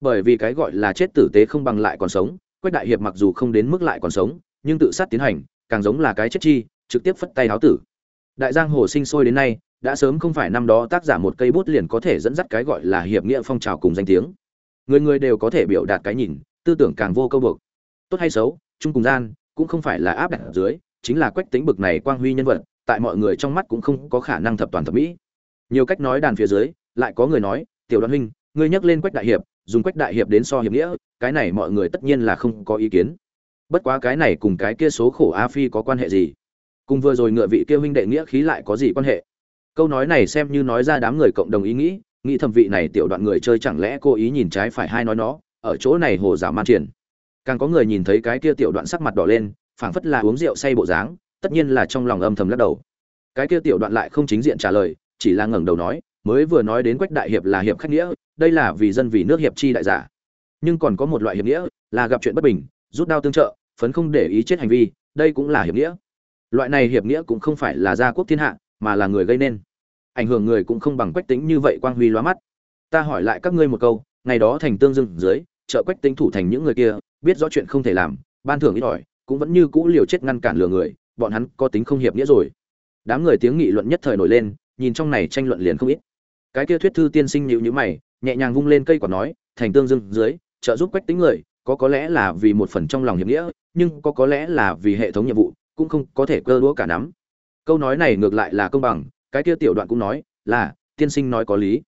bởi vì cái gọi là chết tử tế không bằng lại còn sống, quách đại hiệp mặc dù không đến mức lại còn sống, nhưng tự sát tiến hành, càng giống là cái chết chi, trực tiếp phất tay háo tử. Đại giang hồ sinh sôi đến nay, đã sớm không phải năm đó tác giả một cây bút liền có thể dẫn dắt cái gọi là hiệp nghĩa phong trào cùng danh tiếng. Người người đều có thể biểu đạt cái nhìn, tư tưởng càng vô câu buộc. Tốt hay xấu, chung cùng gian, cũng không phải là áp đặt ở dưới, chính là quách tính bực này quang huy nhân vật, tại mọi người trong mắt cũng không có khả năng thập toàn thập mỹ. Nhiều cách nói đàn phía dưới, lại có người nói, tiểu đoàn huynh, ngươi nhắc lên quách đại hiệp dùng quách đại hiệp đến so hiệp nghĩa, cái này mọi người tất nhiên là không có ý kiến. Bất quá cái này cùng cái kia số khổ a phi có quan hệ gì? Cùng vừa rồi ngựa vị kia huynh đệ nghĩa khí lại có gì quan hệ? Câu nói này xem như nói ra đám người cộng đồng ý nghĩ nghĩ thẩm vị này tiểu đoạn người chơi chẳng lẽ cố ý nhìn trái phải hai nói nó, ở chỗ này hồ giả man triển. Càng có người nhìn thấy cái kia tiểu đoạn sắc mặt đỏ lên, phảng phất là uống rượu say bộ dáng, tất nhiên là trong lòng âm thầm lắc đầu. Cái kia tiểu đoạn lại không chính diện trả lời, chỉ là ngẩng đầu nói mới vừa nói đến quách đại hiệp là hiệp khách nghĩa, đây là vì dân vì nước hiệp chi đại giả. Nhưng còn có một loại hiệp nghĩa là gặp chuyện bất bình, rút đao tương trợ, phấn không để ý chết hành vi, đây cũng là hiệp nghĩa. Loại này hiệp nghĩa cũng không phải là gia quốc thiên hạ, mà là người gây nên. Ảnh hưởng người cũng không bằng quách tính như vậy quang huy lóa mắt. Ta hỏi lại các ngươi một câu, ngày đó thành tương dưng dưới, trợ quách tính thủ thành những người kia, biết rõ chuyện không thể làm, ban thưởng ít ỏi, cũng vẫn như cũ liều chết ngăn cản lừa người, bọn hắn có tính không hiệp nghĩa rồi. Đám người tiếng nghị luận nhất thời nổi lên, nhìn trong này tranh luận liền không ít cái kia thuyết thư tiên sinh nhíu nhíu mày, nhẹ nhàng vung lên cây quả nói, thành tương dương dưới, trợ giúp quách tính người, có có lẽ là vì một phần trong lòng hiệp nghĩa, nhưng có có lẽ là vì hệ thống nhiệm vụ, cũng không có thể cơ đũa cả nắm. Câu nói này ngược lại là công bằng, cái kia tiểu đoạn cũng nói, là, tiên sinh nói có lý.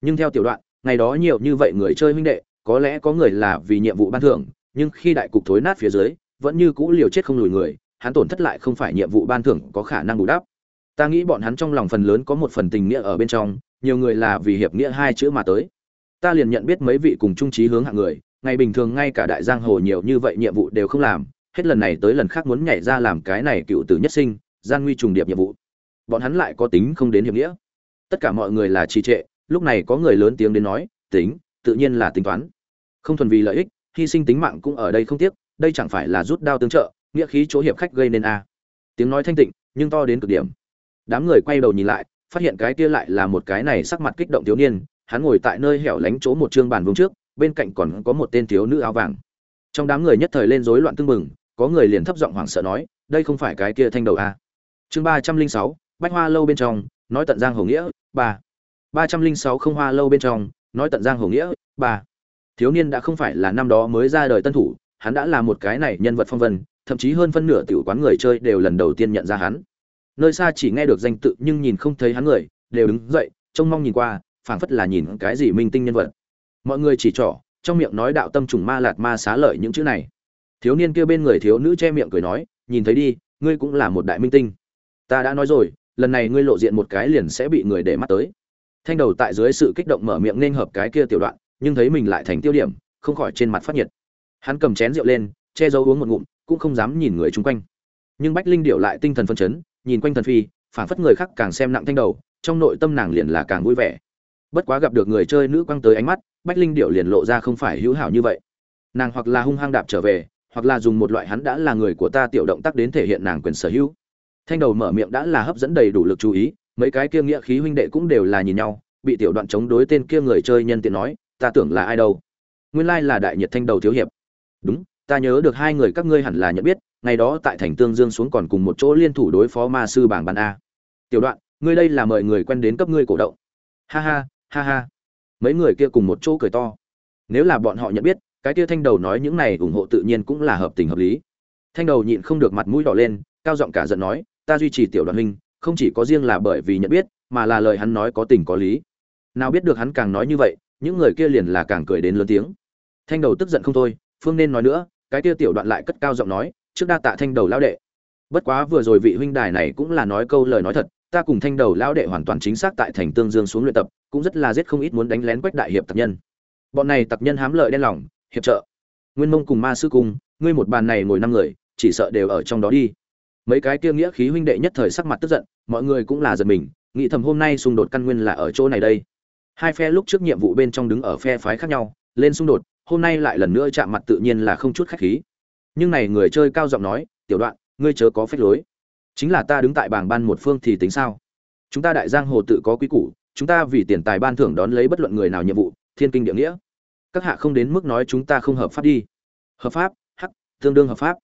Nhưng theo tiểu đoạn, ngày đó nhiều như vậy người chơi huynh đệ, có lẽ có người là vì nhiệm vụ ban thưởng, nhưng khi đại cục thối nát phía dưới, vẫn như cũ liều chết không lùi người, hắn tổn thất lại không phải nhiệm vụ ban thưởng có khả năng bù đắp. Ta nghĩ bọn hắn trong lòng phần lớn có một phần tình nghĩa ở bên trong nhiều người là vì hiệp nghĩa hai chữ mà tới. Ta liền nhận biết mấy vị cùng trung trí hướng hạng người, ngày bình thường ngay cả đại giang hồ nhiều như vậy nhiệm vụ đều không làm, hết lần này tới lần khác muốn nhảy ra làm cái này cựu tử nhất sinh, gian nguy trùng điệp nhiệm vụ. Bọn hắn lại có tính không đến hiệp nghĩa. Tất cả mọi người là trì trệ, lúc này có người lớn tiếng đến nói, tính, tự nhiên là tính toán. Không thuần vì lợi ích, hy sinh tính mạng cũng ở đây không tiếc, đây chẳng phải là rút đao tương trợ, nghĩa khí chỗ hiệp khách gây nên a. Tiếng nói thanh tịnh, nhưng to đến cực điểm. Đám người quay đầu nhìn lại phát hiện cái kia lại là một cái này sắc mặt kích động thiếu niên, hắn ngồi tại nơi hẻo lánh chỗ một trương bàn vuông trước, bên cạnh còn có một tên thiếu nữ áo vàng. Trong đám người nhất thời lên rối loạn tưng bừng, có người liền thấp giọng hoảng sợ nói, đây không phải cái kia thanh đầu a chương ba trăm linh sáu, bách hoa lâu bên trong, nói tận giang hồ nghĩa, ba. Ba trăm linh sáu không hoa lâu bên trong, nói tận giang hồ nghĩa, ba. Thiếu niên đã không phải là năm đó mới ra đời tân thủ, hắn đã là một cái này nhân vật phong vân, thậm chí hơn phân nửa tiểu quán người chơi đều lần đầu tiên nhận ra hắn nơi xa chỉ nghe được danh tự nhưng nhìn không thấy hắn người, đều đứng dậy, trông mong nhìn qua, phảng phất là nhìn cái gì minh tinh nhân vật. Mọi người chỉ trỏ, trong miệng nói đạo tâm trùng ma lạt ma xá lợi những chữ này. Thiếu niên kia bên người thiếu nữ che miệng cười nói, nhìn thấy đi, ngươi cũng là một đại minh tinh. Ta đã nói rồi, lần này ngươi lộ diện một cái liền sẽ bị người để mắt tới. Thanh đầu tại dưới sự kích động mở miệng nên hợp cái kia tiểu đoạn, nhưng thấy mình lại thành tiêu điểm, không khỏi trên mặt phát nhiệt. Hắn cầm chén rượu lên, che giấu uống một ngụm, cũng không dám nhìn người chung quanh. Nhưng bách linh điệu lại tinh thần phân chấn nhìn quanh thần phi phản phất người khác càng xem nặng thanh đầu, trong nội tâm nàng liền là càng vui vẻ. Bất quá gặp được người chơi nữ quăng tới ánh mắt, bách linh điệu liền lộ ra không phải hữu hảo như vậy. Nàng hoặc là hung hăng đạp trở về, hoặc là dùng một loại hắn đã là người của ta tiểu động tác đến thể hiện nàng quyền sở hữu. Thanh đầu mở miệng đã là hấp dẫn đầy đủ lực chú ý, mấy cái kia nghĩa khí huynh đệ cũng đều là nhìn nhau, bị tiểu đoạn chống đối tên kia người chơi nhân tiện nói, ta tưởng là ai đâu? Nguyên lai là đại nhiệt thanh đầu thiếu hiệp. Đúng, ta nhớ được hai người các ngươi hẳn là nhận biết ngày đó tại thành tương dương xuống còn cùng một chỗ liên thủ đối phó ma sư bảng bàn a. Tiểu đoạn, ngươi đây là mời người quen đến cấp ngươi cổ động. Ha ha ha ha. Mấy người kia cùng một chỗ cười to. Nếu là bọn họ nhận biết, cái kia thanh đầu nói những này ủng hộ tự nhiên cũng là hợp tình hợp lý. Thanh đầu nhịn không được mặt mũi đỏ lên, cao giọng cả giận nói, ta duy trì tiểu đoàn huynh, không chỉ có riêng là bởi vì nhận biết, mà là lời hắn nói có tình có lý. Nào biết được hắn càng nói như vậy, những người kia liền là càng cười đến lớn tiếng. Thanh đầu tức giận không thôi, phương nên nói nữa, cái kia tiểu đoạn lại cất cao giọng nói trước đa tạ thanh đầu lão đệ. Bất quá vừa rồi vị huynh đài này cũng là nói câu lời nói thật, ta cùng thanh đầu lão đệ hoàn toàn chính xác tại thành tương dương xuống luyện tập, cũng rất là giết không ít muốn đánh lén quách đại hiệp tập nhân. Bọn này tập nhân hám lợi đen lòng, hiệp trợ. Nguyên mông cùng ma sư cung, ngươi một bàn này ngồi năm người, chỉ sợ đều ở trong đó đi. Mấy cái kia nghĩa khí huynh đệ nhất thời sắc mặt tức giận, mọi người cũng là giật mình, nghĩ thầm hôm nay xung đột căn nguyên là ở chỗ này đây. Hai phe lúc trước nhiệm vụ bên trong đứng ở phe phái khác nhau, lên xung đột, hôm nay lại lần nữa chạm mặt tự nhiên là không chút khách khí nhưng này người chơi cao giọng nói, tiểu đoạn, ngươi chớ có phép lối. Chính là ta đứng tại bảng ban một phương thì tính sao? Chúng ta đại giang hồ tự có quý củ, chúng ta vì tiền tài ban thưởng đón lấy bất luận người nào nhiệm vụ, thiên kinh địa nghĩa. Các hạ không đến mức nói chúng ta không hợp pháp đi. Hợp pháp? Hắc, tương đương hợp pháp.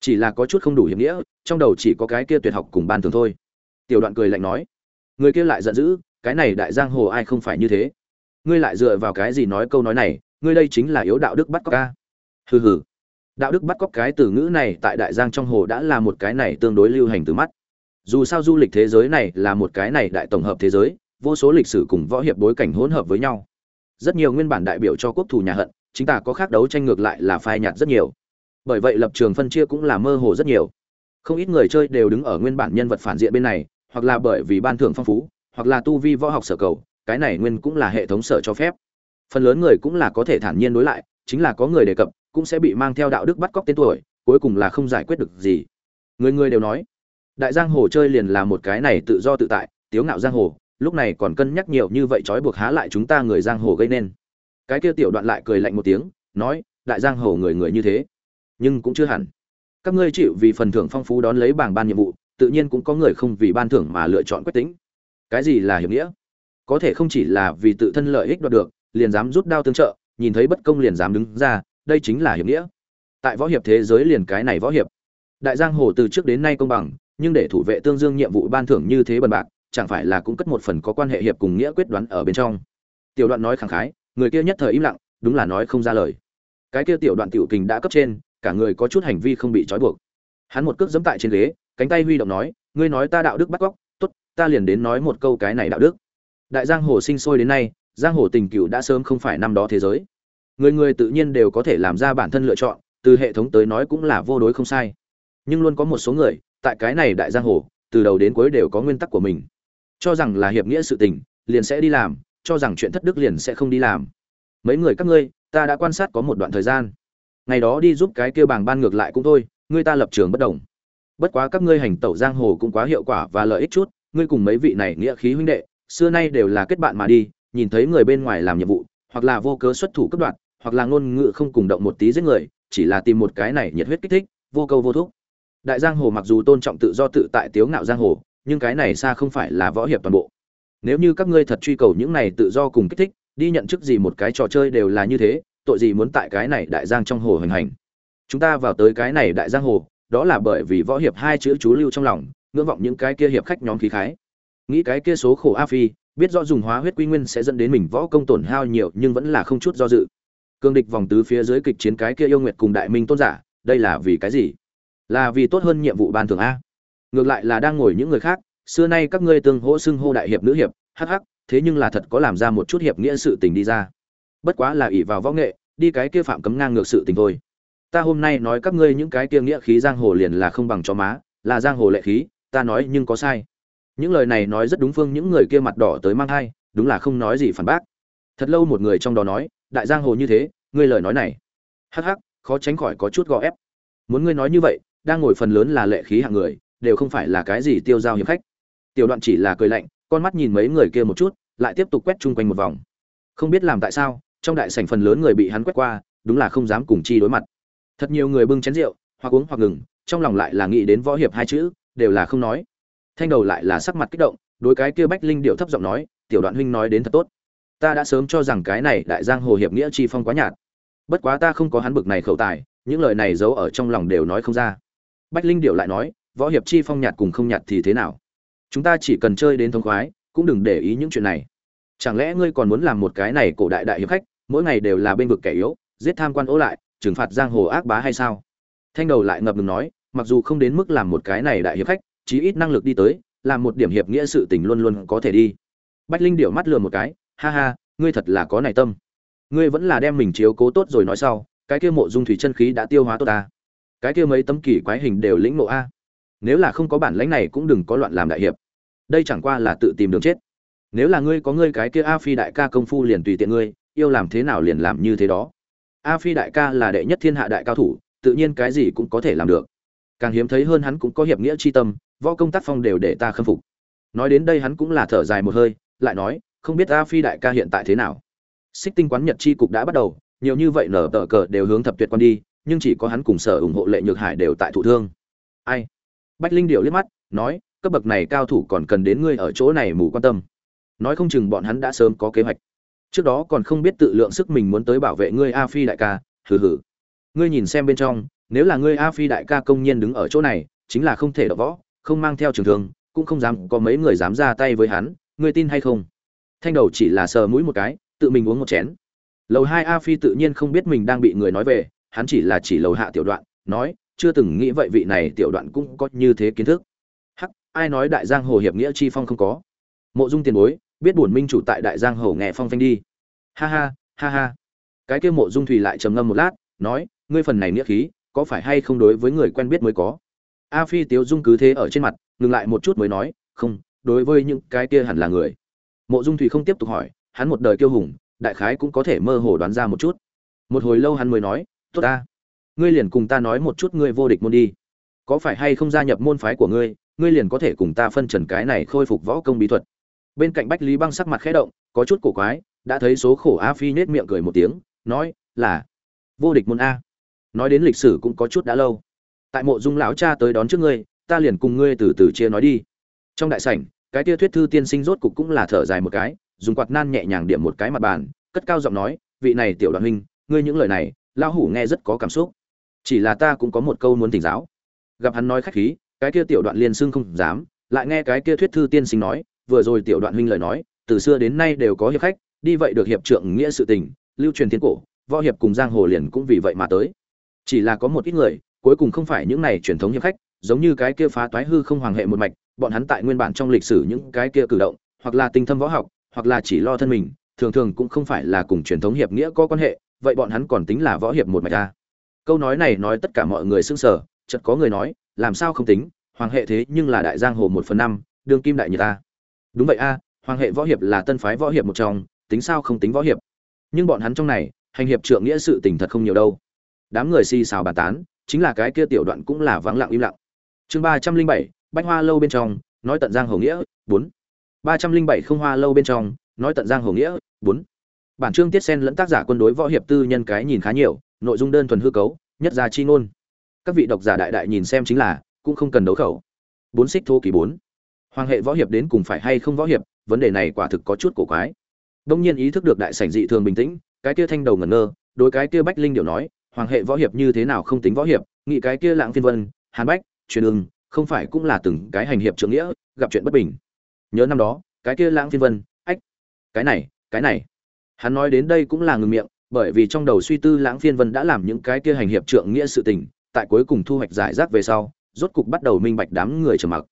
Chỉ là có chút không đủ hiểm nghĩa, trong đầu chỉ có cái kia tuyệt học cùng ban thường thôi. Tiểu đoạn cười lạnh nói. Người kia lại giận dữ, cái này đại giang hồ ai không phải như thế? Ngươi lại dựa vào cái gì nói câu nói này, ngươi đây chính là yếu đạo đức bắt cóc ca. Hừ hừ đạo đức bắt cóc cái từ ngữ này tại đại giang trong hồ đã là một cái này tương đối lưu hành từ mắt. Dù sao du lịch thế giới này là một cái này đại tổng hợp thế giới, vô số lịch sử cùng võ hiệp bối cảnh hỗn hợp với nhau. Rất nhiều nguyên bản đại biểu cho quốc thù nhà hận, chính ta có khác đấu tranh ngược lại là phai nhạt rất nhiều. Bởi vậy lập trường phân chia cũng là mơ hồ rất nhiều. Không ít người chơi đều đứng ở nguyên bản nhân vật phản diện bên này, hoặc là bởi vì ban thưởng phong phú, hoặc là tu vi võ học sở cầu, cái này nguyên cũng là hệ thống sở cho phép. Phần lớn người cũng là có thể thản nhiên đối lại, chính là có người đề cập cũng sẽ bị mang theo đạo đức bắt cóc tên tuổi, cuối cùng là không giải quyết được gì. Người người đều nói, đại giang hồ chơi liền là một cái này tự do tự tại, tiếu ngạo giang hồ, lúc này còn cân nhắc nhiều như vậy trói buộc há lại chúng ta người giang hồ gây nên. Cái kia tiểu đoạn lại cười lạnh một tiếng, nói, đại giang hồ người người như thế, nhưng cũng chưa hẳn. Các ngươi chịu vì phần thưởng phong phú đón lấy bảng ban nhiệm vụ, tự nhiên cũng có người không vì ban thưởng mà lựa chọn quyết tính. Cái gì là hiệp nghĩa? Có thể không chỉ là vì tự thân lợi ích đoạt được, liền dám rút đao tương trợ, nhìn thấy bất công liền dám đứng ra đây chính là hiệp nghĩa. Tại võ hiệp thế giới liền cái này võ hiệp. Đại giang hồ từ trước đến nay công bằng, nhưng để thủ vệ tương dương nhiệm vụ ban thưởng như thế bần bạc, chẳng phải là cũng cất một phần có quan hệ hiệp cùng nghĩa quyết đoán ở bên trong. Tiểu đoạn nói khẳng khái, người kia nhất thời im lặng, đúng là nói không ra lời. Cái kia tiểu đoạn tiểu kình đã cấp trên, cả người có chút hành vi không bị trói buộc. Hắn một cước giẫm tại trên ghế, cánh tay huy động nói, ngươi nói ta đạo đức bắt cóc, tốt, ta liền đến nói một câu cái này đạo đức. Đại giang hồ sinh sôi đến nay, giang hồ tình cựu đã sớm không phải năm đó thế giới người người tự nhiên đều có thể làm ra bản thân lựa chọn, từ hệ thống tới nói cũng là vô đối không sai. Nhưng luôn có một số người, tại cái này đại giang hồ, từ đầu đến cuối đều có nguyên tắc của mình. Cho rằng là hiệp nghĩa sự tình, liền sẽ đi làm, cho rằng chuyện thất đức liền sẽ không đi làm. Mấy người các ngươi, ta đã quan sát có một đoạn thời gian. Ngày đó đi giúp cái kia bàng ban ngược lại cũng thôi, ngươi ta lập trường bất đồng. Bất quá các ngươi hành tẩu giang hồ cũng quá hiệu quả và lợi ích chút, ngươi cùng mấy vị này nghĩa khí huynh đệ, xưa nay đều là kết bạn mà đi, nhìn thấy người bên ngoài làm nhiệm vụ, hoặc là vô cớ xuất thủ cấp đoạn hoặc là ngôn ngữ không cùng động một tí giết người, chỉ là tìm một cái này nhiệt huyết kích thích, vô câu vô thúc. Đại giang hồ mặc dù tôn trọng tự do tự tại tiếu ngạo giang hồ, nhưng cái này xa không phải là võ hiệp toàn bộ. Nếu như các ngươi thật truy cầu những này tự do cùng kích thích, đi nhận chức gì một cái trò chơi đều là như thế, tội gì muốn tại cái này đại giang trong hồ hành hành. Chúng ta vào tới cái này đại giang hồ, đó là bởi vì võ hiệp hai chữ chú lưu trong lòng, ngưỡng vọng những cái kia hiệp khách nhóm khí khái. Nghĩ cái kia số khổ a phi, biết rõ dùng hóa huyết quy nguyên sẽ dẫn đến mình võ công tổn hao nhiều nhưng vẫn là không chút do dự cương địch vòng tứ phía dưới kịch chiến cái kia yêu nguyệt cùng đại minh tôn giả, đây là vì cái gì? Là vì tốt hơn nhiệm vụ ban thường a. Ngược lại là đang ngồi những người khác, xưa nay các ngươi tương hỗ xưng hô đại hiệp nữ hiệp, hắc hắc, thế nhưng là thật có làm ra một chút hiệp nghĩa sự tình đi ra. Bất quá là ỷ vào võ nghệ, đi cái kia phạm cấm ngang ngược sự tình thôi. Ta hôm nay nói các ngươi những cái kia nghĩa khí giang hồ liền là không bằng chó má, là giang hồ lệ khí, ta nói nhưng có sai. Những lời này nói rất đúng phương những người kia mặt đỏ tới mang thai, đúng là không nói gì phản bác. Thật lâu một người trong đó nói đại giang hồ như thế, ngươi lời nói này. Hắc hắc, khó tránh khỏi có chút gò ép. Muốn ngươi nói như vậy, đang ngồi phần lớn là lệ khí hạng người, đều không phải là cái gì tiêu giao hiệp khách. Tiểu đoạn chỉ là cười lạnh, con mắt nhìn mấy người kia một chút, lại tiếp tục quét chung quanh một vòng. Không biết làm tại sao, trong đại sảnh phần lớn người bị hắn quét qua, đúng là không dám cùng chi đối mặt. Thật nhiều người bưng chén rượu, hoặc uống hoặc ngừng, trong lòng lại là nghĩ đến võ hiệp hai chữ, đều là không nói. Thanh đầu lại là sắc mặt kích động, đối cái kia bách linh điệu thấp giọng nói, tiểu đoạn huynh nói đến thật tốt ta đã sớm cho rằng cái này đại giang hồ hiệp nghĩa chi phong quá nhạt. Bất quá ta không có hắn bực này khẩu tài, những lời này giấu ở trong lòng đều nói không ra. Bách linh điệu lại nói, võ hiệp chi phong nhạt cùng không nhạt thì thế nào? Chúng ta chỉ cần chơi đến thông khoái, cũng đừng để ý những chuyện này. Chẳng lẽ ngươi còn muốn làm một cái này cổ đại đại hiệp khách, mỗi ngày đều là bên vực kẻ yếu, giết tham quan ố lại, trừng phạt giang hồ ác bá hay sao? Thanh đầu lại ngập ngừng nói, mặc dù không đến mức làm một cái này đại hiệp khách, chí ít năng lực đi tới, làm một điểm hiệp nghĩa sự tình luôn luôn có thể đi. Bách linh điệu mắt lừa một cái ha ha, ngươi thật là có nảy tâm. Ngươi vẫn là đem mình chiếu cố tốt rồi nói sau, cái kia mộ dung thủy chân khí đã tiêu hóa tốt ta. Cái kia mấy tấm kỳ quái hình đều lĩnh ngộ a. Nếu là không có bản lãnh này cũng đừng có loạn làm đại hiệp. Đây chẳng qua là tự tìm đường chết. Nếu là ngươi có ngươi cái kia a phi đại ca công phu liền tùy tiện ngươi, yêu làm thế nào liền làm như thế đó. A phi đại ca là đệ nhất thiên hạ đại cao thủ, tự nhiên cái gì cũng có thể làm được. Càng hiếm thấy hơn hắn cũng có hiệp nghĩa chi tâm, võ công tác phong đều để ta khâm phục. Nói đến đây hắn cũng là thở dài một hơi, lại nói không biết a phi đại ca hiện tại thế nào. Xích tinh quán nhật chi cục đã bắt đầu, nhiều như vậy nở tờ cờ đều hướng thập tuyệt quan đi, nhưng chỉ có hắn cùng sở ủng hộ lệ nhược hải đều tại thủ thương. Ai? Bách linh điệu liếc mắt, nói, cấp bậc này cao thủ còn cần đến ngươi ở chỗ này mù quan tâm. Nói không chừng bọn hắn đã sớm có kế hoạch. Trước đó còn không biết tự lượng sức mình muốn tới bảo vệ ngươi a phi đại ca, hừ hừ. Ngươi nhìn xem bên trong, nếu là ngươi a phi đại ca công nhiên đứng ở chỗ này, chính là không thể đọ võ, không mang theo trường thương, cũng không dám có mấy người dám ra tay với hắn, ngươi tin hay không? Thanh đầu chỉ là sờ mũi một cái, tự mình uống một chén. Lầu hai a phi tự nhiên không biết mình đang bị người nói về, hắn chỉ là chỉ lầu hạ tiểu đoạn, nói, chưa từng nghĩ vậy vị này tiểu đoạn cũng có như thế kiến thức. Hắc, ai nói đại giang hồ hiệp nghĩa chi phong không có? Mộ dung tiền bối, biết bổn minh chủ tại đại giang hồ nghe phong phanh đi. Ha ha ha ha. Cái kia mộ dung thủy lại trầm ngâm một lát, nói, ngươi phần này nghĩa khí, có phải hay không đối với người quen biết mới có? A phi tiếu dung cứ thế ở trên mặt, ngừng lại một chút mới nói, không, đối với những cái kia hẳn là người mộ dung thủy không tiếp tục hỏi, hắn một đời kiêu hùng, đại khái cũng có thể mơ hồ đoán ra một chút. Một hồi lâu hắn mới nói, tốt ta, ngươi liền cùng ta nói một chút ngươi vô địch môn đi. Có phải hay không gia nhập môn phái của ngươi ngươi liền có thể cùng ta phân trần cái này khôi phục võ công bí thuật? Bên cạnh bách lý băng sắc mặt khẽ động, có chút cổ quái, đã thấy số khổ a phi nết miệng cười một tiếng, nói, là, vô địch môn a. Nói đến lịch sử cũng có chút đã lâu. Tại mộ dung lão cha tới đón trước ngươi, ta liền cùng ngươi từ từ chia nói đi. Trong đại sảnh cái tia thuyết thư tiên sinh rốt cục cũng là thở dài một cái, dùng quạt nan nhẹ nhàng điểm một cái mặt bàn, cất cao giọng nói, vị này tiểu đoàn huynh, ngươi những lời này, lão hủ nghe rất có cảm xúc. Chỉ là ta cũng có một câu muốn tỉnh giáo. Gặp hắn nói khách khí, cái kia tiểu đoạn liên xưng không dám, lại nghe cái kia thuyết thư tiên sinh nói, vừa rồi tiểu đoạn huynh lời nói, từ xưa đến nay đều có hiệp khách, đi vậy được hiệp trượng nghĩa sự tình, lưu truyền thiên cổ, võ hiệp cùng giang hồ liền cũng vì vậy mà tới. Chỉ là có một ít người, cuối cùng không phải những này truyền thống hiệp khách, giống như cái kia phá toái hư không hoàng hệ một mạch bọn hắn tại nguyên bản trong lịch sử những cái kia cử động, hoặc là tinh thâm võ học, hoặc là chỉ lo thân mình, thường thường cũng không phải là cùng truyền thống hiệp nghĩa có quan hệ, vậy bọn hắn còn tính là võ hiệp một mạch a câu nói này nói tất cả mọi người sững sờ, chợt có người nói, làm sao không tính? Hoàng hệ thế nhưng là đại giang hồ một phần năm, đương kim đại như ta. Đúng vậy a, hoàng hệ võ hiệp là tân phái võ hiệp một trong, tính sao không tính võ hiệp? Nhưng bọn hắn trong này, hành hiệp trượng nghĩa sự tình thật không nhiều đâu. Đám người xì xào bàn tán, chính là cái kia tiểu đoạn cũng là vắng lặng im lặng. Chương ba trăm linh bảy bách hoa lâu bên trong, nói tận giang hồ nghĩa, bốn. Ba trăm linh bảy không hoa lâu bên trong, nói tận giang hồ nghĩa, bốn. Bản chương tiết sen lẫn tác giả quân đối võ hiệp tư nhân cái nhìn khá nhiều, nội dung đơn thuần hư cấu, nhất ra chi ngôn. Các vị độc giả đại đại nhìn xem chính là, cũng không cần đấu khẩu. Bốn xích thô kỳ bốn. Hoàng hệ võ hiệp đến cùng phải hay không võ hiệp, vấn đề này quả thực có chút cổ quái. Đông nhiên ý thức được đại sảnh dị thường bình tĩnh, cái kia thanh đầu ngẩn ngơ, đối cái kia bách linh điều nói, hoàng hệ võ hiệp như thế nào không tính võ hiệp, nghị cái kia lãng phiên vân, hàn bách, truyền ưng không phải cũng là từng cái hành hiệp trưởng nghĩa, gặp chuyện bất bình. Nhớ năm đó, cái kia lãng phiên vân, ách, cái này cái này. Hắn nói đến đây cũng là ngừng miệng, bởi vì trong đầu suy tư lãng phiên vân đã làm những cái kia hành hiệp trượng nghĩa sự tình, tại cuối cùng thu hoạch giải rác về sau, rốt cục bắt đầu minh bạch đám người trầm mặc.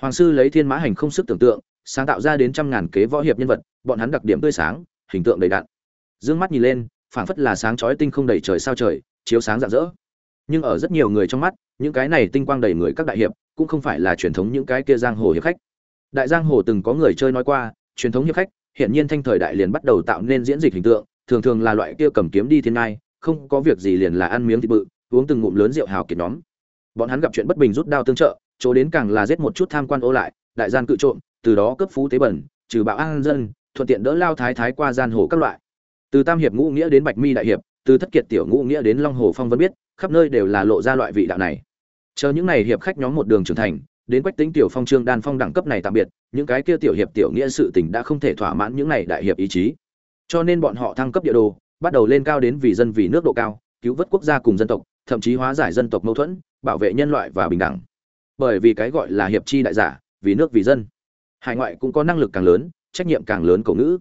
Hoàng sư lấy thiên mã hành không sức tưởng tượng, sáng tạo ra đến trăm ngàn kế võ hiệp nhân vật, bọn hắn đặc điểm tươi sáng, hình tượng đầy đặn. Dương mắt nhìn lên, phảng phất là sáng chói tinh không đầy trời sao trời, chiếu sáng rạng rỡ. Nhưng ở rất nhiều người trong mắt những cái này tinh quang đầy người các đại hiệp, cũng không phải là truyền thống những cái kia giang hồ hiệp khách. Đại giang hồ từng có người chơi nói qua, truyền thống hiệp khách hiện nhiên thanh thời đại liền bắt đầu tạo nên diễn dịch hình tượng, thường thường là loại kia cầm kiếm đi thiên ngai, không có việc gì liền là ăn miếng thịt bự, uống từng ngụm lớn rượu hào kiệt nhóm. Bọn hắn gặp chuyện bất bình rút đao tương trợ, chỗ đến càng là giết một chút tham quan ô lại, đại gian cự trộm, từ đó cấp phú tế bẩn, trừ bạo an dân, thuận tiện đỡ lao thái thái qua gian hồ các loại. Từ tam hiệp ngũ nghĩa đến bạch mi đại hiệp, từ thất kiệt tiểu ngũ nghĩa đến long hồ phong vân biết, khắp nơi đều là lộ ra loại vị đạo này chờ những này hiệp khách nhóm một đường trưởng thành, đến quách tính tiểu phong trương đan phong đẳng cấp này tạm biệt, những cái kia tiểu hiệp tiểu nghĩa sự tình đã không thể thỏa mãn những này đại hiệp ý chí. Cho nên bọn họ thăng cấp địa đồ, bắt đầu lên cao đến vì dân vì nước độ cao, cứu vớt quốc gia cùng dân tộc, thậm chí hóa giải dân tộc mâu thuẫn, bảo vệ nhân loại và bình đẳng. Bởi vì cái gọi là hiệp chi đại giả, vì nước vì dân. Hải ngoại cũng có năng lực càng lớn, trách nhiệm càng lớn cổ ngữ.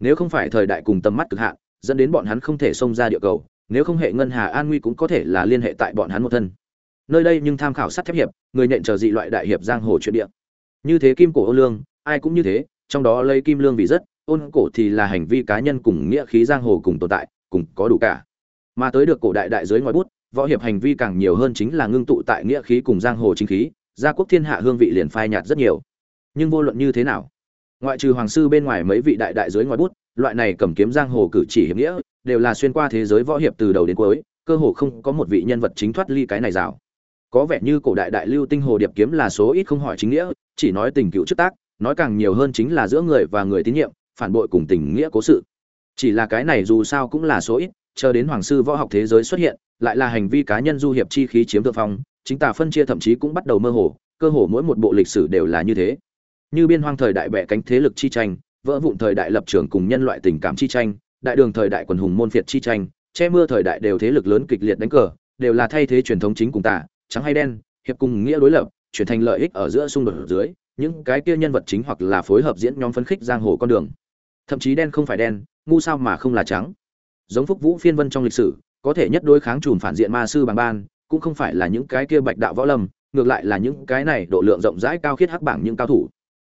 Nếu không phải thời đại cùng tầm mắt cực hạn, dẫn đến bọn hắn không thể xông ra địa cầu, nếu không hệ ngân hà an nguy cũng có thể là liên hệ tại bọn hắn một thân nơi đây nhưng tham khảo sát thép hiệp, người nhận chờ dị loại đại hiệp giang hồ chuyện địa. Như thế kim cổ ô lương, ai cũng như thế, trong đó lấy kim lương vì rất, ôn cổ thì là hành vi cá nhân cùng nghĩa khí giang hồ cùng tồn tại, cùng có đủ cả. Mà tới được cổ đại đại giới ngoài bút, võ hiệp hành vi càng nhiều hơn chính là ngưng tụ tại nghĩa khí cùng giang hồ chính khí, gia quốc thiên hạ hương vị liền phai nhạt rất nhiều. Nhưng vô luận như thế nào, ngoại trừ hoàng sư bên ngoài mấy vị đại đại giới ngoài bút, loại này cầm kiếm giang hồ cử chỉ hiệp nghĩa, đều là xuyên qua thế giới võ hiệp từ đầu đến cuối, cơ hồ không có một vị nhân vật chính thoát ly cái này rào có vẻ như cổ đại đại lưu tinh hồ điệp kiếm là số ít không hỏi chính nghĩa, chỉ nói tình cựu trước tác, nói càng nhiều hơn chính là giữa người và người tín nhiệm, phản bội cùng tình nghĩa cố sự. Chỉ là cái này dù sao cũng là số ít, chờ đến hoàng sư võ học thế giới xuất hiện, lại là hành vi cá nhân du hiệp chi khí chiếm thượng phong, chính tà phân chia thậm chí cũng bắt đầu mơ hồ, cơ hồ mỗi một bộ lịch sử đều là như thế. Như biên hoang thời đại bẻ cánh thế lực chi tranh, vỡ vụn thời đại lập trường cùng nhân loại tình cảm chi tranh, đại đường thời đại quần hùng môn phiệt chi tranh, che mưa thời đại đều thế lực lớn kịch liệt đánh cờ, đều là thay thế truyền thống chính cùng tà trắng hay đen, hiệp cùng nghĩa đối lập, chuyển thành lợi ích ở giữa xung đột ở dưới, những cái kia nhân vật chính hoặc là phối hợp diễn nhóm phấn khích giang hồ con đường. Thậm chí đen không phải đen, ngu sao mà không là trắng. Giống phúc vũ phiên vân trong lịch sử, có thể nhất đối kháng chùm phản diện ma sư bằng ban, cũng không phải là những cái kia bạch đạo võ lâm, ngược lại là những cái này độ lượng rộng rãi cao khiết hắc bảng những cao thủ.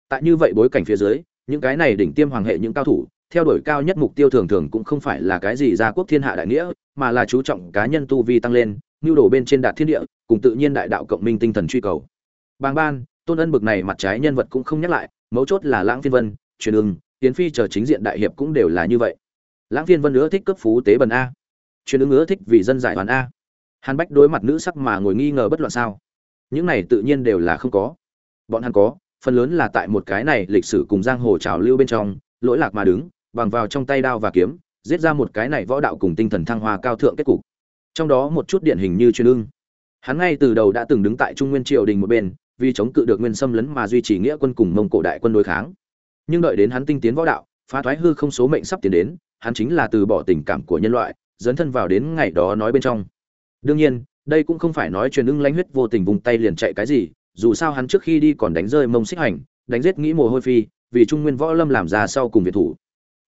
Tại như vậy bối cảnh phía dưới, những cái này đỉnh tiêm hoàng hệ những cao thủ, theo đuổi cao nhất mục tiêu thường thường cũng không phải là cái gì gia quốc thiên hạ đại nghĩa, mà là chú trọng cá nhân tu vi tăng lên nhu đồ bên trên đạt thiên địa, cùng tự nhiên đại đạo cộng minh tinh thần truy cầu. Bàng ban, tôn ân bực này mặt trái nhân vật cũng không nhắc lại, mấu chốt là lãng phiên vân, truyền ưng tiến phi chờ chính diện đại hiệp cũng đều là như vậy. Lãng phiên vân nữa thích cấp phú tế bần a. Truyền ưng nữa thích vì dân giải hoàn a. Hàn bách đối mặt nữ sắc mà ngồi nghi ngờ bất loạn sao. Những này tự nhiên đều là không có. Bọn hắn có, phần lớn là tại một cái này lịch sử cùng giang hồ trào lưu bên trong, lỗi lạc mà đứng, bằng vào trong tay đao và kiếm, giết ra một cái này võ đạo cùng tinh thần thăng hoa cao thượng kết cục trong đó một chút điển hình như truyền ưng. Hắn ngay từ đầu đã từng đứng tại trung nguyên triều đình một bên, vì chống cự được nguyên xâm lấn mà duy trì nghĩa quân cùng mông cổ đại quân đối kháng. Nhưng đợi đến hắn tinh tiến võ đạo, phá thoái hư không số mệnh sắp tiến đến, hắn chính là từ bỏ tình cảm của nhân loại, dấn thân vào đến ngày đó nói bên trong. Đương nhiên, đây cũng không phải nói truyền ưng lãnh huyết vô tình vùng tay liền chạy cái gì, dù sao hắn trước khi đi còn đánh rơi mông xích hành, đánh giết nghĩ mồ hôi phi, vì trung nguyên võ lâm làm ra sau cùng việt thủ.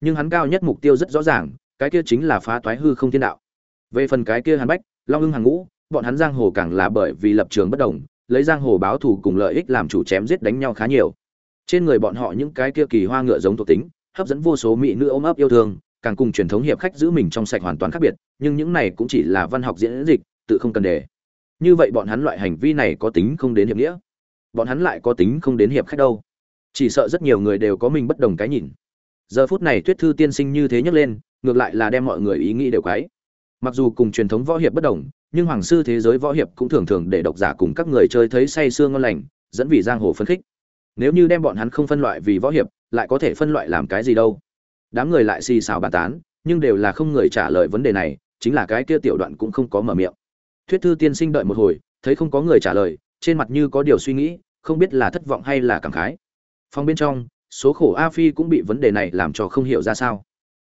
Nhưng hắn cao nhất mục tiêu rất rõ ràng, cái kia chính là phá thoái hư không thiên đạo về phần cái kia hàn bách, long ưng hàng ngũ, bọn hắn giang hồ càng là bởi vì lập trường bất đồng, lấy giang hồ báo thù cùng lợi ích làm chủ chém giết đánh nhau khá nhiều. Trên người bọn họ những cái kia kỳ hoa ngựa giống thuộc tính, hấp dẫn vô số mỹ nữ ôm ấp yêu thương, càng cùng truyền thống hiệp khách giữ mình trong sạch hoàn toàn khác biệt, nhưng những này cũng chỉ là văn học diễn dịch, tự không cần đề. Như vậy bọn hắn loại hành vi này có tính không đến hiệp nghĩa? Bọn hắn lại có tính không đến hiệp khách đâu? Chỉ sợ rất nhiều người đều có mình bất đồng cái nhìn. Giờ phút này tuyết thư tiên sinh như thế nhấc lên, ngược lại là đem mọi người ý nghĩ đều cái mặc dù cùng truyền thống võ hiệp bất đồng, nhưng hoàng sư thế giới võ hiệp cũng thường thường để độc giả cùng các người chơi thấy say sương ngon lành, dẫn vì giang hồ phân khích. Nếu như đem bọn hắn không phân loại vì võ hiệp, lại có thể phân loại làm cái gì đâu? Đám người lại xì xào bàn tán, nhưng đều là không người trả lời vấn đề này, chính là cái kia tiểu đoạn cũng không có mở miệng. Thuyết thư tiên sinh đợi một hồi, thấy không có người trả lời, trên mặt như có điều suy nghĩ, không biết là thất vọng hay là cảm khái. Phòng bên trong, số khổ a phi cũng bị vấn đề này làm cho không hiểu ra sao.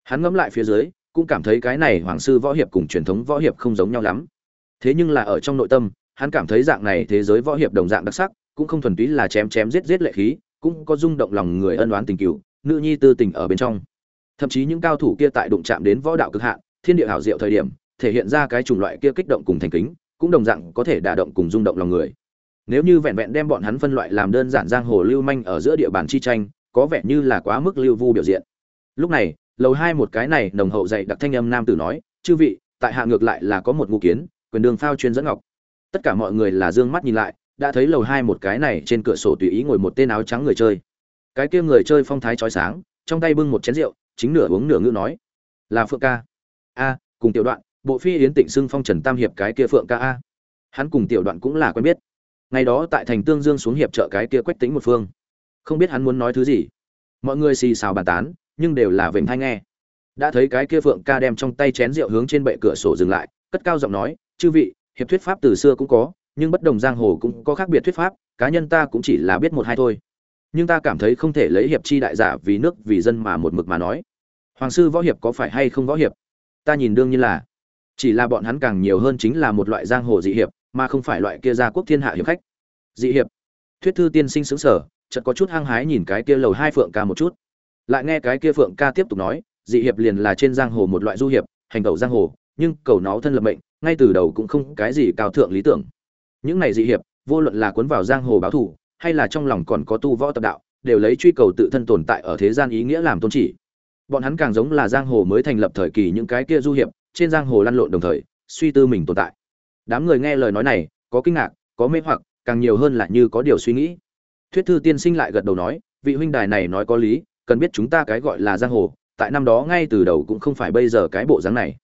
Hắn ngẫm lại phía dưới cũng cảm thấy cái này hoàng sư võ hiệp cùng truyền thống võ hiệp không giống nhau lắm. Thế nhưng là ở trong nội tâm, hắn cảm thấy dạng này thế giới võ hiệp đồng dạng đặc sắc, cũng không thuần túy là chém chém giết giết lệ khí, cũng có rung động lòng người ân oán tình cựu nữ nhi tư tình ở bên trong. Thậm chí những cao thủ kia tại đụng chạm đến võ đạo cực hạn, thiên địa hảo diệu thời điểm, thể hiện ra cái chủng loại kia kích động cùng thành kính, cũng đồng dạng có thể đả động cùng rung động lòng người. Nếu như vẹn vẹn đem bọn hắn phân loại làm đơn giản giang hồ lưu manh ở giữa địa bàn chi tranh, có vẻ như là quá mức lưu vu biểu diện. Lúc này lầu hai một cái này nồng hậu dạy đặc thanh âm nam tử nói, chư vị, tại hạ ngược lại là có một ngụ kiến, quyền đường phao chuyên dẫn ngọc. Tất cả mọi người là dương mắt nhìn lại, đã thấy lầu hai một cái này trên cửa sổ tùy ý ngồi một tên áo trắng người chơi. Cái kia người chơi phong thái trói sáng, trong tay bưng một chén rượu, chính nửa uống nửa ngữ nói, là phượng ca. A, cùng tiểu đoạn, bộ phi yến tịnh xưng phong trần tam hiệp cái kia phượng ca a. Hắn cùng tiểu đoạn cũng là quen biết. Ngày đó tại thành tương dương xuống hiệp trợ cái kia quách tính một phương. Không biết hắn muốn nói thứ gì. Mọi người xì xào bàn tán nhưng đều là vểnh thai nghe. Đã thấy cái kia phượng ca đem trong tay chén rượu hướng trên bệ cửa sổ dừng lại, cất cao giọng nói, chư vị, hiệp thuyết pháp từ xưa cũng có, nhưng bất đồng giang hồ cũng có khác biệt thuyết pháp, cá nhân ta cũng chỉ là biết một hai thôi. Nhưng ta cảm thấy không thể lấy hiệp chi đại giả vì nước vì dân mà một mực mà nói. Hoàng sư võ hiệp có phải hay không võ hiệp? Ta nhìn đương nhiên là. Chỉ là bọn hắn càng nhiều hơn chính là một loại giang hồ dị hiệp, mà không phải loại kia gia quốc thiên hạ hiệp khách. Dị hiệp. Thuyết thư tiên sinh xứng sở chợt có chút hăng hái nhìn cái kia lầu hai phượng ca một chút lại nghe cái kia phượng ca tiếp tục nói, dị hiệp liền là trên giang hồ một loại du hiệp, hành cầu giang hồ, nhưng cầu nó thân lập mệnh, ngay từ đầu cũng không cái gì cao thượng lý tưởng. Những này dị hiệp, vô luận là cuốn vào giang hồ báo thù, hay là trong lòng còn có tu võ tập đạo, đều lấy truy cầu tự thân tồn tại ở thế gian ý nghĩa làm tôn chỉ. Bọn hắn càng giống là giang hồ mới thành lập thời kỳ những cái kia du hiệp, trên giang hồ lăn lộn đồng thời, suy tư mình tồn tại. Đám người nghe lời nói này, có kinh ngạc, có mê hoặc, càng nhiều hơn là như có điều suy nghĩ. Thuyết thư tiên sinh lại gật đầu nói, vị huynh đài này nói có lý cần biết chúng ta cái gọi là giang hồ, tại năm đó ngay từ đầu cũng không phải bây giờ cái bộ dáng này.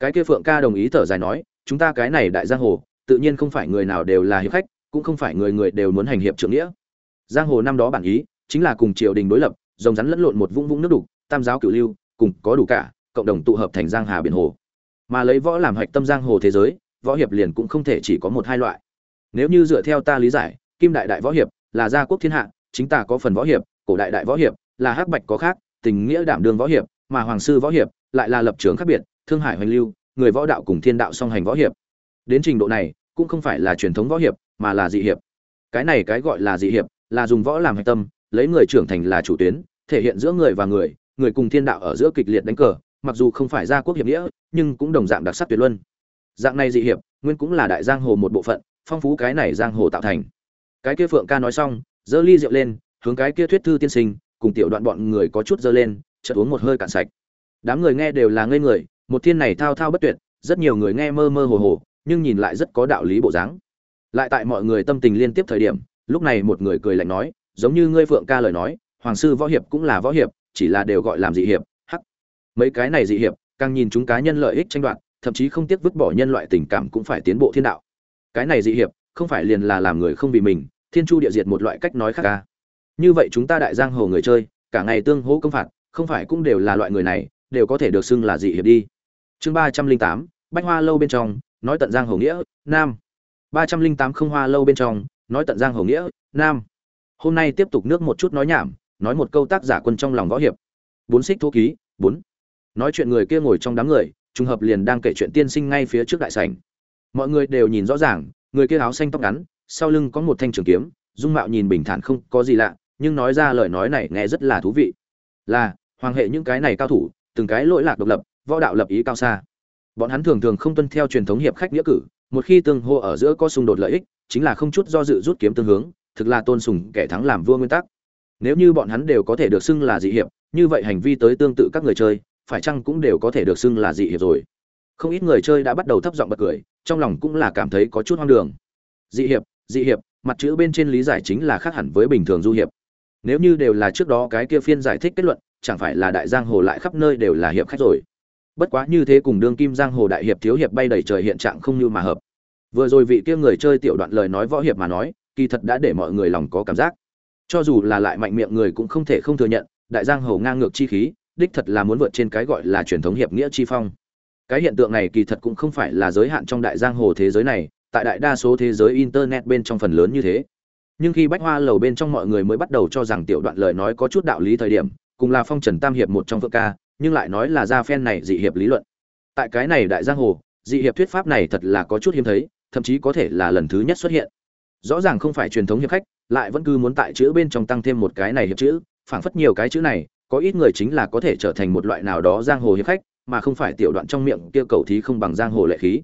Cái kia phượng ca đồng ý thở dài nói, chúng ta cái này đại giang hồ, tự nhiên không phải người nào đều là hiệp khách, cũng không phải người người đều muốn hành hiệp trưởng nghĩa. Giang hồ năm đó bản ý, chính là cùng triều đình đối lập, rồng rắn lẫn lộn một vũng vũng nước đục, tam giáo cửu lưu, cùng có đủ cả, cộng đồng tụ hợp thành giang hà biển hồ. Mà lấy võ làm hạch tâm giang hồ thế giới, võ hiệp liền cũng không thể chỉ có một hai loại. Nếu như dựa theo ta lý giải, kim đại đại võ hiệp là gia quốc thiên hạ, chính ta có phần võ hiệp, cổ đại đại võ hiệp là hắc bạch có khác, tình nghĩa đảm đương võ hiệp, mà hoàng sư võ hiệp lại là lập trường khác biệt, thương hải hoành lưu, người võ đạo cùng thiên đạo song hành võ hiệp. Đến trình độ này, cũng không phải là truyền thống võ hiệp, mà là dị hiệp. Cái này cái gọi là dị hiệp, là dùng võ làm hạch tâm, lấy người trưởng thành là chủ tuyến, thể hiện giữa người và người người cùng thiên đạo ở giữa kịch liệt đánh cờ, mặc dù không phải gia quốc hiệp nghĩa, nhưng cũng đồng dạng đặc sắc tuyệt luân. Dạng này dị hiệp, nguyên cũng là đại giang hồ một bộ phận, phong phú cái này giang hồ tạo thành. Cái kia phượng ca nói xong, giơ ly rượu lên, hướng cái kia thuyết thư tiên sinh cùng tiểu đoạn bọn người có chút dơ lên, chợt uống một hơi cạn sạch. Đám người nghe đều là ngây người, một thiên này thao thao bất tuyệt, rất nhiều người nghe mơ mơ hồ hồ, nhưng nhìn lại rất có đạo lý bộ dáng. Lại tại mọi người tâm tình liên tiếp thời điểm, lúc này một người cười lạnh nói, giống như ngươi phượng ca lời nói, hoàng sư võ hiệp cũng là võ hiệp, chỉ là đều gọi làm dị hiệp, hắc. Mấy cái này dị hiệp, càng nhìn chúng cá nhân lợi ích tranh đoạt, thậm chí không tiếc vứt bỏ nhân loại tình cảm cũng phải tiến bộ thiên đạo. Cái này dị hiệp, không phải liền là làm người không vì mình, thiên chu địa diệt một loại cách nói khác ca như vậy chúng ta đại giang hồ người chơi, cả ngày tương hỗ công phạt, không phải cũng đều là loại người này, đều có thể được xưng là dị hiệp đi. Chương ba trăm linh tám, bách hoa lâu bên trong, nói tận giang hồ nghĩa, nam. ba trăm linh tám không hoa lâu bên trong, nói tận giang hồ nghĩa, nam. Hôm nay tiếp tục nước một chút nói nhảm, nói một câu tác giả quân trong lòng võ hiệp. Bốn xích thô ký, bốn. Nói chuyện người kia ngồi trong đám người, trùng hợp liền đang kể chuyện tiên sinh ngay phía trước đại sảnh. Mọi người đều nhìn rõ ràng, người kia áo xanh tóc ngắn, sau lưng có một thanh trường kiếm, dung mạo nhìn bình thản không có gì lạ nhưng nói ra lời nói này nghe rất là thú vị. Là, hoàng hệ những cái này cao thủ, từng cái lỗi lạc độc lập, võ đạo lập ý cao xa. Bọn hắn thường thường không tuân theo truyền thống hiệp khách nghĩa cử, một khi tương hô ở giữa có xung đột lợi ích, chính là không chút do dự rút kiếm tương hướng, thực là tôn sùng kẻ thắng làm vua nguyên tắc. Nếu như bọn hắn đều có thể được xưng là dị hiệp, như vậy hành vi tới tương tự các người chơi, phải chăng cũng đều có thể được xưng là dị hiệp rồi? Không ít người chơi đã bắt đầu thấp giọng bật cười, trong lòng cũng là cảm thấy có chút hoang đường. Dị hiệp dị hiệp, mặt chữ bên trên lý giải chính là khác hẳn với bình thường du hiệp nếu như đều là trước đó cái kia phiên giải thích kết luận, chẳng phải là đại giang hồ lại khắp nơi đều là hiệp khách rồi? Bất quá như thế cùng đương kim giang hồ đại hiệp thiếu hiệp bay đầy trời hiện trạng không như mà hợp. Vừa rồi vị kia người chơi tiểu đoạn lời nói võ hiệp mà nói, kỳ thật đã để mọi người lòng có cảm giác. Cho dù là lại mạnh miệng người cũng không thể không thừa nhận, đại giang hồ ngang ngược chi khí, đích thật là muốn vượt trên cái gọi là truyền thống hiệp nghĩa chi phong. Cái hiện tượng này kỳ thật cũng không phải là giới hạn trong đại giang hồ thế giới này, tại đại đa số thế giới internet bên trong phần lớn như thế nhưng khi bách hoa lầu bên trong mọi người mới bắt đầu cho rằng tiểu đoạn lời nói có chút đạo lý thời điểm, cùng là phong trần tam hiệp một trong vợ ca, nhưng lại nói là ra phen này dị hiệp lý luận. Tại cái này đại giang hồ, dị hiệp thuyết pháp này thật là có chút hiếm thấy, thậm chí có thể là lần thứ nhất xuất hiện. Rõ ràng không phải truyền thống hiệp khách, lại vẫn cứ muốn tại chữ bên trong tăng thêm một cái này hiệp chữ, phảng phất nhiều cái chữ này, có ít người chính là có thể trở thành một loại nào đó giang hồ hiệp khách, mà không phải tiểu đoạn trong miệng kia cầu thí không bằng giang hồ lệ khí.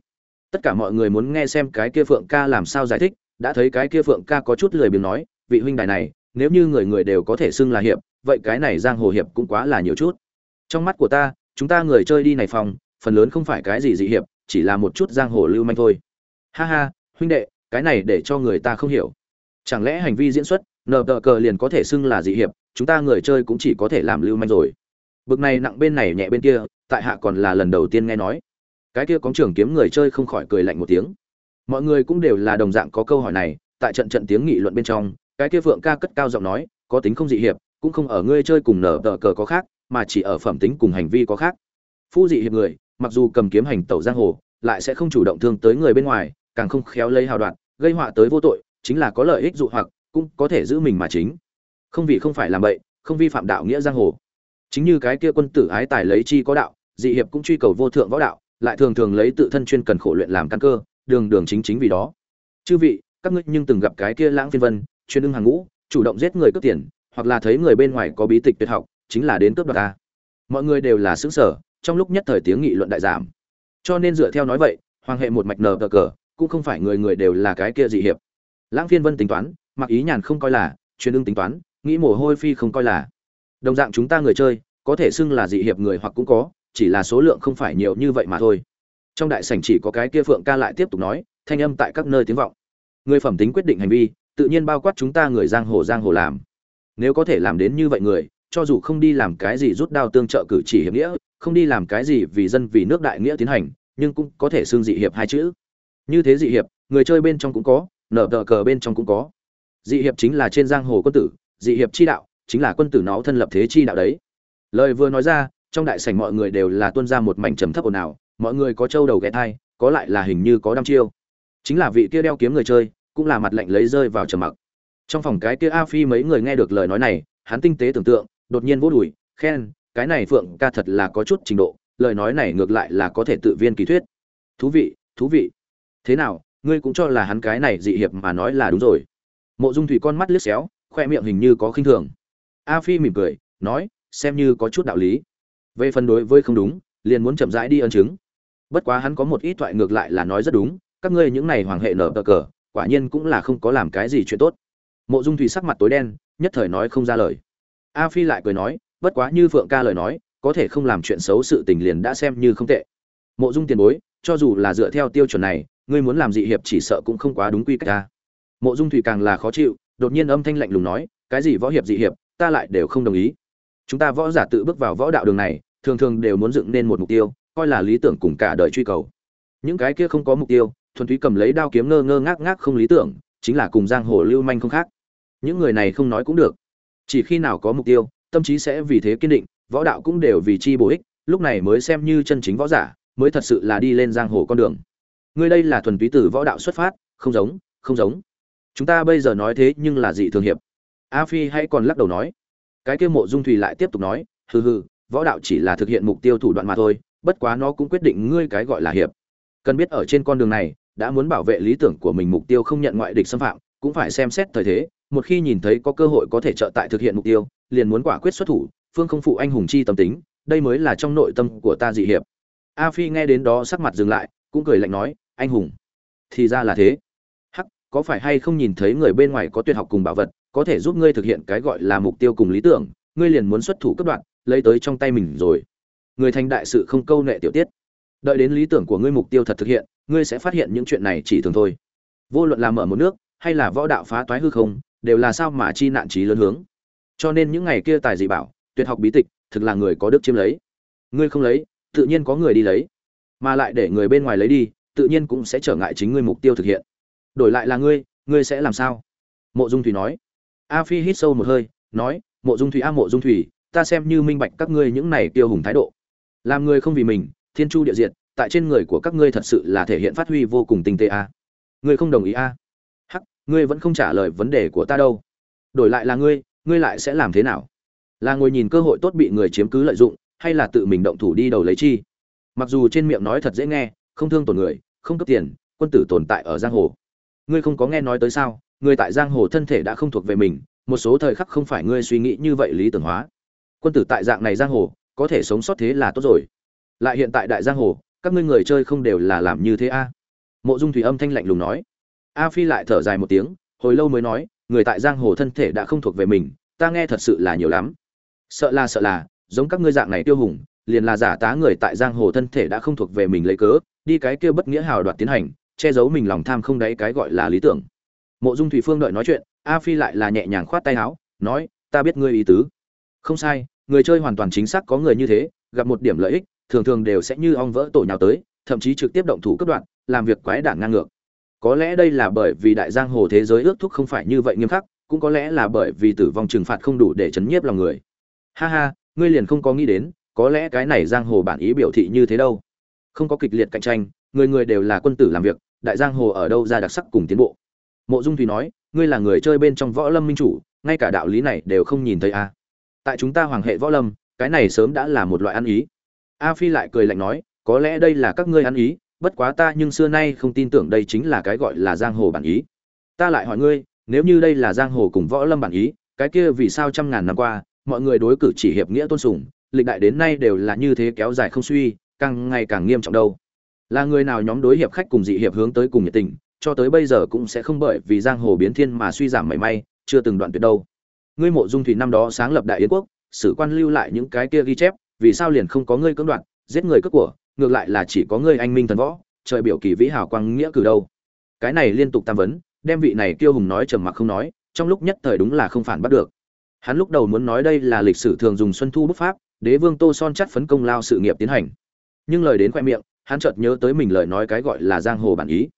Tất cả mọi người muốn nghe xem cái kia phượng ca làm sao giải thích đã thấy cái kia phượng ca có chút lười biếng nói, vị huynh đài này, nếu như người người đều có thể xưng là hiệp, vậy cái này giang hồ hiệp cũng quá là nhiều chút. Trong mắt của ta, chúng ta người chơi đi này phòng, phần lớn không phải cái gì dị hiệp, chỉ là một chút giang hồ lưu manh thôi. Ha ha, huynh đệ, cái này để cho người ta không hiểu. Chẳng lẽ hành vi diễn xuất, nờ tờ cờ liền có thể xưng là dị hiệp, chúng ta người chơi cũng chỉ có thể làm lưu manh rồi. Bực này nặng bên này nhẹ bên kia, tại hạ còn là lần đầu tiên nghe nói. Cái kia có trưởng kiếm người chơi không khỏi cười lạnh một tiếng mọi người cũng đều là đồng dạng có câu hỏi này, tại trận trận tiếng nghị luận bên trong, cái kia phượng ca cất cao giọng nói, có tính không dị hiệp, cũng không ở ngươi chơi cùng nở tờ cờ có khác, mà chỉ ở phẩm tính cùng hành vi có khác. Phu dị hiệp người, mặc dù cầm kiếm hành tẩu giang hồ, lại sẽ không chủ động thương tới người bên ngoài, càng không khéo lấy hào đoạn, gây họa tới vô tội, chính là có lợi ích dụ hoặc, cũng có thể giữ mình mà chính. Không vì không phải làm bậy, không vi phạm đạo nghĩa giang hồ. Chính như cái kia quân tử ái tài lấy chi có đạo, dị hiệp cũng truy cầu vô thượng võ đạo, lại thường thường lấy tự thân chuyên cần khổ luyện làm căn cơ đường đường chính chính vì đó. Chư vị, các ngươi nhưng từng gặp cái kia lãng phiên vân, chuyên ưng hàng ngũ, chủ động giết người cướp tiền, hoặc là thấy người bên ngoài có bí tịch tuyệt học, chính là đến cướp đoạt ta. Mọi người đều là xứng sở trong lúc nhất thời tiếng nghị luận đại giảm. Cho nên dựa theo nói vậy, hoàng hệ một mạch nờ cờ cờ, cũng không phải người người đều là cái kia dị hiệp. Lãng phiên vân tính toán, mặc ý nhàn không coi là, chuyên ưng tính toán, nghĩ mồ hôi phi không coi là. Đồng dạng chúng ta người chơi, có thể xưng là dị hiệp người hoặc cũng có, chỉ là số lượng không phải nhiều như vậy mà thôi trong đại sảnh chỉ có cái kia phượng ca lại tiếp tục nói, thanh âm tại các nơi tiếng vọng. Người phẩm tính quyết định hành vi, tự nhiên bao quát chúng ta người giang hồ giang hồ làm. Nếu có thể làm đến như vậy người, cho dù không đi làm cái gì rút đao tương trợ cử chỉ hiệp nghĩa, không đi làm cái gì vì dân vì nước đại nghĩa tiến hành, nhưng cũng có thể xương dị hiệp hai chữ. Như thế dị hiệp, người chơi bên trong cũng có, nở tờ cờ bên trong cũng có. Dị hiệp chính là trên giang hồ quân tử, dị hiệp chi đạo, chính là quân tử nó thân lập thế chi đạo đấy. Lời vừa nói ra, trong đại sảnh mọi người đều là tuân ra một mảnh trầm thấp ồn ào mọi người có trâu đầu ghé thai, có lại là hình như có đăm chiêu. Chính là vị kia đeo kiếm người chơi, cũng là mặt lạnh lấy rơi vào trầm mặc. Trong phòng cái kia a phi mấy người nghe được lời nói này, hắn tinh tế tưởng tượng, đột nhiên vô đùi, khen, cái này phượng ca thật là có chút trình độ, lời nói này ngược lại là có thể tự viên kỳ thuyết. Thú vị thú vị. Thế nào, ngươi cũng cho là hắn cái này dị hiệp mà nói là đúng rồi. Mộ dung thủy con mắt liếc xéo, khoe miệng hình như có khinh thường. A phi mỉm cười, nói, xem như có chút đạo lý. Về phần đối với không đúng, liền muốn chậm rãi đi ân chứng bất quá hắn có một ít thoại ngược lại là nói rất đúng, các ngươi những này hoàng hệ nở cờ cờ, quả nhiên cũng là không có làm cái gì chuyện tốt. Mộ dung thủy sắc mặt tối đen, nhất thời nói không ra lời. A phi lại cười nói, bất quá như phượng ca lời nói, có thể không làm chuyện xấu sự tình liền đã xem như không tệ. Mộ dung tiền bối, cho dù là dựa theo tiêu chuẩn này, ngươi muốn làm dị hiệp chỉ sợ cũng không quá đúng quy cách ta mộ dung thủy càng là khó chịu, đột nhiên âm thanh lạnh lùng nói, cái gì võ hiệp dị hiệp, ta lại đều không đồng ý. Chúng ta võ giả tự bước vào võ đạo đường này, thường thường đều muốn dựng nên một mục tiêu coi là lý tưởng cùng cả đời truy cầu. Những cái kia không có mục tiêu, thuần túy cầm lấy đao kiếm ngơ ngơ ngác ngác không lý tưởng, chính là cùng giang hồ lưu manh không khác. Những người này không nói cũng được. Chỉ khi nào có mục tiêu, tâm trí sẽ vì thế kiên định, võ đạo cũng đều vì chi bổ ích, lúc này mới xem như chân chính võ giả, mới thật sự là đi lên giang hồ con đường. Ngươi đây là thuần túy từ võ đạo xuất phát, không giống không giống. Chúng ta bây giờ nói thế nhưng là dị thường hiệp. A phi hay còn lắc đầu nói. Cái kia mộ dung thùy lại tiếp tục nói, hừ hừ, võ đạo chỉ là thực hiện mục tiêu thủ đoạn mà thôi bất quá nó cũng quyết định ngươi cái gọi là hiệp. Cần biết ở trên con đường này, đã muốn bảo vệ lý tưởng của mình mục tiêu không nhận ngoại địch xâm phạm, cũng phải xem xét thời thế, một khi nhìn thấy có cơ hội có thể trợ tại thực hiện mục tiêu, liền muốn quả quyết xuất thủ, phương không phụ anh hùng chi tâm tính, đây mới là trong nội tâm của ta dị hiệp. A phi nghe đến đó sắc mặt dừng lại, cũng cười lạnh nói, anh hùng, thì ra là thế. Hắc, có phải hay không nhìn thấy người bên ngoài có tuyệt học cùng bảo vật, có thể giúp ngươi thực hiện cái gọi là mục tiêu cùng lý tưởng, ngươi liền muốn xuất thủ cấp đoạn lấy tới trong tay mình rồi người thành đại sự không câu nệ tiểu tiết. Đợi đến lý tưởng của ngươi mục tiêu thật thực hiện, ngươi sẽ phát hiện những chuyện này chỉ thường thôi. Vô luận là mở một nước, hay là võ đạo phá toái hư không, đều là sao mà chi nạn trí lớn hướng. Cho nên những ngày kia tài dị bảo, tuyệt học bí tịch, thực là người có đức chiếm lấy. Ngươi không lấy, tự nhiên có người đi lấy. Mà lại để người bên ngoài lấy đi, tự nhiên cũng sẽ trở ngại chính ngươi mục tiêu thực hiện. Đổi lại là ngươi ngươi sẽ làm sao? Mộ dung thủy nói. A phi hít sâu một hơi, nói, mộ dung thủy, a mộ dung thủy, ta xem như minh bạch các ngươi những này tiêu hùng thái độ làm người không vì mình, thiên chu địa diện tại trên người của các ngươi thật sự là thể hiện phát huy vô cùng tinh tế a. Ngươi không đồng ý a? Hắc, ngươi vẫn không trả lời vấn đề của ta đâu. Đổi lại là ngươi ngươi lại sẽ làm thế nào? Là ngồi nhìn cơ hội tốt bị người chiếm cứ lợi dụng, hay là tự mình động thủ đi đầu lấy chi? Mặc dù trên miệng nói thật dễ nghe, không thương tổn người, không cấp tiền, quân tử tồn tại ở giang hồ. Ngươi không có nghe nói tới sao, người tại giang hồ thân thể đã không thuộc về mình, một số thời khắc không phải ngươi suy nghĩ như vậy lý tưởng hóa. Quân tử tại dạng này giang hồ có thể sống sót thế là tốt rồi. Lại hiện tại đại giang hồ, các ngươi người chơi không đều là làm như thế a? Mộ dung thủy âm thanh lạnh lùng nói. A phi lại thở dài một tiếng, hồi lâu mới nói, người tại giang hồ thân thể đã không thuộc về mình, ta nghe thật sự là nhiều lắm. Sợ là sợ là, giống các ngươi dạng này tiêu hùng, liền là giả tá người tại giang hồ thân thể đã không thuộc về mình lấy cớ, đi cái kia bất nghĩa hào đoạt tiến hành, che giấu mình lòng tham không đáy cái gọi là lý tưởng. Mộ dung thủy phương đợi nói chuyện, a phi lại là nhẹ nhàng khoát tay áo, nói, ta biết ngươi ý tứ. Không sai người chơi hoàn toàn chính xác có người như thế, gặp một điểm lợi ích, thường thường đều sẽ như ong vỡ tổ nhào tới, thậm chí trực tiếp động thủ cấp đoạn làm việc quái đản ngang ngược. Có lẽ đây là bởi vì đại giang hồ thế giới ước thúc không phải như vậy nghiêm khắc, cũng có lẽ là bởi vì tử vong trừng phạt không đủ để chấn nhiếp lòng người. Ha ha, ngươi liền không có nghĩ đến, có lẽ cái này giang hồ bản ý biểu thị như thế đâu. Không có kịch liệt cạnh tranh, người người đều là quân tử làm việc, đại giang hồ ở đâu ra đặc sắc cùng tiến bộ. Mộ dung thùy nói, ngươi là người chơi bên trong võ lâm minh chủ, ngay cả đạo lý này đều không nhìn thấy à tại chúng ta hoàng hệ võ lâm, cái này sớm đã là một loại ăn ý. A phi lại cười lạnh nói, có lẽ đây là các ngươi ăn ý, bất quá ta nhưng xưa nay không tin tưởng đây chính là cái gọi là giang hồ bản ý. Ta lại hỏi ngươi, nếu như đây là giang hồ cùng võ lâm bản ý, cái kia vì sao trăm ngàn năm qua, mọi người đối cử chỉ hiệp nghĩa tôn sùng, lịch đại đến nay đều là như thế kéo dài không suy, càng ngày càng nghiêm trọng đâu. Là người nào nhóm đối hiệp khách cùng dị hiệp hướng tới cùng nhiệt tình, cho tới bây giờ cũng sẽ không bởi vì giang hồ biến thiên mà suy giảm mảy may, chưa từng đoạn tuyệt đâu ngươi mộ dung thủy năm đó sáng lập đại yến quốc, sử quan lưu lại những cái kia ghi chép, vì sao liền không có ngươi cưỡng đoạt, giết người cướp của, ngược lại là chỉ có ngươi anh minh thần võ, trời biểu kỳ vĩ hào quang nghĩa cử đâu. Cái này liên tục tam vấn, đem vị này kiêu hùng nói trầm mặc không nói, trong lúc nhất thời đúng là không phản bắt được. Hắn lúc đầu muốn nói đây là lịch sử thường dùng xuân thu bút pháp, đế vương tô son chắt phấn công lao sự nghiệp tiến hành. Nhưng lời đến khoe miệng, hắn chợt nhớ tới mình lời nói cái gọi là giang hồ bản ý.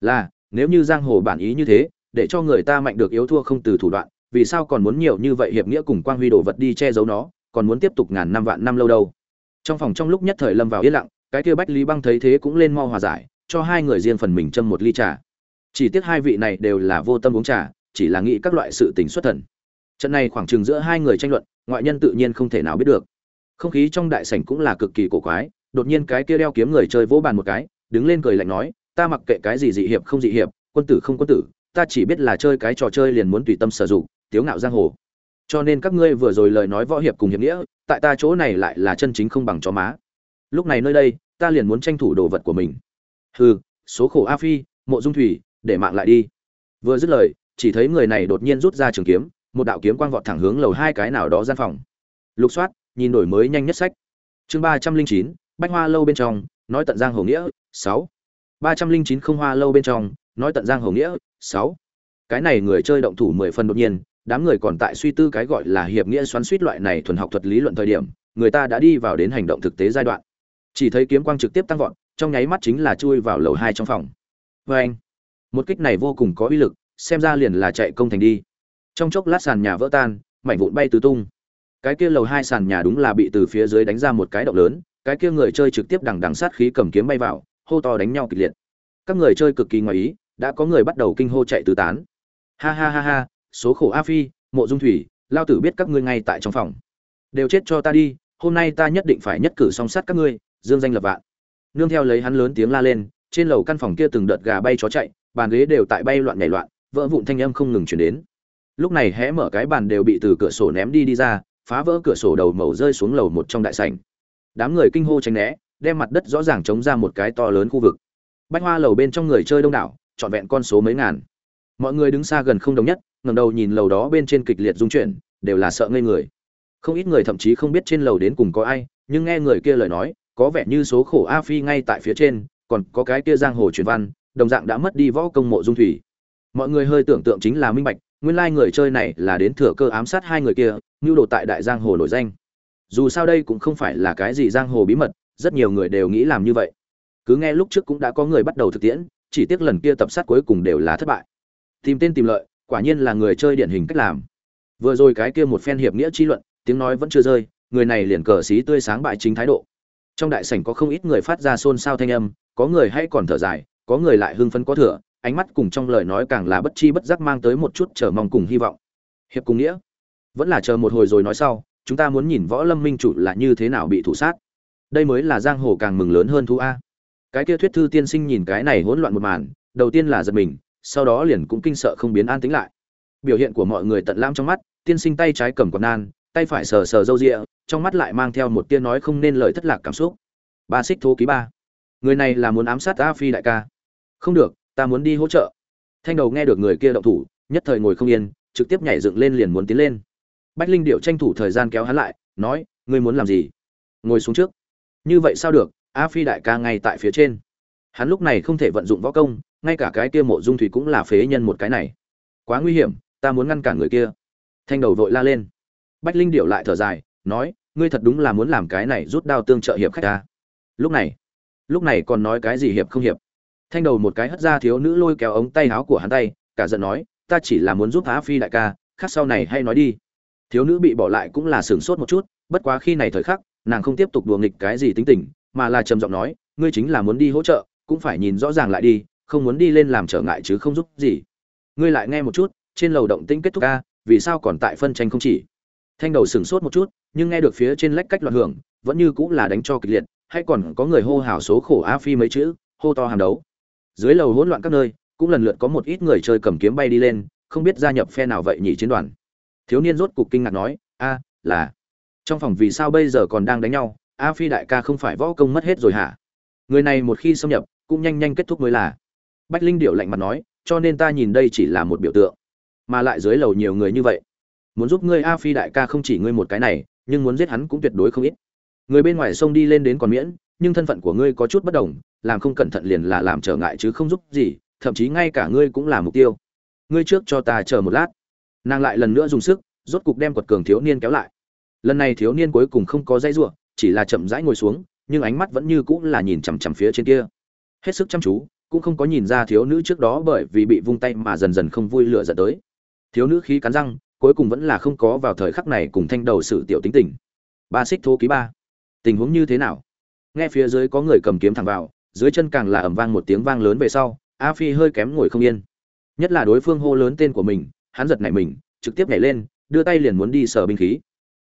Là, nếu như giang hồ bản ý như thế, để cho người ta mạnh được yếu thua không từ thủ đoạn vì sao còn muốn nhiều như vậy hiệp nghĩa cùng quang huy đồ vật đi che giấu nó, còn muốn tiếp tục ngàn năm vạn năm lâu đâu? Trong phòng trong lúc nhất thời lâm vào yên lặng, cái kia bách lý băng thấy thế cũng lên mau hòa giải, cho hai người riêng phần mình châm một ly trà. Chỉ tiếc hai vị này đều là vô tâm uống trà, chỉ là nghĩ các loại sự tình xuất thần. Trận này khoảng chừng giữa hai người tranh luận, ngoại nhân tự nhiên không thể nào biết được. Không khí trong đại sảnh cũng là cực kỳ cổ quái, đột nhiên cái kia đeo kiếm người chơi vỗ bàn một cái, đứng lên cười lạnh nói, ta mặc kệ cái gì dị hiệp không dị hiệp, quân tử không quân tử, ta chỉ biết là chơi cái trò chơi liền muốn tùy tâm sử dụng tiếu ngạo giang hồ. Cho nên các ngươi vừa rồi lời nói võ hiệp cùng hiệp nghĩa, tại ta chỗ này lại là chân chính không bằng chó má. Lúc này nơi đây, ta liền muốn tranh thủ đồ vật của mình. Hừ, số khổ a phi, mộ dung thủy, để mạng lại đi. Vừa dứt lời, chỉ thấy người này đột nhiên rút ra trường kiếm, một đạo kiếm quang vọt thẳng hướng lầu hai cái nào đó gian phòng. Lục soát, nhìn đổi mới nhanh nhất sách. Chương ba trăm linh chín, bách hoa lâu bên trong, nói tận giang hồ nghĩa, sáu. Ba trăm linh chín không hoa lâu bên trong, nói tận giang hồ nghĩa, sáu. Cái này người chơi động thủ mười phần đột nhiên đám người còn tại suy tư cái gọi là hiệp nghĩa xoắn suýt loại này thuần học thuật lý luận thời điểm, người ta đã đi vào đến hành động thực tế giai đoạn. Chỉ thấy kiếm quang trực tiếp tăng vọt, trong nháy mắt chính là chui vào lầu hai trong phòng. Vê anh, một kích này vô cùng có uy lực, xem ra liền là chạy công thành đi. Trong chốc lát sàn nhà vỡ tan, mảnh vụn bay tứ tung. Cái kia lầu hai sàn nhà đúng là bị từ phía dưới đánh ra một cái động lớn, cái kia người chơi trực tiếp đằng đằng sát khí cầm kiếm bay vào, hô to đánh nhau kịch liệt. Các người chơi cực kỳ ngoài ý, đã có người bắt đầu kinh hô chạy tứ tán. Ha ha ha ha số khổ a phi, mộ dung thủy, lao tử biết các ngươi ngay tại trong phòng. Đều chết cho ta đi, hôm nay ta nhất định phải nhất cử song sát các ngươi, dương danh lập vạn. Nương theo lấy hắn lớn tiếng la lên, trên lầu căn phòng kia từng đợt gà bay chó chạy, bàn ghế đều tại bay loạn nhảy loạn, vỡ vụn thanh âm không ngừng chuyển đến. Lúc này hé mở cái bàn đều bị từ cửa sổ ném đi đi ra, phá vỡ cửa sổ đầu màu rơi xuống lầu một trong đại sảnh. Đám người kinh hô tránh né, đem mặt đất rõ ràng chống ra một cái to lớn khu vực. Bách hoa lầu bên trong người chơi đông đảo, trọn vẹn con số mấy ngàn mọi người đứng xa gần không đồng nhất, ngẩng đầu nhìn lầu đó bên trên kịch liệt dung chuyển, đều là sợ ngây người. Không ít người thậm chí không biết trên lầu đến cùng có ai, nhưng nghe người kia lời nói, có vẻ như số khổ a phi ngay tại phía trên, còn có cái kia giang hồ truyền văn, đồng dạng đã mất đi võ công mộ dung thủy. Mọi người hơi tưởng tượng chính là minh bạch, nguyên lai người chơi này là đến thừa cơ ám sát hai người kia nhu đồ tại đại giang hồ nổi danh. Dù sao đây cũng không phải là cái gì giang hồ bí mật, rất nhiều người đều nghĩ làm như vậy. Cứ nghe lúc trước cũng đã có người bắt đầu thực tiễn, chỉ tiếc lần kia tập sát cuối cùng đều là thất bại tìm tên tìm lợi, quả nhiên là người chơi điển hình cách làm. Vừa rồi cái kia một phen hiệp nghĩa chi luận, tiếng nói vẫn chưa rơi, người này liền cờ xí tươi sáng bại chính thái độ. Trong đại sảnh có không ít người phát ra xôn xao thanh âm, có người hay còn thở dài, có người lại hưng phấn có thừa, ánh mắt cùng trong lời nói càng là bất chi bất giác mang tới một chút chờ mong cùng hy vọng. Hiệp cùng nghĩa. Vẫn là chờ một hồi rồi nói sau, chúng ta muốn nhìn võ lâm minh chủ là như thế nào bị thủ sát. Đây mới là giang hồ càng mừng lớn hơn thu a. Cái kia thuyết thư tiên sinh nhìn cái này hỗn loạn một màn, đầu tiên là giật mình sau đó liền cũng kinh sợ không biến an tĩnh lại. Biểu hiện của mọi người tận lam trong mắt, tiên sinh tay trái cầm quần nan, tay phải sờ sờ râu rịa, trong mắt lại mang theo một tia nói không nên lời thất lạc cảm xúc. Ba xích thố ký ba. Người này là muốn ám sát a phi đại ca. Không được, ta muốn đi hỗ trợ. Thanh đầu nghe được người kia động thủ, nhất thời ngồi không yên, trực tiếp nhảy dựng lên liền muốn tiến lên. Bách linh điệu tranh thủ thời gian kéo hắn lại, nói, ngươi muốn làm gì? Ngồi xuống trước. Như vậy sao được? A phi đại ca ngay tại phía trên. Hắn lúc này không thể vận dụng võ công ngay cả cái kia mộ dung thủy cũng là phế nhân một cái này. Quá nguy hiểm, ta muốn ngăn cản người kia. Thanh đầu vội la lên. Bách linh điệu lại thở dài, nói, ngươi thật đúng là muốn làm cái này rút đao tương trợ hiệp khách ta. Lúc này lúc này còn nói cái gì hiệp không hiệp. Thanh đầu một cái hất ra thiếu nữ lôi kéo ống tay áo của hắn tay, cả giận nói, ta chỉ là muốn giúp á phi đại ca, khác sau này hay nói đi. Thiếu nữ bị bỏ lại cũng là sửng sốt một chút, bất quá khi này thời khắc, nàng không tiếp tục đùa nghịch cái gì tính tình, mà là trầm giọng nói, ngươi chính là muốn đi hỗ trợ, cũng phải nhìn rõ ràng lại đi không muốn đi lên làm trở ngại chứ không giúp gì. Ngươi lại nghe một chút, trên lầu động tĩnh kết thúc ca, vì sao còn tại phân tranh không chỉ? Thanh đầu sửng sốt một chút, nhưng nghe được phía trên lách cách loạn hưởng, vẫn như cũng là đánh cho kịch liệt, hay còn có người hô hào số khổ a phi mấy chữ, hô to hàng đấu. Dưới lầu hỗn loạn các nơi, cũng lần lượt có một ít người chơi cầm kiếm bay đi lên, không biết gia nhập phe nào vậy nhỉ chiến đoàn. Thiếu niên rốt cục kinh ngạc nói, a, là, trong phòng vì sao bây giờ còn đang đánh nhau? A phi đại ca không phải võ công mất hết rồi hả? Người này một khi xâm nhập, cũng nhanh nhanh kết thúc mới là bách linh điệu lạnh mặt nói, cho nên ta nhìn đây chỉ là một biểu tượng, mà lại dưới lầu nhiều người như vậy. Muốn giúp ngươi a phi đại ca không chỉ ngươi một cái này, nhưng muốn giết hắn cũng tuyệt đối không ít. Người bên ngoài sông đi lên đến còn miễn, nhưng thân phận của ngươi có chút bất đồng, làm không cẩn thận liền là làm trở ngại chứ không giúp gì, thậm chí ngay cả ngươi cũng là mục tiêu. Ngươi trước cho ta chờ một lát. Nàng lại lần nữa dùng sức, rốt cục đem quật cường thiếu niên kéo lại. Lần này thiếu niên cuối cùng không có dây giụa chỉ là chậm rãi ngồi xuống, nhưng ánh mắt vẫn như cũng là nhìn chằm chằm phía trên kia. Hết sức chăm chú cũng không có nhìn ra thiếu nữ trước đó bởi vì bị vung tay mà dần dần không vui lựa dẫn tới. Thiếu nữ khí cắn răng, cuối cùng vẫn là không có vào thời khắc này cùng thanh đầu sự tiểu tính tình. Ba xích thô ký ba. Tình huống như thế nào? Nghe phía dưới có người cầm kiếm thẳng vào, dưới chân càng là ầm vang một tiếng vang lớn về sau, a phi hơi kém ngồi không yên. Nhất là đối phương hô lớn tên của mình, hắn giật nảy mình, trực tiếp nhảy lên, đưa tay liền muốn đi sờ binh khí.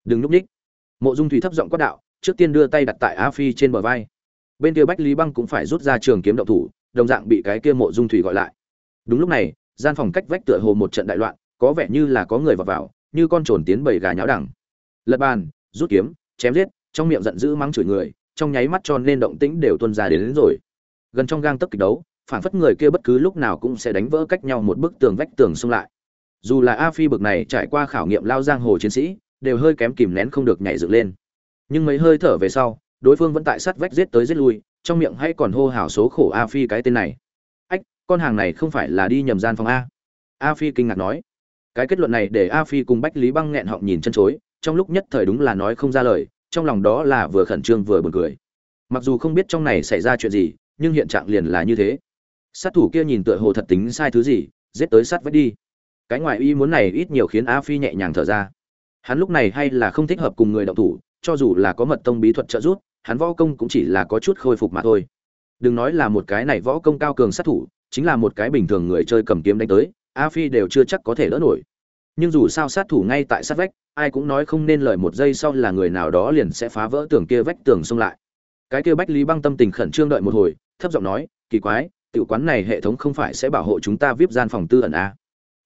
Đừng núp ních. Mộ dung thủy thấp giọng quát đạo, trước tiên đưa tay đặt tại a phi trên bờ vai. Bên kia bách lý băng cũng phải rút ra trường kiếm động thủ đồng dạng bị cái kia mộ dung thủy gọi lại. Đúng lúc này gian phòng cách vách tựa hồ một trận đại loạn có vẻ như là có người vào vào như con trồn tiến bầy gà nháo đẳng lật bàn rút kiếm chém giết trong miệng giận dữ mắng chửi người trong nháy mắt cho nên động tĩnh đều tuôn ra đến, đến rồi. Gần trong gang tấc kịch đấu phản phất người kia bất cứ lúc nào cũng sẽ đánh vỡ cách nhau một bức tường vách tường xung lại. Dù là a phi bực này trải qua khảo nghiệm lao giang hồ chiến sĩ đều hơi kém kìm nén không được nhảy dựng lên. Nhưng mấy hơi thở về sau đối phương vẫn tại sát vách giết tới giết lui trong miệng hay còn hô hào số khổ a phi cái tên này. Ách, con hàng này không phải là đi nhầm gian phòng a. A phi kinh ngạc nói. Cái kết luận này để a phi cùng bách lý băng nghẹn họng nhìn chân chối, trong lúc nhất thời đúng là nói không ra lời, trong lòng đó là vừa khẩn trương vừa buồn cười. Mặc dù không biết trong này xảy ra chuyện gì, nhưng hiện trạng liền là như thế. Sát thủ kia nhìn tựa hồ thật tính sai thứ gì, giết tới sát vách đi. Cái ngoại ý muốn này ít nhiều khiến a phi nhẹ nhàng thở ra. Hắn lúc này hay là không thích hợp cùng người động thủ, cho dù là có mật tông bí thuật trợ giúp hắn võ công cũng chỉ là có chút khôi phục mà thôi. Đừng nói là một cái này võ công cao cường sát thủ, chính là một cái bình thường người chơi cầm kiếm đánh tới, a phi đều chưa chắc có thể đỡ nổi. Nhưng dù sao sát thủ ngay tại sát vách, ai cũng nói không nên lời một giây sau là người nào đó liền sẽ phá vỡ tường kia vách tường xông lại. Cái kia bách lý băng tâm tình khẩn trương đợi một hồi, thấp giọng nói, kỳ quái, tiểu quán này hệ thống không phải sẽ bảo hộ chúng ta vip gian phòng tư ẩn a?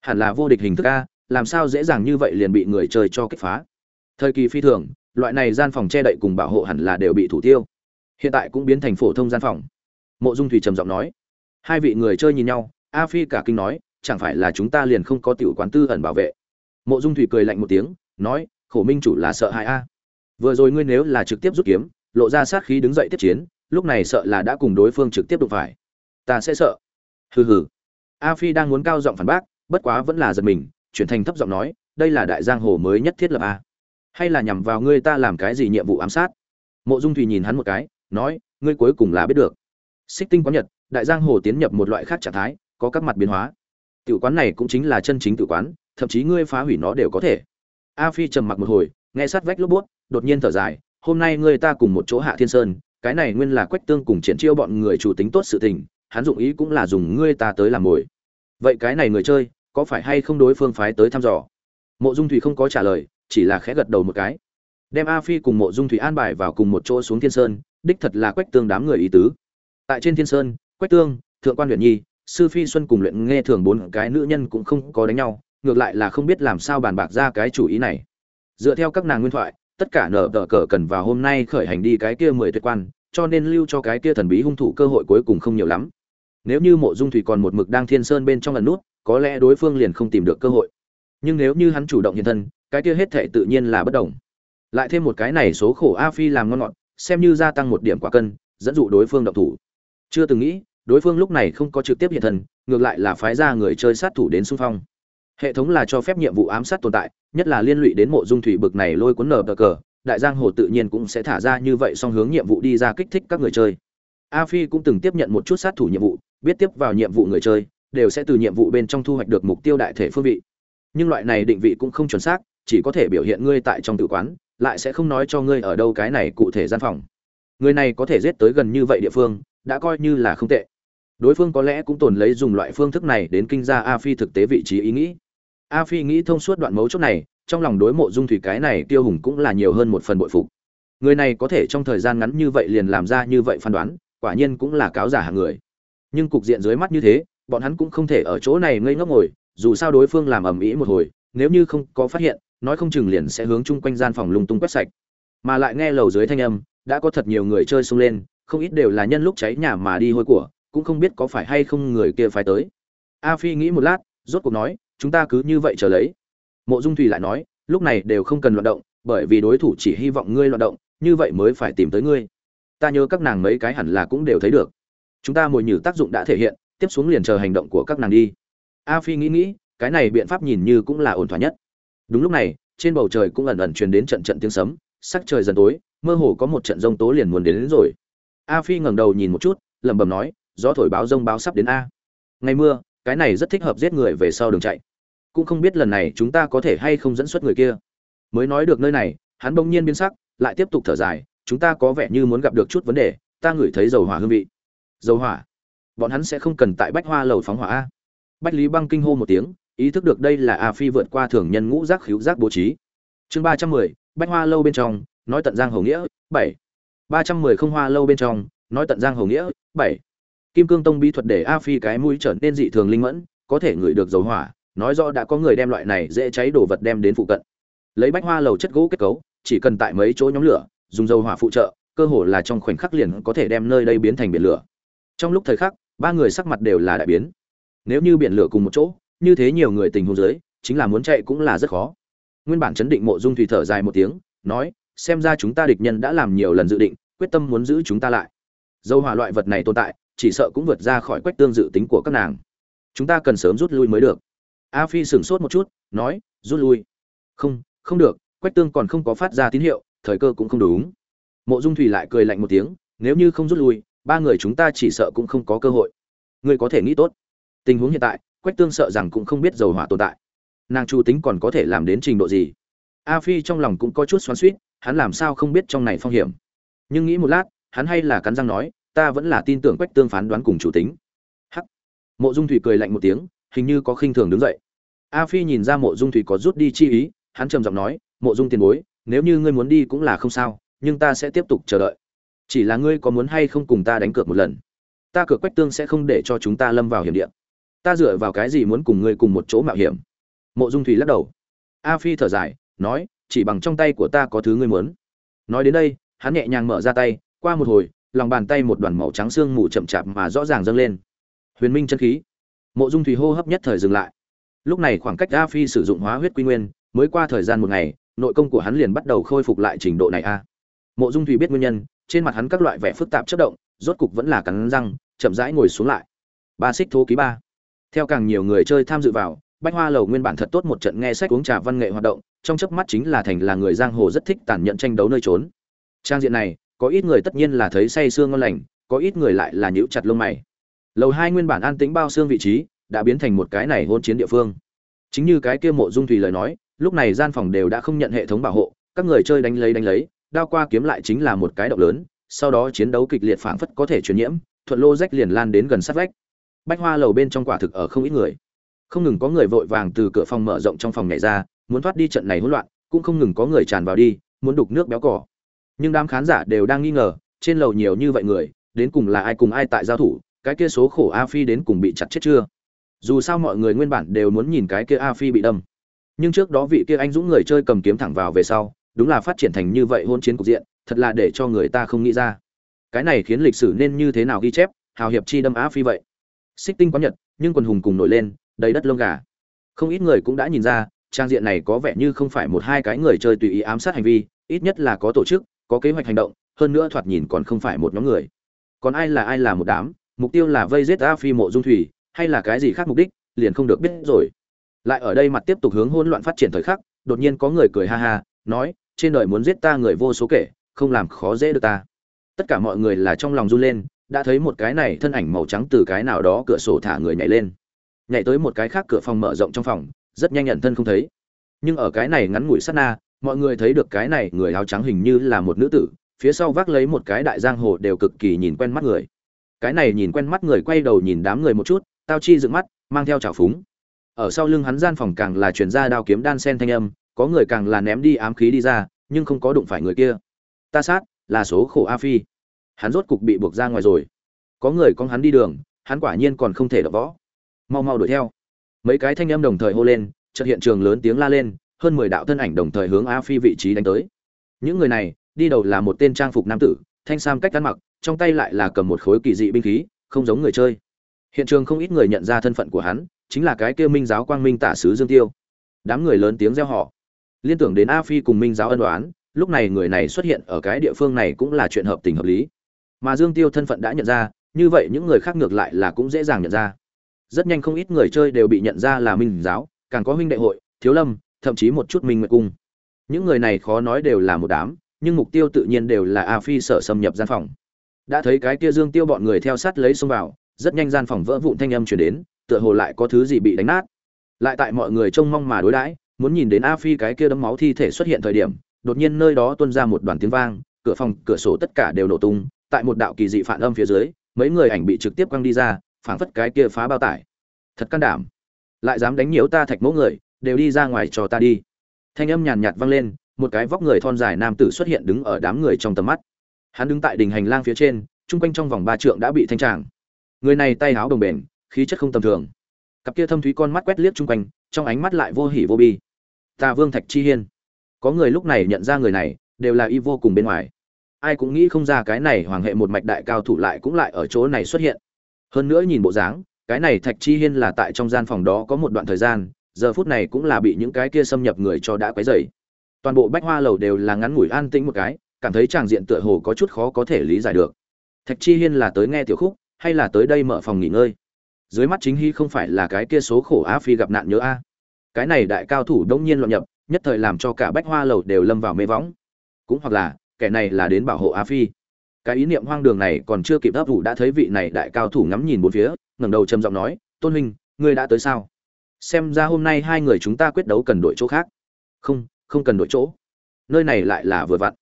Hẳn là vô địch hình thức a, làm sao dễ dàng như vậy liền bị người chơi cho kích phá? Thời kỳ phi thường loại này gian phòng che đậy cùng bảo hộ hẳn là đều bị thủ tiêu. Hiện tại cũng biến thành phổ thông gian phòng. Mộ dung thủy trầm giọng nói. Hai vị người chơi nhìn nhau, a phi cả kinh nói, chẳng phải là chúng ta liền không có tiểu quán tư ẩn bảo vệ. Mộ dung thủy cười lạnh một tiếng, nói, khổ minh chủ là sợ hãi a. Vừa rồi ngươi nếu là trực tiếp rút kiếm, lộ ra sát khí đứng dậy tiếp chiến, lúc này sợ là đã cùng đối phương trực tiếp đụng phải. Ta sẽ sợ. Hừ hừ. A phi đang muốn cao giọng phản bác, bất quá vẫn là giật mình, chuyển thành thấp giọng nói, đây là đại giang hồ mới nhất thiết lập a hay là nhằm vào ngươi ta làm cái gì nhiệm vụ ám sát? Mộ dung thủy nhìn hắn một cái, nói, ngươi cuối cùng là biết được. Xích tinh quán nhật, đại giang hồ tiến nhập một loại khác trạng thái, có các mặt biến hóa. Tiểu quán này cũng chính là chân chính tự quán, thậm chí ngươi phá hủy nó đều có thể. A phi trầm mặc một hồi, nghe sát vách lốp bút đột nhiên thở dài, hôm nay ngươi ta cùng một chỗ hạ thiên sơn, cái này nguyên là quách tương cùng triển chiêu bọn người chủ tính tốt sự tình, hắn dụng ý cũng là dùng ngươi ta tới làm mồi. Vậy cái này người chơi, có phải hay không đối phương phái tới thăm dò? Mộ dung thủy không có trả lời chỉ là khẽ gật đầu một cái. Đem a phi cùng mộ dung thủy an bài vào cùng một chỗ xuống thiên sơn, đích thật là quách tương đám người ý tứ. Tại trên thiên sơn, quách tương, thượng quan huyện nhi, sư phi xuân cùng luyện nghe thường bốn cái nữ nhân cũng không có đánh nhau, ngược lại là không biết làm sao bàn bạc ra cái chủ ý này. Dựa theo các nàng nguyên thoại, tất cả nở tờ cờ cần vào hôm nay khởi hành đi cái kia mười tuyệt quan, cho nên lưu cho cái kia thần bí hung thủ cơ hội cuối cùng không nhiều lắm. Nếu như mộ dung thủy còn một mực đang thiên sơn bên trong lần nút, có lẽ đối phương liền không tìm được cơ hội. Nhưng nếu như hắn chủ động hiện thân cái kia hết thệ tự nhiên là bất đồng. Lại thêm một cái này số khổ a phi làm ngon ngọt, xem như gia tăng một điểm quả cân, dẫn dụ đối phương động thủ. Chưa từng nghĩ, đối phương lúc này không có trực tiếp hiện thân, ngược lại là phái ra người chơi sát thủ đến xung phong. Hệ thống là cho phép nhiệm vụ ám sát tồn tại, nhất là liên lụy đến mộ dung thủy bực này lôi cuốn nở bờ cờ, đại giang hồ tự nhiên cũng sẽ thả ra như vậy song hướng nhiệm vụ đi ra kích thích các người chơi. A phi cũng từng tiếp nhận một chút sát thủ nhiệm vụ, biết tiếp vào nhiệm vụ người chơi, đều sẽ từ nhiệm vụ bên trong thu hoạch được mục tiêu đại thể phương vị. Nhưng loại này định vị cũng không chuẩn xác chỉ có thể biểu hiện ngươi tại trong tự quán, lại sẽ không nói cho ngươi ở đâu cái này cụ thể gian phòng. Người này có thể giết tới gần như vậy địa phương, đã coi như là không tệ. Đối phương có lẽ cũng tồn lấy dùng loại phương thức này đến kinh ra a phi thực tế vị trí ý nghĩ. A phi nghĩ thông suốt đoạn mấu chốt này, trong lòng đối mộ dung thủy cái này tiêu hùng cũng là nhiều hơn một phần bội phục. Người này có thể trong thời gian ngắn như vậy liền làm ra như vậy phán đoán, quả nhiên cũng là cáo giả hạng người. Nhưng cục diện dưới mắt như thế, bọn hắn cũng không thể ở chỗ này ngây ngốc ngồi, dù sao đối phương làm ầm ĩ một hồi, nếu như không có phát hiện nói không chừng liền sẽ hướng chung quanh gian phòng lung tung quét sạch. Mà lại nghe lầu dưới thanh âm, đã có thật nhiều người chơi xông lên, không ít đều là nhân lúc cháy nhà mà đi hôi của, cũng không biết có phải hay không người kia phải tới. A phi nghĩ một lát, rốt cuộc nói, chúng ta cứ như vậy chờ lấy. Mộ dung thủy lại nói, lúc này đều không cần loạn động, bởi vì đối thủ chỉ hy vọng ngươi loạn động, như vậy mới phải tìm tới ngươi. Ta nhớ các nàng mấy cái hẳn là cũng đều thấy được. Chúng ta mồi nhử tác dụng đã thể hiện, tiếp xuống liền chờ hành động của các nàng đi. A phi nghĩ nghĩ, cái này biện pháp nhìn như cũng là ổn thỏa nhất đúng lúc này trên bầu trời cũng ẩn ẩn truyền đến trận trận tiếng sấm sắc trời dần tối mơ hồ có một trận rông tố liền muốn đến, đến rồi. A phi ngẩng đầu nhìn một chút lẩm bẩm nói gió thổi báo rông báo sắp đến a. Ngày mưa cái này rất thích hợp giết người về sau đường chạy. Cũng không biết lần này chúng ta có thể hay không dẫn xuất người kia. Mới nói được nơi này hắn bỗng nhiên biến sắc lại tiếp tục thở dài chúng ta có vẻ như muốn gặp được chút vấn đề ta ngửi thấy dầu hỏa hương vị. Dầu hỏa? Bọn hắn sẽ không cần tại bách hoa lầu phóng hỏa a. Bách lý băng kinh hô một tiếng ý thức được đây là a phi vượt qua thường nhân ngũ giác khiếu giác bố trí. Chương ba trăm mười, bách hoa lâu bên trong, nói tận giang hầu nghĩa, bảy. Ba trăm mười không hoa lâu bên trong, nói tận giang hầu nghĩa, bảy. Kim cương tông bí thuật để a phi cái mũi trở nên dị thường linh mẫn, có thể ngửi được dầu hỏa, nói rõ đã có người đem loại này dễ cháy đồ vật đem đến phụ cận. Lấy bách hoa lầu chất gỗ kết cấu, chỉ cần tại mấy chỗ nhóm lửa, dùng dầu hỏa phụ trợ, cơ hồ là trong khoảnh khắc liền có thể đem nơi đây biến thành biển lửa. Trong lúc thời khắc, ba người sắc mặt đều là đại biến. Nếu như biển lửa cùng một chỗ như thế nhiều người tình huống dưới, chính là muốn chạy cũng là rất khó. Nguyên bản chấn định mộ dung thủy thở dài một tiếng, nói, xem ra chúng ta địch nhân đã làm nhiều lần dự định, quyết tâm muốn giữ chúng ta lại. Dầu hỏa loại vật này tồn tại, chỉ sợ cũng vượt ra khỏi quách tương dự tính của các nàng. Chúng ta cần sớm rút lui mới được. A phi sửng sốt một chút, nói, rút lui. Không không được, quách tương còn không có phát ra tín hiệu, thời cơ cũng không đúng. Mộ dung thủy lại cười lạnh một tiếng, nếu như không rút lui, ba người chúng ta chỉ sợ cũng không có cơ hội. Ngươi có thể nghĩ tốt. Tình huống hiện tại quách tương sợ rằng cũng không biết dầu hỏa tồn tại. Nàng chu tính còn có thể làm đến trình độ gì? A phi trong lòng cũng có chút xoắn suýt hắn làm sao không biết trong này phong hiểm? Nhưng nghĩ một lát, hắn hay là cắn răng nói, ta vẫn là tin tưởng quách tương phán đoán cùng chủ tính. Hắc. Mộ dung thủy cười lạnh một tiếng, hình như có khinh thường đứng dậy. A phi nhìn ra mộ dung thủy có rút đi chi ý, hắn trầm giọng nói, mộ dung tiền bối, nếu như ngươi muốn đi cũng là không sao, nhưng ta sẽ tiếp tục chờ đợi. Chỉ là ngươi có muốn hay không cùng ta đánh cược một lần? Ta cửa quách tương sẽ không để cho chúng ta lâm vào hiểm địa ta dựa vào cái gì muốn cùng ngươi cùng một chỗ mạo hiểm? Mộ dung thủy lắc đầu. A phi thở dài, nói, chỉ bằng trong tay của ta có thứ ngươi muốn. Nói đến đây, hắn nhẹ nhàng mở ra tay, qua một hồi, lòng bàn tay một đoàn màu trắng xương mù chậm chạp mà rõ ràng dâng lên. Huyền minh chân khí. Mộ dung thủy hô hấp nhất thời dừng lại. Lúc này khoảng cách a phi sử dụng hóa huyết quy nguyên, mới qua thời gian một ngày, nội công của hắn liền bắt đầu khôi phục lại trình độ này a. Mộ dung thủy biết nguyên nhân, trên mặt hắn các loại vẻ phức tạp chất động, rốt cục vẫn là cắn răng, chậm rãi ngồi xuống lại. Ba xích thố ký ba theo càng nhiều người chơi tham dự vào, bách hoa lầu nguyên bản thật tốt một trận nghe sách uống trà văn nghệ hoạt động, trong chớp mắt chính là thành là người giang hồ rất thích tàn nhẫn tranh đấu nơi trốn. Trang diện này, có ít người tất nhiên là thấy say sương ngon lành, có ít người lại là nhíu chặt lông mày. Lầu hai nguyên bản an tĩnh bao xương vị trí, đã biến thành một cái này hôn chiến địa phương. Chính như cái kia mộ dung thủy lời nói, lúc này gian phòng đều đã không nhận hệ thống bảo hộ, các người chơi đánh lấy đánh lấy, đao qua kiếm lại chính là một cái động lớn, sau đó chiến đấu kịch liệt phảng phất có thể truyền nhiễm, thuận lô rách liền lan đến gần sát vách bách hoa lầu bên trong quả thực ở không ít người. Không ngừng có người vội vàng từ cửa phòng mở rộng trong phòng nhảy ra, muốn thoát đi trận này hỗn loạn, cũng không ngừng có người tràn vào đi, muốn đục nước béo cỏ. Nhưng đám khán giả đều đang nghi ngờ, trên lầu nhiều như vậy người, đến cùng là ai cùng ai tại giao thủ, cái kia số khổ a phi đến cùng bị chặt chết chưa? Dù sao mọi người nguyên bản đều muốn nhìn cái kia a phi bị đâm. Nhưng trước đó vị kia anh dũng người chơi cầm kiếm thẳng vào về sau, đúng là phát triển thành như vậy hôn chiến cục diện, thật là để cho người ta không nghĩ ra. Cái này khiến lịch sử nên như thế nào ghi chép, hào hiệp chi đâm a phi vậy? Xích tinh quán nhật, nhưng quần hùng cùng nổi lên, đầy đất lông gà. Không ít người cũng đã nhìn ra, trang diện này có vẻ như không phải một hai cái người chơi tùy ý ám sát hành vi, ít nhất là có tổ chức, có kế hoạch hành động, hơn nữa thoạt nhìn còn không phải một nhóm người. Còn ai là ai là một đám, mục tiêu là vây giết a phi mộ dung thủy, hay là cái gì khác mục đích, liền không được biết rồi. Lại ở đây mặt tiếp tục hướng hỗn loạn phát triển thời khắc, đột nhiên có người cười ha ha, nói, trên đời muốn giết ta người vô số kể, không làm khó dễ được ta. Tất cả mọi người là trong lòng run lên đã thấy một cái này thân ảnh màu trắng từ cái nào đó cửa sổ thả người nhảy lên. Nhảy tới một cái khác cửa phòng mở rộng trong phòng, rất nhanh nhận thân không thấy. Nhưng ở cái này ngắn ngủi sát na, mọi người thấy được cái này người áo trắng hình như là một nữ tử, phía sau vác lấy một cái đại giang hồ đều cực kỳ nhìn quen mắt người. Cái này nhìn quen mắt người quay đầu nhìn đám người một chút, tao chi dựng mắt, mang theo trào phúng. Ở sau lưng hắn gian phòng càng là chuyển ra đao kiếm đan sen thanh âm, có người càng là ném đi ám khí đi ra, nhưng không có đụng phải người kia. Ta sát, là số khổ a phi hắn rốt cục bị buộc ra ngoài rồi. Có người con hắn đi đường, hắn quả nhiên còn không thể đập võ. Mau mau đuổi theo. Mấy cái thanh âm đồng thời hô lên, chợt hiện trường lớn tiếng la lên, hơn mười đạo thân ảnh đồng thời hướng a phi vị trí đánh tới. Những người này, đi đầu là một tên trang phục nam tử, thanh sam cách ăn mặc, trong tay lại là cầm một khối kỳ dị binh khí, không giống người chơi. Hiện trường không ít người nhận ra thân phận của hắn, chính là cái kêu minh giáo quang minh tả sứ dương tiêu. Đám người lớn tiếng reo họ liên tưởng đến a phi cùng minh giáo ân đoán lúc này người này xuất hiện ở cái địa phương này cũng là chuyện hợp tình hợp lý mà dương tiêu thân phận đã nhận ra, như vậy những người khác ngược lại là cũng dễ dàng nhận ra. Rất nhanh không ít người chơi đều bị nhận ra là minh giáo, càng có huynh đệ hội, thiếu lâm, thậm chí một chút minh nguyệt cung. Những người này khó nói đều là một đám, nhưng mục tiêu tự nhiên đều là a phi sở xâm nhập gian phòng. Đã thấy cái kia dương tiêu bọn người theo sát lấy xông vào, rất nhanh gian phòng vỡ vụn thanh âm chuyển đến, tựa hồ lại có thứ gì bị đánh nát. Lại tại mọi người trông mong mà đối đãi, muốn nhìn đến a phi cái kia đấm máu thi thể xuất hiện thời điểm, đột nhiên nơi đó tuôn ra một đoàn tiếng vang, cửa phòng, cửa sổ tất cả đều nổ tung tại một đạo kỳ dị phản âm phía dưới, mấy người ảnh bị trực tiếp quăng đi ra, phảng phất cái kia phá bao tải. Thật can đảm. Lại dám đánh nhiễu ta thạch mẫu người, đều đi ra ngoài cho ta đi. Thanh âm nhàn nhạt vang lên, một cái vóc người thon dài nam tử xuất hiện đứng ở đám người trong tầm mắt. Hắn đứng tại đỉnh hành lang phía trên trung quanh trong vòng ba trượng đã bị thanh tràng. Người này tay háo đồng bền, khí chất không tầm thường. Cặp kia thâm thúy con mắt quét liếc chung quanh, trong ánh mắt lại vô hỉ vô bi. Ta vương thạch chi hiên. Có người lúc này nhận ra người này, đều là y vô cùng bên ngoài ai cũng nghĩ không ra cái này hoàng hệ một mạch đại cao thủ lại cũng lại ở chỗ này xuất hiện. Hơn nữa nhìn bộ dáng, cái này thạch chi hiên là tại trong gian phòng đó có một đoạn thời gian, giờ phút này cũng là bị những cái kia xâm nhập người cho đã quấy dày toàn bộ bách hoa lầu đều là ngắn ngủi an tĩnh một cái, cảm thấy tràng diện tựa hồ có chút khó có thể lý giải được. Thạch chi hiên là tới nghe tiểu khúc, hay là tới đây mở phòng nghỉ ngơi? Dưới mắt chính hy không phải là cái kia số khổ á phi gặp nạn nhớ a. Cái này đại cao thủ đông nhiên loạn nhập, nhất thời làm cho cả bách hoa lầu đều lâm vào mê võng. Cũng hoặc là kẻ này là đến bảo hộ á phi. Cái ý niệm hoang đường này còn chưa kịp ấp ủ đã thấy vị này đại cao thủ ngắm nhìn bốn phía, ngẩng đầu trầm giọng nói, tôn huynh, ngươi đã tới sao? Xem ra hôm nay hai người chúng ta quyết đấu cần đổi chỗ khác. Không không cần đổi chỗ. Nơi này lại là vừa vặn.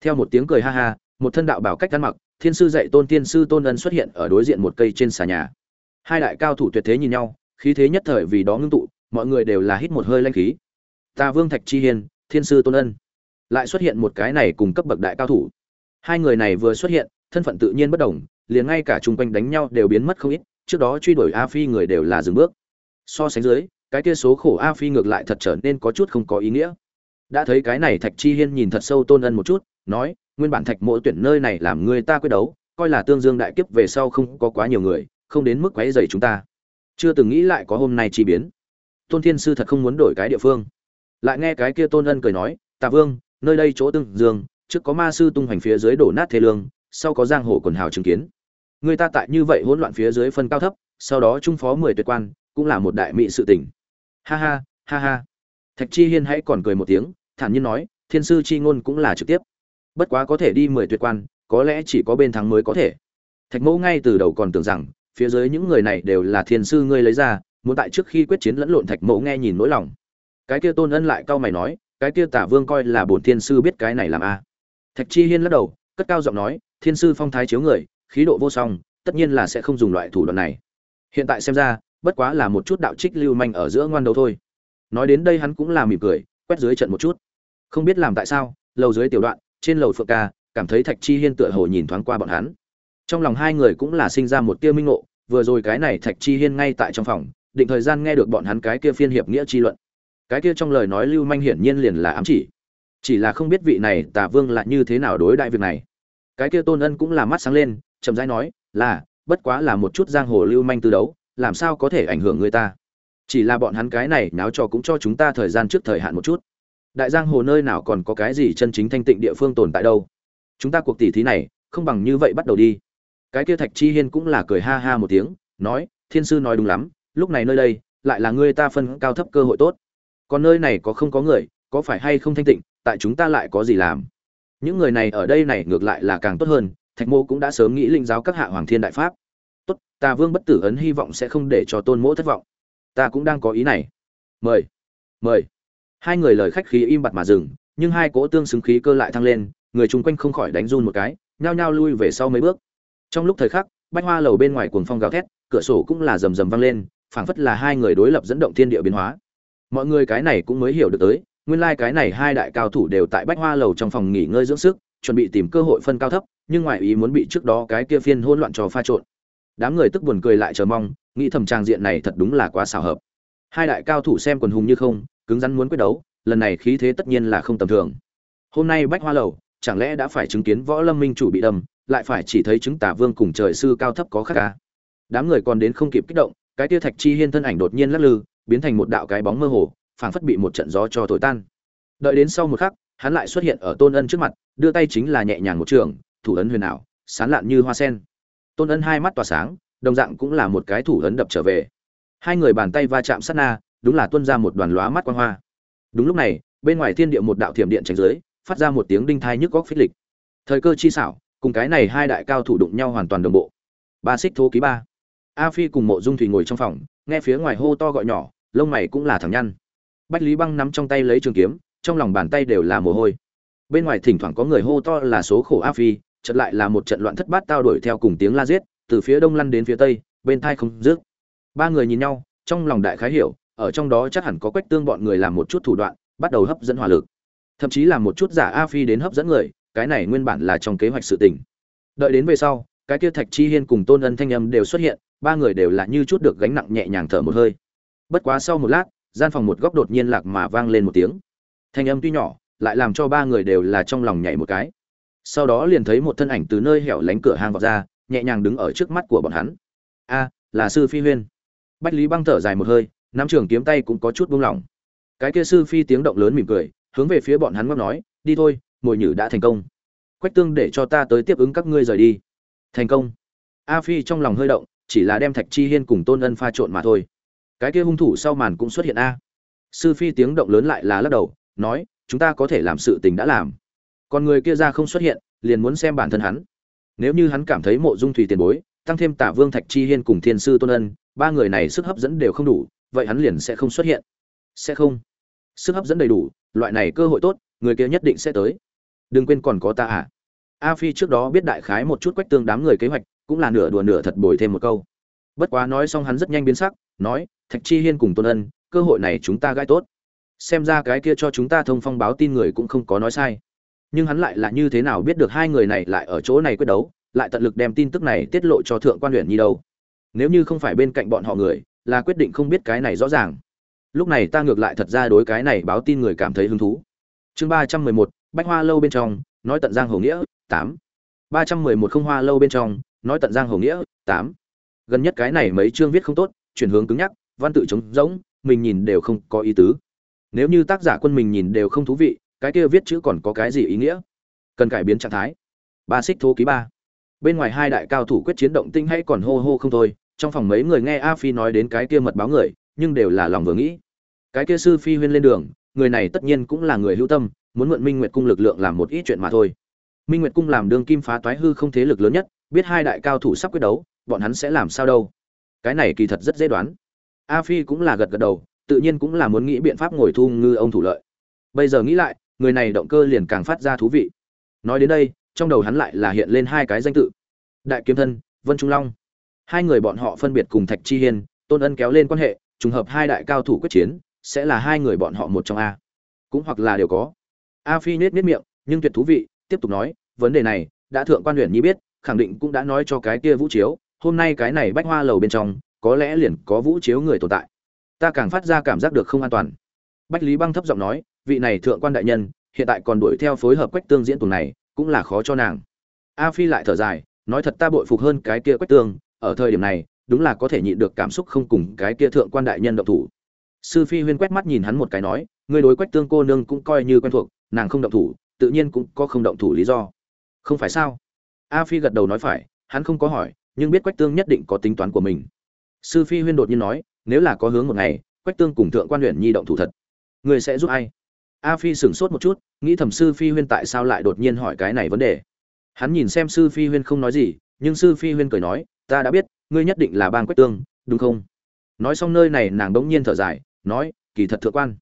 Theo một tiếng cười ha ha, một thân đạo bảo cách ăn mặc, thiên sư dạy tôn tiên sư tôn ân xuất hiện ở đối diện một cây trên xà nhà. Hai đại cao thủ tuyệt thế nhìn nhau, khí thế nhất thời vì đó ngưng tụ, mọi người đều là hít một hơi lanh khí. Ta vương thạch chi hiên, thiên sư tôn ân lại xuất hiện một cái này cùng cấp bậc đại cao thủ. Hai người này vừa xuất hiện, thân phận tự nhiên bất đồng, liền ngay cả chung quanh đánh nhau đều biến mất không ít, trước đó truy đuổi a phi người đều là dừng bước. So sánh dưới, cái kia số khổ a phi ngược lại thật trở nên có chút không có ý nghĩa. Đã thấy cái này thạch chi hiên nhìn thật sâu tôn ân một chút, nói, nguyên bản thạch mỗi tuyển nơi này làm người ta quyết đấu, coi là tương dương đại kiếp về sau không có quá nhiều người, không đến mức quấy dày chúng ta. Chưa từng nghĩ lại có hôm nay chi biến. Tôn thiên sư thật không muốn đổi cái địa phương. Lại nghe cái kia tôn ân cười nói, tạ vương nơi đây chỗ tương dương, trước có ma sư tung hoành phía dưới đổ nát thế lương, sau có giang hồ quần hào chứng kiến. Người ta tại như vậy hỗn loạn phía dưới phân cao thấp, sau đó trung phó mười tuyệt quan, cũng là một đại mỹ sự tình. Ha ha ha ha. Thạch chi hiên hãy còn cười một tiếng, thản nhiên nói, thiên sư chi ngôn cũng là trực tiếp. Bất quá có thể đi mười tuyệt quan, có lẽ chỉ có bên thắng mới có thể. Thạch mẫu ngay từ đầu còn tưởng rằng, phía dưới những người này đều là thiên sư ngươi lấy ra, muốn tại trước khi quyết chiến lẫn lộn thạch mẫu nghe nhìn nỗi lòng. Cái kia tôn ân lại cau mày nói cái kia tả vương coi là bổn thiên sư biết cái này làm a. Thạch chi hiên lắc đầu, cất cao giọng nói, thiên sư phong thái chiếu người, khí độ vô song, tất nhiên là sẽ không dùng loại thủ đoạn này. Hiện tại xem ra, bất quá là một chút đạo trích lưu manh ở giữa ngoan đầu thôi. Nói đến đây hắn cũng là mỉm cười, quét dưới trận một chút. Không biết làm tại sao, lầu dưới tiểu đoạn, trên lầu phượng ca, cảm thấy thạch chi hiên tựa hồ nhìn thoáng qua bọn hắn. Trong lòng hai người cũng là sinh ra một tia minh ngộ, vừa rồi cái này thạch chi hiên ngay tại trong phòng, định thời gian nghe được bọn hắn cái kia phiên hiệp nghĩa chi luận cái kia trong lời nói lưu manh hiển nhiên liền là ám chỉ. Chỉ là không biết vị này tả vương lại như thế nào đối đại việc này. Cái kia tôn ân cũng là mắt sáng lên, chậm rãi nói, là, bất quá là một chút giang hồ lưu manh tư đấu, làm sao có thể ảnh hưởng người ta? Chỉ là bọn hắn cái này náo cho cũng cho chúng ta thời gian trước thời hạn một chút. Đại giang hồ nơi nào còn có cái gì chân chính thanh tịnh địa phương tồn tại đâu? Chúng ta cuộc tỷ thí này, không bằng như vậy bắt đầu đi. Cái kia thạch chi hiên cũng là cười ha ha một tiếng, nói, thiên sư nói đúng lắm, lúc này nơi đây, lại là người ta phân cao thấp cơ hội tốt còn nơi này có không có người, có phải hay không thanh tịnh, tại chúng ta lại có gì làm? Những người này ở đây này ngược lại là càng tốt hơn, thạch mô cũng đã sớm nghĩ linh giáo các hạ hoàng thiên đại pháp. Tốt, ta vương bất tử ấn hy vọng sẽ không để cho tôn mỗ thất vọng. Ta cũng đang có ý này. Mời mời. Hai người lời khách khí im bặt mà dừng, nhưng hai cỗ tương xứng khí cơ lại thăng lên, người chung quanh không khỏi đánh run một cái, nhao nhao lui về sau mấy bước. Trong lúc thời khắc, bách hoa lầu bên ngoài cuồng phong gào thét, cửa sổ cũng là rầm rầm vang lên, phảng phất là hai người đối lập dẫn động thiên địa biến hóa mọi người cái này cũng mới hiểu được tới, nguyên lai like cái này hai đại cao thủ đều tại bách hoa lầu trong phòng nghỉ ngơi dưỡng sức, chuẩn bị tìm cơ hội phân cao thấp, nhưng ngoài ý muốn bị trước đó cái kia phiên hỗn loạn trò pha trộn. Đám người tức buồn cười lại chờ mong, nghĩ thầm trang diện này thật đúng là quá xảo hợp. Hai đại cao thủ xem quần hùng như không, cứng rắn muốn quyết đấu, lần này khí thế tất nhiên là không tầm thường. Hôm nay bách hoa lầu, chẳng lẽ đã phải chứng kiến võ lâm minh chủ bị đâm, lại phải chỉ thấy chứng tả vương cùng trời sư cao thấp có khác ca. Đám người còn đến không kịp kích động, cái tia thạch chi hiên thân ảnh đột nhiên lắc lư biến thành một đạo cái bóng mơ hồ, phảng phất bị một trận gió cho thổi tan. Đợi đến sau một khắc, hắn lại xuất hiện ở tôn ân trước mặt, đưa tay chính là nhẹ nhàng một trường, thủ ấn huyền ảo, sán lạn như hoa sen. Tôn ân hai mắt tỏa sáng, đồng dạng cũng là một cái thủ ấn đập trở về. Hai người bàn tay va chạm sát na, đúng là tuôn ra một đoàn lóa mắt quang hoa. Đúng lúc này, bên ngoài thiên địa một đạo thiểm điện tránh dưới, phát ra một tiếng đinh thai nhức góc phích lịch. Thời cơ chi xảo, cùng cái này hai đại cao thủ đụng nhau hoàn toàn đồng bộ. Ba xích thố ký ba. A phi cùng mộ dung thủy ngồi trong phòng, nghe phía ngoài hô to gọi nhỏ lông mày cũng là thẳng nhăn. Bách lý băng nắm trong tay lấy trường kiếm, trong lòng bàn tay đều là mồ hôi. Bên ngoài thỉnh thoảng có người hô to là số khổ a phi, chợt lại là một trận loạn thất bát tao đuổi theo cùng tiếng la giết, từ phía đông lăn đến phía tây, bên thai không dứt. Ba người nhìn nhau, trong lòng đại khái hiểu, ở trong đó chắc hẳn có quách tương bọn người làm một chút thủ đoạn, bắt đầu hấp dẫn hỏa lực. Thậm chí là một chút giả a phi đến hấp dẫn người, cái này nguyên bản là trong kế hoạch sự tình. Đợi đến về sau, cái kia thạch chi hiên cùng tôn ân thanh âm đều xuất hiện, ba người đều là như chút được gánh nặng nhẹ nhàng thở một hơi bất quá sau một lát, gian phòng một góc đột nhiên lạc mà vang lên một tiếng. Thanh âm tuy nhỏ, lại làm cho ba người đều là trong lòng nhảy một cái. Sau đó liền thấy một thân ảnh từ nơi hẻo lánh cửa hang vọt ra, nhẹ nhàng đứng ở trước mắt của bọn hắn. A, là sư phi huyên. Bách lý băng thở dài một hơi nam trường kiếm tay cũng có chút buông lỏng. Cái kia sư phi tiếng động lớn mỉm cười, hướng về phía bọn hắn ngóc nói, đi thôi, mồi nhử đã thành công. Quách tương để cho ta tới tiếp ứng các ngươi rời đi. Thành công. A phi trong lòng hơi động, chỉ là đem thạch chi hiên cùng tôn ân pha trộn mà thôi cái kia hung thủ sau màn cũng xuất hiện a. Sư phi tiếng động lớn lại là lắc đầu, nói, chúng ta có thể làm sự tình đã làm. Còn người kia ra không xuất hiện, liền muốn xem bản thân hắn. Nếu như hắn cảm thấy mộ dung thủy tiền bối, tăng thêm tả vương thạch chi hiên cùng thiên sư tôn ân, ba người này sức hấp dẫn đều không đủ, vậy hắn liền sẽ không xuất hiện. Sẽ không. Sức hấp dẫn đầy đủ, loại này cơ hội tốt, người kia nhất định sẽ tới. Đừng quên còn có ta à. A phi trước đó biết đại khái một chút quách tương đám người kế hoạch, cũng là nửa đùa nửa thật bồi thêm một câu bất quá nói xong hắn rất nhanh biến sắc, nói, thạch chi hiên cùng tôn ân, cơ hội này chúng ta gãi tốt. Xem ra cái kia cho chúng ta thông phong báo tin người cũng không có nói sai. Nhưng hắn lại là như thế nào biết được hai người này lại ở chỗ này quyết đấu, lại tận lực đem tin tức này tiết lộ cho thượng quan huyện nhi đâu. Nếu như không phải bên cạnh bọn họ người, là quyết định không biết cái này rõ ràng. Lúc này ta ngược lại thật ra đối cái này báo tin người cảm thấy hứng thú. Chương ba trăm mười một, bách hoa lâu bên trong, nói tận giang hồ nghĩa, tám. Ba trăm mười một không hoa lâu bên trong, nói tận giang hồ nghĩa, tám gần nhất cái này mấy chương viết không tốt, chuyển hướng cứng nhắc, văn tự trống rỗng, mình nhìn đều không có ý tứ. Nếu như tác giả quân mình nhìn đều không thú vị, cái kia viết chữ còn có cái gì ý nghĩa? Cần cải biến trạng thái. Ba xích thô ký ba. Bên ngoài hai đại cao thủ quyết chiến động tinh hay còn hô hô không thôi, trong phòng mấy người nghe a phi nói đến cái kia mật báo người, nhưng đều là lòng vừa nghĩ. Cái kia sư phi huyên lên đường, người này tất nhiên cũng là người hữu tâm, muốn mượn minh nguyệt cung lực lượng làm một ít chuyện mà thôi. Minh nguyệt cung làm đường kim phá toái hư không thế lực lớn nhất, biết hai đại cao thủ sắp quyết đấu bọn hắn sẽ làm sao đâu. Cái này kỳ thật rất dễ đoán. A phi cũng là gật gật đầu, tự nhiên cũng là muốn nghĩ biện pháp ngồi thu ngư ông thủ lợi. Bây giờ nghĩ lại, người này động cơ liền càng phát ra thú vị. Nói đến đây, trong đầu hắn lại là hiện lên hai cái danh tự. Đại kiếm thân, vân trung long. Hai người bọn họ phân biệt cùng thạch chi hiên, tôn ân kéo lên quan hệ, trùng hợp hai đại cao thủ quyết chiến, sẽ là hai người bọn họ một trong a. Cũng hoặc là đều có. A phi nết nết miệng, nhưng tuyệt thú vị, tiếp tục nói, vấn đề này, đã thượng quan huyện nhi biết, khẳng định cũng đã nói cho cái kia vũ chiếu hôm nay cái này bách hoa lầu bên trong, có lẽ liền có vũ chiếu người tồn tại. Ta càng phát ra cảm giác được không an toàn. Bách lý băng thấp giọng nói, vị này thượng quan đại nhân, hiện tại còn đuổi theo phối hợp quách tương diễn tuần này, cũng là khó cho nàng. A phi lại thở dài, nói thật ta bội phục hơn cái kia quách tương, ở thời điểm này, đúng là có thể nhịn được cảm xúc không cùng cái kia thượng quan đại nhân động thủ. Sư phi huyên quét mắt nhìn hắn một cái nói, ngươi đối quách tương cô nương cũng coi như quen thuộc, nàng không động thủ, tự nhiên cũng có không động thủ lý do. Không phải sao? A phi gật đầu nói phải, hắn không có hỏi nhưng biết quách tương nhất định có tính toán của mình. Sư phi huyên đột nhiên nói, nếu là có hướng một ngày, quách tương cùng thượng quan huyện nhi động thủ thật, người sẽ giúp ai? A phi sửng sốt một chút, nghĩ thầm sư phi huyên tại sao lại đột nhiên hỏi cái này vấn đề. Hắn nhìn xem sư phi huyên không nói gì, nhưng sư phi huyên cười nói, ta đã biết, ngươi nhất định là bang quách tương, đúng không? Nói xong nơi này nàng đống nhiên thở dài, nói, kỳ thật thượng quan,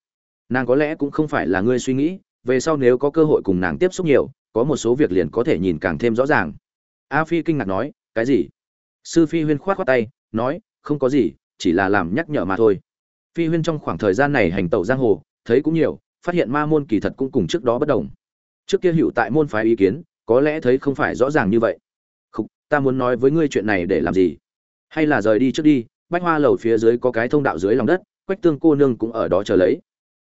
nàng có lẽ cũng không phải là ngươi suy nghĩ, về sau nếu có cơ hội cùng nàng tiếp xúc nhiều, có một số việc liền có thể nhìn càng thêm rõ ràng. A phi kinh ngạc nói, cái gì? Sư phi huyên khoát khoát tay, nói, không có gì, chỉ là làm nhắc nhở mà thôi. Phi huyên trong khoảng thời gian này hành tẩu giang hồ, thấy cũng nhiều, phát hiện ma môn kỳ thật cũng cùng trước đó bất đồng. Trước kia hữu tại môn phái ý kiến, có lẽ thấy không phải rõ ràng như vậy. Không ta muốn nói với ngươi chuyện này để làm gì? Hay là rời đi trước đi, bách hoa lầu phía dưới có cái thông đạo dưới lòng đất, quách tương cô nương cũng ở đó chờ lấy.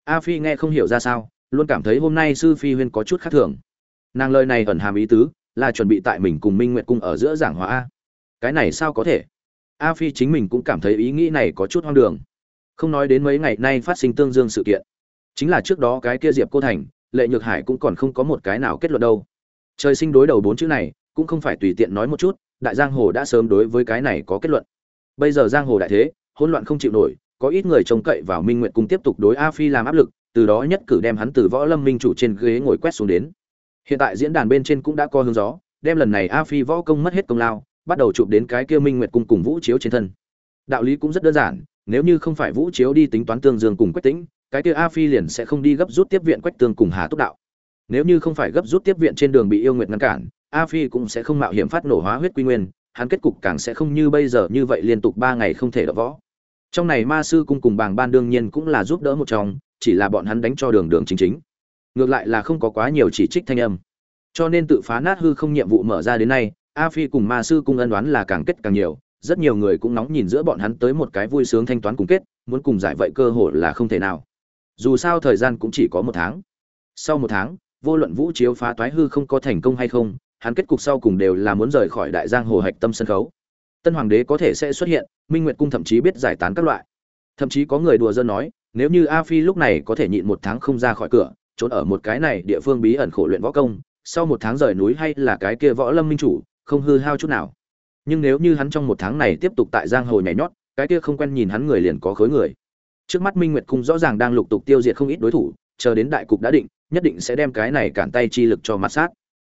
A phi nghe không hiểu ra sao, luôn cảm thấy hôm nay sư phi huyên có chút khác thường. Nàng lời này ẩn hàm ý tứ, là chuẩn bị tại mình cùng minh nguyệt cung ở giữa giảng hóa a cái này sao có thể? A phi chính mình cũng cảm thấy ý nghĩ này có chút hoang đường. Không nói đến mấy ngày nay phát sinh tương dương sự kiện, chính là trước đó cái kia diệp cô thành, lệ nhược hải cũng còn không có một cái nào kết luận đâu. Trời sinh đối đầu bốn chữ này, cũng không phải tùy tiện nói một chút, đại giang hồ đã sớm đối với cái này có kết luận. Bây giờ giang hồ đại thế, hỗn loạn không chịu nổi, có ít người trông cậy vào minh nguyện cùng tiếp tục đối a phi làm áp lực, từ đó nhất cử đem hắn từ võ lâm minh chủ trên ghế ngồi quét xuống đến. Hiện tại diễn đàn bên trên cũng đã co hướng gió, đem lần này a phi võ công mất hết công lao bắt đầu chụp đến cái kia minh nguyệt cung cùng vũ chiếu trên thân. Đạo lý cũng rất đơn giản, nếu như không phải vũ chiếu đi tính toán tương dương cùng quách tĩnh, cái kia a phi liền sẽ không đi gấp rút tiếp viện quách tương cùng hà túc đạo. Nếu như không phải gấp rút tiếp viện trên đường bị yêu nguyệt ngăn cản, a phi cũng sẽ không mạo hiểm phát nổ hóa huyết quy nguyên, hắn kết cục càng sẽ không như bây giờ như vậy liên tục ba ngày không thể đỡ võ. Trong này ma sư cung cùng bàng ban đương nhiên cũng là giúp đỡ một trong, chỉ là bọn hắn đánh cho đường đường chính chính. Ngược lại là không có quá nhiều chỉ trích thanh âm. Cho nên tự phá nát hư không nhiệm vụ mở ra đến nay a phi cùng ma sư cung ân đoán là càng kết càng nhiều, rất nhiều người cũng nóng nhìn giữa bọn hắn tới một cái vui sướng thanh toán cùng kết, muốn cùng giải vậy cơ hội là không thể nào. Dù sao thời gian cũng chỉ có một tháng. Sau một tháng, vô luận vũ chiếu phá toái hư không có thành công hay không, hắn kết cục sau cùng đều là muốn rời khỏi đại giang hồ hạch tâm sân khấu. Tân hoàng đế có thể sẽ xuất hiện, minh nguyệt cung thậm chí biết giải tán các loại. Thậm chí có người đùa dân nói, nếu như a phi lúc này có thể nhịn một tháng không ra khỏi cửa, trốn ở một cái này địa phương bí ẩn khổ luyện võ công, sau một tháng rời núi hay là cái kia võ lâm minh chủ không hư hao chút nào. Nhưng nếu như hắn trong một tháng này tiếp tục tại giang hồ nhảy nhót, cái kia không quen nhìn hắn người liền có khối người. Trước mắt minh nguyệt cung rõ ràng đang lục tục tiêu diệt không ít đối thủ, chờ đến đại cục đã định, nhất định sẽ đem cái này cản tay chi lực cho mặt sát.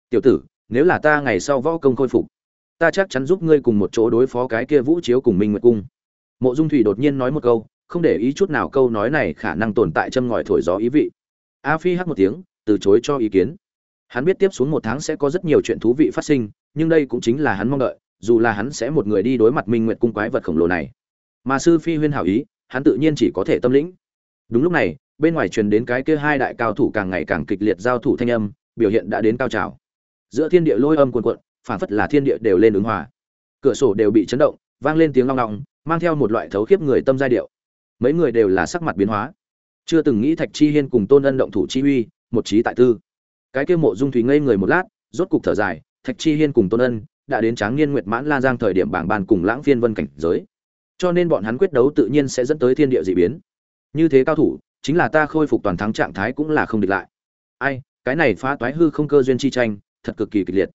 Tiểu tử, nếu là ta ngày sau võ công khôi phục, ta chắc chắn giúp ngươi cùng một chỗ đối phó cái kia vũ chiếu cùng minh nguyệt cung. Mộ dung thủy đột nhiên nói một câu, không để ý chút nào câu nói này khả năng tồn tại châm ngòi thổi gió ý vị. A phi hắc một tiếng, từ chối cho ý kiến. Hắn biết tiếp xuống một tháng sẽ có rất nhiều chuyện thú vị phát sinh nhưng đây cũng chính là hắn mong đợi dù là hắn sẽ một người đi đối mặt minh nguyệt cung quái vật khổng lồ này. Mà sư phi huyên hảo ý hắn tự nhiên chỉ có thể tâm lĩnh. Đúng lúc này bên ngoài truyền đến cái kia hai đại cao thủ càng ngày càng kịch liệt giao thủ thanh âm biểu hiện đã đến cao trào. Giữa thiên địa lôi âm cuồn cuộn phản phất là thiên địa đều lên ứng hòa. Cửa sổ đều bị chấn động vang lên tiếng long ngọng, mang theo một loại thấu khiếp người tâm giai điệu. Mấy người đều là sắc mặt biến hóa. Chưa từng nghĩ thạch chi hiên cùng tôn ân động thủ chi uy một trí tại tư. Cái kia mộ dung thủy ngây người một lát rốt cục thở dài thạch chi hiên cùng tôn ân đã đến tráng niên nguyệt mãn la giang thời điểm bảng bàn cùng lãng phiên vân cảnh giới. Cho nên bọn hắn quyết đấu tự nhiên sẽ dẫn tới thiên địa dị biến. Như thế cao thủ, chính là ta khôi phục toàn thắng trạng thái cũng là không địch lại. Ai, cái này phá toái hư không cơ duyên chi tranh, thật cực kỳ kịch liệt.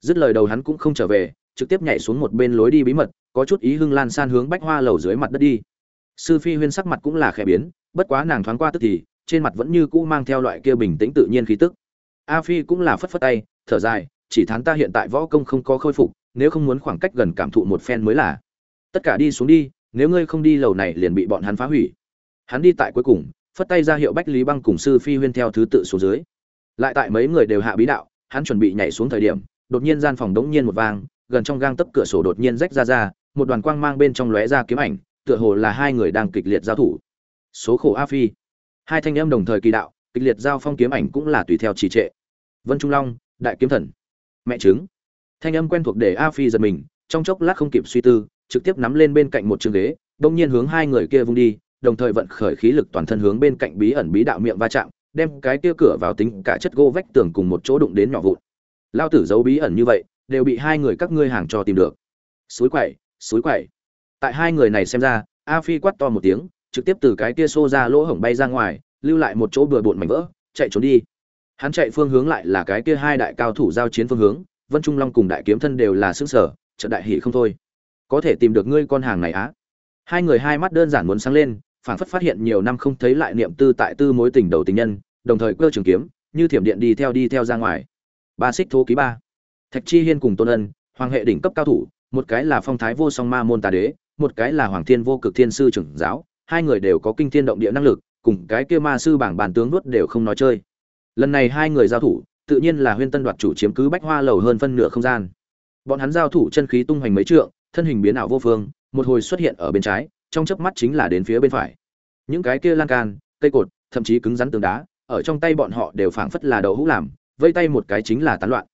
Dứt lời đầu hắn cũng không trở về, trực tiếp nhảy xuống một bên lối đi bí mật, có chút ý hưng lan san hướng bách hoa lầu dưới mặt đất đi. Sư phi huyên sắc mặt cũng là khẽ biến, bất quá nàng thoáng qua tức thì, trên mặt vẫn như cũ mang theo loại kia bình tĩnh tự nhiên khí tức. A phi cũng là phất phất tay, thở dài chỉ thán ta hiện tại võ công không có khôi phục, nếu không muốn khoảng cách gần cảm thụ một phen mới là. Tất cả đi xuống đi, nếu ngươi không đi lầu này liền bị bọn hắn phá hủy. Hắn đi tại cuối cùng, phất tay ra hiệu bách lý băng cùng sư phi huyên theo thứ tự xuống dưới. Lại tại mấy người đều hạ bí đạo, hắn chuẩn bị nhảy xuống thời điểm, đột nhiên gian phòng đống nhiên một vang, gần trong gang tấp cửa sổ đột nhiên rách ra ra, một đoàn quang mang bên trong lóe ra kiếm ảnh, tựa hồ là hai người đang kịch liệt giao thủ. Số khổ a phi. Hai thanh em đồng thời kỳ đạo, kịch liệt giao phong kiếm ảnh cũng là tùy theo trì trệ. Vân trung long, đại kiếm thần mẹ trứng. Thanh âm quen thuộc để a phi giật mình, trong chốc lát không kịp suy tư, trực tiếp nắm lên bên cạnh một trường ghế, đông nhiên hướng hai người kia vung đi, đồng thời vận khởi khí lực toàn thân hướng bên cạnh bí ẩn bí đạo miệng va chạm, đem cái kia cửa vào tính cả chất gỗ vách tường cùng một chỗ đụng đến nhỏ vụn. Lao tử giấu bí ẩn như vậy, đều bị hai người các ngươi hàng cho tìm được. Suối quậy suối quậy tại hai người này xem ra, a phi quát to một tiếng, trực tiếp từ cái kia xô ra lỗ hổng bay ra ngoài, lưu lại một chỗ bừa bộn mảnh vỡ, chạy trốn đi hắn chạy phương hướng lại là cái kia hai đại cao thủ giao chiến phương hướng, vân trung long cùng đại kiếm thân đều là xương sở trận đại hỷ không thôi. Có thể tìm được ngươi con hàng này á. Hai người hai mắt đơn giản muốn sáng lên, phảng phất phát hiện nhiều năm không thấy lại niệm tư tại tư mối tình đầu tình nhân, đồng thời cơ trường kiếm, như thiểm điện đi theo đi theo ra ngoài. Ba xích thố ký ba. Thạch chi hiên cùng tôn ân, hoàng hệ đỉnh cấp cao thủ, một cái là phong thái vô song ma môn tà đế, một cái là hoàng thiên vô cực thiên sư trưởng giáo, hai người đều có kinh thiên động địa năng lực, cùng cái kia ma sư bảng bàn tướng nuốt đều không nói chơi lần này hai người giao thủ, tự nhiên là huyên tân đoạt chủ chiếm cứ bách hoa lầu hơn phân nửa không gian. Bọn hắn giao thủ chân khí tung hoành mấy trượng, thân hình biến ảo vô phương, một hồi xuất hiện ở bên trái, trong chớp mắt chính là đến phía bên phải. Những cái kia lan can, cây cột, thậm chí cứng rắn tường đá, ở trong tay bọn họ đều phảng phất là đậu hũ làm, vây tay một cái chính là tán loạn.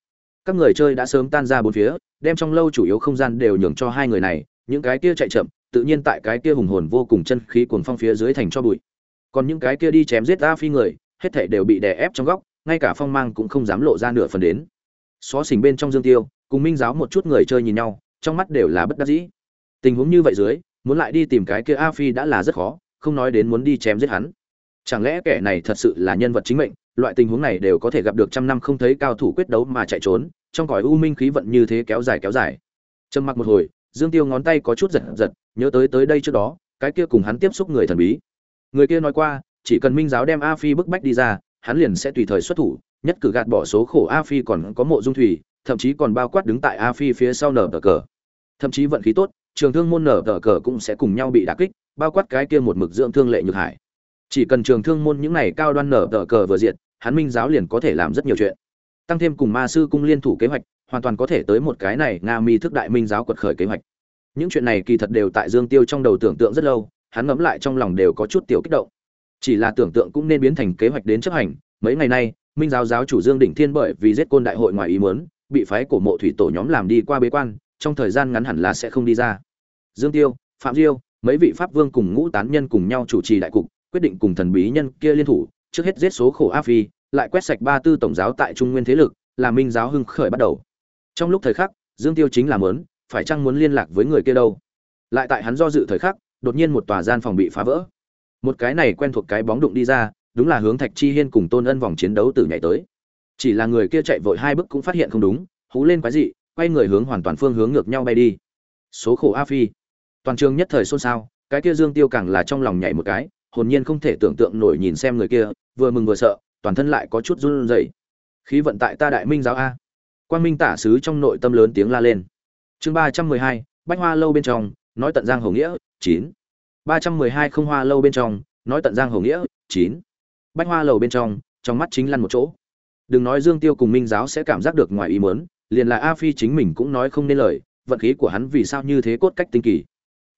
Các người chơi đã sớm tan ra bốn phía, đem trong lâu chủ yếu không gian đều nhường cho hai người này, những cái kia chạy chậm, tự nhiên tại cái kia hùng hồn vô cùng chân khí cuồng phong phía dưới thành cho bụi. Còn những cái kia đi chém giết a phi người hết thảy đều bị đè ép trong góc, ngay cả phong mang cũng không dám lộ ra nửa phần đến. Xó xỉnh bên trong dương tiêu, cùng minh giáo một chút người chơi nhìn nhau, trong mắt đều là bất đắc dĩ. Tình huống như vậy dưới, muốn lại đi tìm cái kia a phi đã là rất khó, không nói đến muốn đi chém giết hắn. Chẳng lẽ kẻ này thật sự là nhân vật chính mệnh, loại tình huống này đều có thể gặp được trăm năm không thấy cao thủ quyết đấu mà chạy trốn, trong cõi u minh khí vận như thế kéo dài kéo dài. Trầm mặc một hồi, dương tiêu ngón tay có chút giật giật, nhớ tới tới đây trước đó, cái kia cùng hắn tiếp xúc người thần bí. Người kia nói qua chỉ cần minh giáo đem a phi bức bách đi ra, hắn liền sẽ tùy thời xuất thủ, nhất cử gạt bỏ số khổ a phi còn có mộ dung thủy, thậm chí còn bao quát đứng tại a phi phía sau nở tờ cờ. Thậm chí vận khí tốt, trường thương môn nở tờ cờ cũng sẽ cùng nhau bị đả kích, bao quát cái kia một mực dưỡng thương lệ nhược hải. Chỉ cần trường thương môn những này cao đoan nở tờ cờ vừa diện hắn minh giáo liền có thể làm rất nhiều chuyện. Tăng thêm cùng ma sư cung liên thủ kế hoạch, hoàn toàn có thể tới một cái này nga mi thức đại minh giáo quật khởi kế hoạch. Những chuyện này kỳ thật đều tại dương tiêu trong đầu tưởng tượng rất lâu, hắn ngẫm lại trong lòng đều có chút tiểu kích động chỉ là tưởng tượng cũng nên biến thành kế hoạch đến chấp hành. Mấy ngày nay, minh giáo giáo chủ dương đỉnh thiên bởi vì giết côn đại hội ngoài ý muốn, bị phái cổ mộ thủy tổ nhóm làm đi qua bế quan, trong thời gian ngắn hẳn là sẽ không đi ra. Dương tiêu, phạm diêu, mấy vị pháp vương cùng ngũ tán nhân cùng nhau chủ trì đại cục, quyết định cùng thần bí nhân kia liên thủ, trước hết giết số khổ a phi, lại quét sạch ba tư tổng giáo tại trung nguyên thế lực, là minh giáo hưng khởi bắt đầu. Trong lúc thời khắc, dương tiêu chính là mớn phải chăng muốn liên lạc với người kia đâu? Lại tại hắn do dự thời khắc, đột nhiên một tòa gian phòng bị phá vỡ một cái này quen thuộc cái bóng đụng đi ra, đúng là hướng thạch chi hiên cùng tôn ân vòng chiến đấu từ nhảy tới. Chỉ là người kia chạy vội hai bước cũng phát hiện không đúng, hú lên quái dị, quay người hướng hoàn toàn phương hướng ngược nhau bay đi. Số khổ a phi. Toàn trường nhất thời xôn xao, cái kia dương tiêu càng là trong lòng nhảy một cái, hồn nhiên không thể tưởng tượng nổi nhìn xem người kia, vừa mừng vừa sợ, toàn thân lại có chút run rẩy. Khí vận tại ta đại minh giáo a. Quan minh tả sứ trong nội tâm lớn tiếng la lên. Chương ba trăm mười hai, bách hoa lâu bên trong, nói tận giang hồ nghĩa, chín ba trăm mười hai không hoa lâu bên trong, nói tận giang hầu nghĩa, chín. Bách hoa lầu bên trong trong mắt chính lăn một chỗ. Đừng nói dương tiêu cùng minh giáo sẽ cảm giác được ngoài ý muốn, liền là a phi chính mình cũng nói không nên lời, vận khí của hắn vì sao như thế cốt cách tinh kỳ.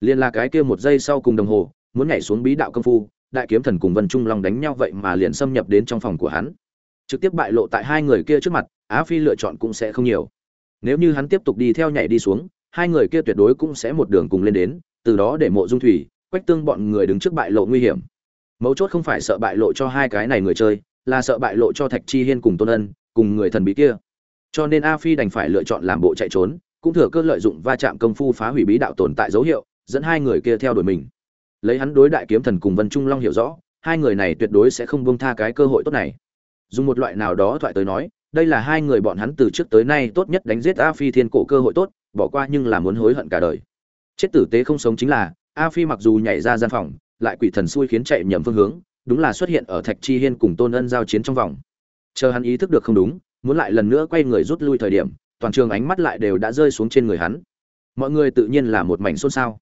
Liền là cái kia một giây sau cùng đồng hồ, muốn nhảy xuống bí đạo công phu, đại kiếm thần cùng vân trung long đánh nhau vậy mà liền xâm nhập đến trong phòng của hắn. Trực tiếp bại lộ tại hai người kia trước mặt á phi lựa chọn cũng sẽ không nhiều. Nếu như hắn tiếp tục đi theo nhảy đi xuống, hai người kia tuyệt đối cũng sẽ một đường cùng lên đến, từ đó để mộ dung thủy quách tương bọn người đứng trước bại lộ nguy hiểm. Mấu chốt không phải sợ bại lộ cho hai cái này người chơi, là sợ bại lộ cho thạch chi hiên cùng tôn ân, cùng người thần bí kia. Cho nên a phi đành phải lựa chọn làm bộ chạy trốn, cũng thừa cơ lợi dụng va chạm công phu phá hủy bí đạo tồn tại dấu hiệu, dẫn hai người kia theo đuổi mình. Lấy hắn đối đại kiếm thần cùng vân trung long hiểu rõ, hai người này tuyệt đối sẽ không buông tha cái cơ hội tốt này. Dùng một loại nào đó thoại tới nói, đây là hai người bọn hắn từ trước tới nay tốt nhất đánh giết a phi thiên cổ cơ hội tốt, bỏ qua nhưng là muốn hối hận cả đời. Chết tử tế không sống chính là a phi mặc dù nhảy ra gian phòng, lại quỷ thần xui khiến chạy nhầm phương hướng, đúng là xuất hiện ở thạch chi hiên cùng tôn ân giao chiến trong vòng. Chờ hắn ý thức được không đúng, muốn lại lần nữa quay người rút lui thời điểm, toàn trường ánh mắt lại đều đã rơi xuống trên người hắn. Mọi người tự nhiên là một mảnh xôn xao.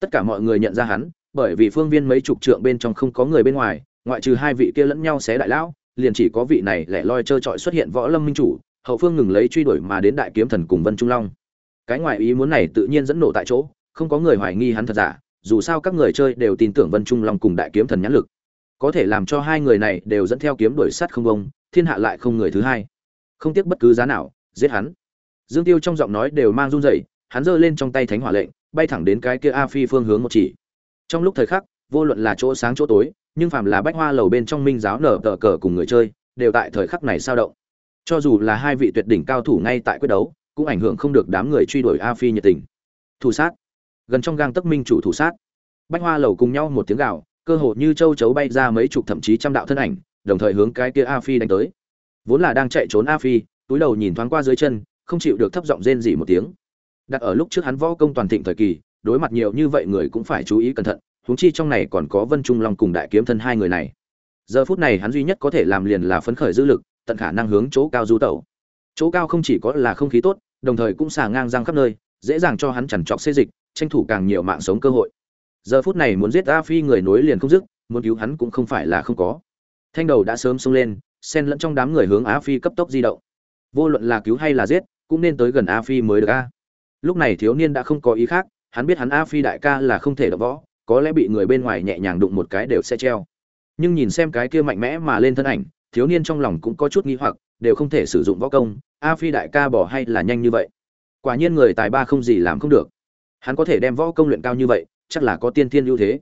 Tất cả mọi người nhận ra hắn, bởi vì phương viên mấy chục trượng bên trong không có người bên ngoài, ngoại trừ hai vị kia lẫn nhau xé đại lão, liền chỉ có vị này lẻ loi trơ trọi xuất hiện võ lâm minh chủ, hậu phương ngừng lấy truy đuổi mà đến đại kiếm thần cùng vân trung long. Cái ngoại ý muốn này tự nhiên dẫn nổ tại chỗ, không có người hoài nghi hắn thật giả dù sao các người chơi đều tin tưởng vân trung long cùng đại kiếm thần nhãn lực. Có thể làm cho hai người này đều dẫn theo kiếm đuổi sát không bông, thiên hạ lại không người thứ hai. Không tiếc bất cứ giá nào, giết hắn. Dương tiêu trong giọng nói đều mang run rẩy, hắn giơ lên trong tay thánh hỏa lệnh, bay thẳng đến cái kia a phi phương hướng một chỉ. Trong lúc thời khắc, vô luận là chỗ sáng chỗ tối, nhưng phàm là bách hoa lầu bên trong minh giáo nở tờ cờ cùng người chơi, đều tại thời khắc này sao động. Cho dù là hai vị tuyệt đỉnh cao thủ ngay tại quyết đấu, cũng ảnh hưởng không được đám người truy đuổi a phi nhiệt tình. Thủ sát gần trong gang tấc minh chủ thủ sát. Bách hoa lầu cùng nhau một tiếng gạo cơ hồ như châu chấu bay ra mấy chục thậm chí trăm đạo thân ảnh, đồng thời hướng cái kia a phi đánh tới. Vốn là đang chạy trốn a phi, túi đầu nhìn thoáng qua dưới chân, không chịu được thấp giọng rên rỉ một tiếng. Đặt ở lúc trước hắn võ công toàn thịnh thời kỳ, đối mặt nhiều như vậy người cũng phải chú ý cẩn thận, huống chi trong này còn có vân trung long cùng đại kiếm thân hai người này. Giờ phút này hắn duy nhất có thể làm liền là phấn khởi dư lực, tận khả năng hướng chỗ cao du tẩu. Chỗ cao không chỉ có là không khí tốt, đồng thời cũng xả ngang răng khắp nơi, dễ dàng cho hắn chằn trọc xê dịch tranh thủ càng nhiều mạng sống cơ hội. Giờ phút này muốn giết a phi người nối liền không dứt, muốn cứu hắn cũng không phải là không có. Thanh đầu đã sớm xông lên, xen lẫn trong đám người hướng a phi cấp tốc di động. Vô luận là cứu hay là giết, cũng nên tới gần a phi mới được a. Lúc này thiếu niên đã không có ý khác, hắn biết hắn a phi đại ca là không thể đập võ, có lẽ bị người bên ngoài nhẹ nhàng đụng một cái đều sẽ treo. Nhưng nhìn xem cái kia mạnh mẽ mà lên thân ảnh, thiếu niên trong lòng cũng có chút nghi hoặc, đều không thể sử dụng võ công, a phi đại ca bỏ hay là nhanh như vậy? Quả nhiên người tài ba không gì làm không được hắn có thể đem võ công luyện cao như vậy, chắc là có tiên thiên ưu thế.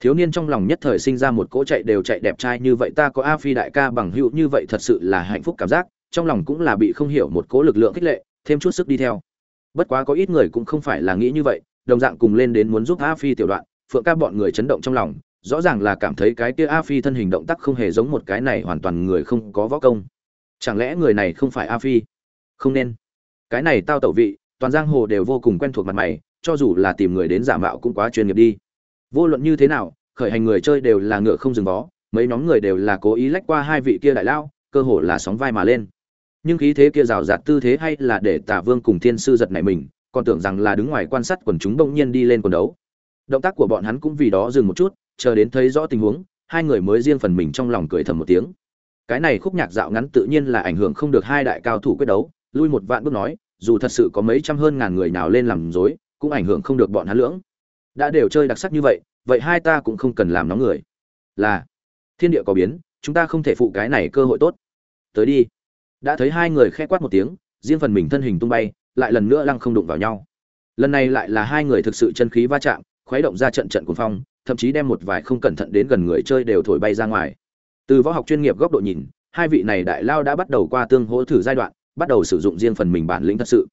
Thiếu niên trong lòng nhất thời sinh ra một cỗ chạy đều chạy đẹp trai như vậy, ta có a phi đại ca bằng hữu như vậy thật sự là hạnh phúc cảm giác, trong lòng cũng là bị không hiểu một cỗ lực lượng khích lệ, thêm chút sức đi theo. Bất quá có ít người cũng không phải là nghĩ như vậy, đồng dạng cùng lên đến muốn giúp a phi tiểu đoạn, phượng ca bọn người chấn động trong lòng, rõ ràng là cảm thấy cái kia a phi thân hình động tác không hề giống một cái này hoàn toàn người không có võ công. Chẳng lẽ người này không phải a phi? Không nên. Cái này tao tẩu vị, toàn giang hồ đều vô cùng quen thuộc mặt mày cho dù là tìm người đến giả mạo cũng quá chuyên nghiệp đi. Vô luận như thế nào, khởi hành người chơi đều là ngựa không dừng vó, mấy nhóm người đều là cố ý lách qua hai vị kia đại lao, cơ hồ là sóng vai mà lên. Nhưng khí thế kia rào rạt tư thế hay là để tả vương cùng thiên sư giật nảy mình, còn tưởng rằng là đứng ngoài quan sát quần chúng bỗng nhiên đi lên quần đấu. Động tác của bọn hắn cũng vì đó dừng một chút, chờ đến thấy rõ tình huống, hai người mới riêng phần mình trong lòng cười thầm một tiếng. Cái này khúc nhạc dạo ngắn tự nhiên là ảnh hưởng không được hai đại cao thủ quyết đấu, lui một vạn bước nói, dù thật sự có mấy trăm hơn ngàn người nào lên làm dối cũng ảnh hưởng không được bọn hắn lưỡng. Đã đều chơi đặc sắc như vậy vậy hai ta cũng không cần làm nóng người. Là, thiên địa có biến, chúng ta không thể phụ cái này cơ hội tốt. Tới đi. Đã thấy hai người khẽ quát một tiếng, riêng phần mình thân hình tung bay, lại lần nữa lăng không đụng vào nhau. Lần này lại là hai người thực sự chân khí va chạm, khuấy động ra trận trận cuồng phong, thậm chí đem một vài không cẩn thận đến gần người chơi đều thổi bay ra ngoài. Từ võ học chuyên nghiệp góc độ nhìn, hai vị này đại lao đã bắt đầu qua tương hỗ thử giai đoạn, bắt đầu sử dụng riêng phần mình bản lĩnh thật sự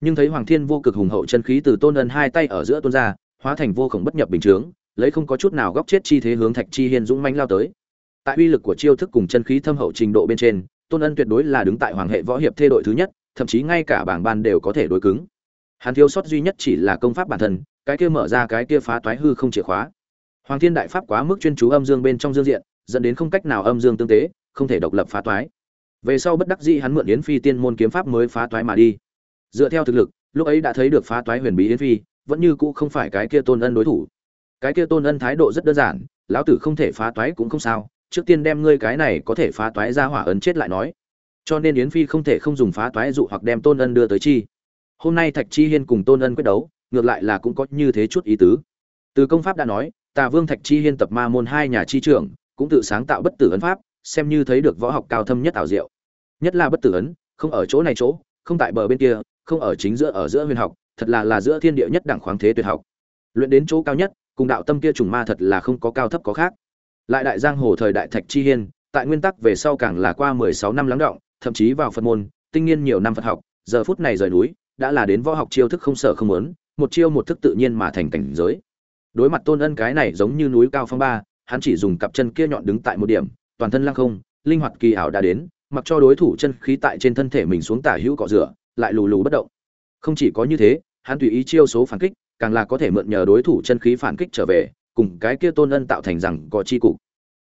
nhưng thấy hoàng thiên vô cực hùng hậu chân khí từ tôn ân hai tay ở giữa tôn ra, hóa thành vô khổng bất nhập bình chướng, lấy không có chút nào góc chết chi thế hướng thạch chi hiên dũng manh lao tới. Tại uy lực của chiêu thức cùng chân khí thâm hậu trình độ bên trên, tôn ân tuyệt đối là đứng tại hoàng hệ võ hiệp thê đội thứ nhất, thậm chí ngay cả bảng ban đều có thể đối cứng. Hắn thiếu sót duy nhất chỉ là công pháp bản thân, cái kia mở ra cái kia phá toái hư không chìa khóa. Hoàng thiên đại pháp quá mức chuyên chú âm dương bên trong dương diện, dẫn đến không cách nào âm dương tương tế, không thể độc lập phá toái. Về sau bất đắc dĩ hắn mượn yến phi tiên môn kiếm pháp mới phá toái mà đi dựa theo thực lực, lúc ấy đã thấy được phá toái huyền bí yến phi, vẫn như cũ không phải cái kia tôn ân đối thủ. Cái kia tôn ân thái độ rất đơn giản, lão tử không thể phá toái cũng không sao, trước tiên đem ngươi cái này có thể phá toái ra hỏa ấn chết lại nói. Cho nên yến phi không thể không dùng phá toái dụ hoặc đem tôn ân đưa tới chi. Hôm nay thạch chi hiên cùng tôn ân quyết đấu, ngược lại là cũng có như thế chút ý tứ. Từ công pháp đã nói, tà vương thạch chi hiên tập ma môn hai nhà chi trưởng, cũng tự sáng tạo bất tử ấn pháp, xem như thấy được võ học cao thâm nhất ảo diệu. Nhất là bất tử ấn, không ở chỗ này chỗ, không tại bờ bên kia không ở chính giữa, ở giữa huyền học, thật là là giữa thiên địa nhất đẳng khoáng thế tuyệt học. Luyện đến chỗ cao nhất, cùng đạo tâm kia trùng ma thật là không có cao thấp có khác. Lại đại giang hồ thời đại thạch chi hiên, tại nguyên tắc về sau càng là qua mười sáu năm lắng động, thậm chí vào phật môn, tinh nghiên nhiều năm phật học, giờ phút này rời núi, đã là đến võ học chiêu thức không sợ không muốn, một chiêu một thức tự nhiên mà thành cảnh giới. Đối mặt tôn ân cái này giống như núi cao phong ba, hắn chỉ dùng cặp chân kia nhọn đứng tại một điểm, toàn thân lăng không, linh hoạt kỳ ảo đã đến, mặc cho đối thủ chân khí tại trên thân thể mình xuống tả hữu cọ rửa lại lù lù bất động. Không chỉ có như thế, hắn tùy ý chiêu số phản kích, càng là có thể mượn nhờ đối thủ chân khí phản kích trở về, cùng cái kia tôn ân tạo thành rằng có chi cục.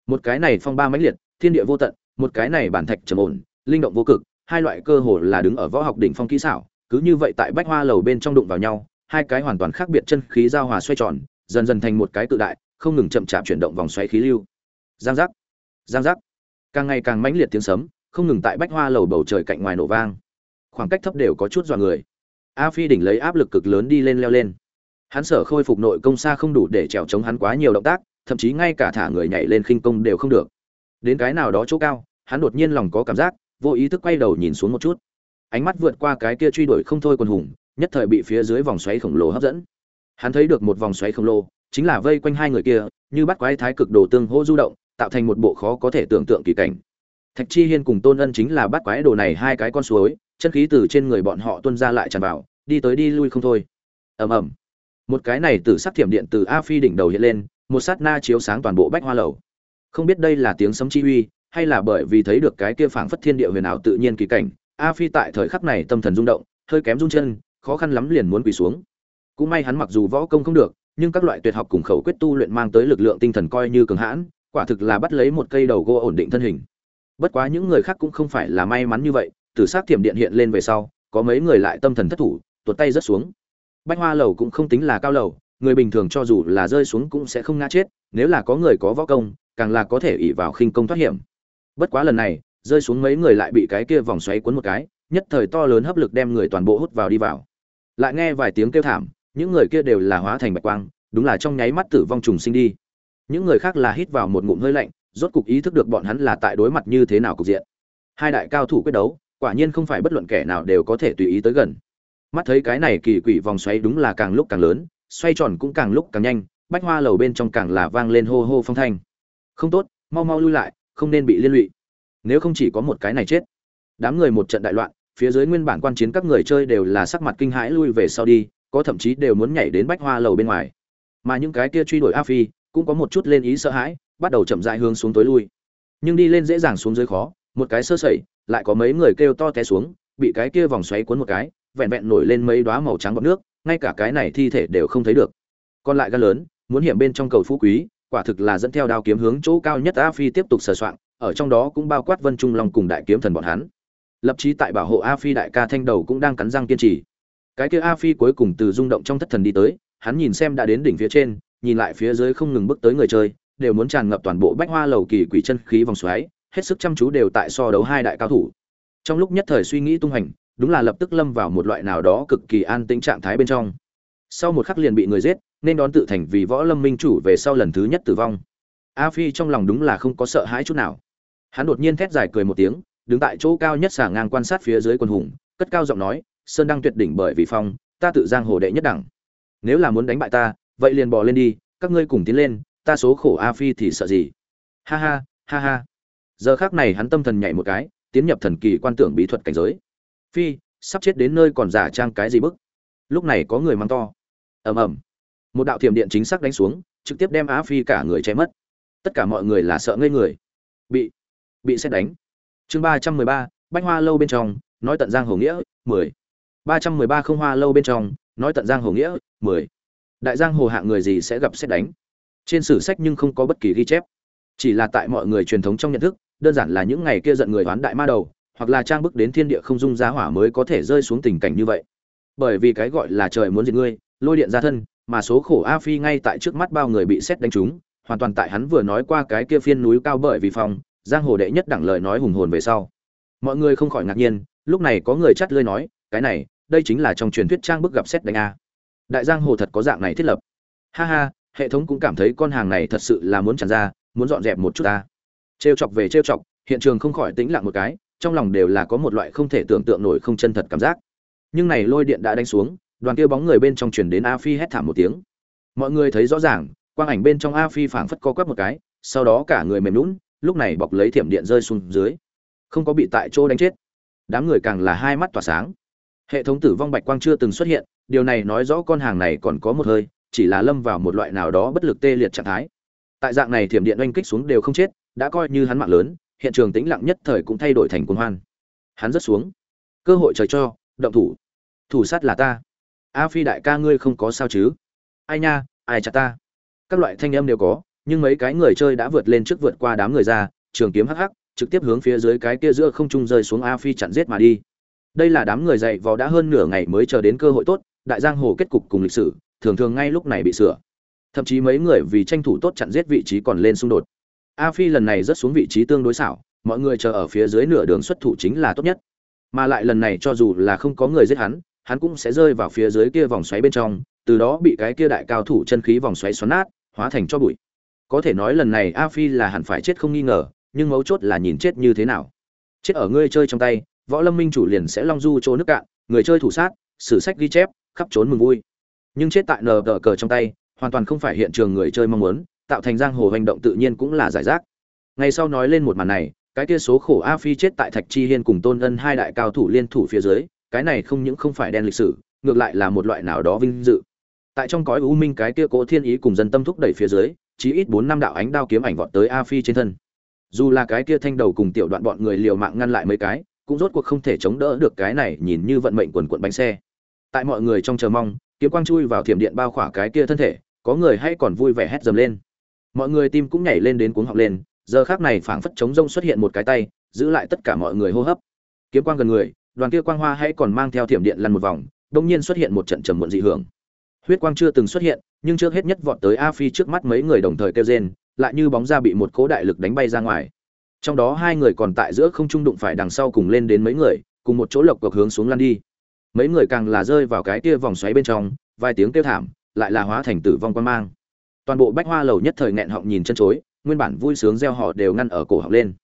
Một cái này phong ba mãnh liệt, thiên địa vô tận, một cái này bản thạch trầm ổn, linh động vô cực, hai loại cơ hồ là đứng ở võ học đỉnh phong kỹ xảo, cứ như vậy tại bách hoa lầu bên trong đụng vào nhau, hai cái hoàn toàn khác biệt chân khí giao hòa xoay tròn, dần dần thành một cái tự đại, không ngừng chậm chạp chuyển động vòng xoáy khí lưu. Giang giác giang giác. Càng ngày càng mãnh liệt tiếng sấm, không ngừng tại bách hoa lầu bầu trời cạnh ngoài nổ vang khoảng cách thấp đều có chút dọa người. A phi đỉnh lấy áp lực cực lớn đi lên leo lên. Hắn sở khôi phục nội công xa không đủ để trèo chống hắn quá nhiều động tác, thậm chí ngay cả thả người nhảy lên khinh công đều không được. Đến cái nào đó chỗ cao, hắn đột nhiên lòng có cảm giác, vô ý thức quay đầu nhìn xuống một chút. Ánh mắt vượt qua cái kia truy đuổi không thôi quần hùng, nhất thời bị phía dưới vòng xoáy khổng lồ hấp dẫn. Hắn thấy được một vòng xoáy khổng lồ, chính là vây quanh hai người kia, như bắt quái thái cực đồ tương hô du động, tạo thành một bộ khó có thể tưởng tượng kỳ cảnh. Thạch chi hiên cùng tôn ân chính là bắt quái đồ này hai cái con suối chân khí từ trên người bọn họ tuôn ra lại tràn vào, đi tới đi lui không thôi. Ầm ầm. Một cái này từ sắc thiểm điện từ a phi đỉnh đầu hiện lên, một sát na chiếu sáng toàn bộ bách hoa lầu. Không biết đây là tiếng sấm chi uy, hay là bởi vì thấy được cái kia phảng phất thiên địa huyền ảo tự nhiên kỳ cảnh, a phi tại thời khắc này tâm thần rung động, hơi kém rung chân, khó khăn lắm liền muốn quỳ xuống. Cũng may hắn mặc dù võ công không được, nhưng các loại tuyệt học cùng khẩu quyết tu luyện mang tới lực lượng tinh thần coi như cường hãn, quả thực là bắt lấy một cây đầu gỗ ổn định thân hình. Bất quá những người khác cũng không phải là may mắn như vậy tử sát thiểm điện hiện lên về sau, có mấy người lại tâm thần thất thủ, tuột tay rất xuống. Bách hoa lầu cũng không tính là cao lầu, người bình thường cho dù là rơi xuống cũng sẽ không ngã chết, nếu là có người có võ công, càng là có thể ỉ vào khinh công thoát hiểm. Bất quá lần này, rơi xuống mấy người lại bị cái kia vòng xoáy cuốn một cái, nhất thời to lớn hấp lực đem người toàn bộ hút vào đi vào. Lại nghe vài tiếng kêu thảm, những người kia đều là hóa thành bạch quang, đúng là trong nháy mắt tử vong trùng sinh đi. Những người khác là hít vào một ngụm hơi lạnh, rốt cục ý thức được bọn hắn là tại đối mặt như thế nào cục diện. Hai đại cao thủ quyết đấu quả nhiên không phải bất luận kẻ nào đều có thể tùy ý tới gần. Mắt thấy cái này kỳ quỷ vòng xoáy đúng là càng lúc càng lớn, xoay tròn cũng càng lúc càng nhanh, bách hoa lầu bên trong càng là vang lên hô hô phong thanh. Không tốt, mau mau lui lại, không nên bị liên lụy. Nếu không chỉ có một cái này chết. Đám người một trận đại loạn, phía dưới nguyên bản quan chiến các người chơi đều là sắc mặt kinh hãi lui về sau đi, có thậm chí đều muốn nhảy đến bách hoa lầu bên ngoài. Mà những cái kia truy đuổi a phi, cũng có một chút lên ý sợ hãi, bắt đầu chậm rãi hướng xuống tối lui. Nhưng đi lên dễ dàng xuống dưới khó, một cái sơ sẩy lại có mấy người kêu to té xuống, bị cái kia vòng xoáy cuốn một cái, vẹn vẹn nổi lên mấy đóa màu trắng bọt nước, ngay cả cái này thi thể đều không thấy được. Còn lại gan lớn, muốn hiểm bên trong cầu phú quý, quả thực là dẫn theo đao kiếm hướng chỗ cao nhất a phi tiếp tục sờ soạn ở trong đó cũng bao quát vân trung long cùng đại kiếm thần bọn hắn. Lập chí tại bảo hộ a phi đại ca thanh đầu cũng đang cắn răng kiên trì. Cái kia a phi cuối cùng từ rung động trong thất thần đi tới, hắn nhìn xem đã đến đỉnh phía trên, nhìn lại phía dưới không ngừng bước tới người chơi, đều muốn tràn ngập toàn bộ bách hoa lầu kỳ quỷ chân khí vòng xoáy hết sức chăm chú đều tại so đấu hai đại cao thủ. Trong lúc nhất thời suy nghĩ tung hành, đúng là lập tức lâm vào một loại nào đó cực kỳ an tĩnh trạng thái bên trong. Sau một khắc liền bị người giết, nên đón tự thành vì võ lâm minh chủ về sau lần thứ nhất tử vong. A phi trong lòng đúng là không có sợ hãi chút nào. Hắn đột nhiên thét dài cười một tiếng, đứng tại chỗ cao nhất xả ngang quan sát phía dưới quân hùng, cất cao giọng nói, sơn đăng tuyệt đỉnh bởi vì phong, ta tự giang hồ đệ nhất đẳng. Nếu là muốn đánh bại ta, vậy liền bò lên đi, các ngươi cùng tiến lên, ta số khổ a phi thì sợ gì? Ha ha ha ha giờ khác này hắn tâm thần nhảy một cái, tiến nhập thần kỳ quan tưởng bí thuật cảnh giới. Phi, sắp chết đến nơi còn giả trang cái gì bức? Lúc này có người mang to. Ầm ầm. Một đạo thiểm điện chính xác đánh xuống, trực tiếp đem á phi cả người che mất. Tất cả mọi người là sợ ngây người. Bị bị xét đánh. Chương ba trăm mười ba, bách hoa lâu bên trong, nói tận giang hồ nghĩa, mười. Ba trăm mười ba không hoa lâu bên trong, nói tận giang hồ nghĩa, mười. Đại giang hồ hạng người gì sẽ gặp xét đánh? Trên sử sách nhưng không có bất kỳ ghi chép. Chỉ là tại mọi người truyền thống trong nhận thức đơn giản là những ngày kia giận người đoán đại ma đầu, hoặc là trang bức đến thiên địa không dung giá hỏa mới có thể rơi xuống tình cảnh như vậy. Bởi vì cái gọi là trời muốn diệt ngươi, lôi điện ra thân, mà số khổ a phi ngay tại trước mắt bao người bị xét đánh trúng, hoàn toàn tại hắn vừa nói qua cái kia phiên núi cao bởi vì phòng giang hồ đệ nhất đẳng lời nói hùng hồn về sau. Mọi người không khỏi ngạc nhiên, lúc này có người chắt lưỡi nói, cái này, đây chính là trong truyền thuyết trang bức gặp xét đánh a. Đại giang hồ thật có dạng này thiết lập. Ha ha, hệ thống cũng cảm thấy con hàng này thật sự là muốn tràn ra, muốn dọn dẹp một chút a trêu chọc về trêu chọc, hiện trường không khỏi tĩnh lặng một cái, trong lòng đều là có một loại không thể tưởng tượng nổi không chân thật cảm giác. Nhưng này lôi điện đã đánh xuống, đoàn kia bóng người bên trong truyền đến a phi hét thảm một tiếng. Mọi người thấy rõ ràng, quang ảnh bên trong a phi phảng phất co quắp một cái, sau đó cả người mềm lún lúc này bọc lấy thiểm điện rơi xuống dưới. Không có bị tại chỗ đánh chết. Đám người càng là hai mắt tỏa sáng. Hệ thống tử vong bạch quang chưa từng xuất hiện, điều này nói rõ con hàng này còn có một hơi, chỉ là lâm vào một loại nào đó bất lực tê liệt trạng thái. Tại dạng này thiểm điện oanh kích xuống đều không chết đã coi như hắn mạng lớn, hiện trường tĩnh lặng nhất thời cũng thay đổi thành cuồng hoan. Hắn rất xuống. Cơ hội trời cho, động thủ. Thủ sát là ta. A phi đại ca ngươi không có sao chứ? Ai nha, ai chặt ta? Các loại thanh âm đều có, nhưng mấy cái người chơi đã vượt lên trước vượt qua đám người ra, trường kiếm hắc hắc, trực tiếp hướng phía dưới cái kia giữa không trung rơi xuống a phi chặn giết mà đi. Đây là đám người dạy vò đã hơn nửa ngày mới chờ đến cơ hội tốt, đại giang hồ kết cục cùng lịch sử, thường thường ngay lúc này bị sửa. Thậm chí mấy người vì tranh thủ tốt chặn giết vị trí còn lên xung đột a phi lần này rất xuống vị trí tương đối xảo, mọi người chờ ở phía dưới nửa đường xuất thủ chính là tốt nhất. Mà lại lần này cho dù là không có người giết hắn hắn cũng sẽ rơi vào phía dưới kia vòng xoáy bên trong, từ đó bị cái kia đại cao thủ chân khí vòng xoáy xoắn nát, hóa thành cho bụi. Có thể nói lần này a phi là hẳn phải chết không nghi ngờ, nhưng mấu chốt là nhìn chết như thế nào. Chết ở ngươi chơi trong tay, võ lâm minh chủ liền sẽ long du chỗ nước cạn, người chơi thủ sát, sử sách ghi chép, khắp trốn mừng vui. Nhưng chết tại nờ đỡ cờ trong tay, hoàn toàn không phải hiện trường người chơi mong muốn tạo thành giang hồ hành động tự nhiên cũng là giải rác. Ngày sau nói lên một màn này, cái kia số khổ a phi chết tại thạch chi hiên cùng tôn ân hai đại cao thủ liên thủ phía dưới, cái này không những không phải đen lịch sử, ngược lại là một loại nào đó vinh dự. Tại trong cõi u minh cái kia cố thiên ý cùng dân tâm thúc đẩy phía dưới, chí ít bốn năm đạo ánh đao kiếm ảnh vọt tới a phi trên thân. Dù là cái kia thanh đầu cùng tiểu đoạn bọn người liều mạng ngăn lại mấy cái, cũng rốt cuộc không thể chống đỡ được cái này nhìn như vận mệnh quần quận bánh xe. Tại mọi người trong chờ mong, kiếm quang chui vào thiểm điện bao khỏa cái kia thân thể, có người hay còn vui vẻ hét dầm lên mọi người tim cũng nhảy lên đến cuống họng lên, giờ khác này phảng phất chống rông xuất hiện một cái tay, giữ lại tất cả mọi người hô hấp. Kiếm quang gần người, đoàn kia quang hoa hay còn mang theo thiểm điện lăn một vòng đông nhiên xuất hiện một trận trầm muộn dị hưởng. Huyết quang chưa từng xuất hiện, nhưng trước hết nhất vọt tới a phi trước mắt mấy người đồng thời kêu rên, lại như bóng ra bị một cố đại lực đánh bay ra ngoài. Trong đó hai người còn tại giữa không trung đụng phải đằng sau cùng lên đến mấy người, cùng một chỗ lộc cộc hướng xuống lăn đi. Mấy người càng là rơi vào cái kia vòng xoáy bên trong, vài tiếng kêu thảm, lại là hóa thành tử vong quan mang toàn bộ bách hoa lầu nhất thời nghẹn họng nhìn chân chối, nguyên bản vui sướng gieo họ đều ngăn ở cổ họng lên.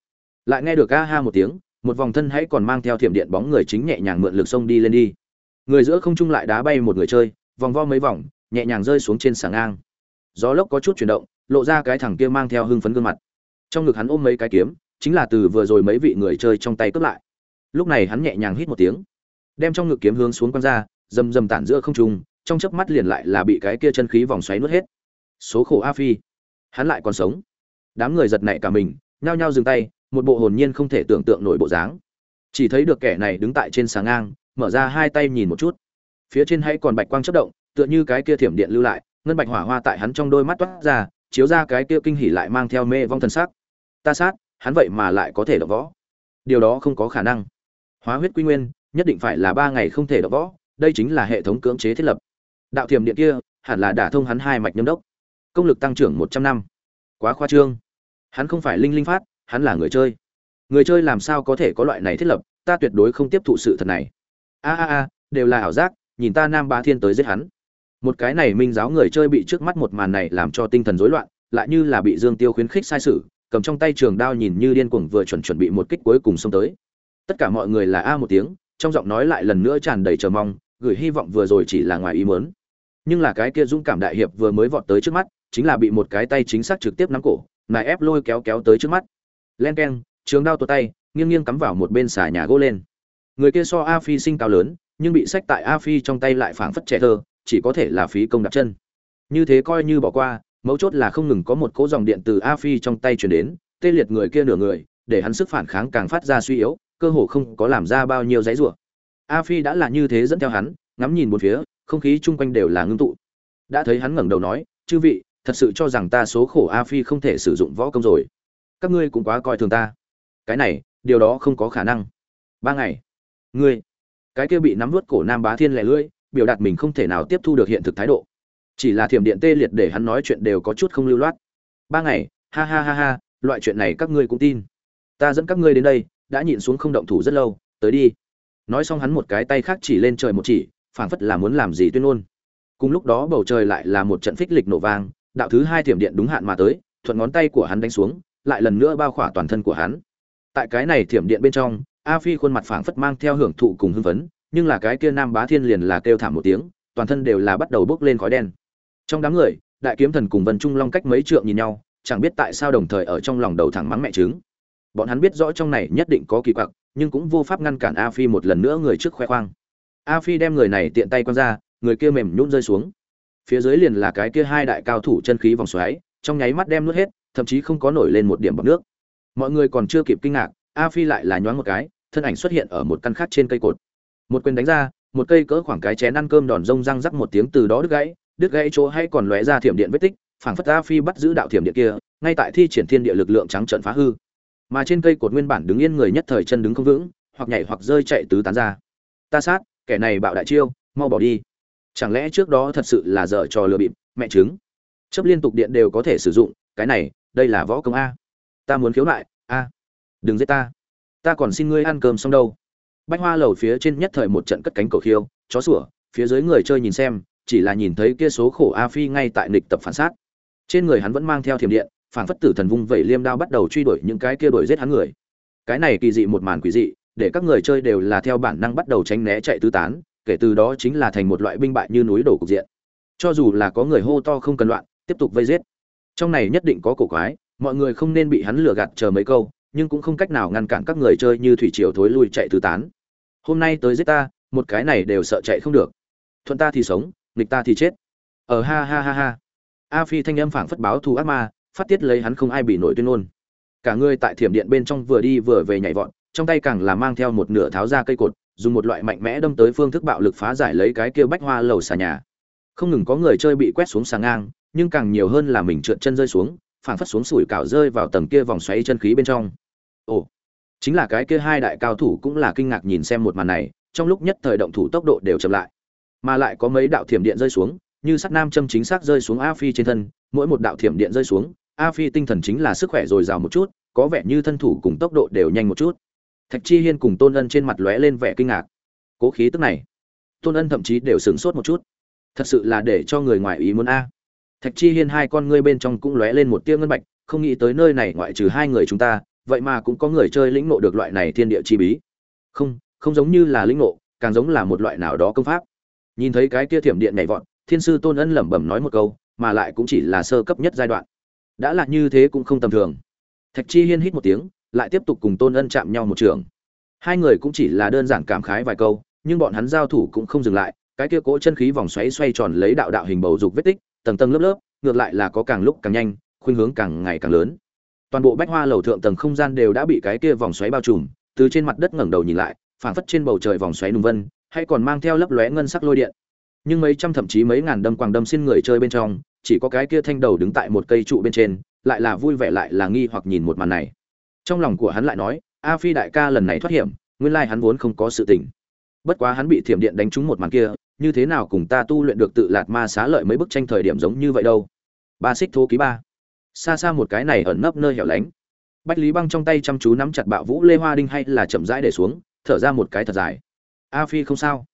Lại nghe được ca ha một tiếng, một vòng thân hãy còn mang theo thiểm điện bóng người chính nhẹ nhàng mượn lực sông đi lên đi. Người giữa không trung lại đá bay một người chơi, vòng vo mấy vòng, nhẹ nhàng rơi xuống trên sàng ngang. Gió lốc có chút chuyển động, lộ ra cái thằng kia mang theo hưng phấn gương mặt. Trong ngực hắn ôm mấy cái kiếm, chính là từ vừa rồi mấy vị người chơi trong tay cướp lại. Lúc này hắn nhẹ nhàng hít một tiếng, đem trong ngực kiếm hướng xuống quăng ra, rầm rầm tản giữa không trung, trong chớp mắt liền lại là bị cái kia chân khí vòng xoáy nuốt hết số khổ a phi. Hắn lại còn sống. Đám người giật nảy cả mình, nhao nhao dừng tay, một bộ hồn nhiên không thể tưởng tượng nổi bộ dáng. Chỉ thấy được kẻ này đứng tại trên sáng ngang, mở ra hai tay nhìn một chút. Phía trên hãy còn bạch quang chất động, tựa như cái kia thiểm điện lưu lại, ngân bạch hỏa hoa tại hắn trong đôi mắt toát ra, chiếu ra cái kia kinh hỉ lại mang theo mê vong thần sắc. Ta sát, hắn vậy mà lại có thể đọ võ. Điều đó không có khả năng. Hóa huyết quy nguyên, nhất định phải là ba ngày không thể đọ võ, đây chính là hệ thống cưỡng chế thiết lập. Đạo thiểm điện kia, hẳn là đả thông hắn hai mạch nhâm đốc công lực tăng trưởng một trăm năm. Quá khoa trương. Hắn không phải linh linh phát, hắn là người chơi. Người chơi làm sao có thể có loại này thiết lập, ta tuyệt đối không tiếp thụ sự thật này. A a a, đều là ảo giác, nhìn ta nam ba thiên tới giết hắn. Một cái này minh giáo người chơi bị trước mắt một màn này làm cho tinh thần rối loạn, lại như là bị dương tiêu khuyến khích sai sự, cầm trong tay trường đao nhìn như điên cuồng vừa chuẩn chuẩn bị một kích cuối cùng xông tới. Tất cả mọi người là a một tiếng, trong giọng nói lại lần nữa tràn đầy chờ mong, gửi hy vọng vừa rồi chỉ là ngoài ý muốn. Nhưng là cái kia dũng cảm đại hiệp vừa mới vọt tới trước mắt chính là bị một cái tay chính xác trực tiếp nắm cổ, nài ép lôi kéo kéo tới trước mắt. Len keng, trường đao tuột tay, nghiêng nghiêng cắm vào một bên xà nhà gỗ lên. Người kia so a phi sinh cao lớn, nhưng bị sách tại a phi trong tay lại phảng phất trẻ thơ, chỉ có thể là phí công đặt chân. Như thế coi như bỏ qua, mấu chốt là không ngừng có một cỗ dòng điện từ a phi trong tay chuyển đến, tê liệt người kia nửa người, để hắn sức phản kháng càng phát ra suy yếu, cơ hồ không có làm ra bao nhiêu giấy rủa. A phi đã là như thế dẫn theo hắn, ngắm nhìn một phía, không khí chung quanh đều là ngưng tụ. Đã thấy hắn ngẩng đầu nói, chư vị thật sự cho rằng ta số khổ a phi không thể sử dụng võ công rồi. Các ngươi cũng quá coi thường ta. Cái này, điều đó không có khả năng. Ba ngày. Ngươi. Cái kia bị nắm vớt cổ nam bá thiên lẻ lưỡi, biểu đạt mình không thể nào tiếp thu được hiện thực thái độ. Chỉ là thiểm điện tê liệt để hắn nói chuyện đều có chút không lưu loát. Ba ngày, ha ha ha ha, loại chuyện này các ngươi cũng tin. Ta dẫn các ngươi đến đây, đã nhịn xuống không động thủ rất lâu, tới đi. Nói xong hắn một cái tay khác chỉ lên trời một chỉ, phảng phất là muốn làm gì tuyên ngôn. Cùng lúc đó bầu trời lại là một trận phích lịch nổ vang đạo thứ hai thiểm điện đúng hạn mà tới, thuận ngón tay của hắn đánh xuống, lại lần nữa bao khỏa toàn thân của hắn. Tại cái này thiểm điện bên trong, a phi khuôn mặt phảng phất mang theo hưởng thụ cùng hưng phấn, nhưng là cái kia nam bá thiên liền là kêu thảm một tiếng, toàn thân đều là bắt đầu bốc lên khói đen. Trong đám người, đại kiếm thần cùng vân trung long cách mấy trượng nhìn nhau, chẳng biết tại sao đồng thời ở trong lòng đầu thẳng mắng mẹ trứng. Bọn hắn biết rõ trong này nhất định có kỳ quặc, nhưng cũng vô pháp ngăn cản a phi một lần nữa người trước khoe khoang. A phi đem người này tiện tay quăng ra, người kia mềm nhún rơi xuống phía dưới liền là cái kia hai đại cao thủ chân khí vòng xoáy, trong nháy mắt đem nuốt hết, thậm chí không có nổi lên một điểm bọt nước. Mọi người còn chưa kịp kinh ngạc, a phi lại là nhoáng một cái, thân ảnh xuất hiện ở một căn khác trên cây cột. Một quyền đánh ra, một cây cỡ khoảng cái chén ăn cơm đòn rông răng rắc một tiếng từ đó đứt gãy đứt gãy chỗ hay còn lóe ra thiểm điện vết tích, phảng phất a phi bắt giữ đạo thiểm điện kia, ngay tại thi triển thiên địa lực lượng trắng trận phá hư. Mà trên cây cột nguyên bản đứng yên người nhất thời chân đứng không vững, hoặc nhảy hoặc rơi chạy tứ tán ra. Ta sát, kẻ này bạo đại chiêu, mau bỏ đi chẳng lẽ trước đó thật sự là dở trò lừa bịp, mẹ chứng chấp liên tục điện đều có thể sử dụng, cái này, đây là võ công a. Ta muốn khiếu nại, a. Đừng giết ta. Ta còn xin ngươi ăn cơm xong đâu. Bách hoa lầu phía trên nhất thời một trận cất cánh cầu khiêu, chó sủa, phía dưới người chơi nhìn xem, chỉ là nhìn thấy kia số khổ a phi ngay tại nịch tập phản sát. Trên người hắn vẫn mang theo thiểm điện, phản phất tử thần vung vẩy liêm đao bắt đầu truy đuổi những cái kia đuổi giết hắn người. Cái này kỳ dị một màn quỷ dị, để các người chơi đều là theo bản năng bắt đầu tránh né chạy tứ tán kể từ đó chính là thành một loại binh bại như núi đổ cục diện. Cho dù là có người hô to không cần loạn tiếp tục vây giết. Trong này nhất định có cổ quái mọi người không nên bị hắn lừa gạt chờ mấy câu nhưng cũng không cách nào ngăn cản các người chơi như thủy triều thối lui chạy tứ tán. Hôm nay tới giết ta một cái này đều sợ chạy không được. Thuận ta thì sống nghịch ta thì chết. Ở ờ, ha ha ha ha. A phi thanh âm phảng phất báo thù ác ma phát tiết lấy hắn không ai bị nổi tuyên ngôn. Cả người tại thiểm điện bên trong vừa đi vừa về nhảy vọt trong tay càng là mang theo một nửa tháo ra cây cột dùng một loại mạnh mẽ đâm tới phương thức bạo lực phá giải lấy cái kia bách hoa lầu xà nhà. Không ngừng có người chơi bị quét xuống xà ngang, nhưng càng nhiều hơn là mình trượt chân rơi xuống, phảng phất xuống sủi cảo rơi vào tầng kia vòng xoáy chân khí bên trong. Ồ, chính là cái kia hai đại cao thủ cũng là kinh ngạc nhìn xem một màn này, trong lúc nhất thời động thủ tốc độ đều chậm lại. Mà lại có mấy đạo thiểm điện rơi xuống, như sắt nam châm chính xác rơi xuống a phi trên thân, mỗi một đạo thiểm điện rơi xuống, a phi tinh thần chính là sức khỏe dồi dào một chút, có vẻ như thân thủ cùng tốc độ đều nhanh một chút thạch chi hiên cùng tôn ân trên mặt lóe lên vẻ kinh ngạc. Cố khí tức này, tôn ân thậm chí đều sửng sốt một chút. Thật sự là để cho người ngoài ý muốn a. Thạch chi hiên hai con ngươi bên trong cũng lóe lên một tia ngân bạch, không nghĩ tới nơi này ngoại trừ hai người chúng ta, vậy mà cũng có người chơi lĩnh ngộ được loại này thiên địa chi bí. Không không giống như là lĩnh ngộ, càng giống là một loại nào đó công pháp. Nhìn thấy cái kia thiểm điện nhảy vọt, thiên sư tôn ân lẩm bẩm nói một câu, mà lại cũng chỉ là sơ cấp nhất giai đoạn. Đã là như thế cũng không tầm thường. Thạch chi hiên hít một tiếng lại tiếp tục cùng tôn ân chạm nhau một trường. Hai người cũng chỉ là đơn giản cảm khái vài câu, nhưng bọn hắn giao thủ cũng không dừng lại, cái kia cỗ chân khí vòng xoáy xoay tròn lấy đạo đạo hình bầu dục vết tích, tầng tầng lớp lớp, ngược lại là có càng lúc càng nhanh, khuynh hướng càng ngày càng lớn. Toàn bộ bách hoa lầu thượng tầng không gian đều đã bị cái kia vòng xoáy bao trùm, từ trên mặt đất ngẩng đầu nhìn lại, phảng phất trên bầu trời vòng xoáy nùng vân, hay còn mang theo lấp lóe ngân sắc lôi điện. Nhưng mấy trăm thậm chí mấy ngàn đâm quàng đâm xin người chơi bên trong, chỉ có cái kia thanh đầu đứng tại một cây trụ bên trên, lại là vui vẻ lại là nghi hoặc nhìn một màn này trong lòng của hắn lại nói, a phi đại ca lần này thoát hiểm, nguyên lai hắn vốn không có sự tình. Bất quá hắn bị thiểm điện đánh trúng một màn kia, như thế nào cùng ta tu luyện được tự lạt ma xá lợi mấy bức tranh thời điểm giống như vậy đâu? Ba xích thố ký ba. Xa xa một cái này ẩn nấp nơi hẻo lánh. Bách lý băng trong tay chăm chú nắm chặt bạo vũ lê hoa đinh hay là chậm rãi để xuống, thở ra một cái thật dài. A phi không sao.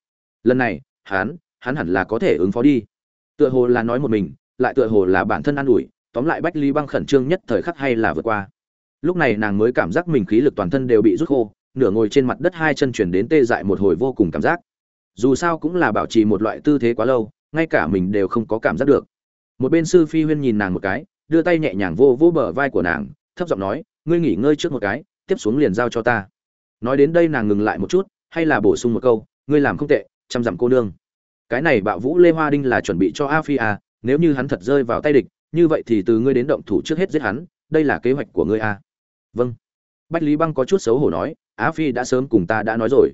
Lần này, hắn hắn hẳn là có thể ứng phó đi. Tựa hồ là nói một mình, lại tựa hồ là bản thân an ủi, tóm lại bách lý băng khẩn trương nhất thời khắc hay là vượt qua lúc này nàng mới cảm giác mình khí lực toàn thân đều bị rút khô, nửa ngồi trên mặt đất hai chân chuyển đến tê dại một hồi vô cùng cảm giác. Dù sao cũng là bảo trì một loại tư thế quá lâu, ngay cả mình đều không có cảm giác được. Một bên sư phi huyên nhìn nàng một cái, đưa tay nhẹ nhàng vô vô bờ vai của nàng, thấp giọng nói, ngươi nghỉ ngơi trước một cái, tiếp xuống liền giao cho ta. Nói đến đây nàng ngừng lại một chút, hay là bổ sung một câu, ngươi làm không tệ, chăm dặm cô nương. Cái này bạo vũ lê hoa đinh là chuẩn bị cho a phi à nếu như hắn thật rơi vào tay địch, như vậy thì từ ngươi đến động thủ trước hết giết hắn, đây là kế hoạch của ngươi à vâng. Bách lý băng có chút xấu hổ nói, á phi đã sớm cùng ta đã nói rồi.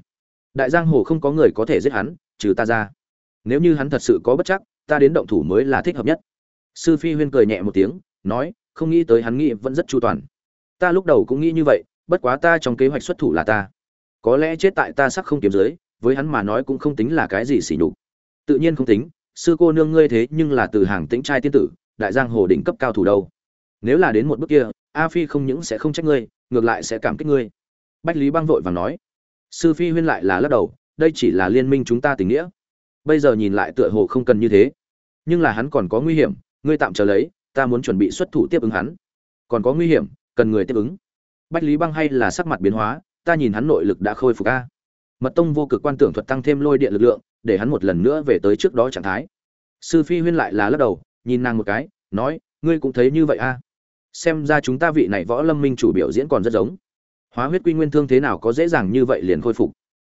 Đại giang hồ không có người có thể giết hắn, trừ ta ra. Nếu như hắn thật sự có bất chắc, ta đến động thủ mới là thích hợp nhất. Sư phi huyên cười nhẹ một tiếng, nói, không nghĩ tới hắn nghĩ vẫn rất chu toàn. Ta lúc đầu cũng nghĩ như vậy, bất quá ta trong kế hoạch xuất thủ là ta. Có lẽ chết tại ta sắc không kiếm giới với hắn mà nói cũng không tính là cái gì xỉ nhục. Tự nhiên không tính, sư cô nương ngươi thế nhưng là từ hàng tĩnh trai tiên tử, đại giang hồ đỉnh cấp cao thủ đâu. Nếu là đến một bước kia a phi không những sẽ không trách ngươi, ngược lại sẽ cảm kích ngươi. Bách lý băng vội và nói. Sư phi huyên lại là lắc đầu, đây chỉ là liên minh chúng ta tình nghĩa. Bây giờ nhìn lại tựa hồ không cần như thế. Nhưng là hắn còn có nguy hiểm, ngươi tạm chờ lấy, ta muốn chuẩn bị xuất thủ tiếp ứng hắn. Còn có nguy hiểm, cần người tiếp ứng. Bách lý băng hay là sắc mặt biến hóa, ta nhìn hắn nội lực đã khôi phục a. Mật tông vô cực quan tưởng thuật tăng thêm lôi điện lực lượng, để hắn một lần nữa về tới trước đó trạng thái. Sư phi huyên lại là lắc đầu, nhìn nàng một cái, nói, ngươi cũng thấy như vậy a. à? Xem ra chúng ta vị này võ lâm minh chủ biểu diễn còn rất giống. Hóa huyết quy nguyên thương thế nào có dễ dàng như vậy liền khôi phục.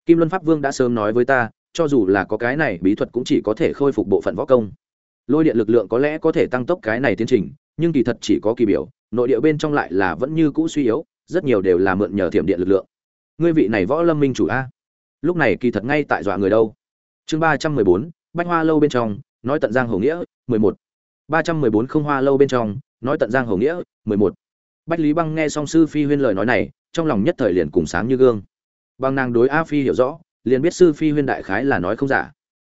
Kim luân pháp vương đã sớm nói với ta, cho dù là có cái này bí thuật cũng chỉ có thể khôi phục bộ phận võ công. Lôi điện lực lượng có lẽ có thể tăng tốc cái này tiến trình, nhưng kỳ thật chỉ có kỳ biểu, nội địa bên trong lại là vẫn như cũ suy yếu, rất nhiều đều là mượn nhờ thiểm điện lực lượng. Ngươi vị này võ lâm minh chủ a? Lúc này kỳ thật ngay tại dọa người đâu? Chương ba trăm mười bốn, bách hoa lâu bên trong, nói tận giang hổ nghĩa, mười một. ba trăm mười bốn không hoa lâu bên trong nói tận giang hầu nghĩa, mười một. Bách lý băng nghe xong sư phi huyên lời nói này, trong lòng nhất thời liền cùng sáng như gương. Bằng nàng đối a phi hiểu rõ, liền biết sư phi huyên đại khái là nói không giả.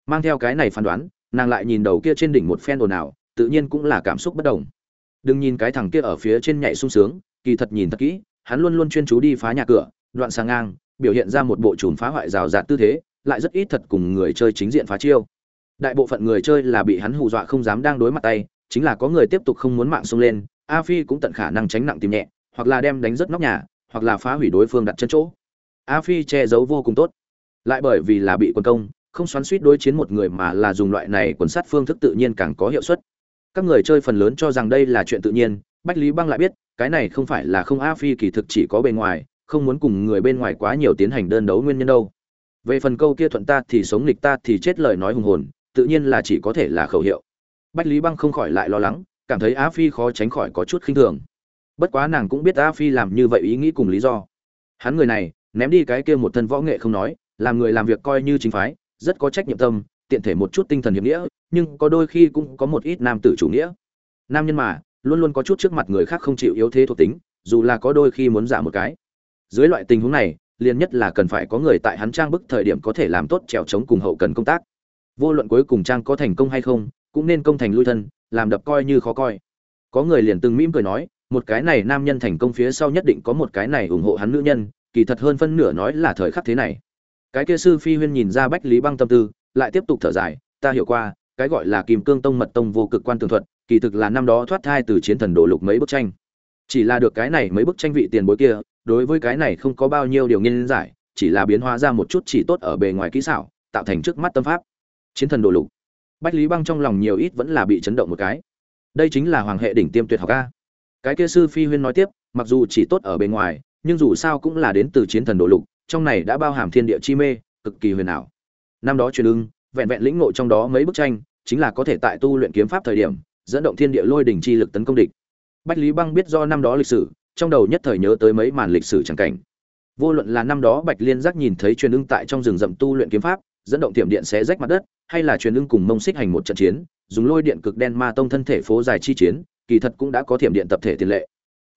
Mang theo cái này phán đoán, nàng lại nhìn đầu kia trên đỉnh một phen ồn ào, tự nhiên cũng là cảm xúc bất đồng. Đừng nhìn cái thằng kia ở phía trên nhảy sung sướng, kỳ thật nhìn thật kỹ, hắn luôn luôn chuyên chú đi phá nhà cửa, đoạn sang ngang, biểu hiện ra một bộ chùm phá hoại rào rạt tư thế, lại rất ít thật cùng người chơi chính diện phá chiêu. Đại bộ phận người chơi là bị hắn hù dọa không dám đang đối mặt tay chính là có người tiếp tục không muốn mạng xông lên, a phi cũng tận khả năng tránh nặng tìm nhẹ, hoặc là đem đánh rất nóc nhà, hoặc là phá hủy đối phương đặt chân chỗ. A phi che giấu vô cùng tốt. Lại bởi vì là bị quân công, không xoắn suýt đối chiến một người mà là dùng loại này quần sát phương thức tự nhiên càng có hiệu suất. Các người chơi phần lớn cho rằng đây là chuyện tự nhiên, bách lý băng lại biết, cái này không phải là không a phi kỳ thực chỉ có bề ngoài, không muốn cùng người bên ngoài quá nhiều tiến hành đơn đấu nguyên nhân đâu. Về phần câu kia thuận ta thì sống nghịch ta thì chết lời nói hùng hồn, tự nhiên là chỉ có thể là khẩu hiệu bách lý băng không khỏi lại lo lắng, cảm thấy Á phi khó tránh khỏi có chút khinh thường. Bất quá nàng cũng biết Á phi làm như vậy ý nghĩ cùng lý do. Hắn người này, ném đi cái kia một thân võ nghệ không nói, làm người làm việc coi như chính phái, rất có trách nhiệm tâm, tiện thể một chút tinh thần hiệp nghĩa, nhưng có đôi khi cũng có một ít nam tử chủ nghĩa. Nam nhân mà, luôn luôn có chút trước mặt người khác không chịu yếu thế thuộc tính, dù là có đôi khi muốn giả một cái. Dưới loại tình huống này, liền nhất là cần phải có người tại hắn trang bức thời điểm có thể làm tốt trèo chống cùng hậu cần công tác. Vô luận cuối cùng trang có thành công hay không cũng nên công thành lui thân, làm đập coi như khó coi. Có người liền từng mỉm cười nói, một cái này nam nhân thành công phía sau nhất định có một cái này ủng hộ hắn nữ nhân, kỳ thật hơn phân nửa nói là thời khắc thế này. Cái kia sư phi huyên nhìn ra bách lý băng tâm tư, lại tiếp tục thở dài, ta hiểu qua, cái gọi là kim cương tông mật tông vô cực quan tường thuật, kỳ thực là năm đó thoát thai từ chiến thần đồ lục mấy bức tranh. Chỉ là được cái này mấy bức tranh vị tiền bối kia, đối với cái này không có bao nhiêu điều nghiên giải, chỉ là biến hóa ra một chút chỉ tốt ở bề ngoài kỹ xảo, tạo thành trước mắt tâm pháp. Chiến thần đồ lục bách lý băng trong lòng nhiều ít vẫn là bị chấn động một cái. Đây chính là hoàng hệ đỉnh tiêm tuyệt học a. Cái kia sư phi huyên nói tiếp, mặc dù chỉ tốt ở bên ngoài, nhưng dù sao cũng là đến từ chiến thần đồ lục, trong này đã bao hàm thiên địa chi mê, cực kỳ huyền ảo. Năm đó truyền ưng, vẹn vẹn lĩnh ngộ trong đó mấy bức tranh, chính là có thể tại tu luyện kiếm pháp thời điểm, dẫn động thiên địa lôi đỉnh chi lực tấn công địch. Bách lý băng biết do năm đó lịch sử, trong đầu nhất thời nhớ tới mấy màn lịch sử chẳng cảnh. Vô luận là năm đó bạch liên giác nhìn thấy truyền ưng tại trong rừng rậm tu luyện kiếm pháp dẫn động tiệm điện xé rách mặt đất, hay là truyền ưng cùng mông xích hành một trận chiến, dùng lôi điện cực đen ma tông thân thể phố dài chi chiến, kỳ thật cũng đã có tiệm điện tập thể tiền lệ.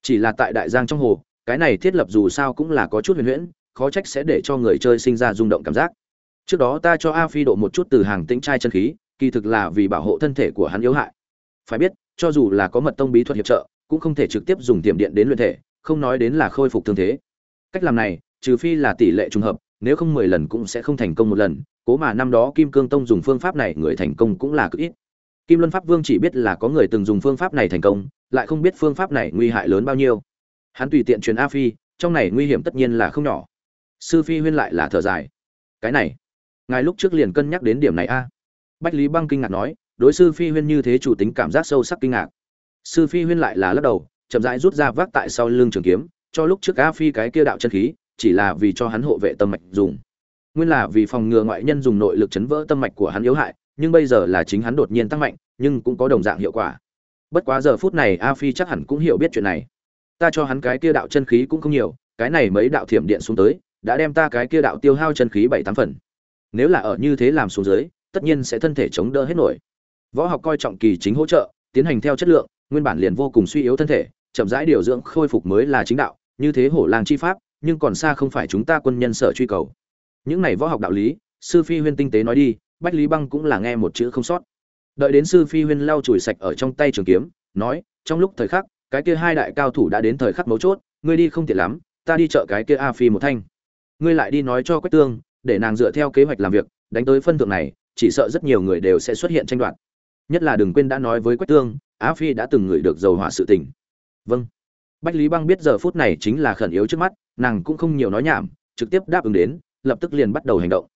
Chỉ là tại đại giang trong hồ, cái này thiết lập dù sao cũng là có chút huyền huyễn, khó trách sẽ để cho người chơi sinh ra rung động cảm giác. Trước đó ta cho a phi độ một chút từ hàng tĩnh trai chân khí, kỳ thực là vì bảo hộ thân thể của hắn yếu hại. Phải biết, cho dù là có mật tông bí thuật hiệp trợ, cũng không thể trực tiếp dùng tiềm điện đến luyện thể, không nói đến là khôi phục thương thế. Cách làm này, trừ phi là tỷ lệ trùng hợp nếu không mười lần cũng sẽ không thành công một lần, cố mà năm đó kim cương tông dùng phương pháp này, người thành công cũng là cực ít. Kim luân pháp vương chỉ biết là có người từng dùng phương pháp này thành công, lại không biết phương pháp này nguy hại lớn bao nhiêu. Hắn tùy tiện truyền a phi, trong này nguy hiểm tất nhiên là không nhỏ. Sư phi huyên lại là thở dài. Cái này, ngài lúc trước liền cân nhắc đến điểm này a? Bách lý băng kinh ngạc nói, đối sư phi huyên như thế chủ tính cảm giác sâu sắc kinh ngạc. Sư phi huyên lại là lắc đầu, chậm rãi rút ra vác tại sau lưng trường kiếm, cho lúc trước a phi cái kia đạo chân khí chỉ là vì cho hắn hộ vệ tâm mạch dùng. Nguyên là vì phòng ngừa ngoại nhân dùng nội lực chấn vỡ tâm mạch của hắn yếu hại, nhưng bây giờ là chính hắn đột nhiên tăng mạnh, nhưng cũng có đồng dạng hiệu quả. Bất quá giờ phút này a phi chắc hẳn cũng hiểu biết chuyện này. Ta cho hắn cái kia đạo chân khí cũng không nhiều, cái này mấy đạo thiểm điện xuống tới, đã đem ta cái kia đạo tiêu hao chân khí bảy tám phần. Nếu là ở như thế làm xuống dưới, tất nhiên sẽ thân thể chống đỡ hết nổi. Võ học coi trọng kỳ chính hỗ trợ, tiến hành theo chất lượng, nguyên bản liền vô cùng suy yếu thân thể, chậm rãi điều dưỡng khôi phục mới là chính đạo, như thế hổ lang chi pháp nhưng còn xa không phải chúng ta quân nhân sở truy cầu. Những này võ học đạo lý, sư phi huyên tinh tế nói đi, bách lý băng cũng là nghe một chữ không sót. Đợi đến sư phi huyên lau chùi sạch ở trong tay trường kiếm, nói, trong lúc thời khắc, cái kia hai đại cao thủ đã đến thời khắc mấu chốt, ngươi đi không tiện lắm, ta đi chợ cái kia a phi một thanh. Ngươi lại đi nói cho quách tương, để nàng dựa theo kế hoạch làm việc, đánh tới phân thượng này, chỉ sợ rất nhiều người đều sẽ xuất hiện tranh đoạt. Nhất là đừng quên đã nói với quách tương, a phi đã từng ngửi được dầu hỏa sự tình. Vâng bách lý băng biết giờ phút này chính là khẩn yếu trước mắt, nàng cũng không nhiều nói nhảm, trực tiếp đáp ứng đến, lập tức liền bắt đầu hành động.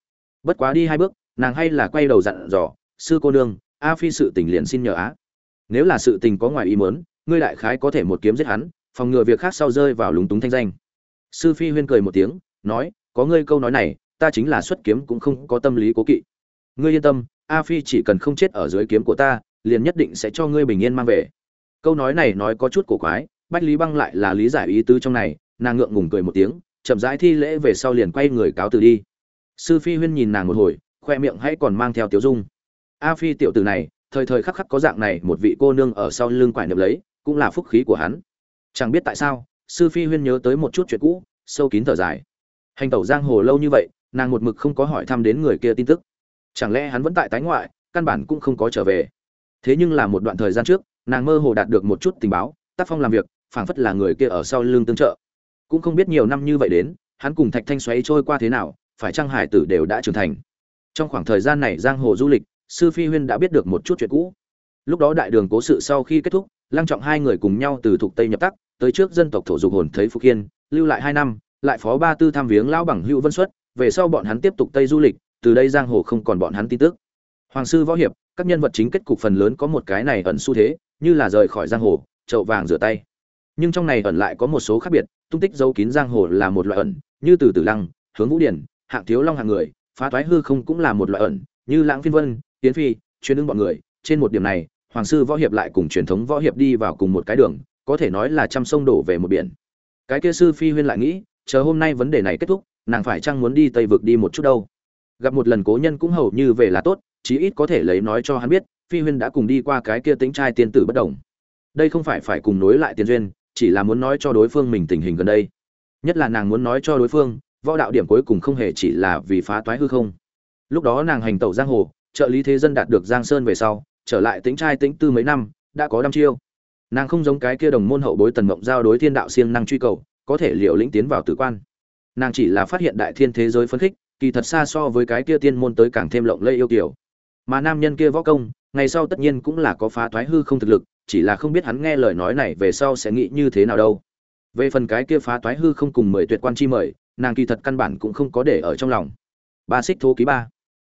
Bất quá đi hai bước, nàng hay là quay đầu dặn dò, sư cô nương, a phi sự tình liền xin nhờ á. Nếu là sự tình có ngoài ý muốn, ngươi đại khái có thể một kiếm giết hắn, phòng ngừa việc khác sau rơi vào lúng túng thanh danh. Sư phi huyên cười một tiếng, nói, có ngươi câu nói này, ta chính là xuất kiếm cũng không có tâm lý cố kỵ. Ngươi yên tâm, a phi chỉ cần không chết ở dưới kiếm của ta, liền nhất định sẽ cho ngươi bình yên mang về. Câu nói này nói có chút cổ quái bách lý băng lại là lý giải ý tứ trong này, nàng ngượng ngùng cười một tiếng, chậm rãi thi lễ về sau liền quay người cáo từ đi. Sư phi huyên nhìn nàng một hồi, khoe miệng hay còn mang theo tiểu dung. A phi tiểu tử này, thời thời khắc khắc có dạng này, một vị cô nương ở sau lưng quải niệm lấy, cũng là phúc khí của hắn. Chẳng biết tại sao, sư phi huyên nhớ tới một chút chuyện cũ, sâu kín thở dài. Hành tẩu giang hồ lâu như vậy, nàng một mực không có hỏi thăm đến người kia tin tức. Chẳng lẽ hắn vẫn tại tái ngoại, căn bản cũng không có trở về. Thế nhưng là một đoạn thời gian trước, nàng mơ hồ đạt được một chút tình báo tác phong làm việc, phảng phất là người kia ở sau lưng tương trợ. Cũng không biết nhiều năm như vậy đến, hắn cùng thạch thanh xoáy trôi qua thế nào, phải chăng hải tử đều đã trưởng thành. Trong khoảng thời gian này giang hồ du lịch, sư phi huyên đã biết được một chút chuyện cũ. Lúc đó đại đường cố sự sau khi kết thúc, lăng trọng hai người cùng nhau từ thuộc tây nhập tắc, tới trước dân tộc thổ dục hồn thấy phục yên lưu lại hai năm, lại phó ba tư tham viếng lão bằng hữu vân xuất, về sau bọn hắn tiếp tục tây du lịch, từ đây giang hồ không còn bọn hắn tin tức. Hoàng sư võ hiệp, các nhân vật chính kết cục phần lớn có một cái này ẩn xu thế, như là rời khỏi giang hồ chậu vàng rửa tay. Nhưng trong này ẩn lại có một số khác biệt, tung tích dấu kín giang hồ là một loại ẩn, như từ tử lăng, hướng vũ điển, hạng thiếu long hạng người, phá thoái hư không cũng là một loại ẩn, như lãng phiên vân tiến phi, chuyên ứng bọn người. Trên một điểm này, hoàng sư võ hiệp lại cùng truyền thống võ hiệp đi vào cùng một cái đường, có thể nói là trăm sông đổ về một biển. Cái kia sư phi huyên lại nghĩ, chờ hôm nay vấn đề này kết thúc, nàng phải chăng muốn đi tây vực đi một chút đâu? Gặp một lần cố nhân cũng hầu như về là tốt, chí ít có thể lấy nói cho hắn biết, phi huyên đã cùng đi qua cái kia tính trai tiên tử bất đồng đây không phải phải cùng nối lại tiền duyên, chỉ là muốn nói cho đối phương mình tình hình gần đây. Nhất là nàng muốn nói cho đối phương, võ đạo điểm cuối cùng không hề chỉ là vì phá toái hư không. Lúc đó nàng hành tẩu giang hồ, trợ lý thế dân đạt được giang sơn về sau, trở lại tính trai tính tư mấy năm, đã có đăm chiêu. Nàng không giống cái kia đồng môn hậu bối tần mộng giao đối thiên đạo siêng năng truy cầu, có thể liệu lĩnh tiến vào tử quan. Nàng chỉ là phát hiện đại thiên thế giới phấn khích, kỳ thật xa so với cái kia tiên môn tới càng thêm lộng lẫy yêu kiểu mà nam nhân kia võ công, ngày sau tất nhiên cũng là có phá thoái hư không thực lực chỉ là không biết hắn nghe lời nói này về sau sẽ nghĩ như thế nào đâu. Về phần cái kia phá toái hư không cùng mời tuyệt quan chi mời, nàng kỳ thật căn bản cũng không có để ở trong lòng. Ba xích thố ký ba.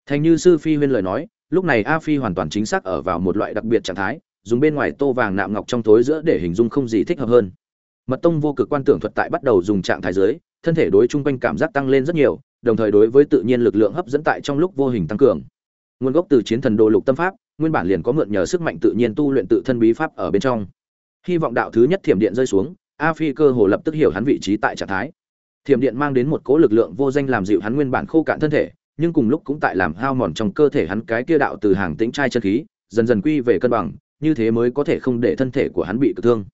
Thành như sư phi huyên lời nói, lúc này a phi hoàn toàn chính xác ở vào một loại đặc biệt trạng thái, dùng bên ngoài tô vàng nạm ngọc trong tối giữa để hình dung không gì thích hợp hơn. Mật tông vô cực quan tưởng thuật tại bắt đầu dùng trạng thái dưới, thân thể đối chung quanh cảm giác tăng lên rất nhiều, đồng thời đối với tự nhiên lực lượng hấp dẫn tại trong lúc vô hình tăng cường. Nguồn gốc từ chiến thần đồ lục tâm pháp nguyên bản liền có mượn nhờ sức mạnh tự nhiên tu luyện tự thân bí pháp ở bên trong. Hy vọng đạo thứ nhất thiểm điện rơi xuống, a phi cơ hồ lập tức hiểu hắn vị trí tại trạng thái. Thiểm điện mang đến một cỗ lực lượng vô danh làm dịu hắn nguyên bản khô cạn thân thể, nhưng cùng lúc cũng tại làm hao mòn trong cơ thể hắn cái kia đạo từ hàng tĩnh trai chân khí, dần dần quy về cân bằng, như thế mới có thể không để thân thể của hắn bị cực thương.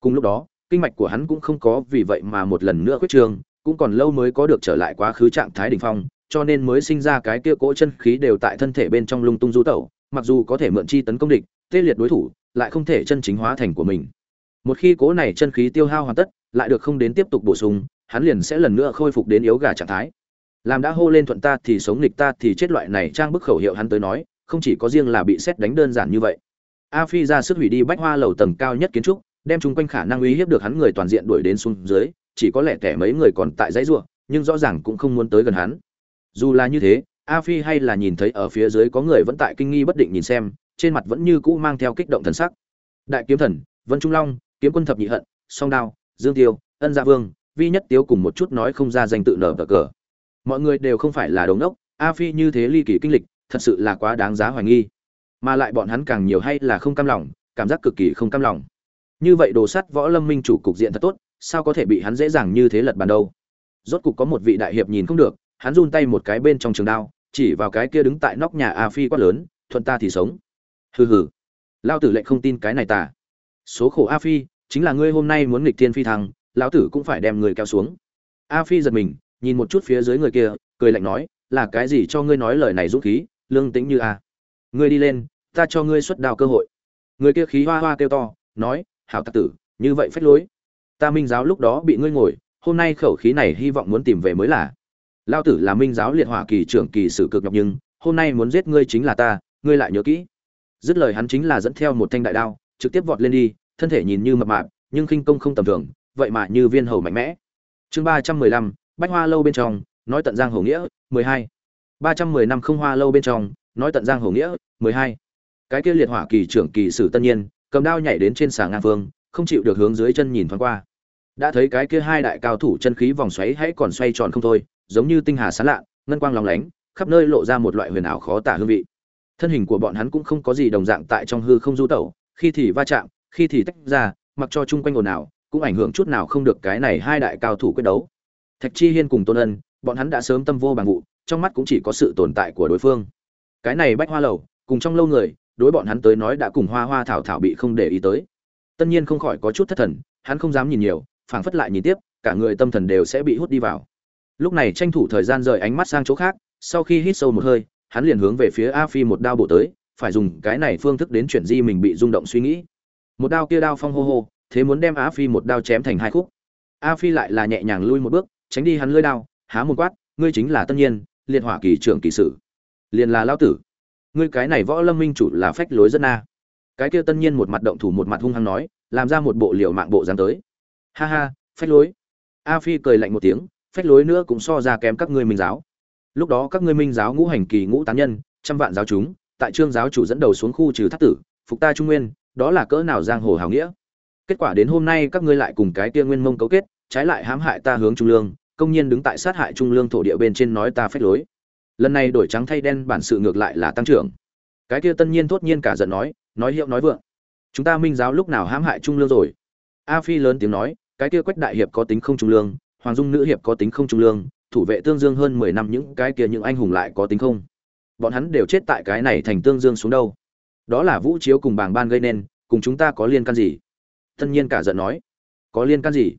Cùng lúc đó, kinh mạch của hắn cũng không có vì vậy mà một lần nữa khuyết trương, cũng còn lâu mới có được trở lại quá khứ trạng thái đỉnh phong, cho nên mới sinh ra cái kia cỗ chân khí đều tại thân thể bên trong lung tung du tẩu mặc dù có thể mượn chi tấn công địch tê liệt đối thủ lại không thể chân chính hóa thành của mình. Một khi cố này chân khí tiêu hao hoàn tất lại được không đến tiếp tục bổ sung hắn liền sẽ lần nữa khôi phục đến yếu gà trạng thái. Làm đã hô lên thuận ta thì sống nghịch ta thì chết loại này trang bức khẩu hiệu hắn tới nói không chỉ có riêng là bị xét đánh đơn giản như vậy. A phi ra sức hủy đi bách hoa lầu tầng cao nhất kiến trúc đem chúng quanh khả năng uy hiếp được hắn người toàn diện đuổi đến xuống dưới chỉ có lẻ kẻ mấy người còn tại dãy rùa, nhưng rõ ràng cũng không muốn tới gần hắn. Dù là như thế a phi hay là nhìn thấy ở phía dưới có người vẫn tại kinh nghi bất định nhìn xem, trên mặt vẫn như cũ mang theo kích động thần sắc. Đại kiếm thần, vân trung long, kiếm quân thập nhị hận, song đao, dương tiêu, ân gia vương, vi nhất tiếu cùng một chút nói không ra danh tự nở cờ cờ. Mọi người đều không phải là đống đốc a phi như thế ly kỳ kinh lịch, thật sự là quá đáng giá hoài nghi. Mà lại bọn hắn càng nhiều hay là không cam lòng, cảm giác cực kỳ không cam lòng. Như vậy đồ sắt võ lâm minh chủ cục diện thật tốt, sao có thể bị hắn dễ dàng như thế lật bàn đâu? Rốt cục có một vị đại hiệp nhìn không được, hắn run tay một cái bên trong trường đao chỉ vào cái kia đứng tại nóc nhà a phi quát lớn, thuận ta thì sống. Hừ hừ. Lao tử lệnh không tin cái này tả số khổ a phi, chính là ngươi hôm nay muốn nghịch thiên phi thăng, lão tử cũng phải đem người kéo xuống. A phi giật mình, nhìn một chút phía dưới người kia, cười lạnh nói, là cái gì cho ngươi nói lời này dũng khí, lương tĩnh như a? Ngươi đi lên, ta cho ngươi xuất đào cơ hội. Người kia khí hoa hoa kêu to, nói, hảo tặc tử, như vậy phách lối. Ta minh giáo lúc đó bị ngươi ngồi, hôm nay khẩu khí này hy vọng muốn tìm về mới là lao tử là minh giáo liệt hỏa kỳ trưởng kỳ sử cực nhọc nhưng, hôm nay muốn giết ngươi chính là ta, ngươi lại nhớ kỹ. Dứt lời hắn chính là dẫn theo một thanh đại đao, trực tiếp vọt lên đi, thân thể nhìn như mập mạp, nhưng khinh công không tầm thường, vậy mà như viên hầu mạnh mẽ. Chương ba trăm mười lăm, bách hoa lâu bên trong, nói tận giang hồ nghĩa, mười hai. Ba trăm mười năm không hoa lâu bên trong, nói tận giang hồ nghĩa, mười hai. Cái kia liệt hỏa kỳ trưởng kỳ sử tân nhiên, cầm đao nhảy đến trên xà ngang phương, không chịu được hướng dưới chân nhìn thoáng qua. Đã thấy cái kia hai đại cao thủ chân khí vòng xoáy hãy còn xoay tròn không thôi giống như tinh hà sáng lạ, ngân quang lóng lánh, khắp nơi lộ ra một loại huyền ảo khó tả hương vị. Thân hình của bọn hắn cũng không có gì đồng dạng tại trong hư không du tẩu, khi thì va chạm, khi thì tách ra, mặc cho chung quanh ồn ào, cũng ảnh hưởng chút nào không được cái này hai đại cao thủ quyết đấu. Thạch chi hiên cùng tôn ân, bọn hắn đã sớm tâm vô bằng vụ, trong mắt cũng chỉ có sự tồn tại của đối phương. Cái này bách hoa lầu, cùng trong lâu người, đối bọn hắn tới nói đã cùng hoa hoa thảo thảo bị không để ý tới. Tất nhiên không khỏi có chút thất thần, hắn không dám nhìn nhiều, phảng phất lại nhìn tiếp, cả người tâm thần đều sẽ bị hút đi vào lúc này tranh thủ thời gian rời ánh mắt sang chỗ khác, sau khi hít sâu một hơi, hắn liền hướng về phía a phi một đao bổ tới, phải dùng cái này phương thức đến chuyển di mình bị rung động suy nghĩ. Một đao kia đao phong hô hô, thế muốn đem a phi một đao chém thành hai khúc. A phi lại là nhẹ nhàng lui một bước, tránh đi hắn lưỡi đao, há một quát, ngươi chính là tân nhiên, liệt hỏa kỳ trưởng kỳ sử. Liền là lao tử. Ngươi cái này võ lâm minh chủ là phách lối rất na. Cái kia tân nhiên một mặt động thủ một mặt hung hăng nói, làm ra một bộ liều mạng bộ dáng tới. Ha ha, phách lối. A phi cười lạnh một tiếng phách lối nữa cũng so ra kém các ngươi minh giáo. Lúc đó các ngươi minh giáo ngũ hành kỳ ngũ tán nhân, trăm vạn giáo chúng, tại trương giáo chủ dẫn đầu xuống khu trừ thất tử, phục ta trung nguyên, đó là cỡ nào giang hồ hào nghĩa. Kết quả đến hôm nay các ngươi lại cùng cái kia nguyên mông cấu kết, trái lại hãm hại ta hướng trung lương, công nhiên đứng tại sát hại trung lương thổ địa bên trên nói ta phách lối. Lần này đổi trắng thay đen bản sự ngược lại là tăng trưởng. Cái kia tân nhiên thốt nhiên cả giận nói nói hiệu nói vượng. Chúng ta minh giáo lúc nào hãm hại trung lương rồi? A phi lớn tiếng nói, cái kia quách đại hiệp có tính không trung lương hoàng dung nữ hiệp có tính không trung lương, thủ vệ tương dương hơn mười năm, những cái kia những anh hùng lại có tính không? Bọn hắn đều chết tại cái này thành tương dương xuống đâu? Đó là vũ chiếu cùng bàng ban gây nên, cùng chúng ta có liên can gì? Tân nhiên cả giận nói. Có liên can gì?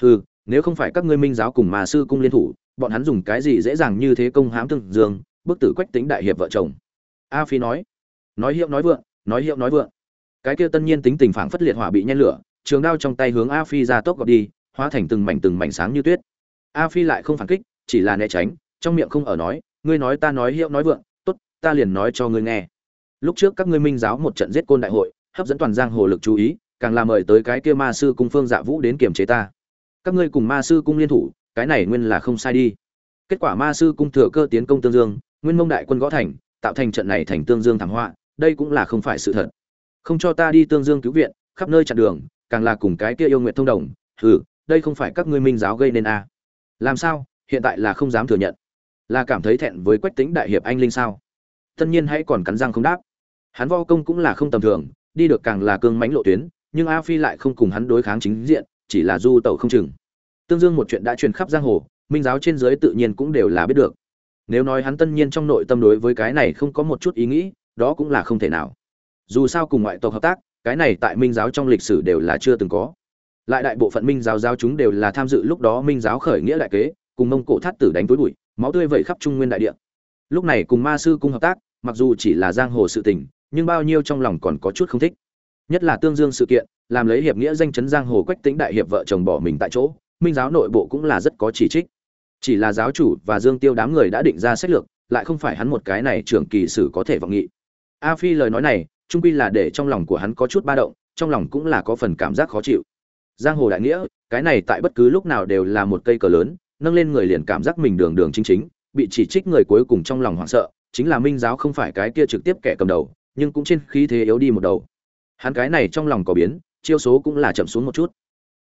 Hừ, nếu không phải các ngươi minh giáo cùng mà sư cung liên thủ, bọn hắn dùng cái gì dễ dàng như thế công hãm tương dương, bức tử quách tính đại hiệp vợ chồng? A phi nói. Nói hiệu nói vượng, nói hiệu nói vượng. Cái kia tân nhiên tính tình phảng phất liệt hỏa bị nhen lửa, trường đao trong tay hướng a phi ra tốc gọt đi hóa thành từng mảnh từng mảnh sáng như tuyết. A phi lại không phản kích, chỉ là né tránh, trong miệng không ở nói, ngươi nói ta nói hiệu nói vượng, tốt, ta liền nói cho ngươi nghe. Lúc trước các ngươi minh giáo một trận giết côn đại hội, hấp dẫn toàn giang hồ lực chú ý, càng là mời tới cái kia ma sư cung phương dạ vũ đến kiềm chế ta. Các ngươi cùng ma sư cung liên thủ, cái này nguyên là không sai đi. Kết quả ma sư cung thừa cơ tiến công tương dương, nguyên mông đại quân gõ thành, tạo thành trận này thành tương dương thảm họa, đây cũng là không phải sự thật. Không cho ta đi tương dương cứu viện, khắp nơi chặn đường, càng là cùng cái kia yêu nguyện thông đồng, hừ đây không phải các ngươi minh giáo gây nên à. làm sao? Hiện tại là không dám thừa nhận. Là cảm thấy thẹn với quách tính đại hiệp anh linh sao? Tất nhiên hãy còn cắn răng không đáp. Hắn vo công cũng là không tầm thường, đi được càng là cương mánh lộ tuyến, nhưng a phi lại không cùng hắn đối kháng chính diện, chỉ là du tẩu không chừng. Tương dương một chuyện đã truyền khắp giang hồ, minh giáo trên dưới tự nhiên cũng đều là biết được. Nếu nói hắn tân nhiên trong nội tâm đối với cái này không có một chút ý nghĩ, đó cũng là không thể nào. Dù sao cùng ngoại tộc hợp tác, cái này tại minh giáo trong lịch sử đều là chưa từng có lại đại bộ phận minh giáo giáo chúng đều là tham dự lúc đó minh giáo khởi nghĩa đại kế, cùng mông cổ thắt tử đánh túi bụi, máu tươi vẩy khắp trung nguyên đại địa. Lúc này cùng ma sư cung hợp tác, mặc dù chỉ là giang hồ sự tình, nhưng bao nhiêu trong lòng còn có chút không thích. Nhất là tương dương sự kiện, làm lấy hiệp nghĩa danh chấn giang hồ quách tính đại hiệp vợ chồng bỏ mình tại chỗ, minh giáo nội bộ cũng là rất có chỉ trích. Chỉ là giáo chủ và dương tiêu đám người đã định ra sách lược, lại không phải hắn một cái này trưởng kỳ sử có thể vọng nghị. A phi lời nói này, trung quy là để trong lòng của hắn có chút ba động, trong lòng cũng là có phần cảm giác khó chịu giang hồ đại nghĩa, cái này tại bất cứ lúc nào đều là một cây cờ lớn, nâng lên người liền cảm giác mình đường đường chính chính, bị chỉ trích người cuối cùng trong lòng hoảng sợ, chính là minh giáo không phải cái kia trực tiếp kẻ cầm đầu, nhưng cũng trên khí thế yếu đi một đầu. Hắn cái này trong lòng có biến, chiêu số cũng là chậm xuống một chút.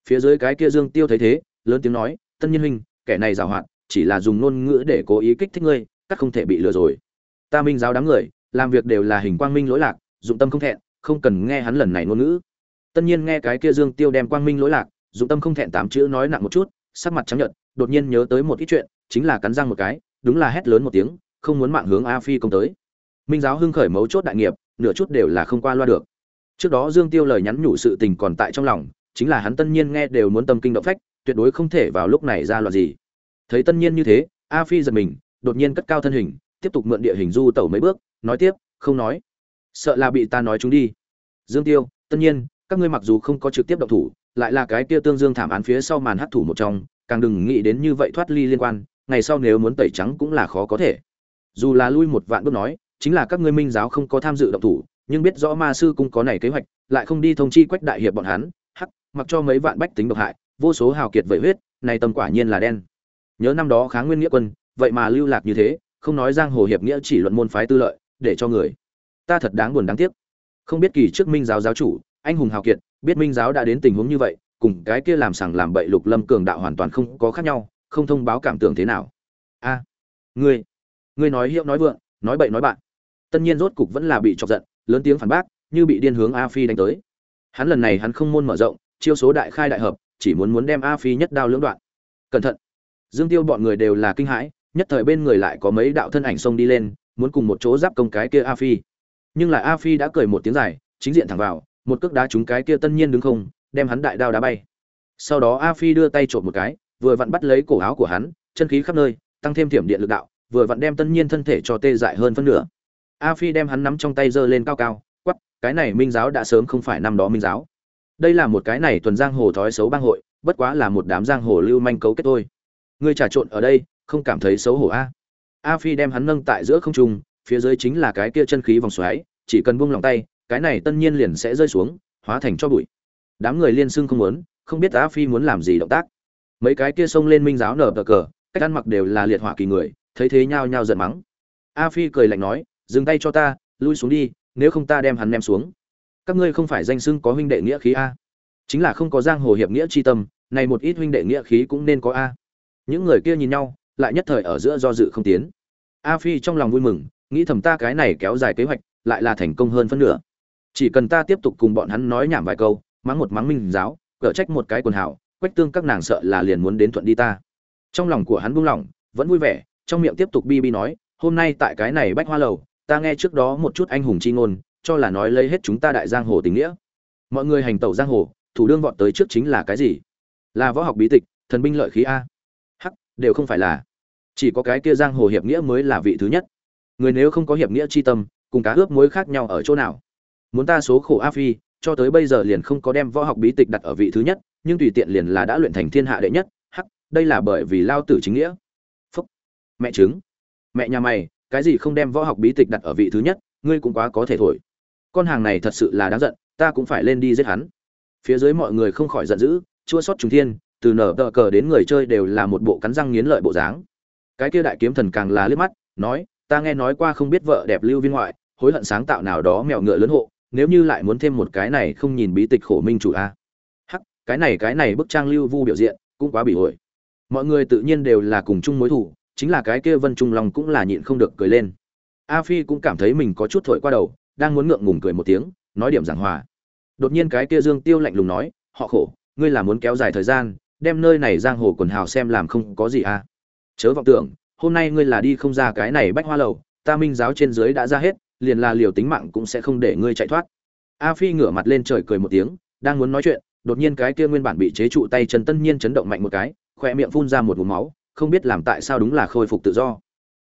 Phía dưới cái kia dương tiêu thấy thế, lớn tiếng nói, tân nhân huynh, kẻ này giàu hoạt, chỉ là dùng ngôn ngữ để cố ý kích thích ngươi, các không thể bị lừa rồi. Ta minh giáo đám người, làm việc đều là hình quang minh lỗi lạc, dụng tâm không thẹn, không cần nghe hắn lần này ngôn ngữ tân nhiên nghe cái kia dương tiêu đem quang minh lỗi lạc, dụng tâm không thẹn tám chữ nói nặng một chút, sắc mặt trắng nhợt, đột nhiên nhớ tới một ít chuyện, chính là cắn răng một cái, đúng là hét lớn một tiếng, không muốn mạng hướng a phi công tới. Minh giáo hưng khởi mấu chốt đại nghiệp, nửa chút đều là không qua loa được. Trước đó dương tiêu lời nhắn nhủ sự tình còn tại trong lòng, chính là hắn tân nhiên nghe đều muốn tâm kinh động phách, tuyệt đối không thể vào lúc này ra loạn gì. Thấy tân nhiên như thế, a phi giật mình, đột nhiên cất cao thân hình, tiếp tục mượn địa hình du tẩu mấy bước, nói tiếp, không nói. Sợ là bị ta nói chúng đi. Dương tiêu tân nhiên các ngươi mặc dù không có trực tiếp động thủ, lại là cái kia tương dương thảm án phía sau màn hấp thủ một trong, càng đừng nghĩ đến như vậy thoát ly liên quan, ngày sau nếu muốn tẩy trắng cũng là khó có thể. Dù là lui một vạn bước nói, chính là các ngươi minh giáo không có tham dự động thủ, nhưng biết rõ ma sư cũng có này kế hoạch, lại không đi thông chi quách đại hiệp bọn hắn, hắc, mặc cho mấy vạn bách tính độc hại, vô số hào kiệt vẩy huyết, này tầm quả nhiên là đen. Nhớ năm đó kháng nguyên nghĩa quân, vậy mà lưu lạc như thế, không nói giang hồ hiệp nghĩa chỉ luận môn phái tư lợi, để cho người. Ta thật đáng buồn đáng tiếc. Không biết kỳ trước minh giáo giáo chủ anh hùng hào kiệt, biết minh giáo đã đến tình huống như vậy, cùng cái kia làm sằng làm bậy lục lâm cường đạo hoàn toàn không có khác nhau, không thông báo cảm tưởng thế nào. A, ngươi ngươi nói hiệu nói vượng, nói bậy nói bạn. Tân nhiên rốt cục vẫn là bị chọc giận, lớn tiếng phản bác, như bị điên hướng a phi đánh tới. Hắn lần này hắn không môn mở rộng, chiêu số đại khai đại hợp, chỉ muốn muốn đem a phi nhất đao lưỡng đoạn. Cẩn thận. Dương tiêu bọn người đều là kinh hãi, nhất thời bên người lại có mấy đạo thân ảnh xông đi lên, muốn cùng một chỗ giáp công cái kia a phi. Nhưng lại a phi đã cười một tiếng dài, chính diện thẳng vào một cước đá trúng cái kia tân nhiên đứng không, đem hắn đại đao đá bay. Sau đó a phi đưa tay trộm một cái, vừa vặn bắt lấy cổ áo của hắn, chân khí khắp nơi, tăng thêm thiểm điện lực đạo, vừa vặn đem tân nhiên thân thể cho tê dại hơn phân nửa. A phi đem hắn nắm trong tay giơ lên cao cao quắp cái này minh giáo đã sớm không phải năm đó minh giáo. Đây là một cái này tuần giang hồ thói xấu bang hội, bất quá là một đám giang hồ lưu manh cấu kết thôi. Ngươi trà trộn ở đây, không cảm thấy xấu hổ a? A phi đem hắn nâng tại giữa không trung, phía dưới chính là cái kia chân khí vòng xoáy, chỉ cần buông lòng tay cái này tân nhiên liền sẽ rơi xuống, hóa thành cho bụi. Đám người liên xưng không muốn, không biết á phi muốn làm gì động tác. Mấy cái kia xông lên minh giáo nở tờ cờ, cách ăn mặc đều là liệt hỏa kỳ người, thấy thế nhao nhao giận mắng. A phi cười lạnh nói, dừng tay cho ta, lui xuống đi, nếu không ta đem hắn ném xuống. Các ngươi không phải danh xưng có huynh đệ nghĩa khí a. Chính là không có giang hồ hiệp nghĩa chi tâm, này một ít huynh đệ nghĩa khí cũng nên có a. Những người kia nhìn nhau, lại nhất thời ở giữa do dự không tiến. A phi trong lòng vui mừng, nghĩ thầm ta cái này kéo dài kế hoạch, lại là thành công hơn phân nửa chỉ cần ta tiếp tục cùng bọn hắn nói nhảm vài câu, mắng một mắng minh giáo cở trách một cái quần hảo quách tương các nàng sợ là liền muốn đến thuận đi ta. Trong lòng của hắn buông lỏng, vẫn vui vẻ, trong miệng tiếp tục bi bi nói, hôm nay tại cái này bách hoa lầu, ta nghe trước đó một chút anh hùng chi ngôn, cho là nói lấy hết chúng ta đại giang hồ tình nghĩa. Mọi người hành tẩu giang hồ, thủ đương vọt tới trước chính là cái gì? Là võ học bí tịch, thần binh lợi khí a? Hắc, đều không phải là. Chỉ có cái kia giang hồ hiệp nghĩa mới là vị thứ nhất. Người nếu không có hiệp nghĩa chi tâm, cùng cá ướp mối khác nhau ở chỗ nào? Muốn ta số khổ a phi, cho tới bây giờ liền không có đem võ học bí tịch đặt ở vị thứ nhất, nhưng tùy tiện liền là đã luyện thành thiên hạ đệ nhất, hắc, đây là bởi vì lao tử chính nghĩa. Phúc. Mẹ chứng mẹ nhà mày, cái gì không đem võ học bí tịch đặt ở vị thứ nhất, ngươi cũng quá có thể thổi. Con hàng này thật sự là đáng giận, ta cũng phải lên đi giết hắn. Phía dưới mọi người không khỏi giận dữ, chua sót trùng thiên, từ nở tờ cờ đến người chơi đều là một bộ cắn răng nghiến lợi bộ dáng. Cái kia đại kiếm thần càng là liếc mắt, nói, ta nghe nói qua không biết vợ đẹp lưu viên ngoại, hối hận sáng tạo nào đó mèo ngựa lớn hộ nếu như lại muốn thêm một cái này không nhìn bí tịch khổ minh chủ a. Hắc, cái này cái này bức trang lưu vu biểu diện cũng quá bị ổi. Mọi người tự nhiên đều là cùng chung mối thủ chính là cái kia vân trung long cũng là nhịn không được cười lên. A phi cũng cảm thấy mình có chút thổi qua đầu, đang muốn ngượng ngùng cười một tiếng, nói điểm giảng hòa. Đột nhiên cái kia dương tiêu lạnh lùng nói, họ khổ, ngươi là muốn kéo dài thời gian, đem nơi này giang hồ quần hào xem làm không có gì à chớ vọng tưởng, hôm nay ngươi là đi không ra cái này bách hoa lầu, ta minh giáo trên dưới đã ra hết liền là liều tính mạng cũng sẽ không để ngươi chạy thoát. A phi ngửa mặt lên trời cười một tiếng, đang muốn nói chuyện, đột nhiên cái kia nguyên bản bị chế trụ tay chân tân nhiên chấn động mạnh một cái khoe miệng phun ra một vùng máu, không biết làm tại sao đúng là khôi phục tự do.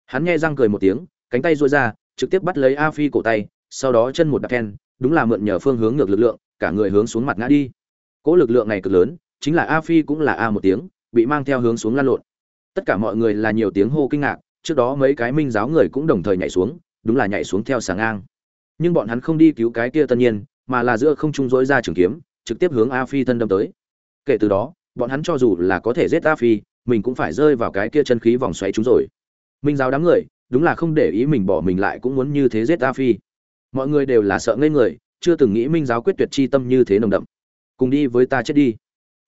Hắn nghe răng cười một tiếng, cánh tay duỗi ra, trực tiếp bắt lấy a phi cổ tay, sau đó chân một đạp then, đúng là mượn nhờ phương hướng ngược lực lượng, cả người hướng xuống mặt ngã đi. Cỗ lực lượng này cực lớn, chính là a phi cũng là a một tiếng, bị mang theo hướng xuống lan lộn. Tất cả mọi người là nhiều tiếng hô kinh ngạc, trước đó mấy cái minh giáo người cũng đồng thời nhảy xuống đúng là nhảy xuống theo sáng ngang. Nhưng bọn hắn không đi cứu cái kia tân nhiên, mà là giữa không trung dối ra trường kiếm, trực tiếp hướng a phi thân đâm tới. Kể từ đó, bọn hắn cho dù là có thể giết a phi, mình cũng phải rơi vào cái kia chân khí vòng xoáy chúng rồi. Minh giáo đám người, đúng là không để ý mình bỏ mình lại cũng muốn như thế giết a phi. Mọi người đều là sợ ngây người, chưa từng nghĩ minh giáo quyết tuyệt chi tâm như thế nồng đậm. Cùng đi với ta chết đi.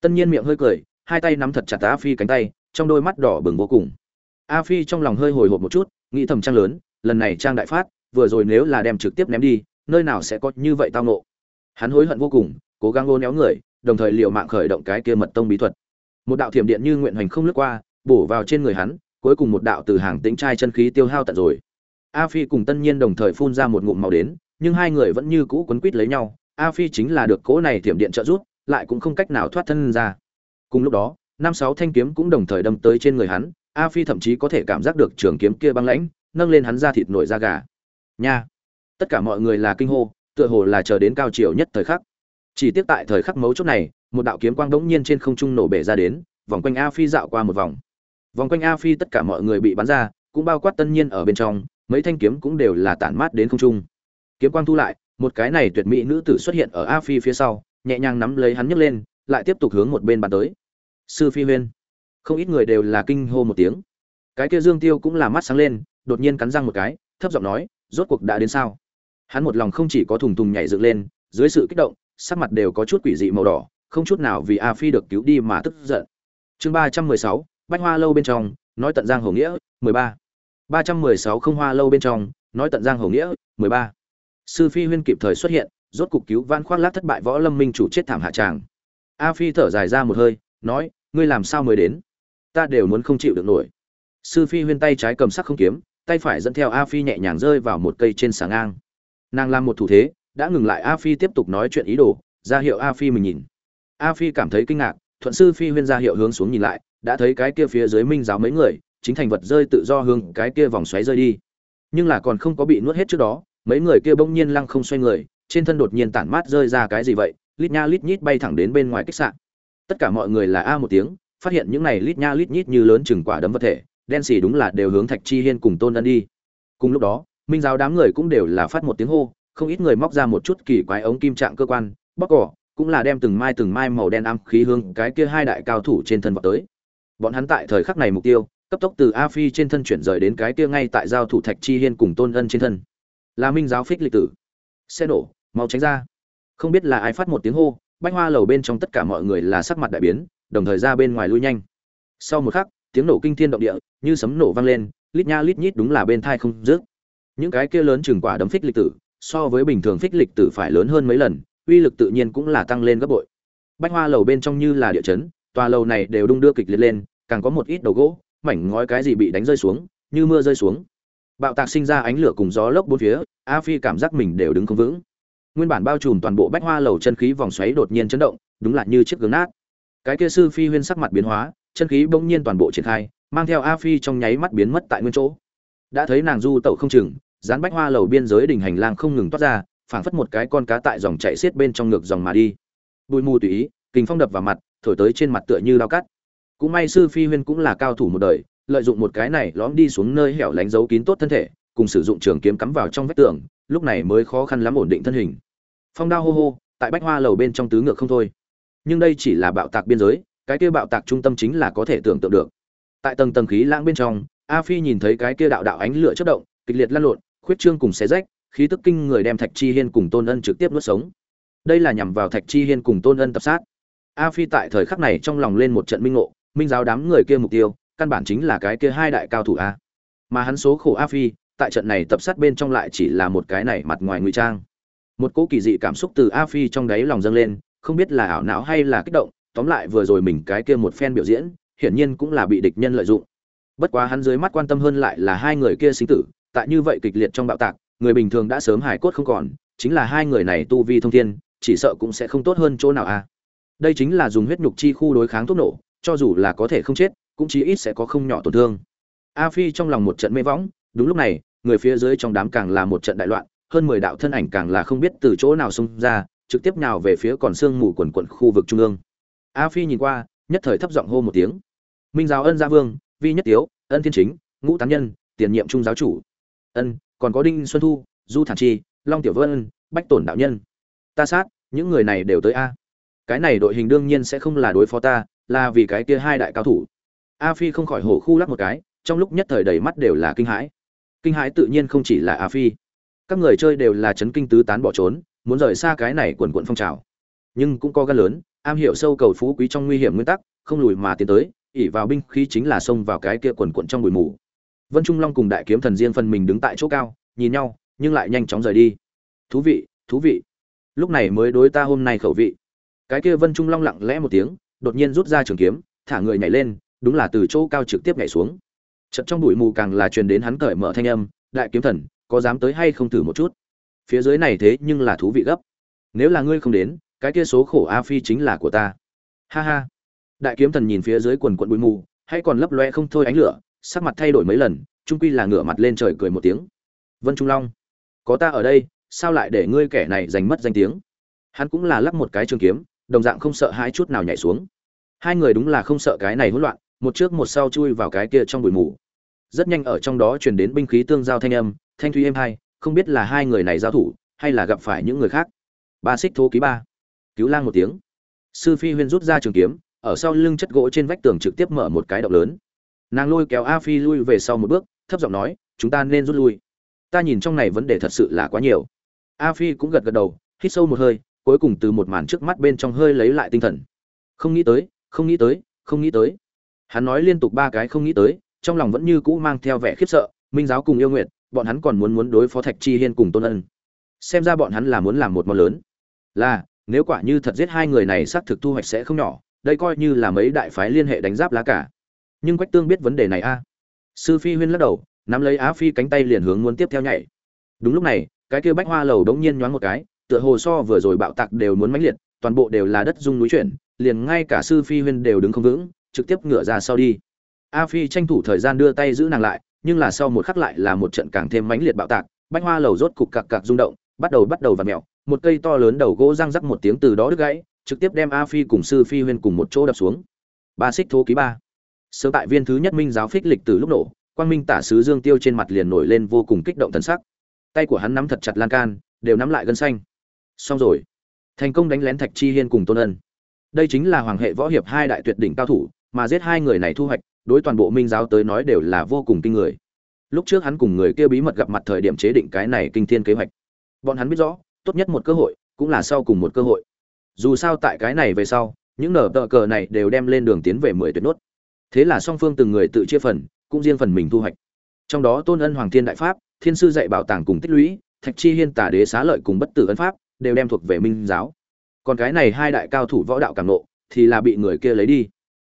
Tân nhiên miệng hơi cười, hai tay nắm thật chặt a phi cánh tay, trong đôi mắt đỏ bừng vô cùng. A phi trong lòng hơi hồi hộp một chút, nghĩ thầm trang lớn lần này trang đại phát, vừa rồi nếu là đem trực tiếp ném đi, nơi nào sẽ có như vậy tao nộ hắn hối hận vô cùng, cố gắng lô néo người, đồng thời liều mạng khởi động cái kia mật tông bí thuật. Một đạo thiểm điện như nguyện hoành không lướt qua, bổ vào trên người hắn, cuối cùng một đạo từ hàng tĩnh trai chân khí tiêu hao tận rồi. A phi cùng tân nhiên đồng thời phun ra một ngụm màu đến, nhưng hai người vẫn như cũ quấn quít lấy nhau, a phi chính là được cỗ này thiểm điện trợ giúp, lại cũng không cách nào thoát thân ra. Cùng lúc đó, năm sáu thanh kiếm cũng đồng thời đâm tới trên người hắn, a phi thậm chí có thể cảm giác được trường kiếm kia băng lãnh nâng lên hắn ra thịt nổi da gà. Nha. Tất cả mọi người là kinh hô, tựa hồ là chờ đến cao chiều nhất thời khắc. Chỉ tiếc tại thời khắc mấu chốt này, một đạo kiếm quang đống nhiên trên không trung nổ bể ra đến, vòng quanh a phi dạo qua một vòng. Vòng quanh a phi tất cả mọi người bị bắn ra, cũng bao quát tân nhiên ở bên trong, mấy thanh kiếm cũng đều là tản mát đến không trung. Kiếm quang thu lại, một cái này tuyệt mỹ nữ tử xuất hiện ở a phi phía sau, nhẹ nhàng nắm lấy hắn nhấc lên, lại tiếp tục hướng một bên bàn tới. Sư phi huyên. Không ít người đều là kinh hô một tiếng. Cái kia dương tiêu cũng là mắt sáng lên đột nhiên cắn răng một cái, thấp giọng nói, rốt cuộc đã đến sao? Hắn một lòng không chỉ có thùng thùng nhảy dựng lên, dưới sự kích động, sắc mặt đều có chút quỷ dị màu đỏ, không chút nào vì a phi được cứu đi mà tức giận. Chương ba trăm mười sáu, bách hoa lâu bên trong, nói tận giang hổ nghĩa, mười ba. Ba trăm mười sáu không hoa lâu bên trong, nói tận giang hổ nghĩa, mười ba. Sư phi huyên kịp thời xuất hiện, rốt cục cứu van khoác lát thất bại võ lâm minh chủ chết thảm hạ tràng. A phi thở dài ra một hơi, nói, ngươi làm sao mới đến? Ta đều muốn không chịu được nổi. Sư phi huyên tay trái cầm sắc không kiếm tay phải dẫn theo a phi nhẹ nhàng rơi vào một cây trên sáng ngang. Nàng làm một thủ thế, đã ngừng lại a phi tiếp tục nói chuyện ý đồ, ra hiệu a phi mình nhìn. A phi cảm thấy kinh ngạc, thuận sư phi huyên ra hiệu hướng xuống nhìn lại, đã thấy cái kia phía dưới minh giáo mấy người, chính thành vật rơi tự do hướng cái kia vòng xoáy rơi đi. Nhưng là còn không có bị nuốt hết trước đó, mấy người kia bỗng nhiên lăng không xoay người, trên thân đột nhiên tản mát rơi ra cái gì vậy, lít nha lít nhít bay thẳng đến bên ngoài khách sạn tất cả mọi người là a một tiếng, phát hiện những này lít nha lít nhít như lớn chừng quả đấm vật thể đen xì đúng là đều hướng thạch chi hiên cùng tôn ân đi. Cùng lúc đó, minh giáo đám người cũng đều là phát một tiếng hô, không ít người móc ra một chút kỳ quái ống kim trạng cơ quan, bóc cỏ, cũng là đem từng mai từng mai màu đen âm khí hương cái kia hai đại cao thủ trên thân vào tới. Bọn hắn tại thời khắc này mục tiêu, cấp tốc từ a phi trên thân chuyển rời đến cái kia ngay tại giao thủ thạch chi hiên cùng tôn ân trên thân. Là minh giáo phích lịch tử. Xe nổ, mau tránh ra. Không biết là ai phát một tiếng hô, bách hoa lầu bên trong tất cả mọi người là sắc mặt đại biến, đồng thời ra bên ngoài lui nhanh. Sau một khắc tiếng nổ kinh thiên động địa, như sấm nổ vang lên, lít nha lít nhít đúng là bên thai không dứt. Những cái kia lớn chừng quả đấm phích lịch tử, so với bình thường phích lịch tử phải lớn hơn mấy lần, uy lực tự nhiên cũng là tăng lên gấp bội. Bách hoa lầu bên trong như là địa chấn, tòa lầu này đều đung đưa kịch liệt lên, càng có một ít đầu gỗ, mảnh ngói cái gì bị đánh rơi xuống, như mưa rơi xuống. Bạo tạc sinh ra ánh lửa cùng gió lốc bốn phía, a phi cảm giác mình đều đứng không vững. Nguyên bản bao trùm toàn bộ bách hoa lầu chân khí vòng xoáy đột nhiên chấn động, đúng là như chiếc gương nát. Cái kia sư phi huyên sắc mặt biến hóa chân khí bỗng nhiên toàn bộ triển khai, mang theo a phi trong nháy mắt biến mất tại nguyên chỗ. Đã thấy nàng du tẩu không chừng, dán bách hoa lầu biên giới đỉnh hành lang không ngừng toát ra, phảng phất một cái con cá tại dòng chảy xiết bên trong ngược dòng mà đi. Bụi mù tùy ý, kình phong đập vào mặt, thổi tới trên mặt tựa như lao cắt. Cũng may sư phi huyên cũng là cao thủ một đời, lợi dụng một cái này lõm đi xuống nơi hẻo lánh giấu kín tốt thân thể, cùng sử dụng trường kiếm cắm vào trong vách tường, lúc này mới khó khăn lắm ổn định thân hình. Phong đao hô hô, tại bách hoa lầu bên trong tứ ngược không thôi. Nhưng đây chỉ là bạo tạc biên giới cái kia bạo tạc trung tâm chính là có thể tưởng tượng được. Tại tầng tầng khí lãng bên trong, a phi nhìn thấy cái kia đạo đạo ánh lửa chất động, kịch liệt lăn lộn, khuyết trương cùng xé rách, khí tức kinh người đem thạch chi hiên cùng tôn ân trực tiếp nuốt sống. Đây là nhằm vào thạch chi hiên cùng tôn ân tập sát. A phi tại thời khắc này trong lòng lên một trận minh ngộ, minh giáo đám người kia mục tiêu, căn bản chính là cái kia hai đại cao thủ a. Mà hắn số khổ a phi, tại trận này tập sát bên trong lại chỉ là một cái này mặt ngoài ngụy trang. Một cỗ kỳ dị cảm xúc từ a phi trong đáy lòng dâng lên, không biết là ảo não hay là kích động tóm lại vừa rồi mình cái kia một phen biểu diễn, hiển nhiên cũng là bị địch nhân lợi dụng. Bất quá hắn dưới mắt quan tâm hơn lại là hai người kia sinh tử, tại như vậy kịch liệt trong bạo tạc, người bình thường đã sớm hài cốt không còn, chính là hai người này tu vi thông thiên, chỉ sợ cũng sẽ không tốt hơn chỗ nào a đây chính là dùng huyết nhục chi khu đối kháng thuốc nổ, cho dù là có thể không chết, cũng chí ít sẽ có không nhỏ tổn thương. A phi trong lòng một trận mê võng, đúng lúc này, người phía dưới trong đám càng là một trận đại loạn, hơn mười đạo thân ảnh càng là không biết từ chỗ nào xông ra, trực tiếp nào về phía còn sương mù quần quận khu vực trung ương a phi nhìn qua, nhất thời thấp giọng hô một tiếng. Minh giáo ân gia vương, vi nhất tiếu, ân thiên chính, ngũ tán nhân, tiền nhiệm trung giáo chủ. Ân, còn có đinh xuân thu, du thản chi, long tiểu vân, bách tổn đạo nhân. Ta sát, những người này đều tới a. Cái này đội hình đương nhiên sẽ không là đối phó ta, là vì cái kia hai đại cao thủ. A phi không khỏi hổ khu lắc một cái, trong lúc nhất thời đầy mắt đều là kinh hãi. Kinh hãi tự nhiên không chỉ là a phi. Các người chơi đều là chấn kinh tứ tán bỏ trốn, muốn rời xa cái này quần quận phong trào. Nhưng cũng có gan lớn am hiểu sâu cầu phú quý trong nguy hiểm nguyên tắc, không lùi mà tiến tới, ỉ vào binh khí chính là xông vào cái kia quần quận trong bụi mù. Vân trung long cùng đại kiếm thần riêng phần mình đứng tại chỗ cao, nhìn nhau, nhưng lại nhanh chóng rời đi. Thú vị thú vị. Lúc này mới đối ta hôm nay khẩu vị. Cái kia vân trung long lặng lẽ một tiếng, đột nhiên rút ra trường kiếm, thả người nhảy lên, đúng là từ chỗ cao trực tiếp nhảy xuống. Chật trong bụi mù càng là truyền đến hắn cởi mở thanh âm, đại kiếm thần, có dám tới hay không thử một chút? Phía dưới này thế nhưng là thú vị gấp. Nếu là ngươi không đến cái kia số khổ a phi chính là của ta. Ha ha. Đại kiếm thần nhìn phía dưới quần quận bụi mù, hay còn lấp loe không thôi ánh lửa, sắc mặt thay đổi mấy lần trung quy là ngửa mặt lên trời cười một tiếng. Vân trung long, có ta ở đây, sao lại để ngươi kẻ này giành mất danh tiếng? Hắn cũng là lắp một cái trường kiếm, đồng dạng không sợ hai chút nào nhảy xuống. Hai người đúng là không sợ cái này hỗn loạn, một trước một sau chui vào cái kia trong bụi mù. Rất nhanh ở trong đó truyền đến binh khí tương giao thanh âm, thanh thúy êm hai, không biết là hai người này giao thủ, hay là gặp phải những người khác. Ba xích thố ký ba cứu lang một tiếng. Sư phi huyên rút ra trường kiếm, ở sau lưng chất gỗ trên vách tường trực tiếp mở một cái động lớn. Nàng lôi kéo a phi lui về sau một bước, thấp giọng nói, chúng ta nên rút lui. Ta nhìn trong này vấn đề thật sự là quá nhiều. A phi cũng gật gật đầu, hít sâu một hơi, cuối cùng từ một màn trước mắt bên trong hơi lấy lại tinh thần. Không nghĩ tới, không nghĩ tới, không nghĩ tới. Hắn nói liên tục ba cái không nghĩ tới, trong lòng vẫn như cũ mang theo vẻ khiếp sợ, minh giáo cùng yêu nguyện bọn hắn còn muốn muốn đối phó thạch chi hiên cùng tôn ân. Xem ra bọn hắn là muốn làm một món lớn. Là nếu quả như thật giết hai người này xác thực thu hoạch sẽ không nhỏ, đây coi như là mấy đại phái liên hệ đánh giáp lá cả. Nhưng quách tương biết vấn đề này a. Sư phi huyên lắc đầu, nắm lấy á phi cánh tay liền hướng muốn tiếp theo nhảy. Đúng lúc này, cái kia bách hoa lầu đống nhiên nhoáng một cái, tựa hồ so vừa rồi bạo tạc đều muốn mãnh liệt, toàn bộ đều là đất rung núi chuyển, liền ngay cả sư phi huyên đều đứng không vững, trực tiếp ngửa ra sau đi. A phi tranh thủ thời gian đưa tay giữ nàng lại, nhưng là sau một khắc lại là một trận càng thêm mãnh liệt bạo tạc, bách hoa lầu rốt cục cặc cặc rung động, bắt đầu bắt đầu và mèo một cây to lớn đầu gỗ răng rắc một tiếng từ đó đứt gãy, trực tiếp đem a phi cùng sư phi huyên cùng một chỗ đập xuống. Ba xích thô ký ba. Sơ tại viên thứ nhất minh giáo phích lịch từ lúc nổ, quang minh tả sứ dương tiêu trên mặt liền nổi lên vô cùng kích động thần sắc. Tay của hắn nắm thật chặt lan can, đều nắm lại gân xanh. Xong rồi. Thành công đánh lén thạch chi hiên cùng tôn ân. Đây chính là hoàng hệ võ hiệp hai đại tuyệt đỉnh cao thủ, mà giết hai người này thu hoạch, đối toàn bộ minh giáo tới nói đều là vô cùng kinh người. Lúc trước hắn cùng người kia bí mật gặp mặt thời điểm chế định cái này kinh thiên kế hoạch. Bọn hắn biết rõ tốt nhất một cơ hội, cũng là sau cùng một cơ hội. Dù sao tại cái này về sau, những nở tờ cờ này đều đem lên đường tiến về mười tuyệt nốt. Thế là song phương từng người tự chia phần, cũng riêng phần mình thu hoạch. Trong đó tôn ân hoàng thiên đại pháp, thiên sư dạy bảo tàng cùng tích lũy, thạch chi hiên tả đế xá lợi cùng bất tử ân pháp, đều đem thuộc về minh giáo. Còn cái này hai đại cao thủ võ đạo càng nộ, thì là bị người kia lấy đi.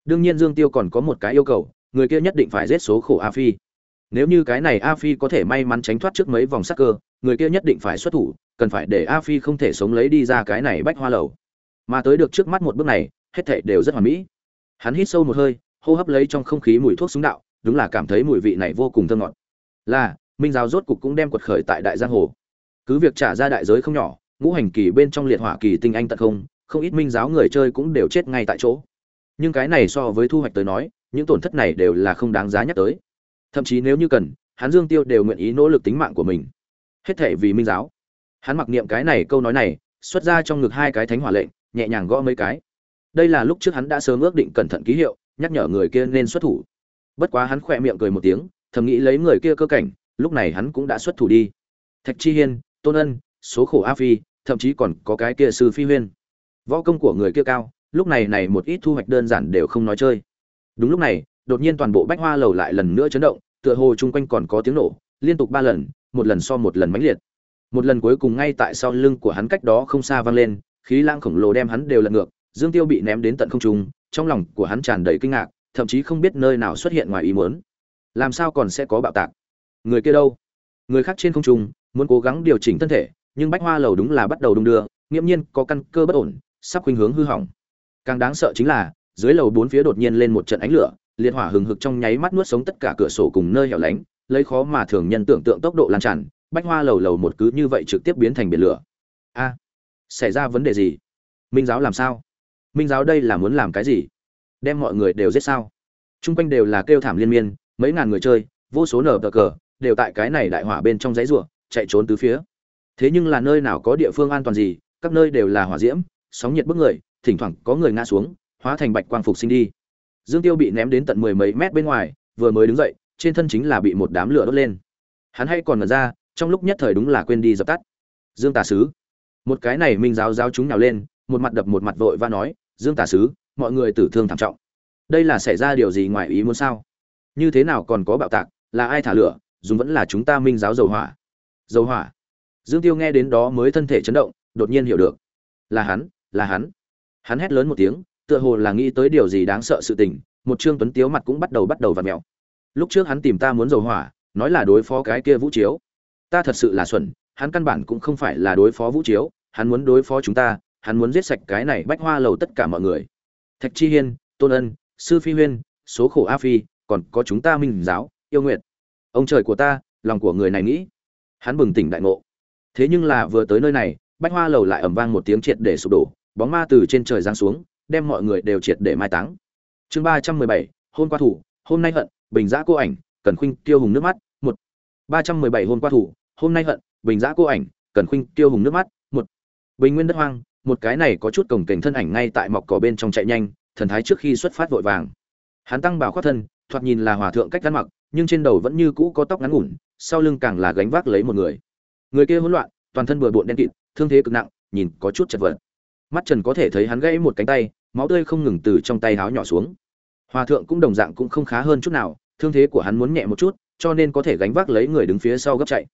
Đương nhiên dương tiêu còn có một cái yêu cầu, người kia nhất định phải giết số khổ a phi. Nếu như cái này a phi có thể may mắn tránh thoát trước mấy vòng sắc cơ, người kia nhất định phải xuất thủ cần phải để a phi không thể sống lấy đi ra cái này bách hoa lầu. Mà tới được trước mắt một bước này, hết thảy đều rất hoàn mỹ. Hắn hít sâu một hơi, hô hấp lấy trong không khí mùi thuốc súng đạo, đúng là cảm thấy mùi vị này vô cùng thơm ngọt. Là, minh giáo rốt cục cũng đem quật khởi tại đại giang hồ. Cứ việc trả ra đại giới không nhỏ, ngũ hành kỳ bên trong liệt hỏa kỳ tinh anh tận không không ít minh giáo người chơi cũng đều chết ngay tại chỗ. Nhưng cái này so với thu hoạch tới nói, những tổn thất này đều là không đáng giá nhắc tới. Thậm chí nếu như cần, hắn dương tiêu đều nguyện ý nỗ lực tính mạng của mình. Hết thể vì minh giáo hắn mặc niệm cái này câu nói này, xuất ra trong ngực hai cái thánh hỏa lệnh, nhẹ nhàng gõ mấy cái. Đây là lúc trước hắn đã sớm ước định cẩn thận ký hiệu, nhắc nhở người kia nên xuất thủ. Bất quá hắn khỏe miệng cười một tiếng, thầm nghĩ lấy người kia cơ cảnh, lúc này hắn cũng đã xuất thủ đi. Thạch chi hiên, tôn ân, số khổ a phi, thậm chí còn có cái kia sư phi huyên. Võ công của người kia cao, lúc này này một ít thu hoạch đơn giản đều không nói chơi. Đúng lúc này, đột nhiên toàn bộ bách hoa lầu lại lần nữa chấn động, tựa hồ chung quanh còn có tiếng nổ, liên tục ba lần, một lần so một lần mãnh liệt một lần cuối cùng ngay tại sau lưng của hắn cách đó không xa vang lên, khí lang khổng lồ đem hắn đều lật ngược, dương tiêu bị ném đến tận không trung, trong lòng của hắn tràn đầy kinh ngạc, thậm chí không biết nơi nào xuất hiện ngoài ý muốn. Làm sao còn sẽ có bạo tạc? Người kia đâu? Người khác trên không trung, muốn cố gắng điều chỉnh thân thể, nhưng bách hoa lầu đúng là bắt đầu đung đưa, nghiễm nhiên có căn cơ bất ổn, sắp khuynh hướng hư hỏng. Càng đáng sợ chính là, dưới lầu bốn phía đột nhiên lên một trận ánh lửa, liệt hỏa hừng hực trong nháy mắt nuốt sống tất cả cửa sổ cùng nơi hẻo lánh, lấy khó mà thường nhân tưởng tượng tốc độ lan tràn bách hoa lầu lầu một cứ như vậy trực tiếp biến thành biển lửa. A, xảy ra vấn đề gì? Minh giáo làm sao? Minh giáo đây là muốn làm cái gì? Đem mọi người đều giết sao? T r u n g quanh đều là kêu thảm liên miên, mấy ngàn người chơi, vô số nở tờ cờ, đều tại cái này đại hỏa bên trong giấy ruộng chạy trốn từ phía. Thế nhưng là nơi nào có địa phương an toàn gì, các nơi đều là hỏa diễm, sóng nhiệt bức người, thỉnh thoảng có người ngã xuống, hóa thành bạch quang phục sinh đi. Dương tiêu bị ném đến tận mười mấy mét bên ngoài, vừa mới đứng dậy, trên thân chính là bị một đám lửa đốt lên. Hắn hay còn ngờ ra trong lúc nhất thời đúng là quên đi dập tắt. Dương tà sứ. Một cái này minh giáo giáo chúng nhào lên, một mặt đập một mặt vội và nói, dương tà sứ, mọi người tử thương thảm trọng. Đây là xảy ra điều gì ngoài ý muốn sao? Như thế nào còn có bạo tạc, là ai thả lửa, dùng vẫn là chúng ta minh giáo dầu hỏa? Dầu hỏa. Dương tiêu nghe đến đó mới thân thể chấn động, đột nhiên hiểu được. Là hắn là hắn. Hắn hét lớn một tiếng, tựa hồ là nghĩ tới điều gì đáng sợ sự tình, một trương tuấn tiếu mặt cũng bắt đầu bắt đầu v ặ mèo. Lúc trước hắn tìm ta muốn dầu hỏa, nói là đối phó cái kia vũ chiếu ta thật sự là xuẩn, hắn căn bản cũng không phải là đối phó vũ chiếu, hắn muốn đối phó chúng ta, hắn muốn giết sạch cái này bách hoa lầu tất cả mọi người. Thạch chi hiên, tôn ân, sư phi huyên, số khổ a phi, còn có chúng ta minh giáo, yêu nguyện ông trời của ta, lòng của người này nghĩ. Hắn bừng tỉnh đại ngộ. Thế nhưng là vừa tới nơi này, bách hoa lầu lại ẩm vang một tiếng triệt để sụp đổ, bóng ma từ trên trời giáng xuống, đem mọi người đều triệt để mai táng. Chương ba trăm mười bảy hôm qua thủ, hôm nay hận, bình giã cô ảnh, cần khuynh tiêu hùng nước mắt, một. ba trăm mười bảy hôm qua thủ hôm nay hận, bình giã cô ảnh, cần khuynh tiêu hùng nước mắt, một, bình nguyên đất hoang, một cái này có chút cổng kềnh thân ảnh ngay tại mọc cỏ bên trong chạy nhanh, thần thái trước khi xuất phát vội vàng. Hắn tăng bảo khoát thân, thoạt nhìn là hòa thượng cách gắn mặc, nhưng trên đầu vẫn như cũ có tóc ngắn ngủn, sau lưng càng là gánh vác lấy một người. Người kia hỗn loạn, toàn thân bừa bộn đen kịt, thương thế cực nặng, nhìn có chút chật vật. Mắt trần có thể thấy hắn gãy một cánh tay, máu tươi không ngừng từ trong tay háo nhỏ xuống. Hòa thượng cũng đồng dạng cũng không khá hơn chút nào, thương thế của hắn muốn nhẹ một chút, cho nên có thể gánh vác lấy người đứng phía sau gấp chạy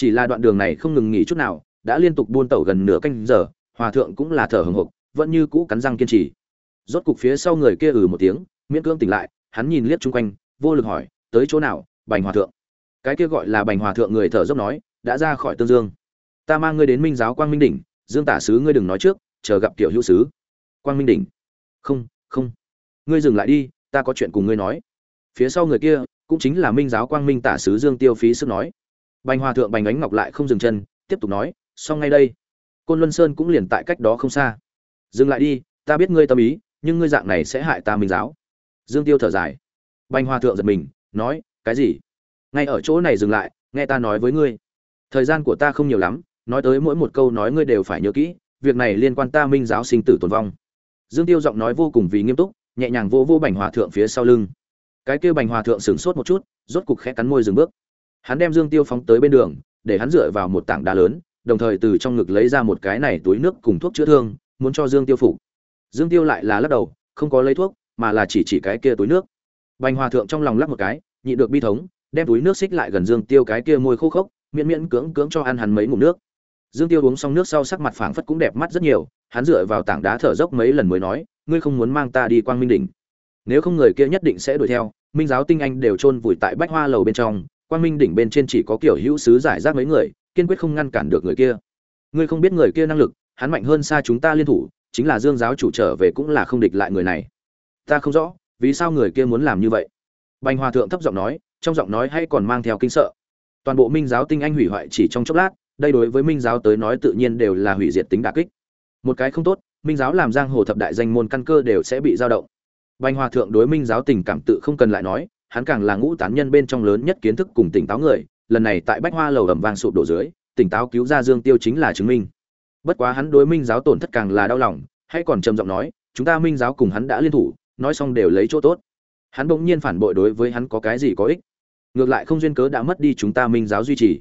chỉ là đoạn đường này không ngừng nghỉ chút nào, đã liên tục buôn tẩu gần nửa canh giờ, hòa thượng cũng là thở hừng hực, vẫn như cũ cắn răng kiên trì. Rốt cục phía sau người kia ừ một tiếng, miễn cưỡng tỉnh lại, hắn nhìn liếc chung quanh, vô lực hỏi, tới chỗ nào, bành hòa thượng? Cái kia gọi là bành hòa thượng người thở dốc nói, đã ra khỏi tương dương. Ta mang ngươi đến minh giáo quang minh đỉnh, dương tả sứ ngươi đừng nói trước, chờ gặp tiểu hữu sứ. Quang minh đỉnh? Không không. Ngươi dừng lại đi, ta có chuyện cùng ngươi nói. Phía sau người kia, cũng chính là minh giáo quang minh tả sứ dương tiêu phí sức nói bành hòa thượng bành ánh ngọc lại không dừng chân, tiếp tục nói, xong ngay đây. Côn luân sơn cũng liền tại cách đó không xa. Dừng lại đi, ta biết ngươi tâm ý, nhưng ngươi dạng này sẽ hại ta minh giáo. Dương tiêu thở dài. Bành hòa thượng giật mình, nói, cái gì? Ngay ở chỗ này dừng lại, nghe ta nói với ngươi. Thời gian của ta không nhiều lắm, nói tới mỗi một câu nói ngươi đều phải nhớ kỹ, việc này liên quan ta minh giáo sinh tử tồn vong. Dương tiêu giọng nói vô cùng vì nghiêm túc, nhẹ nhàng vô vô bành hòa thượng phía sau lưng. Cái kia bành hòa thượng sửng sốt một chút, rốt cục khẽ cắn môi dừng bước hắn đem dương tiêu phóng tới bên đường, để hắn dựa vào một tảng đá lớn, đồng thời từ trong ngực lấy ra một cái này túi nước cùng thuốc chữa thương, muốn cho dương tiêu phục. Dương tiêu lại là lắc đầu, không có lấy thuốc, mà là chỉ chỉ cái kia túi nước. Bành hòa thượng trong lòng lắc một cái nhị được bi thống, đem túi nước xích lại gần dương tiêu cái kia môi khô khốc, miễn miễn cưỡng cưỡng cho ăn hắn mấy ngụm nước. Dương tiêu uống xong nước sau sắc mặt phảng phất cũng đẹp mắt rất nhiều, hắn dựa vào tảng đá thở dốc mấy lần mới nói, ngươi không muốn mang ta đi quang minh đỉnh. Nếu không người kia nhất định sẽ đuổi theo, minh giáo tinh anh đều chôn vùi tại bách hoa lầu bên trong quang minh đỉnh bên trên chỉ có kiểu hữu sứ giải rác mấy người, kiên quyết không ngăn cản được người kia. Ngươi không biết người kia năng lực, hắn mạnh hơn xa chúng ta liên thủ, chính là dương giáo chủ trở về cũng là không địch lại người này. Ta không rõ, vì sao người kia muốn làm như vậy? Bành hòa thượng thấp giọng nói, trong giọng nói hay còn mang theo kinh sợ. Toàn bộ minh giáo tinh anh hủy hoại chỉ trong chốc lát, đây đối với minh giáo tới nói tự nhiên đều là hủy diệt tính đả kích. Một cái không tốt, minh giáo làm giang hồ thập đại danh môn căn cơ đều sẽ bị dao động. Bành hòa thượng đối minh giáo tình cảm tự không cần lại nói hắn càng là ngũ tán nhân bên trong lớn nhất kiến thức cùng tỉnh táo người, lần này tại bách hoa lầu ẩm vang sụp đổ dưới, tỉnh táo cứu ra dương tiêu chính là chứng minh. Bất quá hắn đối minh giáo tổn thất càng là đau lòng, hay còn trầm giọng nói, chúng ta minh giáo cùng hắn đã liên thủ, nói xong đều lấy chỗ tốt. Hắn bỗng nhiên phản bội đối với hắn có cái gì có ích. Ngược lại không duyên cớ đã mất đi chúng ta minh giáo duy trì.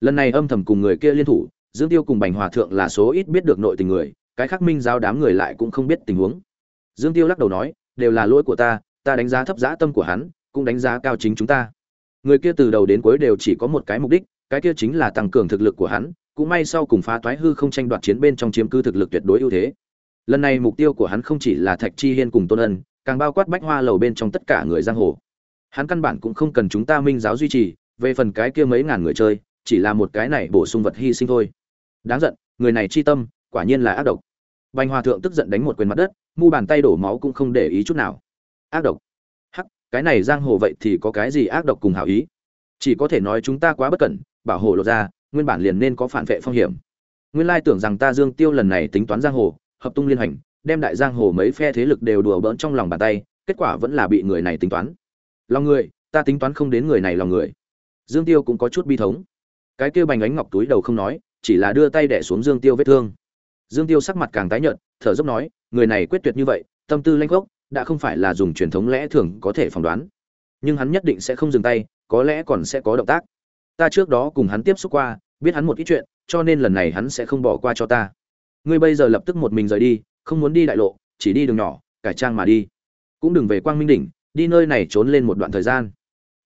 Lần này âm thầm cùng người kia liên thủ, dương tiêu cùng bành hòa thượng là số ít biết được nội tình người, cái khác minh giáo đám người lại cũng không biết tình huống. Dương tiêu lắc đầu nói, đều là lỗi của ta ta đánh giá thấp giá tâm của hắn cũng đánh giá cao chính chúng ta. Người kia từ đầu đến cuối đều chỉ có một cái mục đích, cái kia chính là tăng cường thực lực của hắn, cũng may sau cùng phá toái hư không tranh đoạt chiến bên trong chiếm cứ thực lực tuyệt đối ưu thế. Lần này mục tiêu của hắn không chỉ là thạch chi hiên cùng tôn ân, càng bao quát bách hoa lầu bên trong tất cả người giang hồ. Hắn căn bản cũng không cần chúng ta minh giáo duy trì, về phần cái kia mấy ngàn người chơi, chỉ là một cái này bổ sung vật hy sinh thôi. Đáng giận, người này chi tâm, quả nhiên là ác độc. Bành hòa thượng tức giận đánh một quyền mặt đất, mu bàn tay đổ máu cũng không để ý chút nào. Ác độc cái này giang hồ vậy thì có cái gì ác độc cùng hảo ý? Chỉ có thể nói chúng ta quá bất cẩn, bảo hộ lột ra, nguyên bản liền nên có phản vệ phong hiểm. Nguyên lai tưởng rằng ta dương tiêu lần này tính toán giang hồ, hợp tung liên hành, đem đại giang hồ mấy phe thế lực đều đùa bỡn trong lòng bàn tay, kết quả vẫn là bị người này tính toán. Lòng người, ta tính toán không đến người này lòng người. Dương tiêu cũng có chút bi thống. Cái kia bành ánh ngọc túi đầu không nói, chỉ là đưa tay đẻ xuống dương tiêu vết thương. Dương tiêu sắc mặt càng tái nhợt, thở dốc nói, người này quyết tuyệt như vậy, tâm tư lanh gốc đã không phải là dùng truyền thống lẽ thường có thể phỏng đoán. Nhưng hắn nhất định sẽ không dừng tay, có lẽ còn sẽ có động tác. Ta trước đó cùng hắn tiếp xúc qua, biết hắn một ít chuyện, cho nên lần này hắn sẽ không bỏ qua cho ta. Ngươi bây giờ lập tức một mình rời đi, không muốn đi đại lộ, chỉ đi đường nhỏ, cải trang mà đi. Cũng đừng về quang minh đỉnh, đi nơi này trốn lên một đoạn thời gian.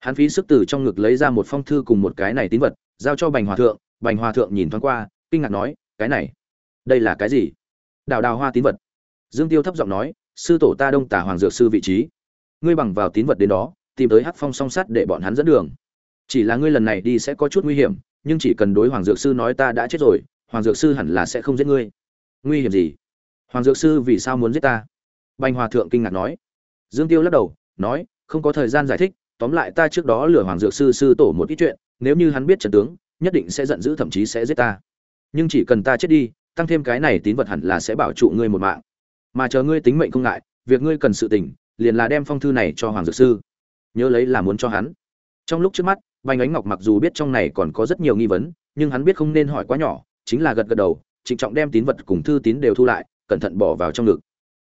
Hắn phí sức từ trong ngực lấy ra một phong thư cùng một cái này tín vật, giao cho bành hòa thượng. Bành hòa thượng nhìn thoáng qua, kinh ngạc nói, cái này, đây là cái gì? Đào đào hoa tín vật. Dương tiêu thấp giọng nói sư tổ ta đông tả hoàng dược sư vị trí. Ngươi bằng vào tín vật đến đó, tìm tới hắc phong song sắt để bọn hắn dẫn đường. Chỉ là ngươi lần này đi sẽ có chút nguy hiểm, nhưng chỉ cần đối hoàng dược sư nói ta đã chết rồi, hoàng dược sư hẳn là sẽ không giết ngươi. Nguy hiểm gì? Hoàng dược sư vì sao muốn giết ta? Bành hòa thượng kinh ngạc nói. Dương tiêu lắc đầu, nói, không có thời gian giải thích, tóm lại ta trước đó lừa hoàng dược sư sư tổ một ít chuyện, nếu như hắn biết trận tướng, nhất định sẽ giận dữ thậm chí sẽ giết ta. Nhưng chỉ cần ta chết đi, tăng thêm cái này tín vật hẳn là sẽ bảo trụ ngươi một mạng mà chờ ngươi tính mệnh không ngại, việc ngươi cần sự tình liền là đem phong thư này cho hoàng dược sư. Nhớ lấy là muốn cho hắn. Trong lúc trước mắt, bành ánh ngọc mặc dù biết trong này còn có rất nhiều nghi vấn, nhưng hắn biết không nên hỏi quá nhỏ, chính là gật gật đầu, trịnh trọng đem tín vật cùng thư tín đều thu lại, cẩn thận bỏ vào trong ngực.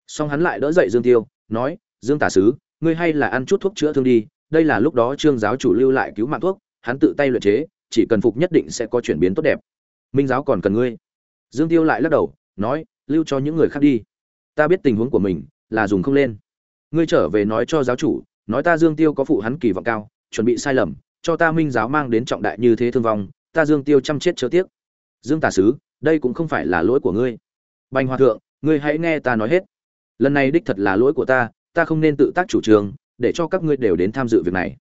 Song hắn lại đỡ dậy dương tiêu, nói, dương tả sứ, ngươi hay là ăn chút thuốc chữa thương đi, đây là lúc đó trương giáo chủ lưu lại cứu mạng thuốc, hắn tự tay luyện chế, chỉ cần phục nhất định sẽ có chuyển biến tốt đẹp. Minh giáo còn cần ngươi. Dương tiêu lại lắc đầu, nói, lưu cho những người khác đi ta biết tình huống của mình, là dùng không lên. Ngươi trở về nói cho giáo chủ, nói ta dương tiêu có phụ hắn kỳ vọng cao, chuẩn bị sai lầm, cho ta minh giáo mang đến trọng đại như thế thương vong, ta dương tiêu chăm chết chớ tiếc. Dương tà sứ, đây cũng không phải là lỗi của ngươi. Bành hòa thượng, ngươi hãy nghe ta nói hết. Lần này đích thật là lỗi của ta ta không nên tự tác chủ trương, để cho các ngươi đều đến tham dự việc này.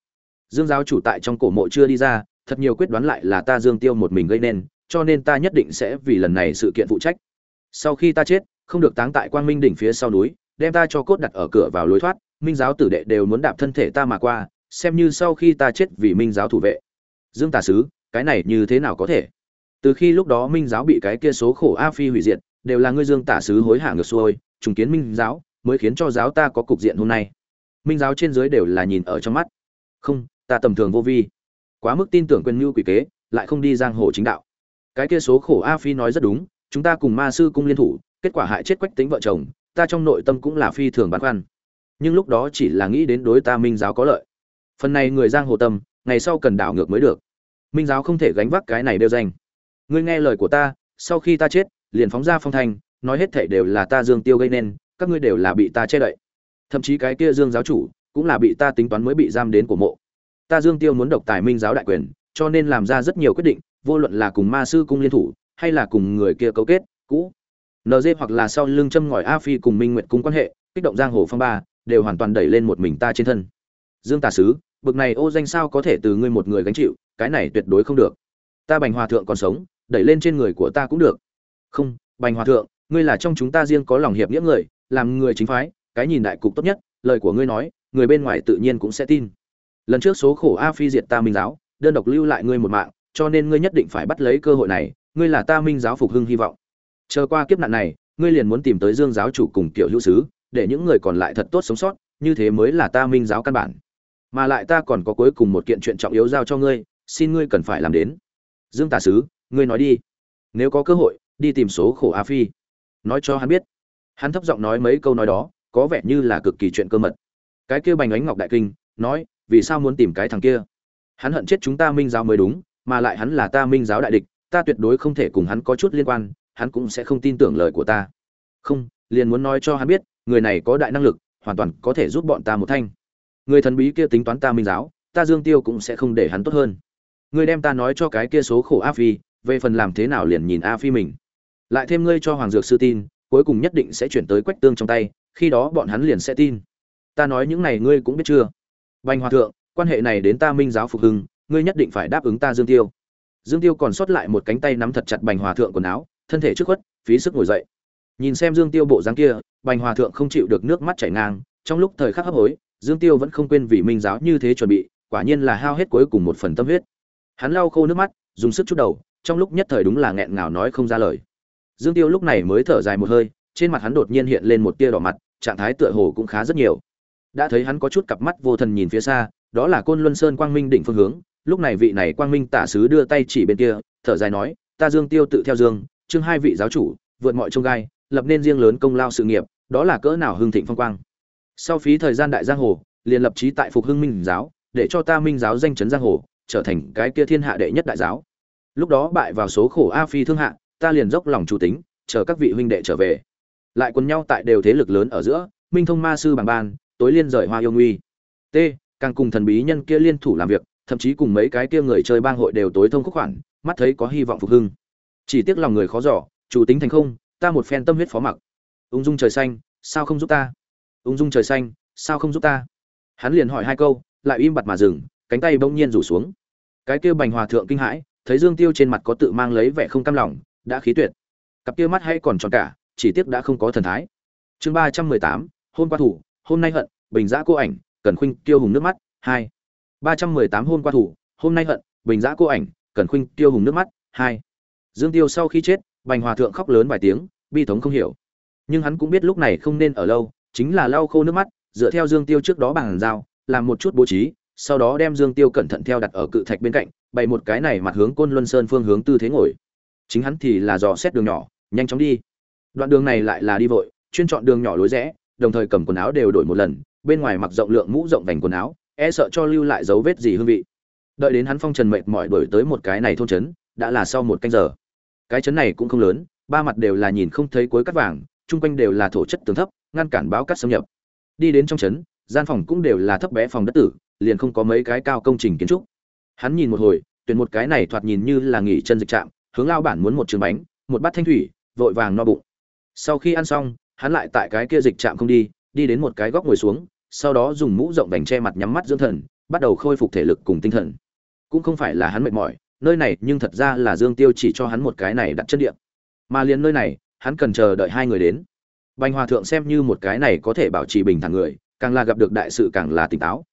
Dương giáo chủ tại trong cổ mộ chưa đi ra, thật nhiều quyết đoán lại là ta dương tiêu một mình gây nên, cho nên ta nhất định sẽ vì lần này sự kiện phụ trách. Sau khi ta chết không được táng tại quang minh đỉnh phía sau núi, đem ta cho cốt đặt ở cửa vào lối thoát, minh giáo tử đệ đều muốn đạp thân thể ta mà qua, xem như sau khi ta chết vì minh giáo thủ vệ. Dương tà sứ, cái này như thế nào có thể? Từ khi lúc đó minh giáo bị cái kia số khổ a phi hủy diệt, đều là ngươi dương tả sứ hối hả ngược xuôi, trùng kiến minh giáo, mới khiến cho giáo ta có cục diện hôm nay. Minh giáo trên dưới đều là nhìn ở trong mắt. Không, ta tầm thường vô vi. Quá mức tin tưởng quyền mưu quỷ kế, lại không đi giang hồ chính đạo. Cái kia số khổ a phi nói rất đúng, chúng ta cùng ma sư cung liên thủ kết quả hại chết quách tính vợ chồng, ta trong nội tâm cũng là phi thường băn khoăn. Nhưng lúc đó chỉ là nghĩ đến đối ta minh giáo có lợi. Phần này người giang hồ tâm, ngày sau cần đảo ngược mới được. Minh giáo không thể gánh vác cái này đeo danh. Ngươi nghe lời của ta, sau khi ta chết, liền phóng ra phong thanh, nói hết thảy đều là ta dương tiêu gây nên, các ngươi đều là bị ta che đậy. Thậm chí cái kia dương giáo chủ, cũng là bị ta tính toán mới bị giam đến của mộ. Ta dương tiêu muốn độc tài minh giáo đại quyền, cho nên làm ra rất nhiều quyết định, vô luận là cùng ma sư cung liên thủ, hay là cùng người kia cấu kết, cũ. NG hoặc là sau lưng châm ngòi a phi cùng minh Nguyệt cung quan hệ, kích động giang hồ phong ba, đều hoàn toàn đẩy lên một mình ta trên thân. Dương tà sứ, bực này ô danh sao có thể từ ngươi một người gánh chịu, cái này tuyệt đối không được. Ta bành hòa thượng còn sống, đẩy lên trên người của ta cũng được. Không, bành hòa thượng, ngươi là trong chúng ta riêng có lòng hiệp nghĩa người, làm người chính phái, cái nhìn đại cục tốt nhất, lời của ngươi nói, người bên ngoài tự nhiên cũng sẽ tin. Lần trước số khổ a phi diệt ta minh giáo, đơn độc lưu lại ngươi một mạng, cho nên ngươi nhất định phải bắt lấy cơ hội này, ngươi là ta minh giáo phục hưng hy vọng chờ qua kiếp nạn này, ngươi liền muốn tìm tới dương giáo chủ cùng kiểu hữu sứ, để những người còn lại thật tốt sống sót, như thế mới là ta minh giáo căn bản. Mà lại ta còn có cuối cùng một kiện chuyện trọng yếu giao cho ngươi, xin ngươi cần phải làm đến. Dương tà sứ, ngươi nói đi. Nếu có cơ hội, đi tìm số khổ a phi. Nói cho hắn biết. Hắn thấp giọng nói mấy câu nói đó, có vẻ như là cực kỳ chuyện cơ mật. Cái kia bành ánh ngọc đại kinh, nói, vì sao muốn tìm cái thằng kia? Hắn hận chết chúng ta minh giáo mới đúng, mà lại hắn là ta minh giáo đại địch, ta tuyệt đối không thể cùng hắn có chút liên quan hắn cũng sẽ không tin tưởng lời của ta. Không, liền muốn nói cho hắn biết, người này có đại năng lực, hoàn toàn có thể giúp bọn ta một thanh. Người thần bí kia tính toán ta minh giáo, ta dương tiêu cũng sẽ không để hắn tốt hơn. Ngươi đem ta nói cho cái kia số khổ a phi, về phần làm thế nào liền nhìn a phi mình. Lại thêm ngươi cho hoàng dược sư tin, cuối cùng nhất định sẽ chuyển tới quách tương trong tay, khi đó bọn hắn liền sẽ tin. Ta nói những này ngươi cũng biết chưa? Bành hòa thượng, quan hệ này đến ta minh giáo phục hưng, ngươi nhất định phải đáp ứng ta dương tiêu. Dương tiêu còn sót lại một cánh tay nắm thật chặt bành hòa thượng quần áo thân thể trước khuất, phí sức ngồi dậy. Nhìn xem dương tiêu bộ dáng kia, bành hòa thượng không chịu được nước mắt chảy ngang, trong lúc thời khắc hấp hối, dương tiêu vẫn không quên vì minh giáo như thế chuẩn bị, quả nhiên là hao hết cuối cùng một phần tâm huyết. Hắn lau khô nước mắt, dùng sức chút đầu, trong lúc nhất thời đúng là nghẹn ngào nói không ra lời. Dương tiêu lúc này mới thở dài một hơi, trên mặt hắn đột nhiên hiện lên một tia đỏ mặt, trạng thái tựa hồ cũng khá rất nhiều. Đã thấy hắn có chút cặp mắt vô thần nhìn phía xa, đó là côn luân sơn quang minh đỉnh phương hướng, lúc này vị này quang minh tả sứ đưa tay chỉ bên kia, thở dài nói, ta dương tiêu tự theo dương chương hai vị giáo chủ, vượt mọi trông gai, lập nên riêng lớn công lao sự nghiệp, đó là cỡ nào hưng thịnh phong quang. Sau phí thời gian đại giang hồ, liền lập trí tại phục hưng minh giáo, để cho ta minh giáo danh chấn giang hồ, trở thành cái kia thiên hạ đệ nhất đại giáo. Lúc đó bại vào số khổ a phi thương hạ, ta liền dốc lòng chủ tính, chờ các vị huynh đệ trở về. Lại quần nhau tại đều thế lực lớn ở giữa, minh thông ma sư bằng ban, tối liên rời hoa yêu nguy. T, càng cùng thần bí nhân kia liên thủ làm việc, thậm chí cùng mấy cái kia người chơi bang hội đều tối thông khúc khoản, mắt thấy có hy vọng phục hưng chỉ tiếc lòng người khó giỏ chủ tính thành không, ta một phen tâm huyết phó mặc. Ung dung trời xanh, sao không giúp ta? Ung dung trời xanh, sao không giúp ta? Hắn liền hỏi hai câu, lại im bặt mà dừng, cánh tay bỗng nhiên rủ xuống. Cái kia bành hòa thượng kinh hãi, thấy dương tiêu trên mặt có tự mang lấy vẻ không cam lòng, đã khí tuyệt. Cặp kia mắt hay còn tròn cả, chỉ tiếc đã không có thần thái. Chương ba trăm mười tám hôm qua thủ, hôm nay hận, bình giã cô ảnh, cần khuynh tiêu hùng nước mắt, hai. Ba trăm mười tám hôm qua thủ, hôm nay hận, bình giã cô ảnh, cần khuynh tiêu hùng nước mắt, hai dương tiêu sau khi chết, bành hòa thượng khóc lớn vài tiếng, bi thống không hiểu. Nhưng hắn cũng biết lúc này không nên ở lâu, chính là lau khô nước mắt, dựa theo dương tiêu trước đó bằng dao làm một chút bố trí, sau đó đem dương tiêu cẩn thận theo đặt ở cự thạch bên cạnh, bày một cái này mặt hướng côn luân sơn phương hướng tư thế ngồi. Chính hắn thì là dò xét đường nhỏ, nhanh chóng đi. Đoạn đường này lại là đi vội, chuyên chọn đường nhỏ lối rẽ, đồng thời cầm quần áo đều đổi một lần, bên ngoài mặc rộng lượng mũ rộng vành quần áo e sợ cho lưu lại dấu vết gì hương vị. Đợi đến hắn phong trần mệt mỏi đổi tới một cái này thôn trấn, đã là sau một canh giờ cái chấn này cũng không lớn, ba mặt đều là nhìn không thấy cuối cắt vàng, chung quanh đều là thổ chất tường thấp, ngăn cản báo cắt xâm nhập. Đi đến trong trấn gian phòng cũng đều là thấp bé phòng đất tử, liền không có mấy cái cao công trình kiến trúc. Hắn nhìn một hồi, tuyển một cái này thoạt nhìn như là nghỉ chân dịch trạm, hướng lao bản muốn một trường bánh, một bát thanh thủy, vội vàng no bụng. Sau khi ăn xong, hắn lại tại cái kia dịch trạm không đi đi đến một cái góc ngồi xuống, sau đó dùng mũ rộng vành che mặt nhắm mắt dưỡng thần, bắt đầu khôi phục thể lực cùng tinh thần. Cũng không phải là hắn mệt mỏi nơi này nhưng thật ra là dương tiêu chỉ cho hắn một cái này đặt chân địa. Mà liền nơi này, hắn cần chờ đợi hai người đến. Bành hòa thượng xem như một cái này có thể bảo trì bình thản người, càng là gặp được đại sự càng là tỉnh táo.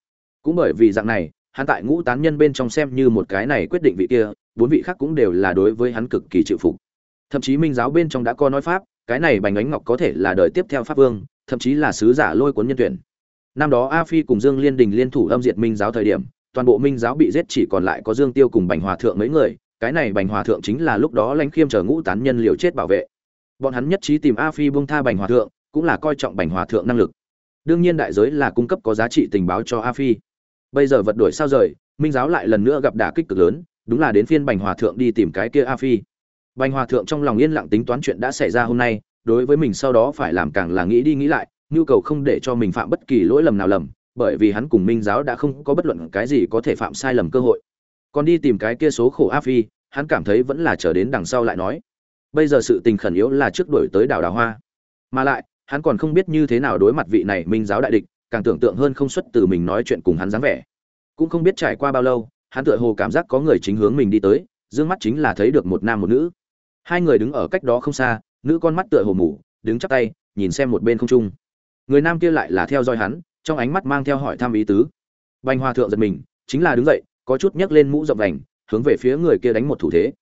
Cũng bởi vì dạng này, hắn tại ngũ tán nhân bên trong xem như một cái này quyết định vị kia, bốn vị khác cũng đều là đối với hắn cực kỳ chịu phục. Thậm chí minh giáo bên trong đã có nói pháp, cái này bành ánh ngọc có thể là đời tiếp theo pháp vương, thậm chí là sứ giả lôi cuốn nhân tuyển. Năm đó a phi cùng dương liên đình liên thủ âm diệt minh giáo thời điểm toàn bộ minh giáo bị giết chỉ còn lại có dương tiêu cùng bành hòa thượng mấy người, cái này bành hòa thượng chính là lúc đó lãnh khiêm chờ ngũ tán nhân liều chết bảo vệ. Bọn hắn nhất trí tìm a phi buông tha bành hòa thượng, cũng là coi trọng bành hòa thượng năng lực. Đương nhiên đại giới là cung cấp có giá trị tình báo cho a phi. Bây giờ vật đổi sao rời, minh giáo lại lần nữa gặp đả kích cực lớn, đúng là đến phiên bành hòa thượng đi tìm cái kia a phi. Bành hòa thượng trong lòng yên lặng tính toán chuyện đã xảy ra hôm nay, đối với mình sau đó phải làm càng là nghĩ đi nghĩ lại, nhu cầu không để cho mình phạm bất kỳ lỗi lầm nào lầm bởi vì hắn cùng minh giáo đã không có bất luận cái gì có thể phạm sai lầm cơ hội. Còn đi tìm cái kia số khổ a phi, hắn cảm thấy vẫn là chờ đến đằng sau lại nói. Bây giờ sự tình khẩn yếu là trước đổi tới đảo đào hoa. Mà lại, hắn còn không biết như thế nào đối mặt vị này minh giáo đại địch, càng tưởng tượng hơn không xuất từ mình nói chuyện cùng hắn dáng vẻ. Cũng không biết trải qua bao lâu, hắn tựa hồ cảm giác có người chính hướng mình đi tới, dương mắt chính là thấy được một nam một nữ. Hai người đứng ở cách đó không xa, nữ con mắt tựa hồ mù, đứng chắp tay, nhìn xem một bên không trung. Người nam kia lại là theo dõi hắn trong ánh mắt mang theo hỏi thăm ý tứ. Bành hòa thượng giật mình, chính là đứng dậy, có chút nhấc lên mũ rộng vành, hướng về phía người kia đánh một thủ thế.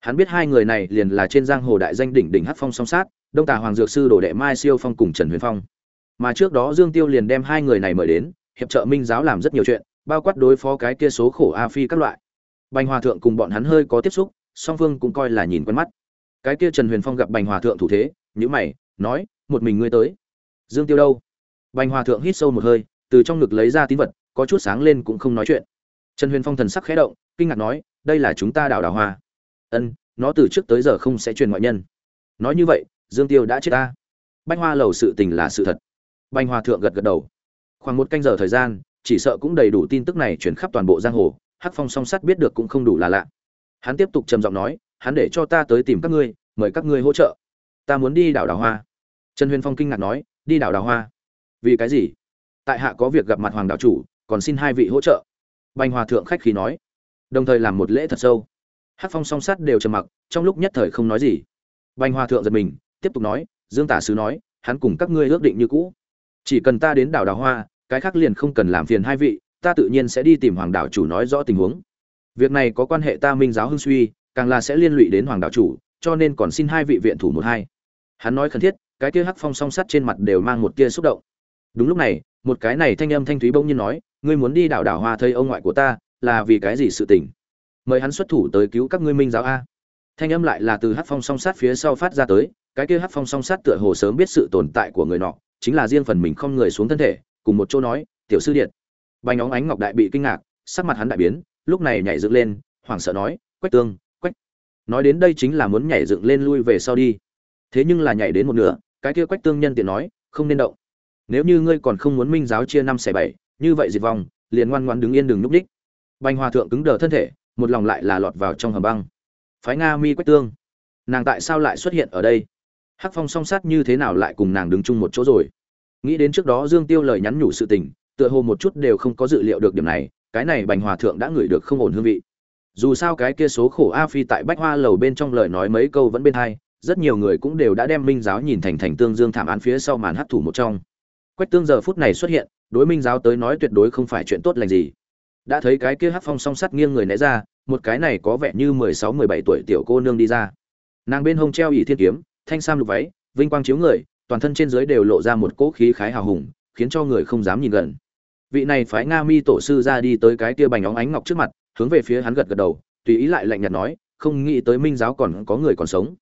Hắn biết hai người này liền là trên giang hồ đại danh đỉnh đỉnh hát phong song sát, đông tà hoàng dược sư đồ đệ mai siêu phong cùng trần huyền phong. Mà trước đó dương tiêu liền đem hai người này mời đến, hiệp trợ minh giáo làm rất nhiều chuyện, bao quát đối phó cái kia số khổ a phi các loại. Bành hòa thượng cùng bọn hắn hơi có tiếp xúc, song phương cũng coi là nhìn quen mắt. Cái kia trần huyền phong gặp bành hòa thượng thủ thế nhữ mày, nói, một mình ngươi tới. Dương tiêu đâu? Bành hòa thượng hít sâu một hơi, từ trong ngực lấy ra tín vật, có chút sáng lên cũng không nói chuyện. Trần huyền phong thần sắc khẽ động, kinh ngạc nói, đây là chúng ta đảo đào hoa. Ân, nó từ trước tới giờ không sẽ truyền ngoại nhân. Nói như vậy, dương tiêu đã chết ta. Bách hoa lầu sự tình là sự thật. Bành hòa thượng gật gật đầu. Khoảng một canh giờ thời gian, chỉ sợ cũng đầy đủ tin tức này truyền khắp toàn bộ giang hồ, hắc phong song sắt biết được cũng không đủ là lạ. Hắn tiếp tục trầm giọng nói, hắn để cho ta tới tìm các ngươi, mời các ngươi hỗ trợ. Ta muốn đi đảo đào hoa. Trần huyền phong kinh ngạc nói, đi đảo đào hoa? Vì cái gì? Tại hạ có việc gặp mặt hoàng đạo chủ, còn xin hai vị hỗ trợ. Bành hòa thượng khách khí nói. Đồng thời làm một lễ thật sâu. Hát phong song sắt đều trầm mặc, trong lúc nhất thời không nói gì. Bành hòa thượng giật mình, tiếp tục nói, dương tả sứ nói, hắn cùng các ngươi ước định như cũ. Chỉ cần ta đến đảo đào hoa, cái khác liền không cần làm phiền hai vị, ta tự nhiên sẽ đi tìm hoàng đạo chủ nói rõ tình huống. Việc này có quan hệ ta minh giáo hưng suy, càng là sẽ liên lụy đến hoàng đạo chủ, cho nên còn xin hai vị viện thủ một hai. Hắn nói khẩn thiết, cái kia hắc phong song sắt trên mặt đều mang một tia xúc động đúng lúc này, một cái này thanh âm thanh thúy bỗng nhiên nói, ngươi muốn đi đảo đảo hoa thây ông ngoại của ta, là vì cái gì sự tình? Mời hắn xuất thủ tới cứu các ngươi minh giáo a. Thanh âm lại là từ hát phong song sát phía sau phát ra tới, cái kia hát phong song sát tựa hồ sớm biết sự tồn tại của người nọ, chính là riêng phần mình không người xuống thân thể, cùng một chỗ nói, tiểu sư điện. Bành óng ánh ngọc đại bị kinh ngạc, sắc mặt hắn đại biến, lúc này nhảy dựng lên, hoảng sợ nói, quách tương, quách. Nói đến đây chính là muốn nhảy dựng lên lui về sau đi. Thế nhưng là nhảy đến một nửa, cái kia quách tương nhân tiện nói, không nên động nếu như ngươi còn không muốn minh giáo chia năm xẻ bảy, như vậy diệt vong, liền ngoan ngoan đứng yên đừng núp đích. Bành hòa thượng cứng đờ thân thể, một lòng lại là lọt vào trong hầm băng. Phái nga mi quách tương. Nàng tại sao lại xuất hiện ở đây? Hắc phong song sát như thế nào lại cùng nàng đứng chung một chỗ rồi? Nghĩ đến trước đó dương tiêu lời nhắn nhủ sự tình, tựa hồ một chút đều không có dự liệu được điểm này, cái này bành hòa thượng đã ngửi được không ổn hương vị. Dù sao cái kia số khổ a phi tại bách hoa lầu bên trong lời nói mấy câu vẫn bên hai, rất nhiều người cũng đều đã đem minh giáo nhìn thành thành tương dương thảm án phía sau màn hấp thủ một trong quách tương giờ phút này xuất hiện, đối minh giáo tới nói tuyệt đối không phải chuyện tốt lành gì. Đã thấy cái kia hắc phong song sắt nghiêng người né ra, một cái này có vẻ như mười sáu, mười bảy tuổi tiểu cô nương đi ra. Nàng bên hông treo ỷ thiên kiếm, thanh sam lục váy, vinh quang chiếu người, toàn thân trên dưới đều lộ ra một cỗ khí khái hào hùng, khiến cho người không dám nhìn gần. Vị này phái nga mi tổ sư ra đi tới cái kia bành óng ánh ngọc trước mặt, hướng về phía hắn gật gật đầu, tùy ý lại lạnh nhạt nói, không nghĩ tới minh giáo còn có người còn sống.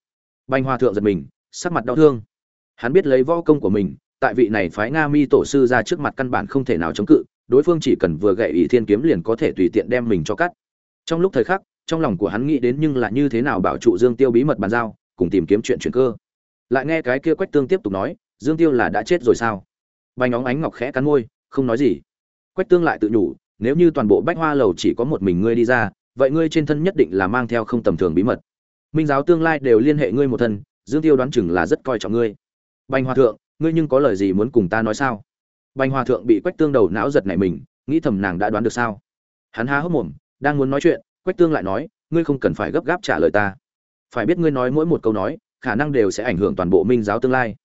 Bành Hoa thượng giật mình, sắc mặt đau thương. Hắn biết lấy võ công của mình tại vị này phái nga mi tổ sư ra trước mặt căn bản không thể nào chống cự, đối phương chỉ cần vừa gậy ỷ thiên kiếm liền có thể tùy tiện đem mình cho cắt. Trong lúc thời khắc, trong lòng của hắn nghĩ đến nhưng là như thế nào bảo trụ dương tiêu bí mật bàn giao, cùng tìm kiếm chuyện chuyện cơ. Lại nghe cái kia quách tương tiếp tục nói, dương tiêu là đã chết rồi sao? Bánh óng ánh ngọc khẽ cắn môi, không nói gì. Quách tương lại tự nhủ, nếu như toàn bộ bách hoa lầu chỉ có một mình ngươi đi ra, vậy ngươi trên thân nhất định là mang theo không tầm thường bí mật. Minh giáo tương lai đều liên hệ ngươi một thân, dương tiêu đoán chừng là rất coi trọng ngươi. Bành hòa thượng ngươi nhưng có lời gì muốn cùng ta nói sao? Bành hòa thượng bị quách tương đầu não giật nảy mình, nghĩ thầm nàng đã đoán được sao? Hắn há hốc mồm, đang muốn nói chuyện, quách tương lại nói, ngươi không cần phải gấp gáp trả lời ta. Phải biết ngươi nói mỗi một câu nói, khả năng đều sẽ ảnh hưởng toàn bộ minh giáo tương lai.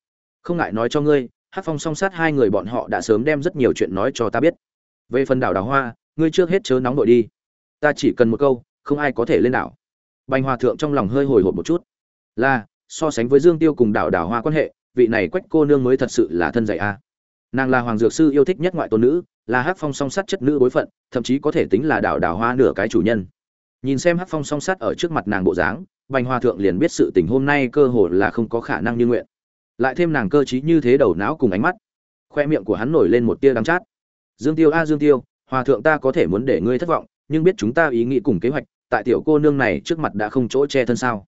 Không ngại nói cho ngươi hát phong song sát hai người bọn họ đã sớm đem rất nhiều chuyện nói cho ta biết. Về phần đảo đào hoa, ngươi trước hết chớ nóng đội đi. Ta chỉ cần một câu, không ai có thể lên đảo. Bành hòa thượng trong lòng hơi hồi hộp một chút. Là, so sánh với dương tiêu cùng đảo đào hoa quan hệ vị này quách cô nương mới thật sự là thân dạy a. Nàng là hoàng dược sư yêu thích nhất ngoại tôn nữ, là hát phong song sắt chất nữ bối phận, thậm chí có thể tính là đảo đào hoa nửa cái chủ nhân. Nhìn xem hát phong song sắt ở trước mặt nàng bộ dáng, bành hoa thượng liền biết sự tình hôm nay cơ hồ là không có khả năng như nguyện. Lại thêm nàng cơ t như thế đầu não cùng ánh mắt, khoe miệng của hắn nổi lên một tia đắng chát. Dương tiêu a, dương tiêu, hòa thượng ta có thể muốn để ngươi thất vọng, nhưng biết chúng ta ý nghĩ cùng kế hoạch, tại tiểu cô nương này trước mặt đã không chỗ che thân sao?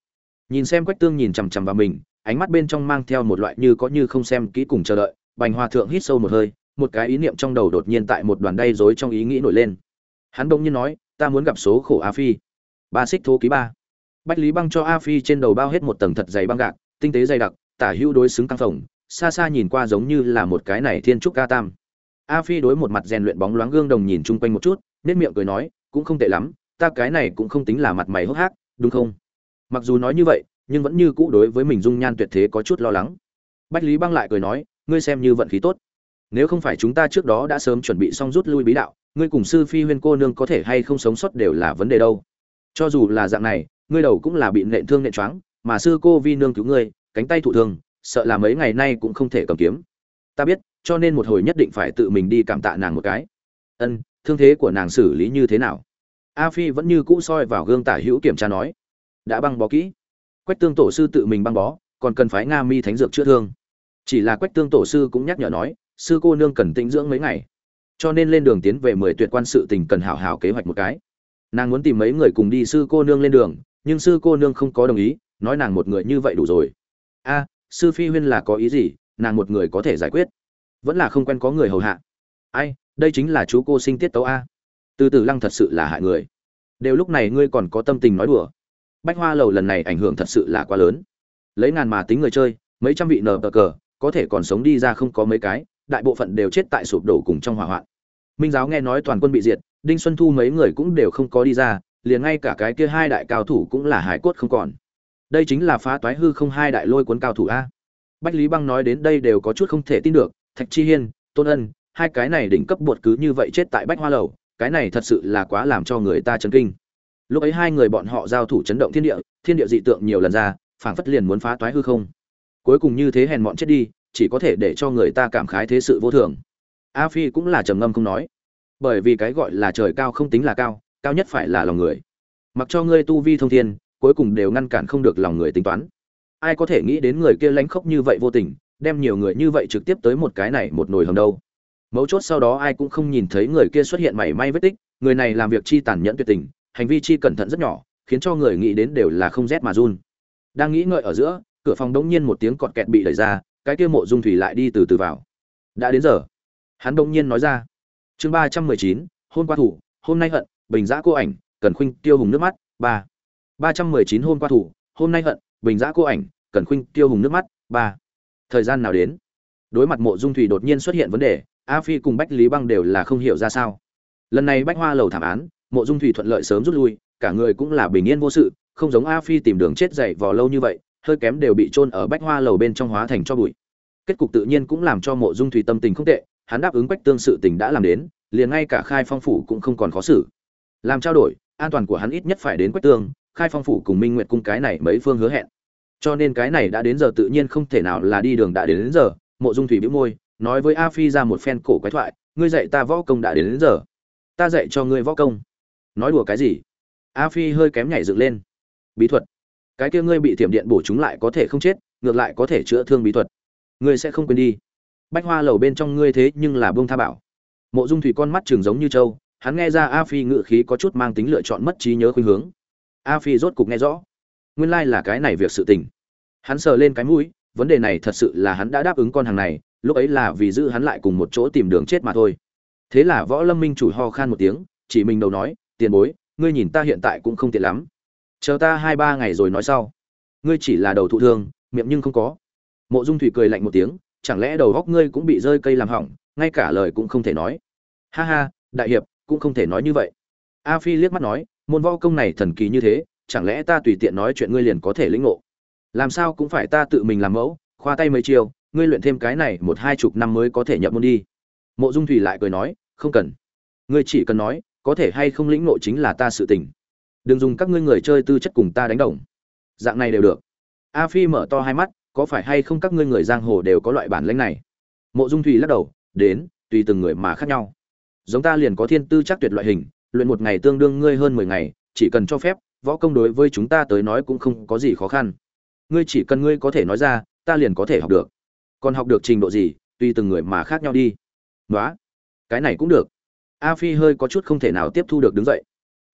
Nhìn xem quách tương nhìn chằm chằm vào mình ánh mắt bên trong mang theo một loại như có như không xem kỹ cùng chờ đợi, bành hòa thượng hít sâu một hơi, một cái ý niệm trong đầu đột nhiên tại một đoàn đay rối trong ý nghĩ nổi lên. Hắn đông nhiên nói, ta muốn gặp số khổ a phi. Ba xích thố ký ba. Bách lý băng cho a phi trên đầu bao hết một tầng thật dày băng gạc, tinh tế dày đặc, tả hữu đối xứng căng phồng, xa xa nhìn qua giống như là một cái này thiên trúc ca tam. A phi đối một mặt rèn luyện bóng loáng gương đồng nhìn chung quanh một chút nết miệng cười nói, cũng không tệ lắm, ta cái này cũng không tính là mặt mày hốc hác, đúng không? Mặc dù nói như vậy nhưng vẫn như cũ đối với mình dung nhan tuyệt thế có chút lo lắng. Bách lý băng lại cười nói, ngươi xem như vận khí tốt. Nếu không phải chúng ta trước đó đã sớm chuẩn bị xong rút lui bí đạo, ngươi cùng sư phi huyên cô nương có thể hay không sống sót đều là vấn đề đâu. Cho dù là dạng này, ngươi đầu cũng là bị nện thương nện choáng, mà sư cô vi nương cứu ngươi, cánh tay thụ thương, sợ là mấy ngày nay cũng không thể cầm kiếm. Ta biết, cho nên một hồi nhất định phải tự mình đi cảm tạ nàng một cái. Ân, thương thế của nàng xử lý như thế nào? A phi vẫn như cũ soi vào gương tả hữu kiểm tra nói. Đã băng bó kỹ quách tương tổ sư tự mình băng bó, còn cần phái nga mi thánh dược chữa thương. Chỉ là quách tương tổ sư cũng nhắc nhở nói, sư cô nương cần tĩnh dưỡng mấy ngày. Cho nên lên đường tiến về mười tuyệt quan sự tình cần hảo hảo kế hoạch một cái. Nàng muốn tìm mấy người cùng đi sư cô nương lên đường, nhưng sư cô nương không có đồng ý, nói nàng một người như vậy đủ rồi. A, sư phi huyên là có ý gì? Nàng một người có thể giải quyết. Vẫn là không quen có người hầu hạ. Ai, đây chính là chú cô sinh tiết tấu a. Từ từ lăng thật sự là hại người. Đều lúc này ngươi còn có tâm tình nói đùa bách hoa lầu lần này ảnh hưởng thật sự là quá lớn. Lấy ngàn mà tính người chơi, mấy trăm vị nờ cờ, có thể còn sống đi ra không có mấy cái, đại bộ phận đều chết tại sụp đổ cùng trong hỏa hoạn. Minh giáo nghe nói toàn quân bị diệt, đinh xuân thu mấy người cũng đều không có đi ra, liền ngay cả cái kia hai đại cao thủ cũng là hải cốt không còn. Đây chính là phá toái hư không hai đại lôi cuốn cao thủ a. Bách lý băng nói đến đây đều có chút không thể tin được, thạch chi hiên, tôn ân, hai cái này đỉnh cấp bột cứ như vậy chết tại bách hoa lầu, cái này thật sự là quá làm cho người ta chấn kinh lúc ấy hai người bọn họ giao thủ chấn động thiên địa thiên địa dị tượng nhiều lần ra, phảng phất liền muốn phá toái hư không. Cuối cùng như thế hèn mọn chết đi, chỉ có thể để cho người ta cảm khái thế sự vô thường. A phi cũng là trầm ngâm không nói. Bởi vì cái gọi là trời cao không tính là cao cao nhất phải là lòng người. Mặc cho ngươi tu vi thông thiên, cuối cùng đều ngăn cản không được lòng người tính toán. Ai có thể nghĩ đến người kia lánh khóc như vậy vô tình, đem nhiều người như vậy trực tiếp tới một cái này một nồi hầm đâu. Mấu chốt sau đó ai cũng không nhìn thấy người kia xuất hiện mảy may vết tích, người này làm việc chi tàn nhẫn tuyệt tình hành vi chi cẩn thận rất nhỏ, khiến cho người nghĩ đến đều là không rét mà run. Đang nghĩ ngợi ở giữa, cửa phòng đống nhiên một tiếng cọt kẹt bị đẩy ra, cái kia mộ dung thủy lại đi từ từ vào. Đã đến giờ. Hắn đống nhiên nói ra. Chương ba trăm mười chín hôm qua thủ, hôm nay hận, bình giã cô ảnh cần khuynh tiêu hùng nước mắt, ba. Ba trăm mười chín hôm qua thủ, hôm nay hận, bình giã cô ảnh cần khuynh tiêu hùng nước mắt, ba. Thời gian nào đến? Đối mặt mộ dung thủy đột nhiên xuất hiện vấn đề, a phi cùng bách lý băng đều là không hiểu ra sao. Lần này bách hoa lầu thảm án mộ dung thủy thuận lợi sớm rút lui cả người cũng là bình yên vô sự không giống a phi tìm đường chết dậy vò lâu như vậy hơi kém đều bị chôn ở bách hoa lầu bên trong hóa thành cho bụi. Kết cục tự nhiên cũng làm cho mộ dung thủy tâm tình không tệ hắn đáp ứng quách tương sự tình đã làm đến liền ngay cả khai phong phủ cũng không còn khó xử. Làm trao đổi an toàn của hắn ít nhất phải đến quách tương khai phong phủ cùng minh nguyệt cung cái này mấy phương hứa hẹn. Cho nên cái này đã đến giờ tự nhiên không thể nào là đi đường đã đến, đến giờ mộ dung thủy bĩu môi nói với a phi ra một phen cổ quái thoại ngươi dạy ta võ công đã đến, đến giờ. Ta dạy cho ngươi võ công nói đùa cái gì? A phi hơi kém nhảy dựng lên. Bí thuật. Cái kia ngươi bị thiểm điện bổ chúng lại có thể không chết, ngược lại có thể chữa thương bí thuật. Ngươi sẽ không quên đi. Bách hoa lầu bên trong ngươi thế nhưng là buông tha bảo. Mộ dung thủy con mắt trường giống như trâu, hắn nghe ra a phi ngự khí có chút mang tính lựa chọn mất trí nhớ khuynh hướng. A phi rốt cục nghe rõ. Nguyên lai là cái này việc sự tình. Hắn sờ lên cái mũi, vấn đề này thật sự là hắn đã đáp ứng con hàng này, lúc ấy là vì giữ hắn lại cùng một chỗ tìm đường chết mà thôi. Thế là võ lâm minh chủ ho khan một tiếng, chỉ mình đầu nói tiền bối, ngươi nhìn ta hiện tại cũng không tiện lắm. Chờ ta hai ba ngày rồi nói sau. Ngươi chỉ là đầu thụ thương, miệng nhưng không có. Mộ dung thủy cười lạnh một tiếng, chẳng lẽ đầu góc ngươi cũng bị rơi cây làm hỏng, ngay cả lời cũng không thể nói? Ha ha, đại hiệp, cũng không thể nói như vậy. A phi liếc mắt nói, môn võ công này thần kỳ như thế, chẳng lẽ ta tùy tiện nói chuyện ngươi liền có thể lĩnh ngộ? Làm sao cũng phải ta tự mình làm mẫu, khoa tay mấy chiều ngươi luyện thêm cái này một hai chục năm mới có thể nhập môn đi. Mộ dung thủy lại cười nói, không cần. Ngươi chỉ cần nói có thể hay không lĩnh nội chính là ta sự tình. Đừng dùng các ngươi người chơi tư chất cùng ta đánh đồng. Dạng này đều được. A phi mở to hai mắt, có phải hay không các ngươi người giang hồ đều có loại bản lĩnh này? Mộ dung thủy lắc đầu, đến, tùy từng người mà khác nhau. Giống ta liền có thiên tư chắc tuyệt loại hình, luyện một ngày tương đương ngươi hơn mười ngày, chỉ cần cho phép, võ công đối với chúng ta tới nói cũng không có gì khó khăn. Ngươi chỉ cần ngươi có thể nói ra, ta liền có thể học được. Còn học được trình độ gì, tùy từng người mà khác nhau đi. Nói cái này cũng được a phi hơi có chút không thể nào tiếp thu được đứng dậy.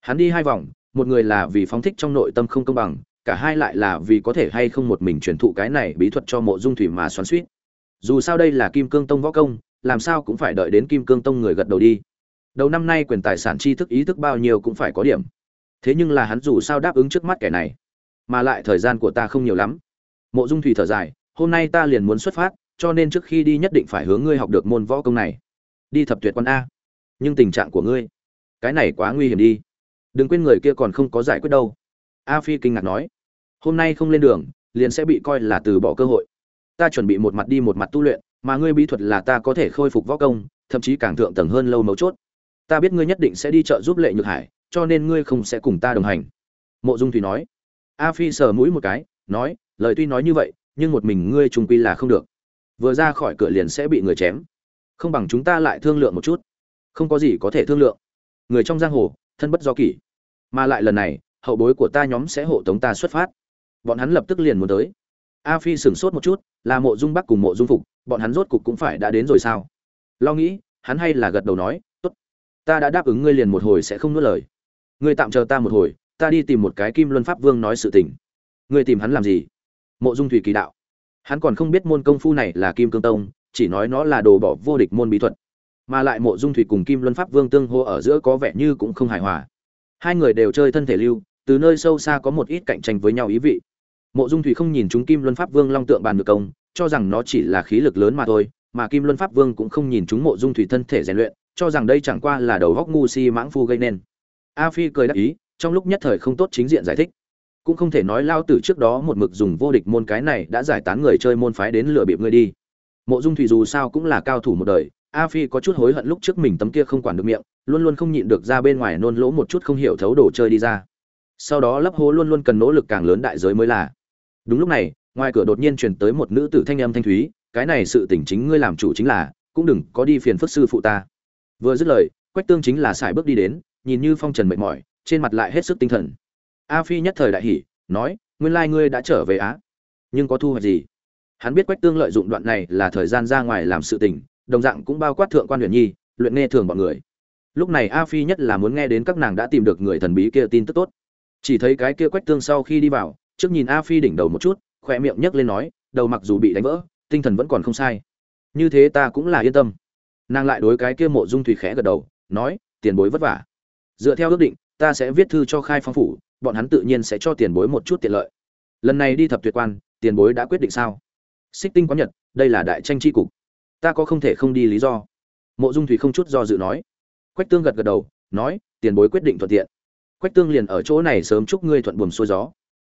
Hắn đi hai vòng, một người là vì phóng thích trong nội tâm không công bằng, cả hai lại là vì có thể hay không một mình truyền thụ cái này bí thuật cho mộ dung thủy mà xoắn suýt dù sao đây là kim cương tông võ công, làm sao cũng phải đợi đến kim cương tông người gật đầu đi. Đầu năm nay quyền tài sản tri thức ý thức bao nhiêu cũng phải có điểm. Thế nhưng là hắn dù sao đáp ứng trước mắt kẻ này, mà lại thời gian của ta không nhiều lắm. Mộ dung thủy thở dài, hôm nay ta liền muốn xuất phát, cho nên trước khi đi nhất định phải hướng ngươi học được môn võ công này. Đi thập tuyệt quan a nhưng tình trạng của ngươi, cái này quá nguy hiểm đi. Đừng quên người kia còn không có giải quyết đâu. A phi kinh ngạc nói. Hôm nay không lên đường, liền sẽ bị coi là từ bỏ cơ hội. Ta chuẩn bị một mặt đi một mặt tu luyện, mà ngươi bí thuật là ta có thể khôi phục võ công, thậm chí càng thượng tầng hơn lâu mấu chốt. Ta biết ngươi nhất định sẽ đi chợ giúp lệ nhược hải, cho nên ngươi không sẽ cùng ta đồng hành. Mộ dung thủy nói. A phi sờ mũi một cái, nói, lời tuy nói như vậy, nhưng một mình ngươi trung quy là không được. Vừa ra khỏi cửa liền sẽ bị người chém. Không bằng chúng ta lại thương lượng một chút không có gì có thể thương lượng. Người trong giang hồ, thân bất do kỷ. Mà lại lần này, hậu bối của ta nhóm sẽ hộ tống ta xuất phát. Bọn hắn lập tức liền muốn tới. A phi sửng sốt một chút, là mộ dung bắc cùng mộ dung phục, bọn hắn rốt cục cũng phải đã đến rồi sao? Lo nghĩ, hắn hay là gật đầu nói, tốt, ta đã đáp ứng ngươi liền một hồi sẽ không nuốt lời. Ngươi tạm chờ ta một hồi, ta đi tìm một cái kim luân pháp vương nói sự tình. Ngươi tìm hắn làm gì? Mộ dung thủy kỳ đạo. Hắn còn không biết môn công phu này là kim cương tông, chỉ nói nó là đồ bỏ vô địch môn bí thuật mà lại mộ dung thủy cùng kim luân pháp vương tương hô ở giữa có vẻ như cũng không hài hòa. Hai người đều chơi thân thể lưu, từ nơi sâu xa có một ít cạnh tranh với nhau ý vị. Mộ dung thủy không nhìn chúng kim luân pháp vương long tượng bàn được công, cho rằng nó chỉ là khí lực lớn mà thôi, mà kim luân pháp vương cũng không nhìn chúng mộ dung thủy thân thể rèn luyện, cho rằng đây chẳng qua là đầu góc ngu si mãng phu gây nên. A phi cười đáp ý, trong lúc nhất thời không tốt chính diện giải thích. Cũng không thể nói lao tử trước đó một mực dùng vô địch môn cái này đã giải tán người chơi môn phái đến lừa bịp ngươi đi. Mộ dung thủy dù sao cũng là cao thủ một đời a phi có chút hối hận lúc trước mình tấm kia không quản được miệng, luôn luôn không nhịn được ra bên ngoài nôn lỗ một chút không hiểu thấu đồ chơi đi ra. Sau đó lấp hố luôn luôn cần nỗ lực càng lớn đại giới mới là. Đúng lúc này, ngoài cửa đột nhiên truyền tới một nữ tử thanh âm thanh thúy, cái này sự tỉnh chính ngươi làm chủ chính là, cũng đừng có đi phiền phức sư phụ ta. Vừa dứt lời, quách tương chính là xài bước đi đến, nhìn như phong trần mệt mỏi, trên mặt lại hết sức tinh thần. A phi nhất thời đại hỉ, nói, nguyên lai ngươi đã trở về á? Nhưng có thu hoạch gì? Hắn biết quách tương lợi dụng đoạn này là thời gian ra ngoài làm sự tình đồng dạng cũng bao quát thượng quan huyền nhi, luyện nghe thường bọn người. Lúc này a phi nhất là muốn nghe đến các nàng đã tìm được người thần bí kia tin tức tốt. Chỉ thấy cái kia quách tương sau khi đi vào, trước nhìn a phi đỉnh đầu một chút khoe miệng nhấc lên nói, đầu mặc dù bị đánh vỡ, tinh thần vẫn còn không sai. Như thế ta cũng là yên tâm. Nàng lại đối cái kia mộ dung thủy khẽ gật đầu, nói, tiền bối vất vả. Dựa theo ước định, ta sẽ viết thư cho khai phong phủ, bọn hắn tự nhiên sẽ cho tiền bối một chút tiện lợi. Lần này đi thập tuyệt quan, tiền bối đã quyết định sao? Xích tinh quán nhật, đây là đại tranh tri cục ta có không thể không đi lý do. Mộ dung thủy không chút do dự nói. Quách tương gật gật đầu, nói, tiền bối quyết định thuận tiện. Quách tương liền ở chỗ này sớm chúc ngươi thuận buồm xuôi gió.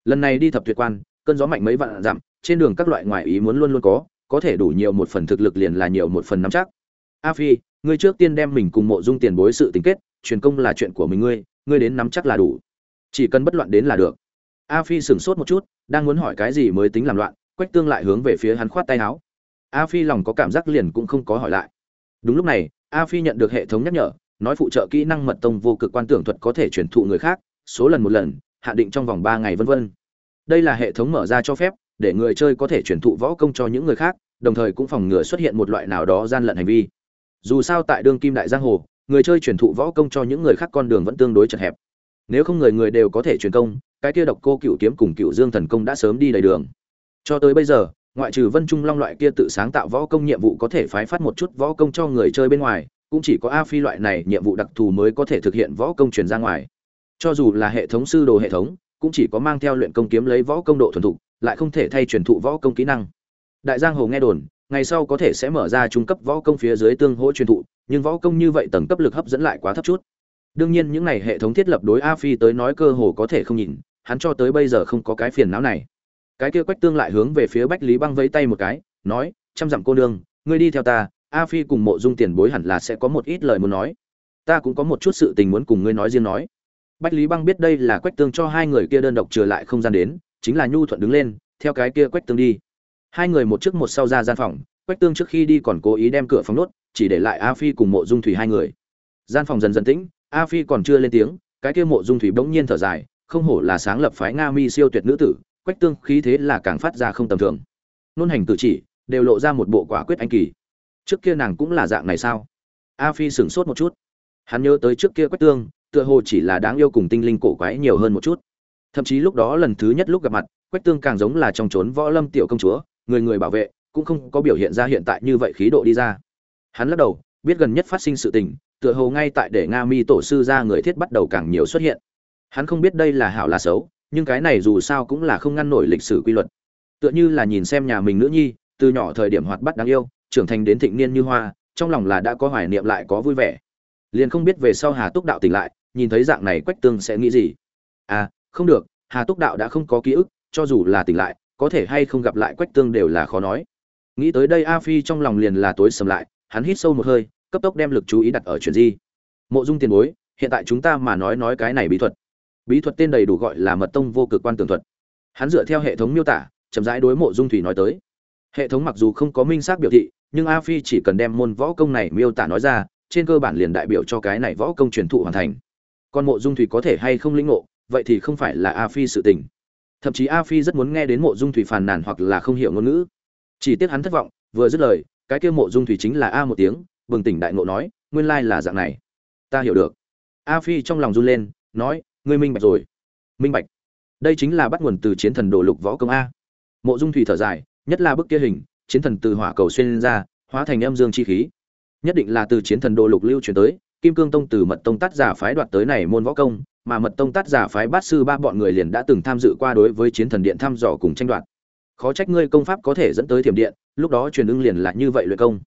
Lần này đi thập tuyệt quan, cơn gió mạnh mấy vạn dặm, trên đường các loại ngoại ý muốn luôn luôn có có thể đủ nhiều một phần thực lực liền là nhiều một phần nắm chắc. A phi, ngươi trước tiên đem mình cùng mộ dung tiền bối sự tính kết, truyền công là chuyện của mình ngươi ngươi đến nắm chắc là đủ. Chỉ cần bất loạn đến là được. A phi sửng sốt một chút, đang muốn hỏi cái gì mới tính làm loạn, quách tương lại hướng về phía hắn khoát tay áo a phi lòng có cảm giác liền cũng không có hỏi lại. Đúng lúc này, a phi nhận được hệ thống nhắc nhở, nói phụ trợ kỹ năng mật tông vô cực quan tưởng thuật có thể truyền thụ người khác, số lần một lần, hạ định trong vòng ba ngày vân vân. Đây là hệ thống mở ra cho phép, để người chơi có thể truyền thụ võ công cho những người khác, đồng thời cũng phòng ngừa xuất hiện một loại nào đó gian lận hành vi. Dù sao tại đương kim đại giang hồ, người chơi truyền thụ võ công cho những người khác con đường vẫn tương đối chật hẹp. Nếu không người người đều có thể truyền công, cái kia độc cô cựu kiếm cùng cựu dương thần công đã sớm đi đầy đường. Cho tới bây giờ ngoại trừ vân trung long loại kia tự sáng tạo võ công nhiệm vụ có thể phái phát một chút võ công cho người chơi bên ngoài, cũng chỉ có a phi loại này nhiệm vụ đặc thù mới có thể thực hiện võ công truyền ra ngoài. Cho dù là hệ thống sư đồ hệ thống, cũng chỉ có mang theo luyện công kiếm lấy võ công độ thuần thục, lại không thể thay truyền thụ võ công kỹ năng. Đại giang hồ nghe đồn, ngày sau có thể sẽ mở ra trung cấp võ công phía dưới tương hỗ truyền thụ, nhưng võ công như vậy tầng cấp lực hấp dẫn lại quá thấp chút. Đương nhiên những này hệ thống thiết lập đối a phi tới nói cơ hồ có thể không nhìn, hắn cho tới bây giờ không có cái phiền não này cái kia quách tương lại hướng về phía bách lý băng vẫy tay một cái, nói, trăm dặm cô nương, ngươi đi theo ta, a phi cùng mộ dung tiền bối hẳn là sẽ có một ít lời muốn nói. Ta cũng có một chút sự tình muốn cùng ngươi nói riêng nói. Bách lý băng biết đây là quách tương cho hai người kia đơn độc trừ lại không gian đến, chính là nhu thuận đứng lên, theo cái kia quách tương đi. Hai người một trước một sau ra gian phòng, quách tương trước khi đi còn cố ý đem cửa phòng nốt, chỉ để lại a phi cùng mộ dung thủy hai người. Gian phòng dần dần tĩnh, a phi còn chưa lên tiếng, cái kia mộ dung thủy bỗng nhiên thở dài, không hổ là sáng lập phái nga mi siêu tuyệt nữ tử quách tương khí thế là càng phát ra không tầm thường. Nôn hành cử chỉ, đều lộ ra một bộ quả quyết anh kỳ. Trước kia nàng cũng là dạng này sao? A phi sửng sốt một chút. Hắn nhớ tới trước kia quách tương, tựa hồ chỉ là đáng yêu cùng tinh linh cổ quái nhiều hơn một chút. Thậm chí lúc đó lần thứ nhất lúc gặp mặt, quách tương càng giống là trong trốn võ lâm tiểu công chúa, người người bảo vệ, cũng không có biểu hiện ra hiện tại như vậy khí độ đi ra. Hắn lắc đầu, biết gần nhất phát sinh sự tình, tựa hồ ngay tại để nga mi tổ sư ra người thiết bắt đầu càng nhiều xuất hiện. Hắn không biết đây là hảo là xấu nhưng cái này dù sao cũng là không ngăn nổi lịch sử quy luật. Tựa như là nhìn xem nhà mình nữ nhi, từ nhỏ thời điểm hoạt bát đáng yêu, trưởng thành đến thịnh niên như hoa, trong lòng là đã có hoài niệm lại có vui vẻ. Liền không biết về sau hà túc đạo tỉnh lại, nhìn thấy dạng này quách tương sẽ nghĩ gì. À không được, hà túc đạo đã không có ký ức, cho dù là tỉnh lại, có thể hay không gặp lại quách tương đều là khó nói. Nghĩ tới đây a phi trong lòng liền là tối sầm lại, hắn hít sâu một hơi, cấp tốc đem lực chú ý đặt ở chuyện gì. Mộ dung tiền bối, hiện tại chúng ta mà nói nói cái này bí thuật bí thuật tên đầy đủ gọi là mật tông vô cực quan tường thuật. Hắn dựa theo hệ thống miêu tả, chậm rãi đối mộ dung thủy nói tới. Hệ thống mặc dù không có minh xác biểu thị, nhưng a phi chỉ cần đem môn võ công này miêu tả nói ra, trên cơ bản liền đại biểu cho cái này võ công truyền thụ hoàn thành. Còn mộ dung thủy có thể hay không lĩnh ngộ, vậy thì không phải là a phi sự tình. Thậm chí a phi rất muốn nghe đến mộ dung thủy phàn nàn hoặc là không hiểu ngôn ngữ. Chỉ tiếc hắn thất vọng, vừa dứt lời, cái kia mộ dung thủy chính là a một tiếng, bừng tỉnh đại ngộ nói, nguyên lai là dạng này. Ta hiểu được. A phi trong lòng run lên, nói ngươi minh bạch rồi. Minh bạch. Đây chính là bắt nguồn từ chiến thần đồ lục võ công a. Mộ dung thủy thở dài, nhất là bức kia hình, chiến thần từ hỏa cầu xuyên ra, hóa thành âm dương chi khí. Nhất định là từ chiến thần đồ lục lưu truyền tới, kim cương tông từ mật tông tác giả phái đoạt tới này môn võ công, mà mật tông tác giả phái bát sư ba bọn người liền đã từng tham dự qua đối với chiến thần điện thăm dò cùng tranh đoạt. Khó trách ngươi công pháp có thể dẫn tới thiểm điện, lúc đó truyền ưng liền là như vậy luyện công.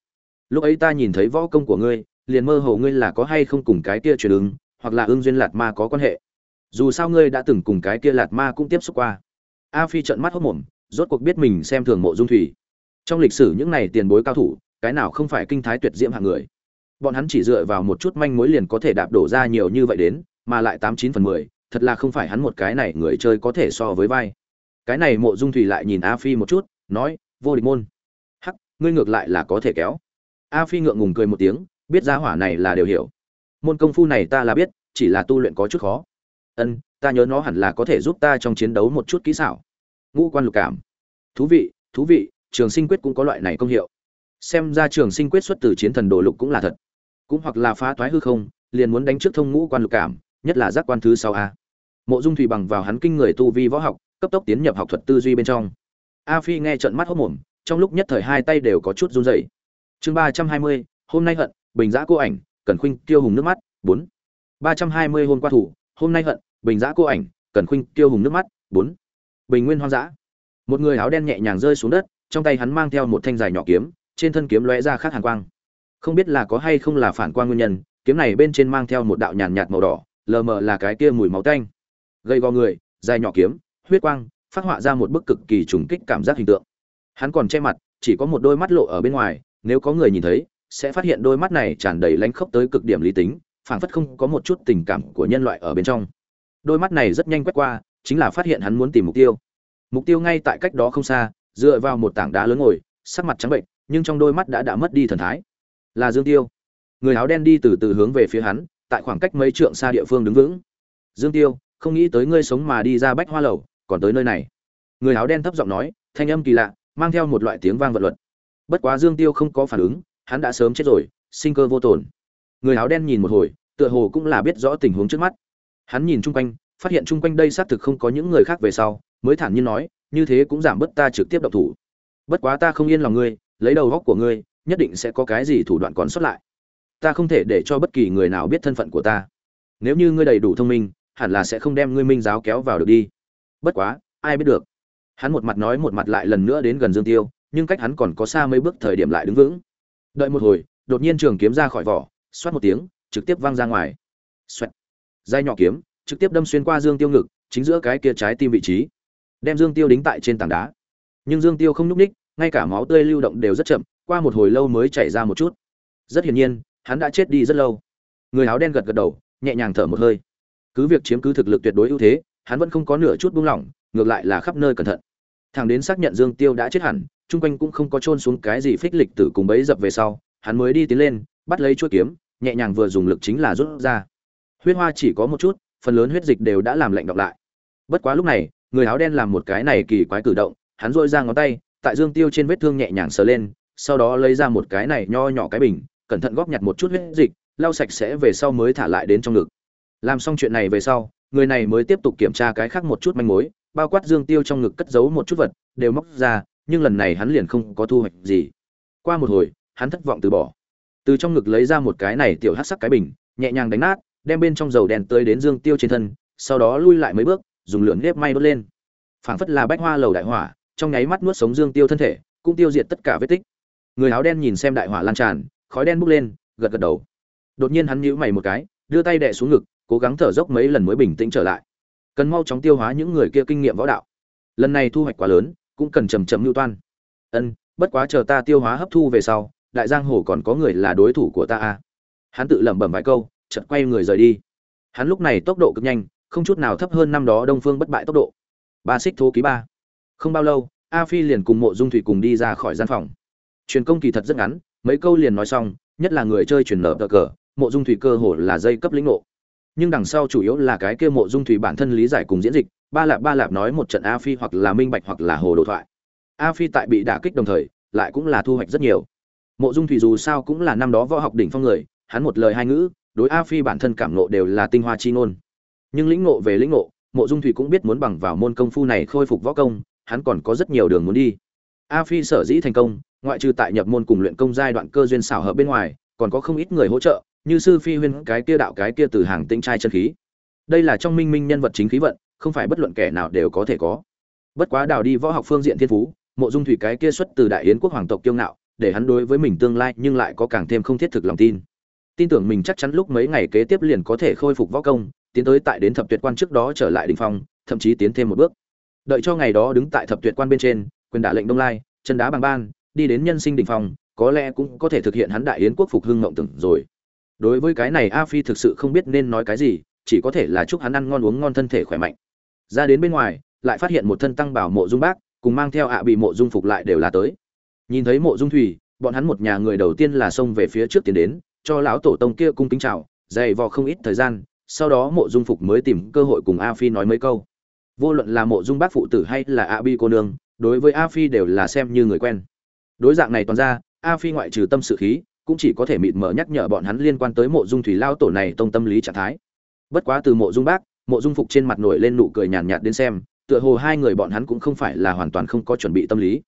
Lúc ấy ta nhìn thấy võ công của ngươi, liền mơ hồ ngươi là có hay không cùng cái kia truyền ứng hoặc là ương duyên lạt ma có quan hệ dù sao ngươi đã từng cùng cái kia lạt ma cũng tiếp xúc qua. A phi trợn mắt hốt mồm, rốt cuộc biết mình xem thường mộ dung thủy. Trong lịch sử những này tiền bối cao thủ, cái nào không phải kinh thái tuyệt diễm hạng người. Bọn hắn chỉ dựa vào một chút manh mối liền có thể đạp đổ ra nhiều như vậy đến, mà lại tám chín phần mười, thật là không phải hắn một cái này người chơi có thể so với vai. Cái này mộ dung thủy lại nhìn a phi một chút, nói, vô địch môn. Hắc, ngươi ngược lại là có thể kéo. A phi ngượng ngùng cười một tiếng, biết giá hỏa này là đều hiểu. Môn công phu này ta là biết, chỉ là tu luyện có chút khó ân, ta nhớ nó hẳn là có thể giúp ta trong chiến đấu một chút kỹ xảo. Ngũ quan lục cảm. Thú vị thú vị, trường sinh quyết cũng có loại này công hiệu. Xem ra trường sinh quyết xuất từ chiến thần đồ lục cũng là thật. Cũng hoặc là phá toái hư không, liền muốn đánh trước thông ngũ quan lục cảm, nhất là giác quan thứ sau a. Mộ dung thủy bằng vào hắn kinh người tu vi võ học, cấp tốc tiến nhập học thuật tư duy bên trong. A phi nghe trận mắt hốc mồm, trong lúc nhất thời hai tay đều có chút run rẩy. Chương ba trăm hai mươi, hôm nay hận, bình giã cô ảnh, Cẩn khuynh tiêu hùng nước mắt, bốn. Ba trăm hai mươi hôm qua thủ, hôm nay hận bình giã cô ảnh, cần khuynh tiêu hùng nước mắt, bốn. Bình nguyên hoang dã. Một người áo đen nhẹ nhàng rơi xuống đất, trong tay hắn mang theo một thanh dài nhỏ kiếm, trên thân kiếm lóe ra khác hàn quang. Không biết là có hay không là phản quang nguyên nhân, kiếm này bên trên mang theo một đạo nhàn nhạt màu đỏ, lờ mờ là cái kia mùi máu tanh. Gây gò người, dài nhỏ kiếm, huyết quang, phát họa ra một bức cực kỳ trùng kích cảm giác hình tượng. Hắn còn che mặt, chỉ có một đôi mắt lộ ở bên ngoài, nếu có người nhìn thấy, sẽ phát hiện đôi mắt này tràn đầy lánh khốc tới cực điểm lý tính, phảng phất không có một chút tình cảm của nhân loại ở bên trong đôi mắt này rất nhanh quét qua, chính là phát hiện hắn muốn tìm mục tiêu. Mục tiêu ngay tại cách đó không xa, dựa vào một tảng đá lớn ngồi, sắc mặt trắng bệnh, nhưng trong đôi mắt đã đã mất đi thần thái. Là dương tiêu. Người áo đen đi từ từ hướng về phía hắn, tại khoảng cách mấy trượng xa địa phương đứng vững. Dương tiêu, không nghĩ tới ngươi sống mà đi ra bách hoa lầu, còn tới nơi này. Người áo đen thấp giọng nói, thanh âm kỳ lạ, mang theo một loại tiếng vang vật luật. Bất quá dương tiêu không có phản ứng, hắn đã sớm chết rồi, sinh cơ vô tổn người áo đen nhìn một hồi, tựa hồ cũng là biết rõ tình huống trước mắt hắn nhìn chung quanh, phát hiện chung quanh đây xác thực không có những người khác về sau, mới thản nhiên nói, như thế cũng giảm bớt ta trực tiếp động thủ. Bất quá ta không yên lòng ngươi, lấy đầu góc của ngươi, nhất định sẽ có cái gì thủ đoạn còn sót lại. Ta không thể để cho bất kỳ người nào biết thân phận của ta. Nếu như ngươi đầy đủ thông minh, hẳn là sẽ không đem ngươi minh giáo kéo vào được đi. Bất quá, ai biết được. Hắn một mặt nói một mặt lại lần nữa đến gần dương tiêu, nhưng cách hắn còn có xa mấy bước thời điểm lại đứng vững. Đợi một hồi, đột nhiên trường kiếm ra khỏi vỏ, xoát một tiếng, trực tiếp văng ra ngoài. Xoẹt dai nhỏ kiếm, trực tiếp đâm xuyên qua dương tiêu ngực, chính giữa cái kia trái tim vị trí. Đem dương tiêu đính tại trên tảng đá. Nhưng dương tiêu không nhúc ních, ngay cả máu tươi lưu động đều rất chậm, qua một hồi lâu mới chảy ra một chút. Rất hiển nhiên, hắn đã chết đi rất lâu. Người áo đen gật gật đầu, nhẹ nhàng thở một hơi. Cứ việc chiếm cứ thực lực tuyệt đối ưu thế, hắn vẫn không có nửa chút buông lỏng, ngược lại là khắp nơi cẩn thận. Thằng đến xác nhận dương tiêu đã chết hẳn, chung quanh cũng không có trôn xuống cái gì phích lịch tử cùng bấy dập về sau, hắn mới đi tiến lên, bắt lấy chuỗi kiếm, nhẹ nhàng vừa dùng lực chính là rút ra huyết hoa chỉ có một chút, phần lớn huyết dịch đều đã làm lạnh đọc lại. Bất quá lúc này, người áo đen làm một cái này kỳ quái cử động, hắn dội ra ngón tay, tại dương tiêu trên vết thương nhẹ nhàng sờ lên, sau đó lấy ra một cái này nho nhỏ cái bình, cẩn thận góp nhặt một chút huyết dịch, lau sạch sẽ về sau mới thả lại đến trong ngực. Làm xong chuyện này về sau, người này mới tiếp tục kiểm tra cái khác một chút manh mối, bao quát dương tiêu trong ngực cất giấu một chút vật, đều móc ra, nhưng lần này hắn liền không có thu hoạch gì. Qua một hồi, hắn thất vọng từ bỏ. Từ trong ngực lấy ra một cái này tiểu hát sắc cái bình, nhẹ nhàng đánh nát đem bên trong dầu đèn tới đến dương tiêu trên thân, sau đó lui lại mấy bước, dùng lửa nếp may đốt lên. Phảng phất là bách hoa lầu đại hỏa, trong nháy mắt nuốt sống dương tiêu thân thể, cũng tiêu diệt tất cả vết tích. Người áo đen nhìn xem đại hỏa lan tràn, khói đen bốc lên, gật gật đầu. Đột nhiên hắn nhíu mày một cái, đưa tay đè xuống ngực, cố gắng thở dốc mấy lần mới bình tĩnh trở lại. Cần mau chóng tiêu hóa những người kia kinh nghiệm võ đạo. Lần này thu hoạch quá lớn, cũng cần chầm chậm lưu toan. Ân, bất quá chờ ta tiêu hóa hấp thu về sau, đại giang hồ còn có người là đối thủ của ta à. hắn tự lẩm bẩm vài câu chợt quay người rời đi. Hắn lúc này tốc độ cực nhanh, không chút nào thấp hơn năm đó đông phương bất bại tốc độ. Ba xích thố ký ba. Không bao lâu, a phi liền cùng mộ dung thủy cùng đi ra khỏi gian phòng. Truyền công kỳ thật rất ngắn, mấy câu liền nói xong, nhất là người chơi truyền nở cờ cờ, mộ dung thủy cơ hồ là dây cấp lĩnh ngộ. Nhưng đằng sau chủ yếu là cái kia mộ dung thủy bản thân lý giải cùng diễn dịch, ba lạp ba lạp nói một trận a phi hoặc là minh bạch hoặc là hồ đồ thoại. A phi tại bị đả kích đồng thời, lại cũng là thu hoạch rất nhiều. Mộ dung thủy dù sao cũng là năm đó võ học đỉnh phong người, hắn một lời hai ngữ đối a phi bản thân cảm nộ đều là tinh hoa chi ngôn. Nhưng lĩnh ngộ về lĩnh ngộ, mộ dung thủy cũng biết muốn bằng vào môn công phu này khôi phục võ công, hắn còn có rất nhiều đường muốn đi. A phi sở dĩ thành công, ngoại trừ tại nhập môn cùng luyện công giai đoạn cơ duyên xảo hợp bên ngoài, còn có không ít người hỗ trợ, như sư phi huyên cái kia đạo cái kia từ hàng tinh trai chân khí. Đây là trong minh minh nhân vật chính khí vận, không phải bất luận kẻ nào đều có thể có. Bất quá đào đi võ học phương diện thiên phú, mộ dung thủy cái kia xuất từ đại yến quốc hoàng tộc kiêu ngạo, để hắn đối với mình tương lai nhưng lại có càng thêm không thiết thực lòng tin tin tưởng mình chắc chắn lúc mấy ngày kế tiếp liền có thể khôi phục võ công, tiến tới tại đến thập tuyệt quan trước đó trở lại đình phong, thậm chí tiến thêm một bước. Đợi cho ngày đó đứng tại thập tuyệt quan bên trên, quyền đả lệnh đông lai, chân đá bằng ban, đi đến nhân sinh đình phong, có lẽ cũng có thể thực hiện hắn đại yến quốc phục hưng mộng tưởng rồi. Đối với cái này a phi thực sự không biết nên nói cái gì, chỉ có thể là chúc hắn ăn ngon uống ngon thân thể khỏe mạnh. Ra đến bên ngoài, lại phát hiện một thân tăng bảo mộ dung bác, cùng mang theo ạ bị mộ dung phục lại đều là tới. Nhìn thấy mộ dung thủy, bọn hắn một nhà người đầu tiên là xông về phía trước tiến đến cho lão tổ tông kia cung kính chào, dày vò không ít thời gian, sau đó mộ dung phục mới tìm cơ hội cùng a phi nói mấy câu. Vô luận là mộ dung bác phụ tử hay là a bi cô nương, đối với a phi đều là xem như người quen. Đối dạng này toàn ra, a phi ngoại trừ tâm sự khí, cũng chỉ có thể mịt mờ nhắc nhở bọn hắn liên quan tới mộ dung thủy lao tổ này tông tâm lý trạng thái. Bất quá từ mộ dung bác, mộ dung phục trên mặt nổi lên nụ cười nhàn nhạt đến xem, tựa hồ hai người bọn hắn cũng không phải là hoàn toàn không có chuẩn bị tâm lý.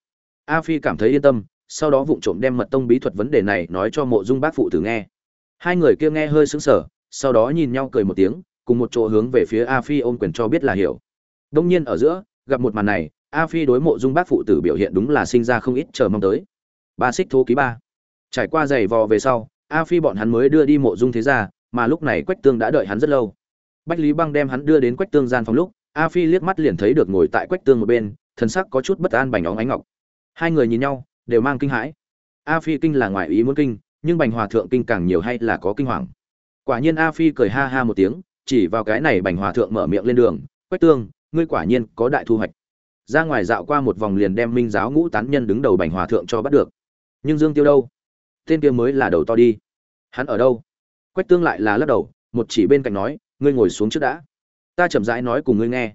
A phi cảm thấy yên tâm sau đó vụng trộm đem mật tông bí thuật vấn đề này nói cho mộ dung bác phụ tử nghe. Hai người kia nghe hơi sững sờ, sau đó nhìn nhau cười một tiếng, cùng một chỗ hướng về phía a phi ôm quyền cho biết là hiểu. Đông nhiên ở giữa, gặp một màn này, a phi đối mộ dung bác phụ tử biểu hiện đúng là sinh ra không ít chờ mong tới. Ba xích thố ký ba. Trải qua giày vò về sau, a phi bọn hắn mới đưa đi mộ dung thế ra mà lúc này quách tương đã đợi hắn rất lâu. Bách lý băng đem hắn đưa đến quách tương gian phòng lúc, a phi liếc mắt liền thấy được ngồi tại quách tương một bên thân sắc có chút bất an bành óng ánh ngọc. Hai người nhìn nhau đều mang kinh hãi. A phi kinh là ngoài ý muốn kinh, nhưng bành hòa thượng kinh càng nhiều hay là có kinh hoàng. Quả nhiên a phi cười ha ha một tiếng, chỉ vào cái này bành hòa thượng mở miệng lên đường, quách tương, ngươi quả nhiên có đại thu hoạch. Ra ngoài dạo qua một vòng liền đem minh giáo ngũ tán nhân đứng đầu bành hòa thượng cho bắt được. Nhưng dương tiêu đâu? Tên kia mới là đầu to đi. Hắn ở đâu? Quách tương lại là lắc đầu, một chỉ bên cạnh nói, ngươi ngồi xuống trước đã. Ta chậm rãi nói cùng ngươi nghe.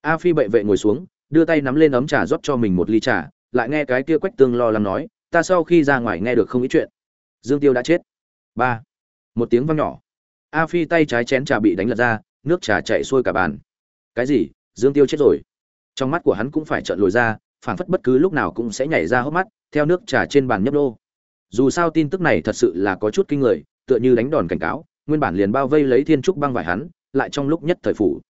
A phi bệ vệ ngồi xuống, đưa tay nắm lên ấm trà rót cho mình một ly trà lại nghe cái kia quách tương lo lắng nói, ta sau khi ra ngoài nghe được không ít chuyện. Dương tiêu đã chết. Ba. Một tiếng vang nhỏ. A phi tay trái chén trà bị đánh lật ra, nước trà chạy xuôi cả bàn. Cái gì? Dương tiêu chết rồi? Trong mắt của hắn cũng phải trợn lồi ra, phảng phất bất cứ lúc nào cũng sẽ nhảy ra hốc mắt, theo nước trà trên bàn nhấp đô dù sao tin tức này thật sự là có chút kinh người, tựa như đánh đòn cảnh cáo, nguyên bản liền bao vây lấy thiên trúc băng vải hắn, lại trong lúc nhất thời phủ.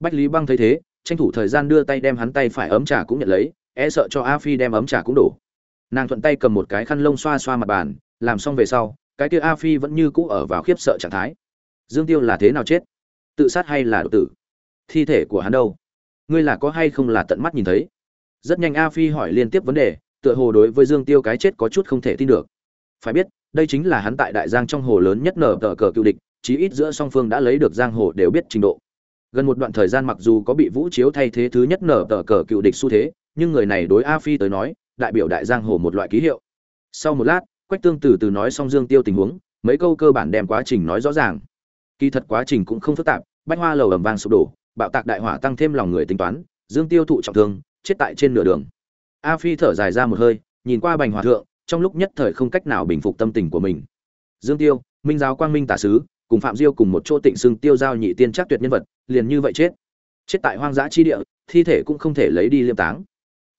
Bách lý băng thấy thế, tranh thủ thời gian đưa tay đem hắn tay phải ấm trà cũng nhận lấy e sợ cho a phi đem ấm trà cũng đổ. Nàng thuận tay cầm một cái khăn lông xoa xoa mặt bàn, làm xong về sau, cái kia a phi vẫn như cũ ở vào khiếp sợ trạng thái. Dương tiêu là thế nào chết? Tự sát hay là đột tử? Thi thể của hắn đâu? Ngươi là có hay không là tận mắt nhìn thấy? Rất nhanh a phi hỏi liên tiếp vấn đề, tựa hồ đối với dương tiêu cái chết có chút không thể tin được. Phải biết, đây chính là hắn tại đại giang trong hồ lớn nhất nở tờ cờ cựu địch, chí ít giữa song phương đã lấy được giang hồ đều biết trình độ. Gần một đoạn thời gian mặc dù có bị vũ chiếu thay thế thứ nhất nở tờ cờ cựu địch xu thế nhưng người này đối a phi tới nói, đại biểu đại giang hồ một loại ký hiệu. Sau một lát, quách tương từ từ nói xong dương tiêu tình huống, mấy câu cơ bản đem quá trình nói rõ ràng. Kỳ thật quá trình cũng không phức tạp, bách hoa lầu ầm vang sụp đổ, bạo tạc đại hỏa tăng thêm lòng người tính toán, dương tiêu thụ trọng thương, chết tại trên nửa đường. A phi thở dài ra một hơi, nhìn qua bành hòa thượng, trong lúc nhất thời không cách nào bình phục tâm tình của mình. Dương tiêu, minh giáo quang minh tả sứ, cùng phạm diêu cùng một chỗ tịnh xưng tiêu giao nhị tiên chắc tuyệt nhân vật, liền như vậy chết. Chết tại hoang dã chi địa, thi thể cũng không thể lấy đi liêm táng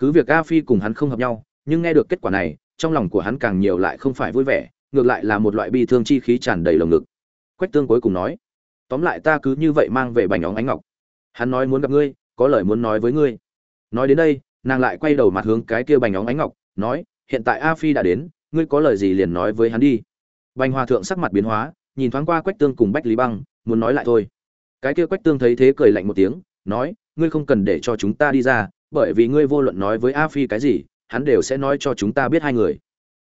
cứ việc a phi cùng hắn không hợp nhau, nhưng nghe được kết quả này, trong lòng của hắn càng nhiều lại không phải vui vẻ, ngược lại là một loại bi thương chi khí tràn đầy lồng ngực. Quách tương cuối cùng nói, tóm lại ta cứ như vậy mang về bành óng ánh ngọc. Hắn nói muốn gặp ngươi, có lời muốn nói với ngươi. Nói đến đây, nàng lại quay đầu mặt hướng cái kia bành óng ánh ngọc, nói, hiện tại a phi đã đến, ngươi có lời gì liền nói với hắn đi. Bành hòa thượng sắc mặt biến hóa, nhìn thoáng qua quách tương cùng bách lý băng, muốn nói lại thôi. Cái kia quách tương thấy thế cười lạnh một tiếng, nói, ngươi không cần để cho chúng ta đi ra bởi vì ngươi vô luận nói với a phi cái gì, hắn đều sẽ nói cho chúng ta biết hai người.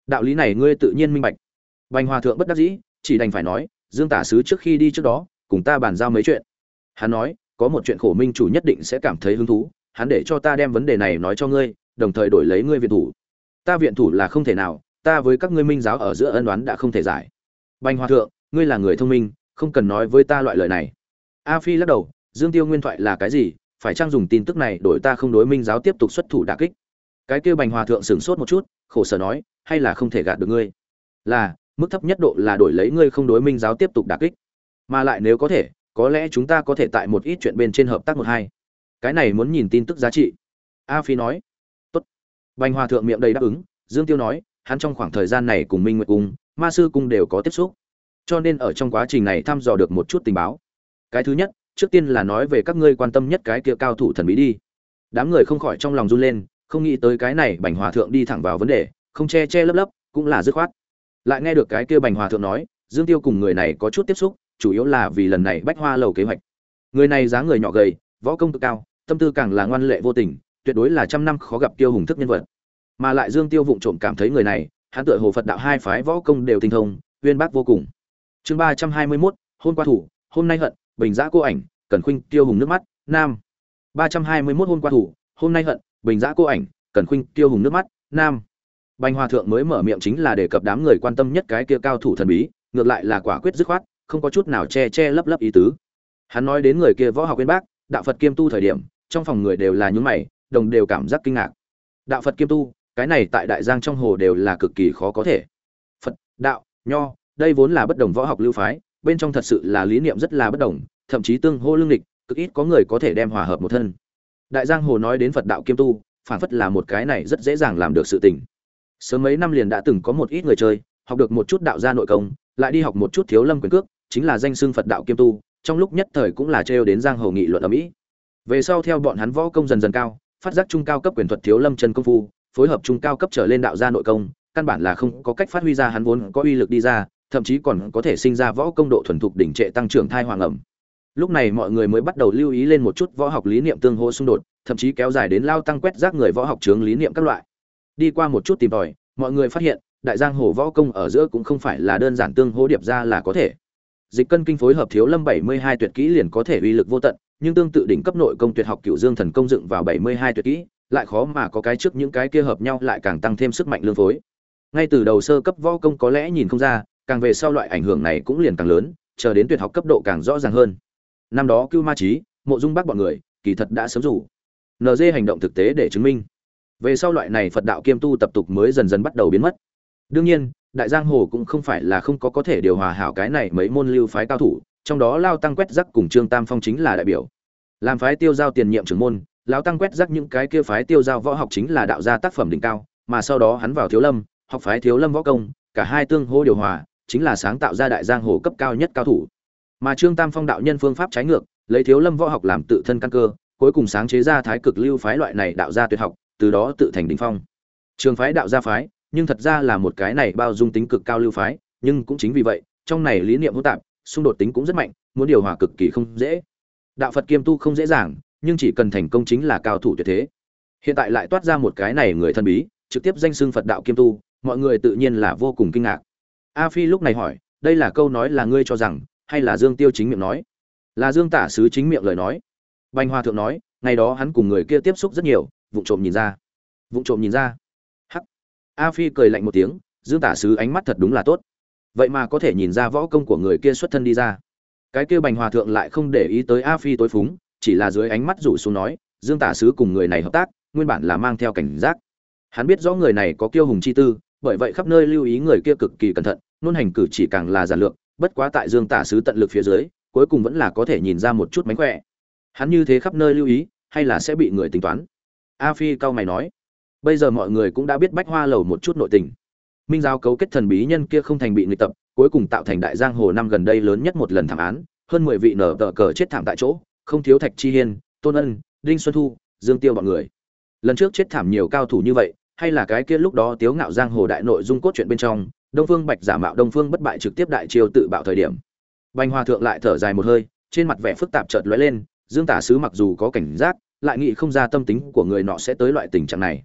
Đạo lý này ngươi tự nhiên minh bạch. Bành hòa thượng bất đắc dĩ, chỉ đành phải nói, dương tả sứ trước khi đi trước đó, cùng ta bàn giao mấy chuyện. Hắn nói, có một chuyện khổ minh chủ nhất định sẽ cảm thấy hứng thú, hắn để cho ta đem vấn đề này nói cho ngươi, đồng thời đổi lấy ngươi viện thủ. Ta viện thủ là không thể nào, ta với các ngươi minh giáo ở giữa ân đoán đã không thể giải. Bành hòa thượng, ngươi là người thông minh, không cần nói với ta loại lời này. A phi lắc đầu, dương tiêu nguyên thoại là cái gì phải trang dùng tin tức này đổi ta không đối minh giáo tiếp tục xuất thủ đả kích? Cái kêu bành hòa thượng sửng sốt một chút, khổ sở nói, hay là không thể gạt được ngươi? Là, mức thấp nhất độ là đổi lấy ngươi không đối minh giáo tiếp tục đả kích. Mà lại nếu có thể, có lẽ chúng ta có thể tại một ít chuyện bên trên hợp tác một hai. Cái này muốn nhìn tin tức giá trị. A phi nói. Tốt. Bành hòa thượng miệng đầy đáp ứng, dương tiêu nói, hắn trong khoảng thời gian này cùng minh nguyệt cung, ma sư cung đều có tiếp xúc. Cho nên ở trong quá trình này thăm dò được một chút tình báo. Cái thứ nhất trước tiên là nói về các ngươi quan tâm nhất cái kia cao thủ thần bí đi. Đám người không khỏi trong lòng run lên, không nghĩ tới cái này bành hòa thượng đi thẳng vào vấn đề, không che che lấp lấp, cũng là dứt khoát. Lại nghe được cái kia bành hòa thượng nói, dương tiêu cùng người này có chút tiếp xúc, chủ yếu là vì lần này bách hoa lầu kế hoạch. Người này dáng người nhỏ gầy, võ công cực cao, tâm tư càng là ngoan lệ vô tình, tuyệt đối là trăm năm khó gặp tiêu hùng thức nhân vật. Mà lại dương tiêu vụng trộm cảm thấy người này, hắn tựa hồ phật đạo hai phái võ công đều tinh thông, uyên bác vô cùng. Chương ba trăm hai mươi mốt hôm qua thủ, hôm nay hận bình giã cô ảnh, cần khuynh tiêu hùng nước mắt, nam. ba trăm hai mươi mốt hôm qua thủ, hôm nay hận, bình giã cô ảnh, cần khuynh tiêu hùng nước mắt, nam. Bành hòa thượng mới mở miệng chính là đề cập đám người quan tâm nhất cái kia cao thủ thần bí, ngược lại là quả quyết dứt khoát, không có chút nào che che lấp lấp ý tứ. Hắn nói đến người kia võ học uyên bác, đạo phật kiêm tu thời điểm, trong phòng người đều là nhún mày, đồng đều cảm giác kinh ngạc. Đạo phật kiêm tu, cái này tại đại giang trong hồ đều là cực kỳ khó có thể. Phật, đạo, nho, đây vốn là bất đồng võ học lưu phái bên trong thật sự là lý niệm rất là bất đồng, thậm chí tương hô lương lịch, cực ít có người có thể đem hòa hợp một thân. Đại giang hồ nói đến phật đạo kiêm tu, phản phất là một cái này rất dễ dàng làm được sự tình. Sớm mấy năm liền đã từng có một ít người chơi, học được một chút đạo gia nội công, lại đi học một chút thiếu lâm quyền cước, chính là danh xưng phật đạo kiêm tu, trong lúc nhất thời cũng là trêu đến giang hồ nghị luận ở mỹ. Về sau theo bọn hắn võ công dần dần cao, phát giác trung cao cấp quyền thuật thiếu lâm chân công phu, phối hợp trung cao cấp trở lên đạo gia nội công, căn bản là không có cách phát huy ra hắn vốn có uy lực đi ra thậm chí còn có thể sinh ra võ công độ thuần thục đỉnh trệ tăng trưởng thai hoàng ẩm. Lúc này mọi người mới bắt đầu lưu ý lên một chút võ học lý niệm tương hỗ xung đột, thậm chí kéo dài đến lao tăng quét rác người võ học chướng lý niệm các loại. Đi qua một chút tìm tòi, mọi người phát hiện, đại giang hồ võ công ở giữa cũng không phải là đơn giản tương hỗ điệp ra là có thể. Dịch cân kinh phối hợp thiếu lâm bảy mươi hai tuyệt kỹ liền có thể uy lực vô tận, nhưng tương tự đỉnh cấp nội công tuyệt học cựu dương thần công dựng vào bảy mươi hai tuyệt kỹ, lại khó mà có cái trước những cái kia hợp nhau lại càng tăng thêm sức mạnh lương phối. Ngay từ đầu sơ cấp võ công có lẽ nhìn không ra càng về sau loại ảnh hưởng này cũng liền càng lớn, chờ đến tuyệt học cấp độ càng rõ ràng hơn. Năm đó cưu ma trí mộ dung bác bọn người, kỳ thật đã sớm rủ. Nd hành động thực tế để chứng minh. Về sau loại này phật đạo kiêm tu tập tục mới dần dần bắt đầu biến mất. Đương nhiên, đại giang hồ cũng không phải là không có có thể điều hòa hảo cái này mấy môn lưu phái cao thủ, trong đó lao tăng quét rắc cùng trương tam phong chính là đại biểu. Làm phái tiêu giao tiền nhiệm trưởng môn lao tăng quét rắc những cái kia phái tiêu giao võ học chính là đạo gia tác phẩm đỉnh cao, mà sau đó hắn vào thiếu lâm, học phái thiếu lâm võ công, cả hai tương hô điều hòa chính là sáng tạo ra đại giang hồ cấp cao nhất cao thủ. Mà trương tam phong đạo nhân phương pháp trái ngược, lấy thiếu lâm võ học làm tự thân căn cơ, cuối cùng sáng chế ra thái cực lưu phái loại này đạo gia tuyệt học, từ đó tự thành đỉnh phong. Trường phái đạo gia phái, nhưng thật ra là một cái này bao dung tính cực cao lưu phái, nhưng cũng chính vì vậy, trong này lý niệm hỗn tạp, xung đột tính cũng rất mạnh, muốn điều hòa cực kỳ không dễ. Đạo phật kiêm tu không dễ dàng, nhưng chỉ cần thành công chính là cao thủ tuyệt thế. Hiện tại lại toát ra một cái này người thân bí, trực tiếp danh xưng phật đạo kiêm tu, mọi người tự nhiên là vô cùng kinh ngạc a phi lúc này hỏi, đây là câu nói là ngươi cho rằng, hay là dương tiêu chính miệng nói? Là dương tả sứ chính miệng lời nói. Bành hoa thượng nói, ngày đó hắn cùng người kia tiếp xúc rất nhiều vụ trộm nhìn ra. Vụ trộm nhìn ra. Hắc. A phi cười lạnh một tiếng, dương tả sứ ánh mắt thật đúng là tốt. Vậy mà có thể nhìn ra võ công của người kia xuất thân đi ra. Cái kia bành hòa thượng lại không để ý tới a phi tối phúng, chỉ là dưới ánh mắt rủ xuống nói, dương tả sứ cùng người này hợp tác, nguyên bản là mang theo cảnh giác. Hắn biết rõ người này có kiêu hùng chi tư, bởi vậy khắp nơi lưu ý người kia cực kỳ cẩn thận nôn hành cử chỉ càng là giản lược, bất quá tại dương tả sứ tận lực phía dưới, cuối cùng vẫn là có thể nhìn ra một chút mánh khỏe. Hắn như thế khắp nơi lưu ý, hay là sẽ bị người tính toán? A phi cao mày nói. Bây giờ mọi người cũng đã biết bách hoa lầu một chút nội tình. Minh giáo cấu kết thần bí nhân kia không thành bị người tập, cuối cùng tạo thành đại giang hồ năm gần đây lớn nhất một lần thảm án, hơn mười vị nở tờ cờ chết thảm tại chỗ, không thiếu thạch chi hiên, tôn ân, đinh xuân thu, dương tiêu bọn người. Lần trước chết thảm nhiều cao thủ như vậy, hay là cái kia lúc đó tiếu ngạo giang hồ đại nội dung cốt truyện bên trong đông phương bạch giả mạo đông phương bất bại trực tiếp đại chiêu tự bạo thời điểm. Bành hòa thượng lại thở dài một hơi, trên mặt vẻ phức tạp chợt lóe lên, dương tả sứ mặc dù có cảnh giác, lại nghĩ không ra tâm tính của người nọ sẽ tới loại tình trạng này.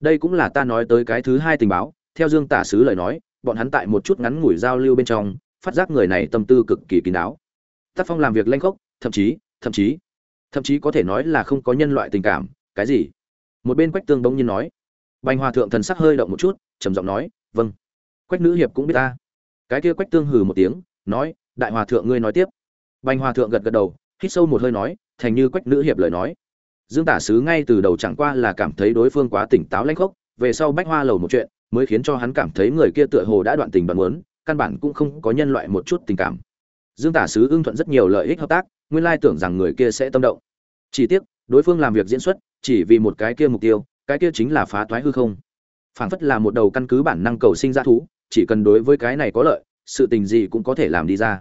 Đây cũng là ta nói tới cái thứ hai tình báo, theo dương tả sứ lời nói, bọn hắn tại một chút ngắn ngủi giao lưu bên trong, phát giác người này tâm tư cực kỳ kín đáo. Tác phong làm việc lanh khốc, thậm chí thậm chí thậm chí có thể nói là không có nhân loại tình cảm, cái gì? Một bên quách tương bỗng nhiên nói. Bành hòa thượng thần sắc hơi động một chút, trầm giọng nói vâng quách nữ hiệp cũng biết ta. Cái kia quách tương hừ một tiếng, nói, đại hòa thượng ngươi nói tiếp. Bành hòa thượng gật gật đầu, hít sâu một hơi nói, thành như quách nữ hiệp lời nói. Dương tả sứ ngay từ đầu chẳng qua là cảm thấy đối phương quá tỉnh táo lanh khốc, về sau bách hoa lầu một chuyện, mới khiến cho hắn cảm thấy người kia tựa hồ đã đoạn tình đoạn muốn, căn bản cũng không có nhân loại một chút tình cảm. Dương tả sứ ưng thuận rất nhiều lợi ích hợp tác, nguyên lai tưởng rằng người kia sẽ tâm động. Chỉ tiếc, đối phương làm việc diễn xuất, chỉ vì một cái kia mục tiêu, cái kia chính là phá toái hư không. Phảng phất là một đầu căn cứ bản năng cầu sinh ra thú chỉ cần đối với cái này có lợi, sự tình gì cũng có thể làm đi ra.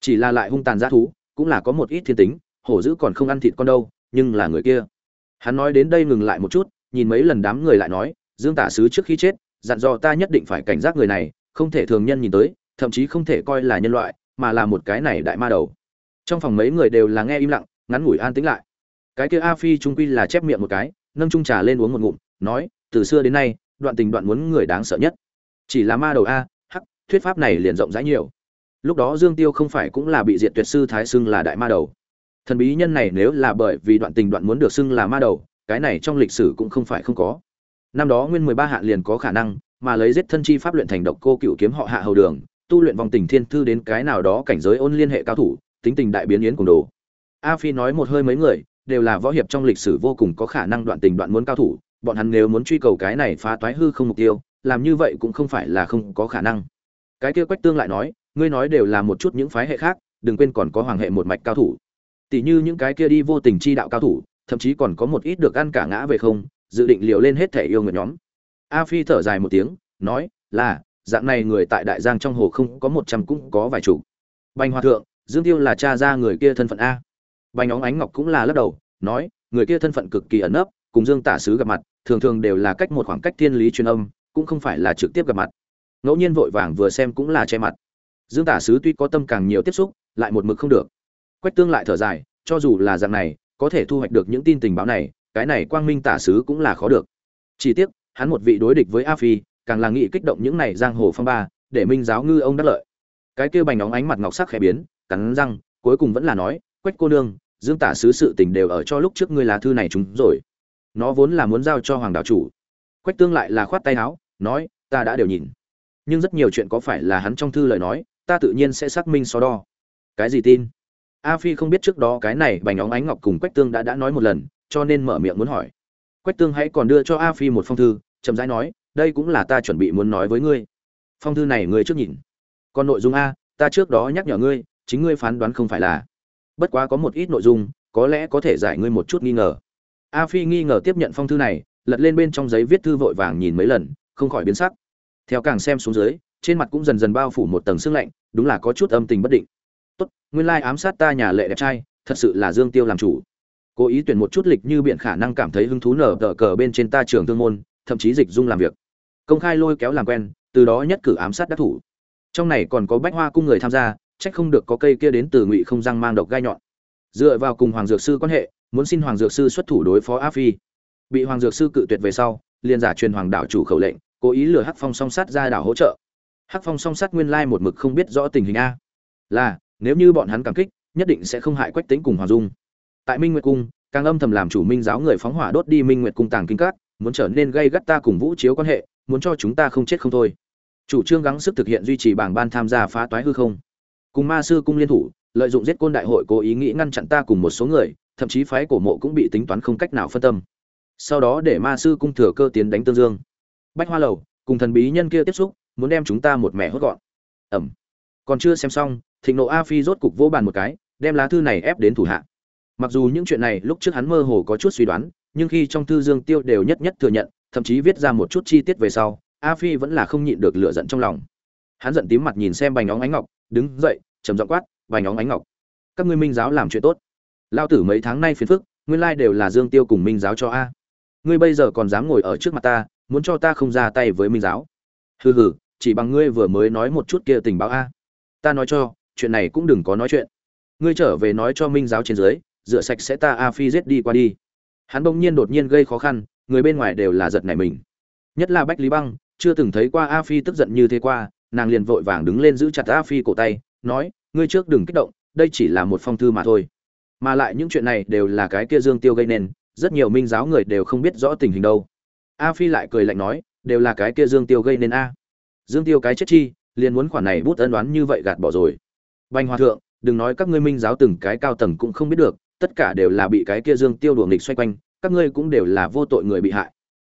Chỉ là lại hung tàn ra thú, cũng là có một ít thiên tính, hổ dữ còn không ăn thịt con đâu, nhưng là người kia. Hắn nói đến đây ngừng lại một chút, nhìn mấy lần đám người lại nói, dương tả sứ trước khi chết, dặn dò ta nhất định phải cảnh giác người này, không thể thường nhân nhìn tới, thậm chí không thể coi là nhân loại, mà là một cái này đại ma đầu. Trong phòng mấy người đều là nghe im lặng, ngắn ngủi an tĩnh lại. Cái kia a phi trung quy là chép miệng một cái, nâng trung trà lên uống một ngụm, nói, từ xưa đến nay, đoạn tình đoạn muốn người đáng sợ nhất chỉ là ma đầu a, hắc, thuyết pháp này liền rộng rãi nhiều. Lúc đó dương tiêu không phải cũng là bị diệt tuyệt sư thái xưng là đại ma đầu. Thần bí nhân này nếu là bởi vì đoạn tình đoạn muốn được xưng là ma đầu, cái này trong lịch sử cũng không phải không có. Năm đó nguyên mười ba hạn liền có khả năng, mà lấy giết thân chi pháp luyện thành độc cô cựu kiếm họ hạ hầu đường, tu luyện vòng tình thiên thư đến cái nào đó cảnh giới ôn liên hệ cao thủ, tính tình đại biến yến cùng đồ. A phi nói một hơi mấy người, đều là võ hiệp trong lịch sử vô cùng có khả năng đoạn tình đoạn muốn cao thủ, bọn hắn nếu muốn truy cầu cái này phá toái hư không mục tiêu làm như vậy cũng không phải là không có khả năng. Cái kia quách tương lại nói, ngươi nói đều là một chút những phái hệ khác, đừng quên còn có hoàng hệ một mạch cao thủ. Tỷ như những cái kia đi vô tình chi đạo cao thủ, thậm chí còn có một ít được ăn cả ngã về không, dự định liều lên hết thể yêu người nhóm. A phi thở dài một tiếng, nói, là, dạng này người tại đại giang trong hồ không có một trăm cũng có vài chục bành hòa thượng, dương tiêu là cha ra người kia thân phận a. Bành óng ánh ngọc cũng là lắc đầu, nói, người kia thân phận cực kỳ ẩn nấp, cùng dương tả sứ gặp mặt, thường thường đều là cách một khoảng cách thiên lý truyền âm cũng không phải là trực tiếp gặp mặt. Ngẫu nhiên vội vàng vừa xem cũng là che mặt. Dương tả sứ tuy có tâm càng nhiều tiếp xúc, lại một mực không được. Quách tương lại thở dài, cho dù là dạng này, có thể thu hoạch được những tin tình báo này, cái này quang minh tả sứ cũng là khó được. Chỉ tiếc, hắn một vị đối địch với a phi, càng là nghị kích động những này giang hồ phong ba, để minh giáo ngư ông đắc lợi. Cái kia bành óng ánh mặt ngọc sắc khẽ biến, cắn răng, cuối cùng vẫn là nói, quách cô nương, dương tả sứ sự tình đều ở cho lúc trước ngươi lá thư này chúng rồi. Nó vốn là muốn giao cho hoàng đạo chủ. Quách tương lại là khoát tay áo nói, ta đã đều nhìn. Nhưng rất nhiều chuyện có phải là hắn trong thư lời nói, ta tự nhiên sẽ xác minh so đo. Cái gì tin? A phi không biết trước đó cái này bành óng ánh ngọc cùng quách tương đã đã nói một lần, cho nên mở miệng muốn hỏi. Quách tương hãy còn đưa cho a phi một phong thư, chậm rãi nói, đây cũng là ta chuẩn bị muốn nói với ngươi. Phong thư này ngươi trước nhìn. Còn nội dung a, ta trước đó nhắc nhở ngươi, chính ngươi phán đoán không phải là. Bất quá có một ít nội dung, có lẽ có thể giải ngươi một chút nghi ngờ. A phi nghi ngờ tiếp nhận phong thư này, lật lên bên trong giấy viết thư vội vàng nhìn mấy lần không khỏi biến sắc. Theo càng xem xuống dưới, trên mặt cũng dần dần bao phủ một tầng sương lạnh, đúng là có chút âm tình bất định. Tốt, nguyên lai ám sát ta nhà lệ đẹp trai, thật sự là dương tiêu làm chủ. Cố ý tuyển một chút lịch như biện khả năng cảm thấy hứng thú nở tờ cờ bên trên ta trường thương môn, thậm chí dịch dung làm việc. Công khai lôi kéo làm quen, từ đó nhất cử ám sát đắc thủ. Trong này còn có bách hoa cung người tham gia trách không được có cây kia đến từ ngụy không răng mang độc gai nhọn. Dựa vào cùng hoàng dược sư quan hệ, muốn xin hoàng dược sư xuất thủ đối phó a phi. Bị hoàng dược sư cự tuyệt về sau, liền giả truyền hoàng đảo chủ khẩu lệnh cố ý lừa hắc phong song sát ra đảo hỗ trợ. Hắc phong song sát nguyên lai một mực không biết rõ tình hình a. Là, nếu như bọn hắn cảm kích, nhất định sẽ không hại quách tính cùng hoàng dung. Tại minh nguyệt cung, càng âm thầm làm chủ minh giáo người phóng hỏa đốt đi minh nguyệt cung tàng kinh cát muốn trở nên gây gắt ta cùng vũ chiếu quan hệ, muốn cho chúng ta không chết không thôi. Chủ trương gắng sức thực hiện duy trì bảng ban tham gia phá toái hư không. Cùng ma sư cung liên thủ, lợi dụng giết côn đại hội cố ý nghĩ ngăn chặn ta cùng một số người, thậm chí phái cổ mộ cũng bị tính toán không cách nào phân tâm. Sau đó để ma sư cung thừa cơ tiến đánh tương dương bách hoa lầu, cùng thần bí nhân kia tiếp xúc, muốn đem chúng ta một mẹ hốt gọn. Ẩm. Còn chưa xem xong, thịnh nộ a phi rốt cục vỗ bàn một cái, đem lá thư này ép đến thủ hạ. Mặc dù những chuyện này lúc trước hắn mơ hồ có chút suy đoán, nhưng khi trong thư dương tiêu đều nhất nhất thừa nhận, thậm chí viết ra một chút chi tiết về sau, a phi vẫn là không nhịn được lửa giận trong lòng. Hắn giận tím mặt nhìn xem bành óng ánh ngọc, đứng dậy, trầm giọng quát, bành óng ánh ngọc, các ngươi minh giáo làm chuyện tốt. Lao tử mấy tháng nay phiền phức, nguyên lai đều là dương tiêu cùng minh giáo cho a. Ngươi bây giờ còn dám ngồi ở trước mặt ta muốn cho ta không ra tay với minh giáo. Hừ hừ, chỉ bằng ngươi vừa mới nói một chút kia tình báo a. Ta nói cho, chuyện này cũng đừng có nói chuyện. Ngươi trở về nói cho minh giáo trên dưới, rửa sạch sẽ ta a phi giết đi qua đi. Hắn bỗng nhiên đột nhiên gây khó khăn, người bên ngoài đều là giật nảy mình. Nhất là bách lý băng, chưa từng thấy qua a phi tức giận như thế qua, nàng liền vội vàng đứng lên giữ chặt a phi cổ tay, nói, ngươi trước đừng kích động, đây chỉ là một phong thư mà thôi. Mà lại những chuyện này đều là cái kia dương tiêu gây nên, rất nhiều minh giáo người đều không biết rõ tình hình đâu a phi lại cười lạnh nói, đều là cái kia dương tiêu gây nên a. Dương tiêu cái chết chi, liền muốn khoản này bút ân đoán như vậy gạt bỏ rồi. Bành hòa thượng, đừng nói các ngươi minh giáo từng cái cao tầng cũng không biết được, tất cả đều là bị cái kia dương tiêu đuổi nghịch xoay quanh, các ngươi cũng đều là vô tội người bị hại.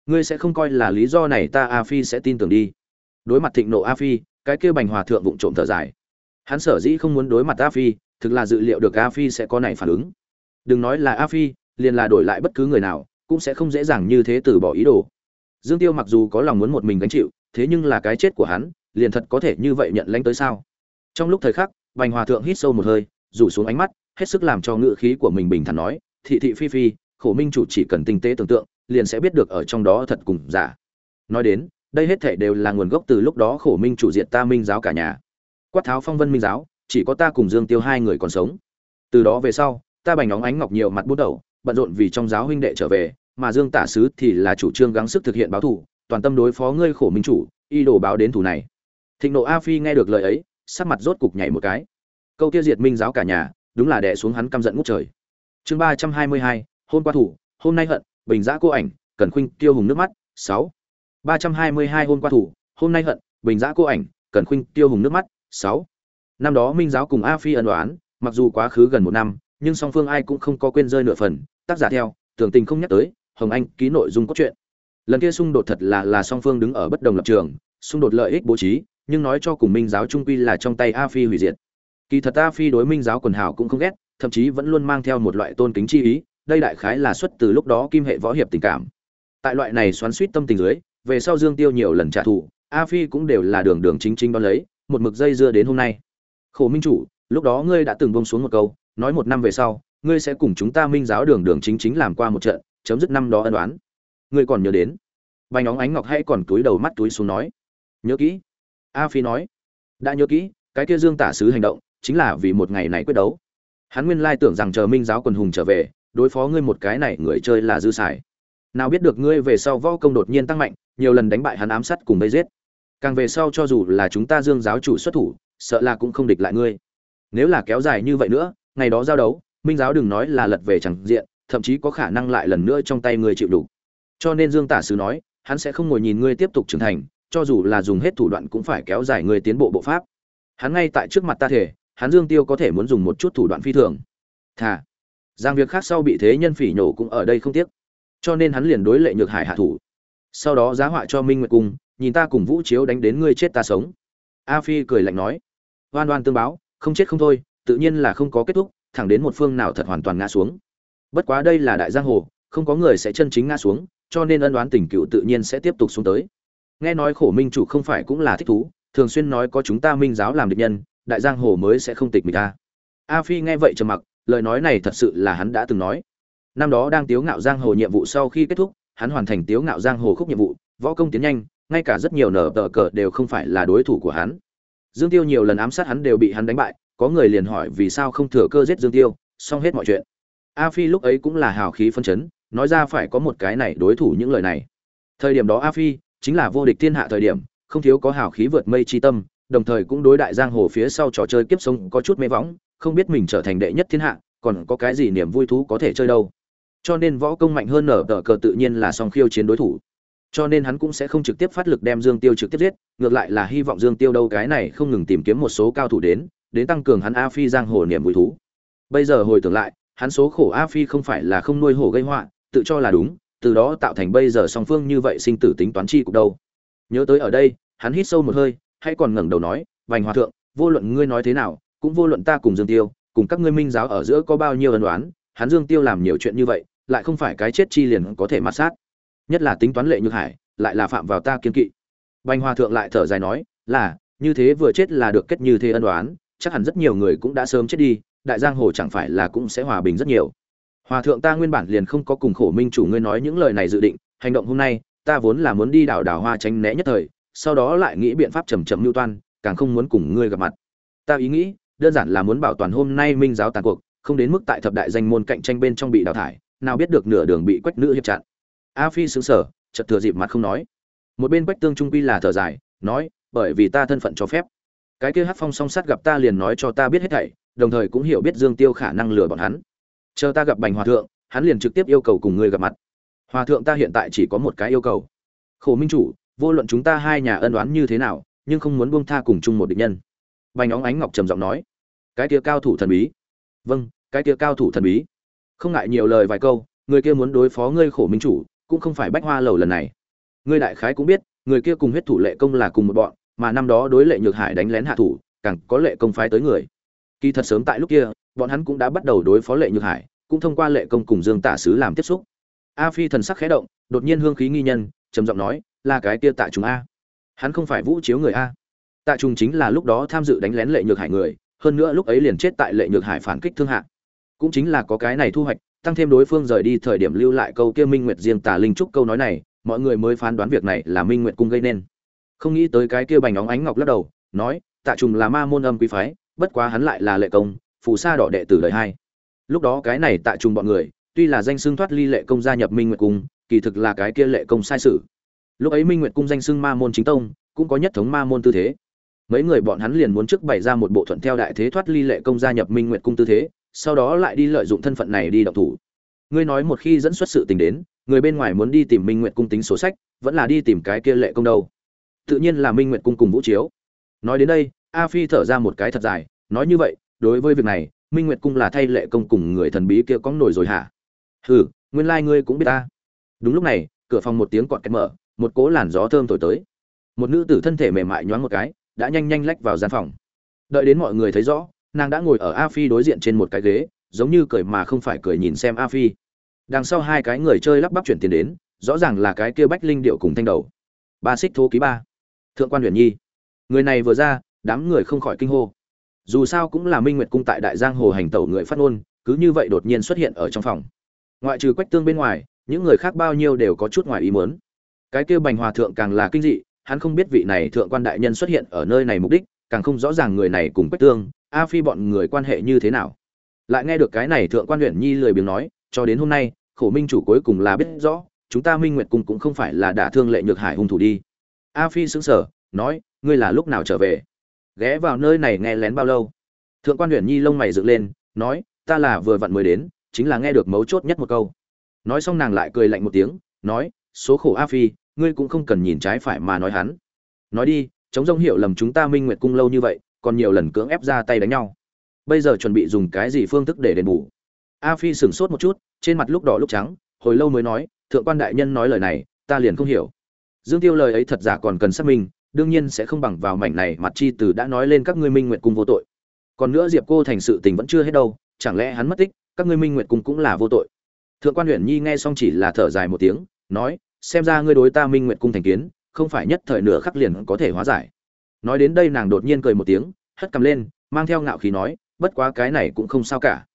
Ngươi sẽ không coi là lý do này ta a phi sẽ tin tưởng đi. Đối mặt thịnh nộ a phi, cái kia bành hòa thượng vụng trộm thở dài. Hắn sở dĩ không muốn đối mặt a phi, thực là dự liệu được a phi sẽ có này phản ứng. Đừng nói là a phi, liền là đổi lại bất cứ người nào cũng sẽ không dễ dàng như thế từ bỏ ý đồ. Dương tiêu mặc dù có lòng muốn một mình gánh chịu, thế nhưng là cái chết của hắn, liền thật có thể như vậy nhận lãnh tới sao? Trong lúc thời khắc, bành hòa thượng hít sâu một hơi, rủ xuống ánh mắt, hết sức làm cho ngự khí của mình bình thản nói, thị thị phi phi, khổ minh chủ chỉ cần tinh tế tưởng tượng, liền sẽ biết được ở trong đó thật cùng giả. Nói đến, đây hết thể đều là nguồn gốc từ lúc đó khổ minh chủ diện ta minh giáo cả nhà. Quát tháo phong vân minh giáo, chỉ có ta cùng dương tiêu hai người còn sống. Từ đó về sau, ta bành óng ánh ngọc nhiều mặt bút đầu, bận rộn vì trong giáo huynh đệ trở về mà dương tả sứ thì là chủ trương gắng sức thực hiện báo thù toàn tâm đối phó ngươi khổ minh chủ, y đồ báo đến thủ này. Thịnh nộ a phi nghe được lời ấy, sắc mặt rốt cục nhảy một cái. Câu kia diệt minh giáo cả nhà, đúng là đè xuống hắn căm giận ngút trời. Chương ba trăm hai mươi hai hôm qua thủ, hôm nay hận, bình giã cô ảnh, Cẩn khuynh tiêu hùng nước mắt, sáu. ba trăm hai mươi hai hôm qua thủ, hôm nay hận, bình giã cô ảnh, Cẩn khuynh tiêu hùng nước mắt, sáu. Năm đó minh giáo cùng a phi ân đoán mặc dù quá khứ gần một năm, nhưng song phương ai cũng không có quên rơi nửa phần, tác giả theo, tưởng tình không nhắc tới hồng anh ký nội dung cốt truyện. Lần kia xung đột thật là là song phương đứng ở bất đồng lập trường, xung đột lợi ích bố trí, nhưng nói cho cùng minh giáo trung quy là trong tay a phi hủy diệt. Kỳ thật a phi đối minh giáo quần hảo cũng không ghét, thậm chí vẫn luôn mang theo một loại tôn kính chi ý, đây đại khái là xuất từ lúc đó kim hệ võ hiệp tình cảm. Tại loại này xoắn suýt tâm tình dưới, về sau dương tiêu nhiều lần trả thù, a phi cũng đều là đường đường chính chính đón lấy, một mực dây dưa đến hôm nay. Khổ minh chủ, lúc đó ngươi đã từng bông xuống một câu, nói một năm về sau, ngươi sẽ cùng chúng ta minh giáo đường đường chính chính làm qua một trận chấm dứt năm đó ân đoán ngươi còn nhớ đến. Vành óng ánh ngọc hãy còn túi đầu mắt túi xuống nói. Nhớ kỹ. A phi nói. Đã nhớ kỹ, cái kia dương tả sứ hành động chính là vì một ngày này quyết đấu. Hắn nguyên lai tưởng rằng chờ minh giáo quần hùng trở về, đối phó ngươi một cái này người chơi là dư xài. Nào biết được ngươi về sau võ công đột nhiên tăng mạnh, nhiều lần đánh bại hắn ám sát cùng bây giết. Càng về sau cho dù là chúng ta dương giáo chủ xuất thủ, sợ là cũng không địch lại ngươi. Nếu là kéo dài như vậy nữa, ngày đó giao đấu, minh giáo đừng nói là lật về chẳng diện thậm chí có khả năng lại lần nữa trong tay ngươi chịu đủ. Cho nên dương tả sứ nói, hắn sẽ không ngồi nhìn ngươi tiếp tục trưởng thành, cho dù là dùng hết thủ đoạn cũng phải kéo dài ngươi tiến bộ bộ pháp. Hắn ngay tại trước mặt ta thể hắn dương tiêu có thể muốn dùng một chút thủ đoạn phi thường. Thà. Giang việc khác sau bị thế nhân phỉ nhổ cũng ở đây không tiếc. Cho nên hắn liền đối lệ nhược hải hạ thủ. Sau đó giá họa cho minh nguyệt cung, nhìn ta cùng vũ chiếu đánh đến ngươi chết ta sống. A phi cười lạnh nói. Oan oan tương báo, không chết không thôi, tự nhiên là không có kết thúc, thẳng đến một phương nào thật hoàn toàn ngã xuống bất quá đây là đại giang hồ, không có người sẽ chân chính ngã xuống, cho nên ân đoán tình cựu tự nhiên sẽ tiếp tục xuống tới. Nghe nói khổ minh chủ không phải cũng là thích thú, thường xuyên nói có chúng ta minh giáo làm địch nhân, đại giang hồ mới sẽ không tịch mình ta a phi nghe vậy trầm mặc, lời nói này thật sự là hắn đã từng nói. Năm đó đang tiếu ngạo giang hồ nhiệm vụ sau khi kết thúc, hắn hoàn thành tiếu ngạo giang hồ khúc nhiệm vụ, võ công tiến nhanh, ngay cả rất nhiều nở tờ cờ đều không phải là đối thủ của hắn. Dương tiêu nhiều lần ám sát hắn đều bị hắn đánh bại, có người liền hỏi vì sao không thừa cơ giết dương tiêu, xong hết mọi chuyện a phi lúc ấy cũng là hào khí phân chấn, nói ra phải có một cái này đối thủ những lời này. Thời điểm đó a phi chính là vô địch thiên hạ thời điểm, không thiếu có hào khí vượt mây chi tâm, đồng thời cũng đối đại giang hồ phía sau trò chơi kiếp sống có chút mê võng, không biết mình trở thành đệ nhất thiên hạ, còn có cái gì niềm vui thú có thể chơi đâu. Cho nên võ công mạnh hơn nở tờ cờ tự nhiên là song khiêu chiến đối thủ. Cho nên hắn cũng sẽ không trực tiếp phát lực đem dương tiêu trực tiếp giết, ngược lại là hy vọng dương tiêu đâu cái này không ngừng tìm kiếm một số cao thủ đến đến tăng cường hắn a phi giang hồ niềm vui thú. Bây giờ hồi tưởng lại hắn số khổ a phi không phải là không nuôi hổ gây họa, tự cho là đúng, từ đó tạo thành bây giờ song phương như vậy sinh tử tính toán chi cục đâu. Nhớ tới ở đây, hắn hít sâu một hơi hay còn ngẩng đầu nói, vành hòa thượng, vô luận ngươi nói thế nào, cũng vô luận ta cùng dương tiêu, cùng các ngươi minh giáo ở giữa có bao nhiêu ân đoán hắn dương tiêu làm nhiều chuyện như vậy, lại không phải cái chết chi liền có thể mặt sát. Nhất là tính toán lệ nhược hải, lại là phạm vào ta kiên kỵ. Vành hòa thượng lại thở dài nói, là, như thế vừa chết là được kết như thế ân đoán chắc hẳn rất nhiều người cũng đã sớm chết đi đại giang hồ chẳng phải là cũng sẽ hòa bình rất nhiều. Hòa thượng ta nguyên bản liền không có cùng khổ minh chủ ngươi nói những lời này dự định, hành động hôm nay, ta vốn là muốn đi đảo đảo hoa tránh né nhất thời, sau đó lại nghĩ biện pháp chậm chậm mưu toan, càng không muốn cùng ngươi gặp mặt. Ta ý nghĩ, đơn giản là muốn bảo toàn hôm nay minh giáo tàn cuộc, không đến mức tại thập đại danh môn cạnh tranh bên trong bị đào thải, nào biết được nửa đường bị quách nữ hiệp chặn. A phi xứng sở chợt thừa dịp mặt không nói. Một bên quách tương trung quy là thở dài, nói, bởi vì ta thân phận cho phép. Cái kia hát phong song sát gặp ta liền nói cho ta biết hết thảy đồng thời cũng hiểu biết dương tiêu khả năng lừa bọn hắn. Chờ ta gặp bành hòa thượng, hắn liền trực tiếp yêu cầu cùng ngươi gặp mặt. Hòa thượng ta hiện tại chỉ có một cái yêu cầu. Khổ minh chủ, vô luận chúng ta hai nhà ân oán như thế nào, nhưng không muốn buông tha cùng chung một địch nhân. Bành óng ánh ngọc trầm giọng nói. Cái kia cao thủ thần bí. Vâng cái kia cao thủ thần bí. Không ngại nhiều lời vài câu, người kia muốn đối phó ngươi khổ minh chủ, cũng không phải bách hoa lầu lần này. Ngươi đại khái cũng biết, người kia cùng huyết thủ lệ công là cùng một bọn, mà năm đó đối lệ nhược hải đánh lén hạ thủ, càng có lệ công phái tới người kỳ thật sớm tại lúc kia, bọn hắn cũng đã bắt đầu đối phó lệ nhược hải, cũng thông qua lệ công cùng dương tả sứ làm tiếp xúc. A phi thần sắc khẽ động, đột nhiên hương khí nghi nhân, trầm giọng nói, là cái kia tạ trùng a. Hắn không phải vũ chiếu người a. Tạ trùng chính là lúc đó tham dự đánh lén lệ nhược hải người, hơn nữa lúc ấy liền chết tại lệ nhược hải phản kích thương hạ cũng chính là có cái này thu hoạch, tăng thêm đối phương rời đi thời điểm lưu lại câu kia minh nguyệt riêng tà linh trúc câu nói này, mọi người mới phán đoán việc này là minh nguyệt cung gây nên. Không nghĩ tới cái kia bành óng ánh ngọc lắc đầu, nói, tạ trùng là ma môn âm quý phái bất quá hắn lại là lệ công, phù sa đỏ đệ tử đời hai. Lúc đó cái này tại trùng bọn người, tuy là danh xưng thoát ly lệ công gia nhập minh nguyệt cung, kỳ thực là cái kia lệ công sai sự. Lúc ấy minh nguyệt cung danh xưng ma môn chính tông, cũng có nhất thống ma môn tư thế. Mấy người bọn hắn liền muốn trước bày ra một bộ thuận theo đại thế thoát ly lệ công gia nhập minh nguyệt cung tư thế, sau đó lại đi lợi dụng thân phận này đi động thủ. Ngươi nói một khi dẫn xuất sự tình đến, người bên ngoài muốn đi tìm minh nguyệt cung tính số sách, vẫn là đi tìm cái kia lệ công đâu. Tự nhiên là minh nguyệt cung cùng vũ chiếu. Nói đến đây a phi thở ra một cái thật dài, nói như vậy, đối với việc này, minh nguyệt cung là thay lệ công cùng người thần bí kia có nổi rồi hả? Hừ, nguyên lai ngươi cũng biết ta. Đúng lúc này, cửa phòng một tiếng quạt cách mở, một cỗ làn gió thơm thổi tới. Một nữ tử thân thể mềm mại nhoáng một cái, đã nhanh nhanh lách vào gian phòng. Đợi đến mọi người thấy rõ, nàng đã ngồi ở a phi đối diện trên một cái ghế, giống như cười mà không phải cười nhìn xem a phi. Đằng sau hai cái người chơi lắp bắp chuyển tiền đến, rõ ràng là cái kia bách linh điệu cùng thanh đầu. Ba xích thố ký ba. Thượng quan huyền nhi. Người này vừa ra đám người không khỏi kinh hô. Dù sao cũng là minh nguyệt cung tại đại giang hồ hành tẩu người phát ngôn, cứ như vậy đột nhiên xuất hiện ở trong phòng. Ngoại trừ quách tương bên ngoài, những người khác bao nhiêu đều có chút ngoài ý muốn. Cái kia bành hòa thượng càng là kinh dị, hắn không biết vị này thượng quan đại nhân xuất hiện ở nơi này mục đích, càng không rõ ràng người này cùng quách tương, a phi bọn người quan hệ như thế nào. Lại nghe được cái này thượng quan huyện nhi lười biếng nói, cho đến hôm nay, khổ minh chủ cuối cùng là biết rõ, chúng ta minh nguyệt cung cũng không phải là đả thương lệ nhược hải hung thủ đi. A phi sững sờ, nói, ngươi là lúc nào trở về? Ghé vào nơi này nghe lén bao lâu. Thượng quan huyện nhi lông mày dựng lên, nói, ta là vừa vặn mới đến, chính là nghe được mấu chốt nhất một câu. Nói xong nàng lại cười lạnh một tiếng, nói, số khổ a phi, ngươi cũng không cần nhìn trái phải mà nói hắn. Nói đi, chống rông hiểu lầm chúng ta minh nguyệt cung lâu như vậy, còn nhiều lần cưỡng ép ra tay đánh nhau. Bây giờ chuẩn bị dùng cái gì phương thức để đền bù? A phi sửng sốt một chút, trên mặt lúc đỏ lúc trắng, hồi lâu mới nói, thượng quan đại nhân nói lời này, ta liền không hiểu. Dương tiêu lời ấy thật giả còn cần xác minh đương nhiên sẽ không bằng vào mảnh này mặt chi từ đã nói lên các ngươi minh nguyệt cung vô tội. Còn nữa diệp cô thành sự tình vẫn chưa hết đâu, chẳng lẽ hắn mất tích, các ngươi minh nguyệt cung cũng là vô tội? Thượng quan huyện nhi nghe xong chỉ là thở dài một tiếng, nói, xem ra ngươi đối ta minh nguyệt cung thành kiến, không phải nhất thời nửa khắc liền có thể hóa giải. Nói đến đây nàng đột nhiên cười một tiếng, hất cầm lên, mang theo ngạo khí nói, bất quá cái này cũng không sao cả.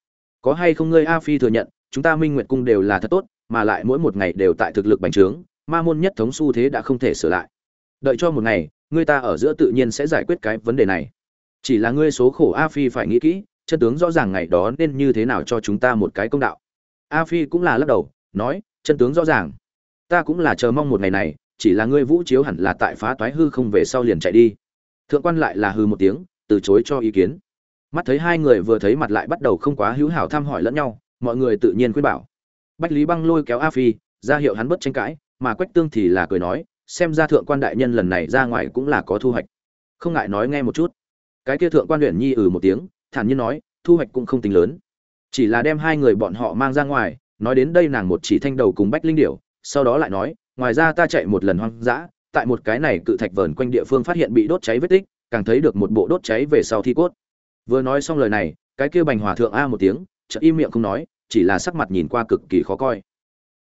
Có hay không ngươi a phi thừa nhận, chúng ta minh nguyệt cung đều là thật tốt, mà lại mỗi một ngày đều tại thực lực bành trướng, ma môn nhất thống xu thế đã không thể sửa lại đợi cho một ngày ngươi ta ở giữa tự nhiên sẽ giải quyết cái vấn đề này. Chỉ là ngươi số khổ a phi phải nghĩ kỹ, chân tướng rõ ràng ngày đó nên như thế nào cho chúng ta một cái công đạo. A phi cũng là lắc đầu, nói, chân tướng rõ ràng. Ta cũng là chờ mong một ngày này, chỉ là ngươi vũ chiếu hẳn là tại phá toái hư không về sau liền chạy đi. Thượng quan lại là hư một tiếng, từ chối cho ý kiến. Mắt thấy hai người vừa thấy mặt lại bắt đầu không quá hữu hảo thăm hỏi lẫn nhau, mọi người tự nhiên khuyên bảo. Bách lý băng lôi kéo a phi, ra hiệu hắn bất tranh cãi, mà quách tương thì là cười nói xem ra thượng quan đại nhân lần này ra ngoài cũng là có thu hoạch. Không ngại nói nghe một chút. Cái kia thượng quan huyện nhi ừ một tiếng, thản nhiên nói, thu hoạch cũng không tính lớn. Chỉ là đem hai người bọn họ mang ra ngoài, nói đến đây nàng một chỉ thanh đầu cùng bách linh điểu, sau đó lại nói, ngoài ra ta chạy một lần hoang dã, tại một cái này cự thạch vờn quanh địa phương phát hiện bị đốt cháy vết tích, càng thấy được một bộ đốt cháy về sau thi cốt. Vừa nói xong lời này, cái kia bành hòa thượng a một tiếng, chợt im miệng không nói, chỉ là sắc mặt nhìn qua cực kỳ khó coi.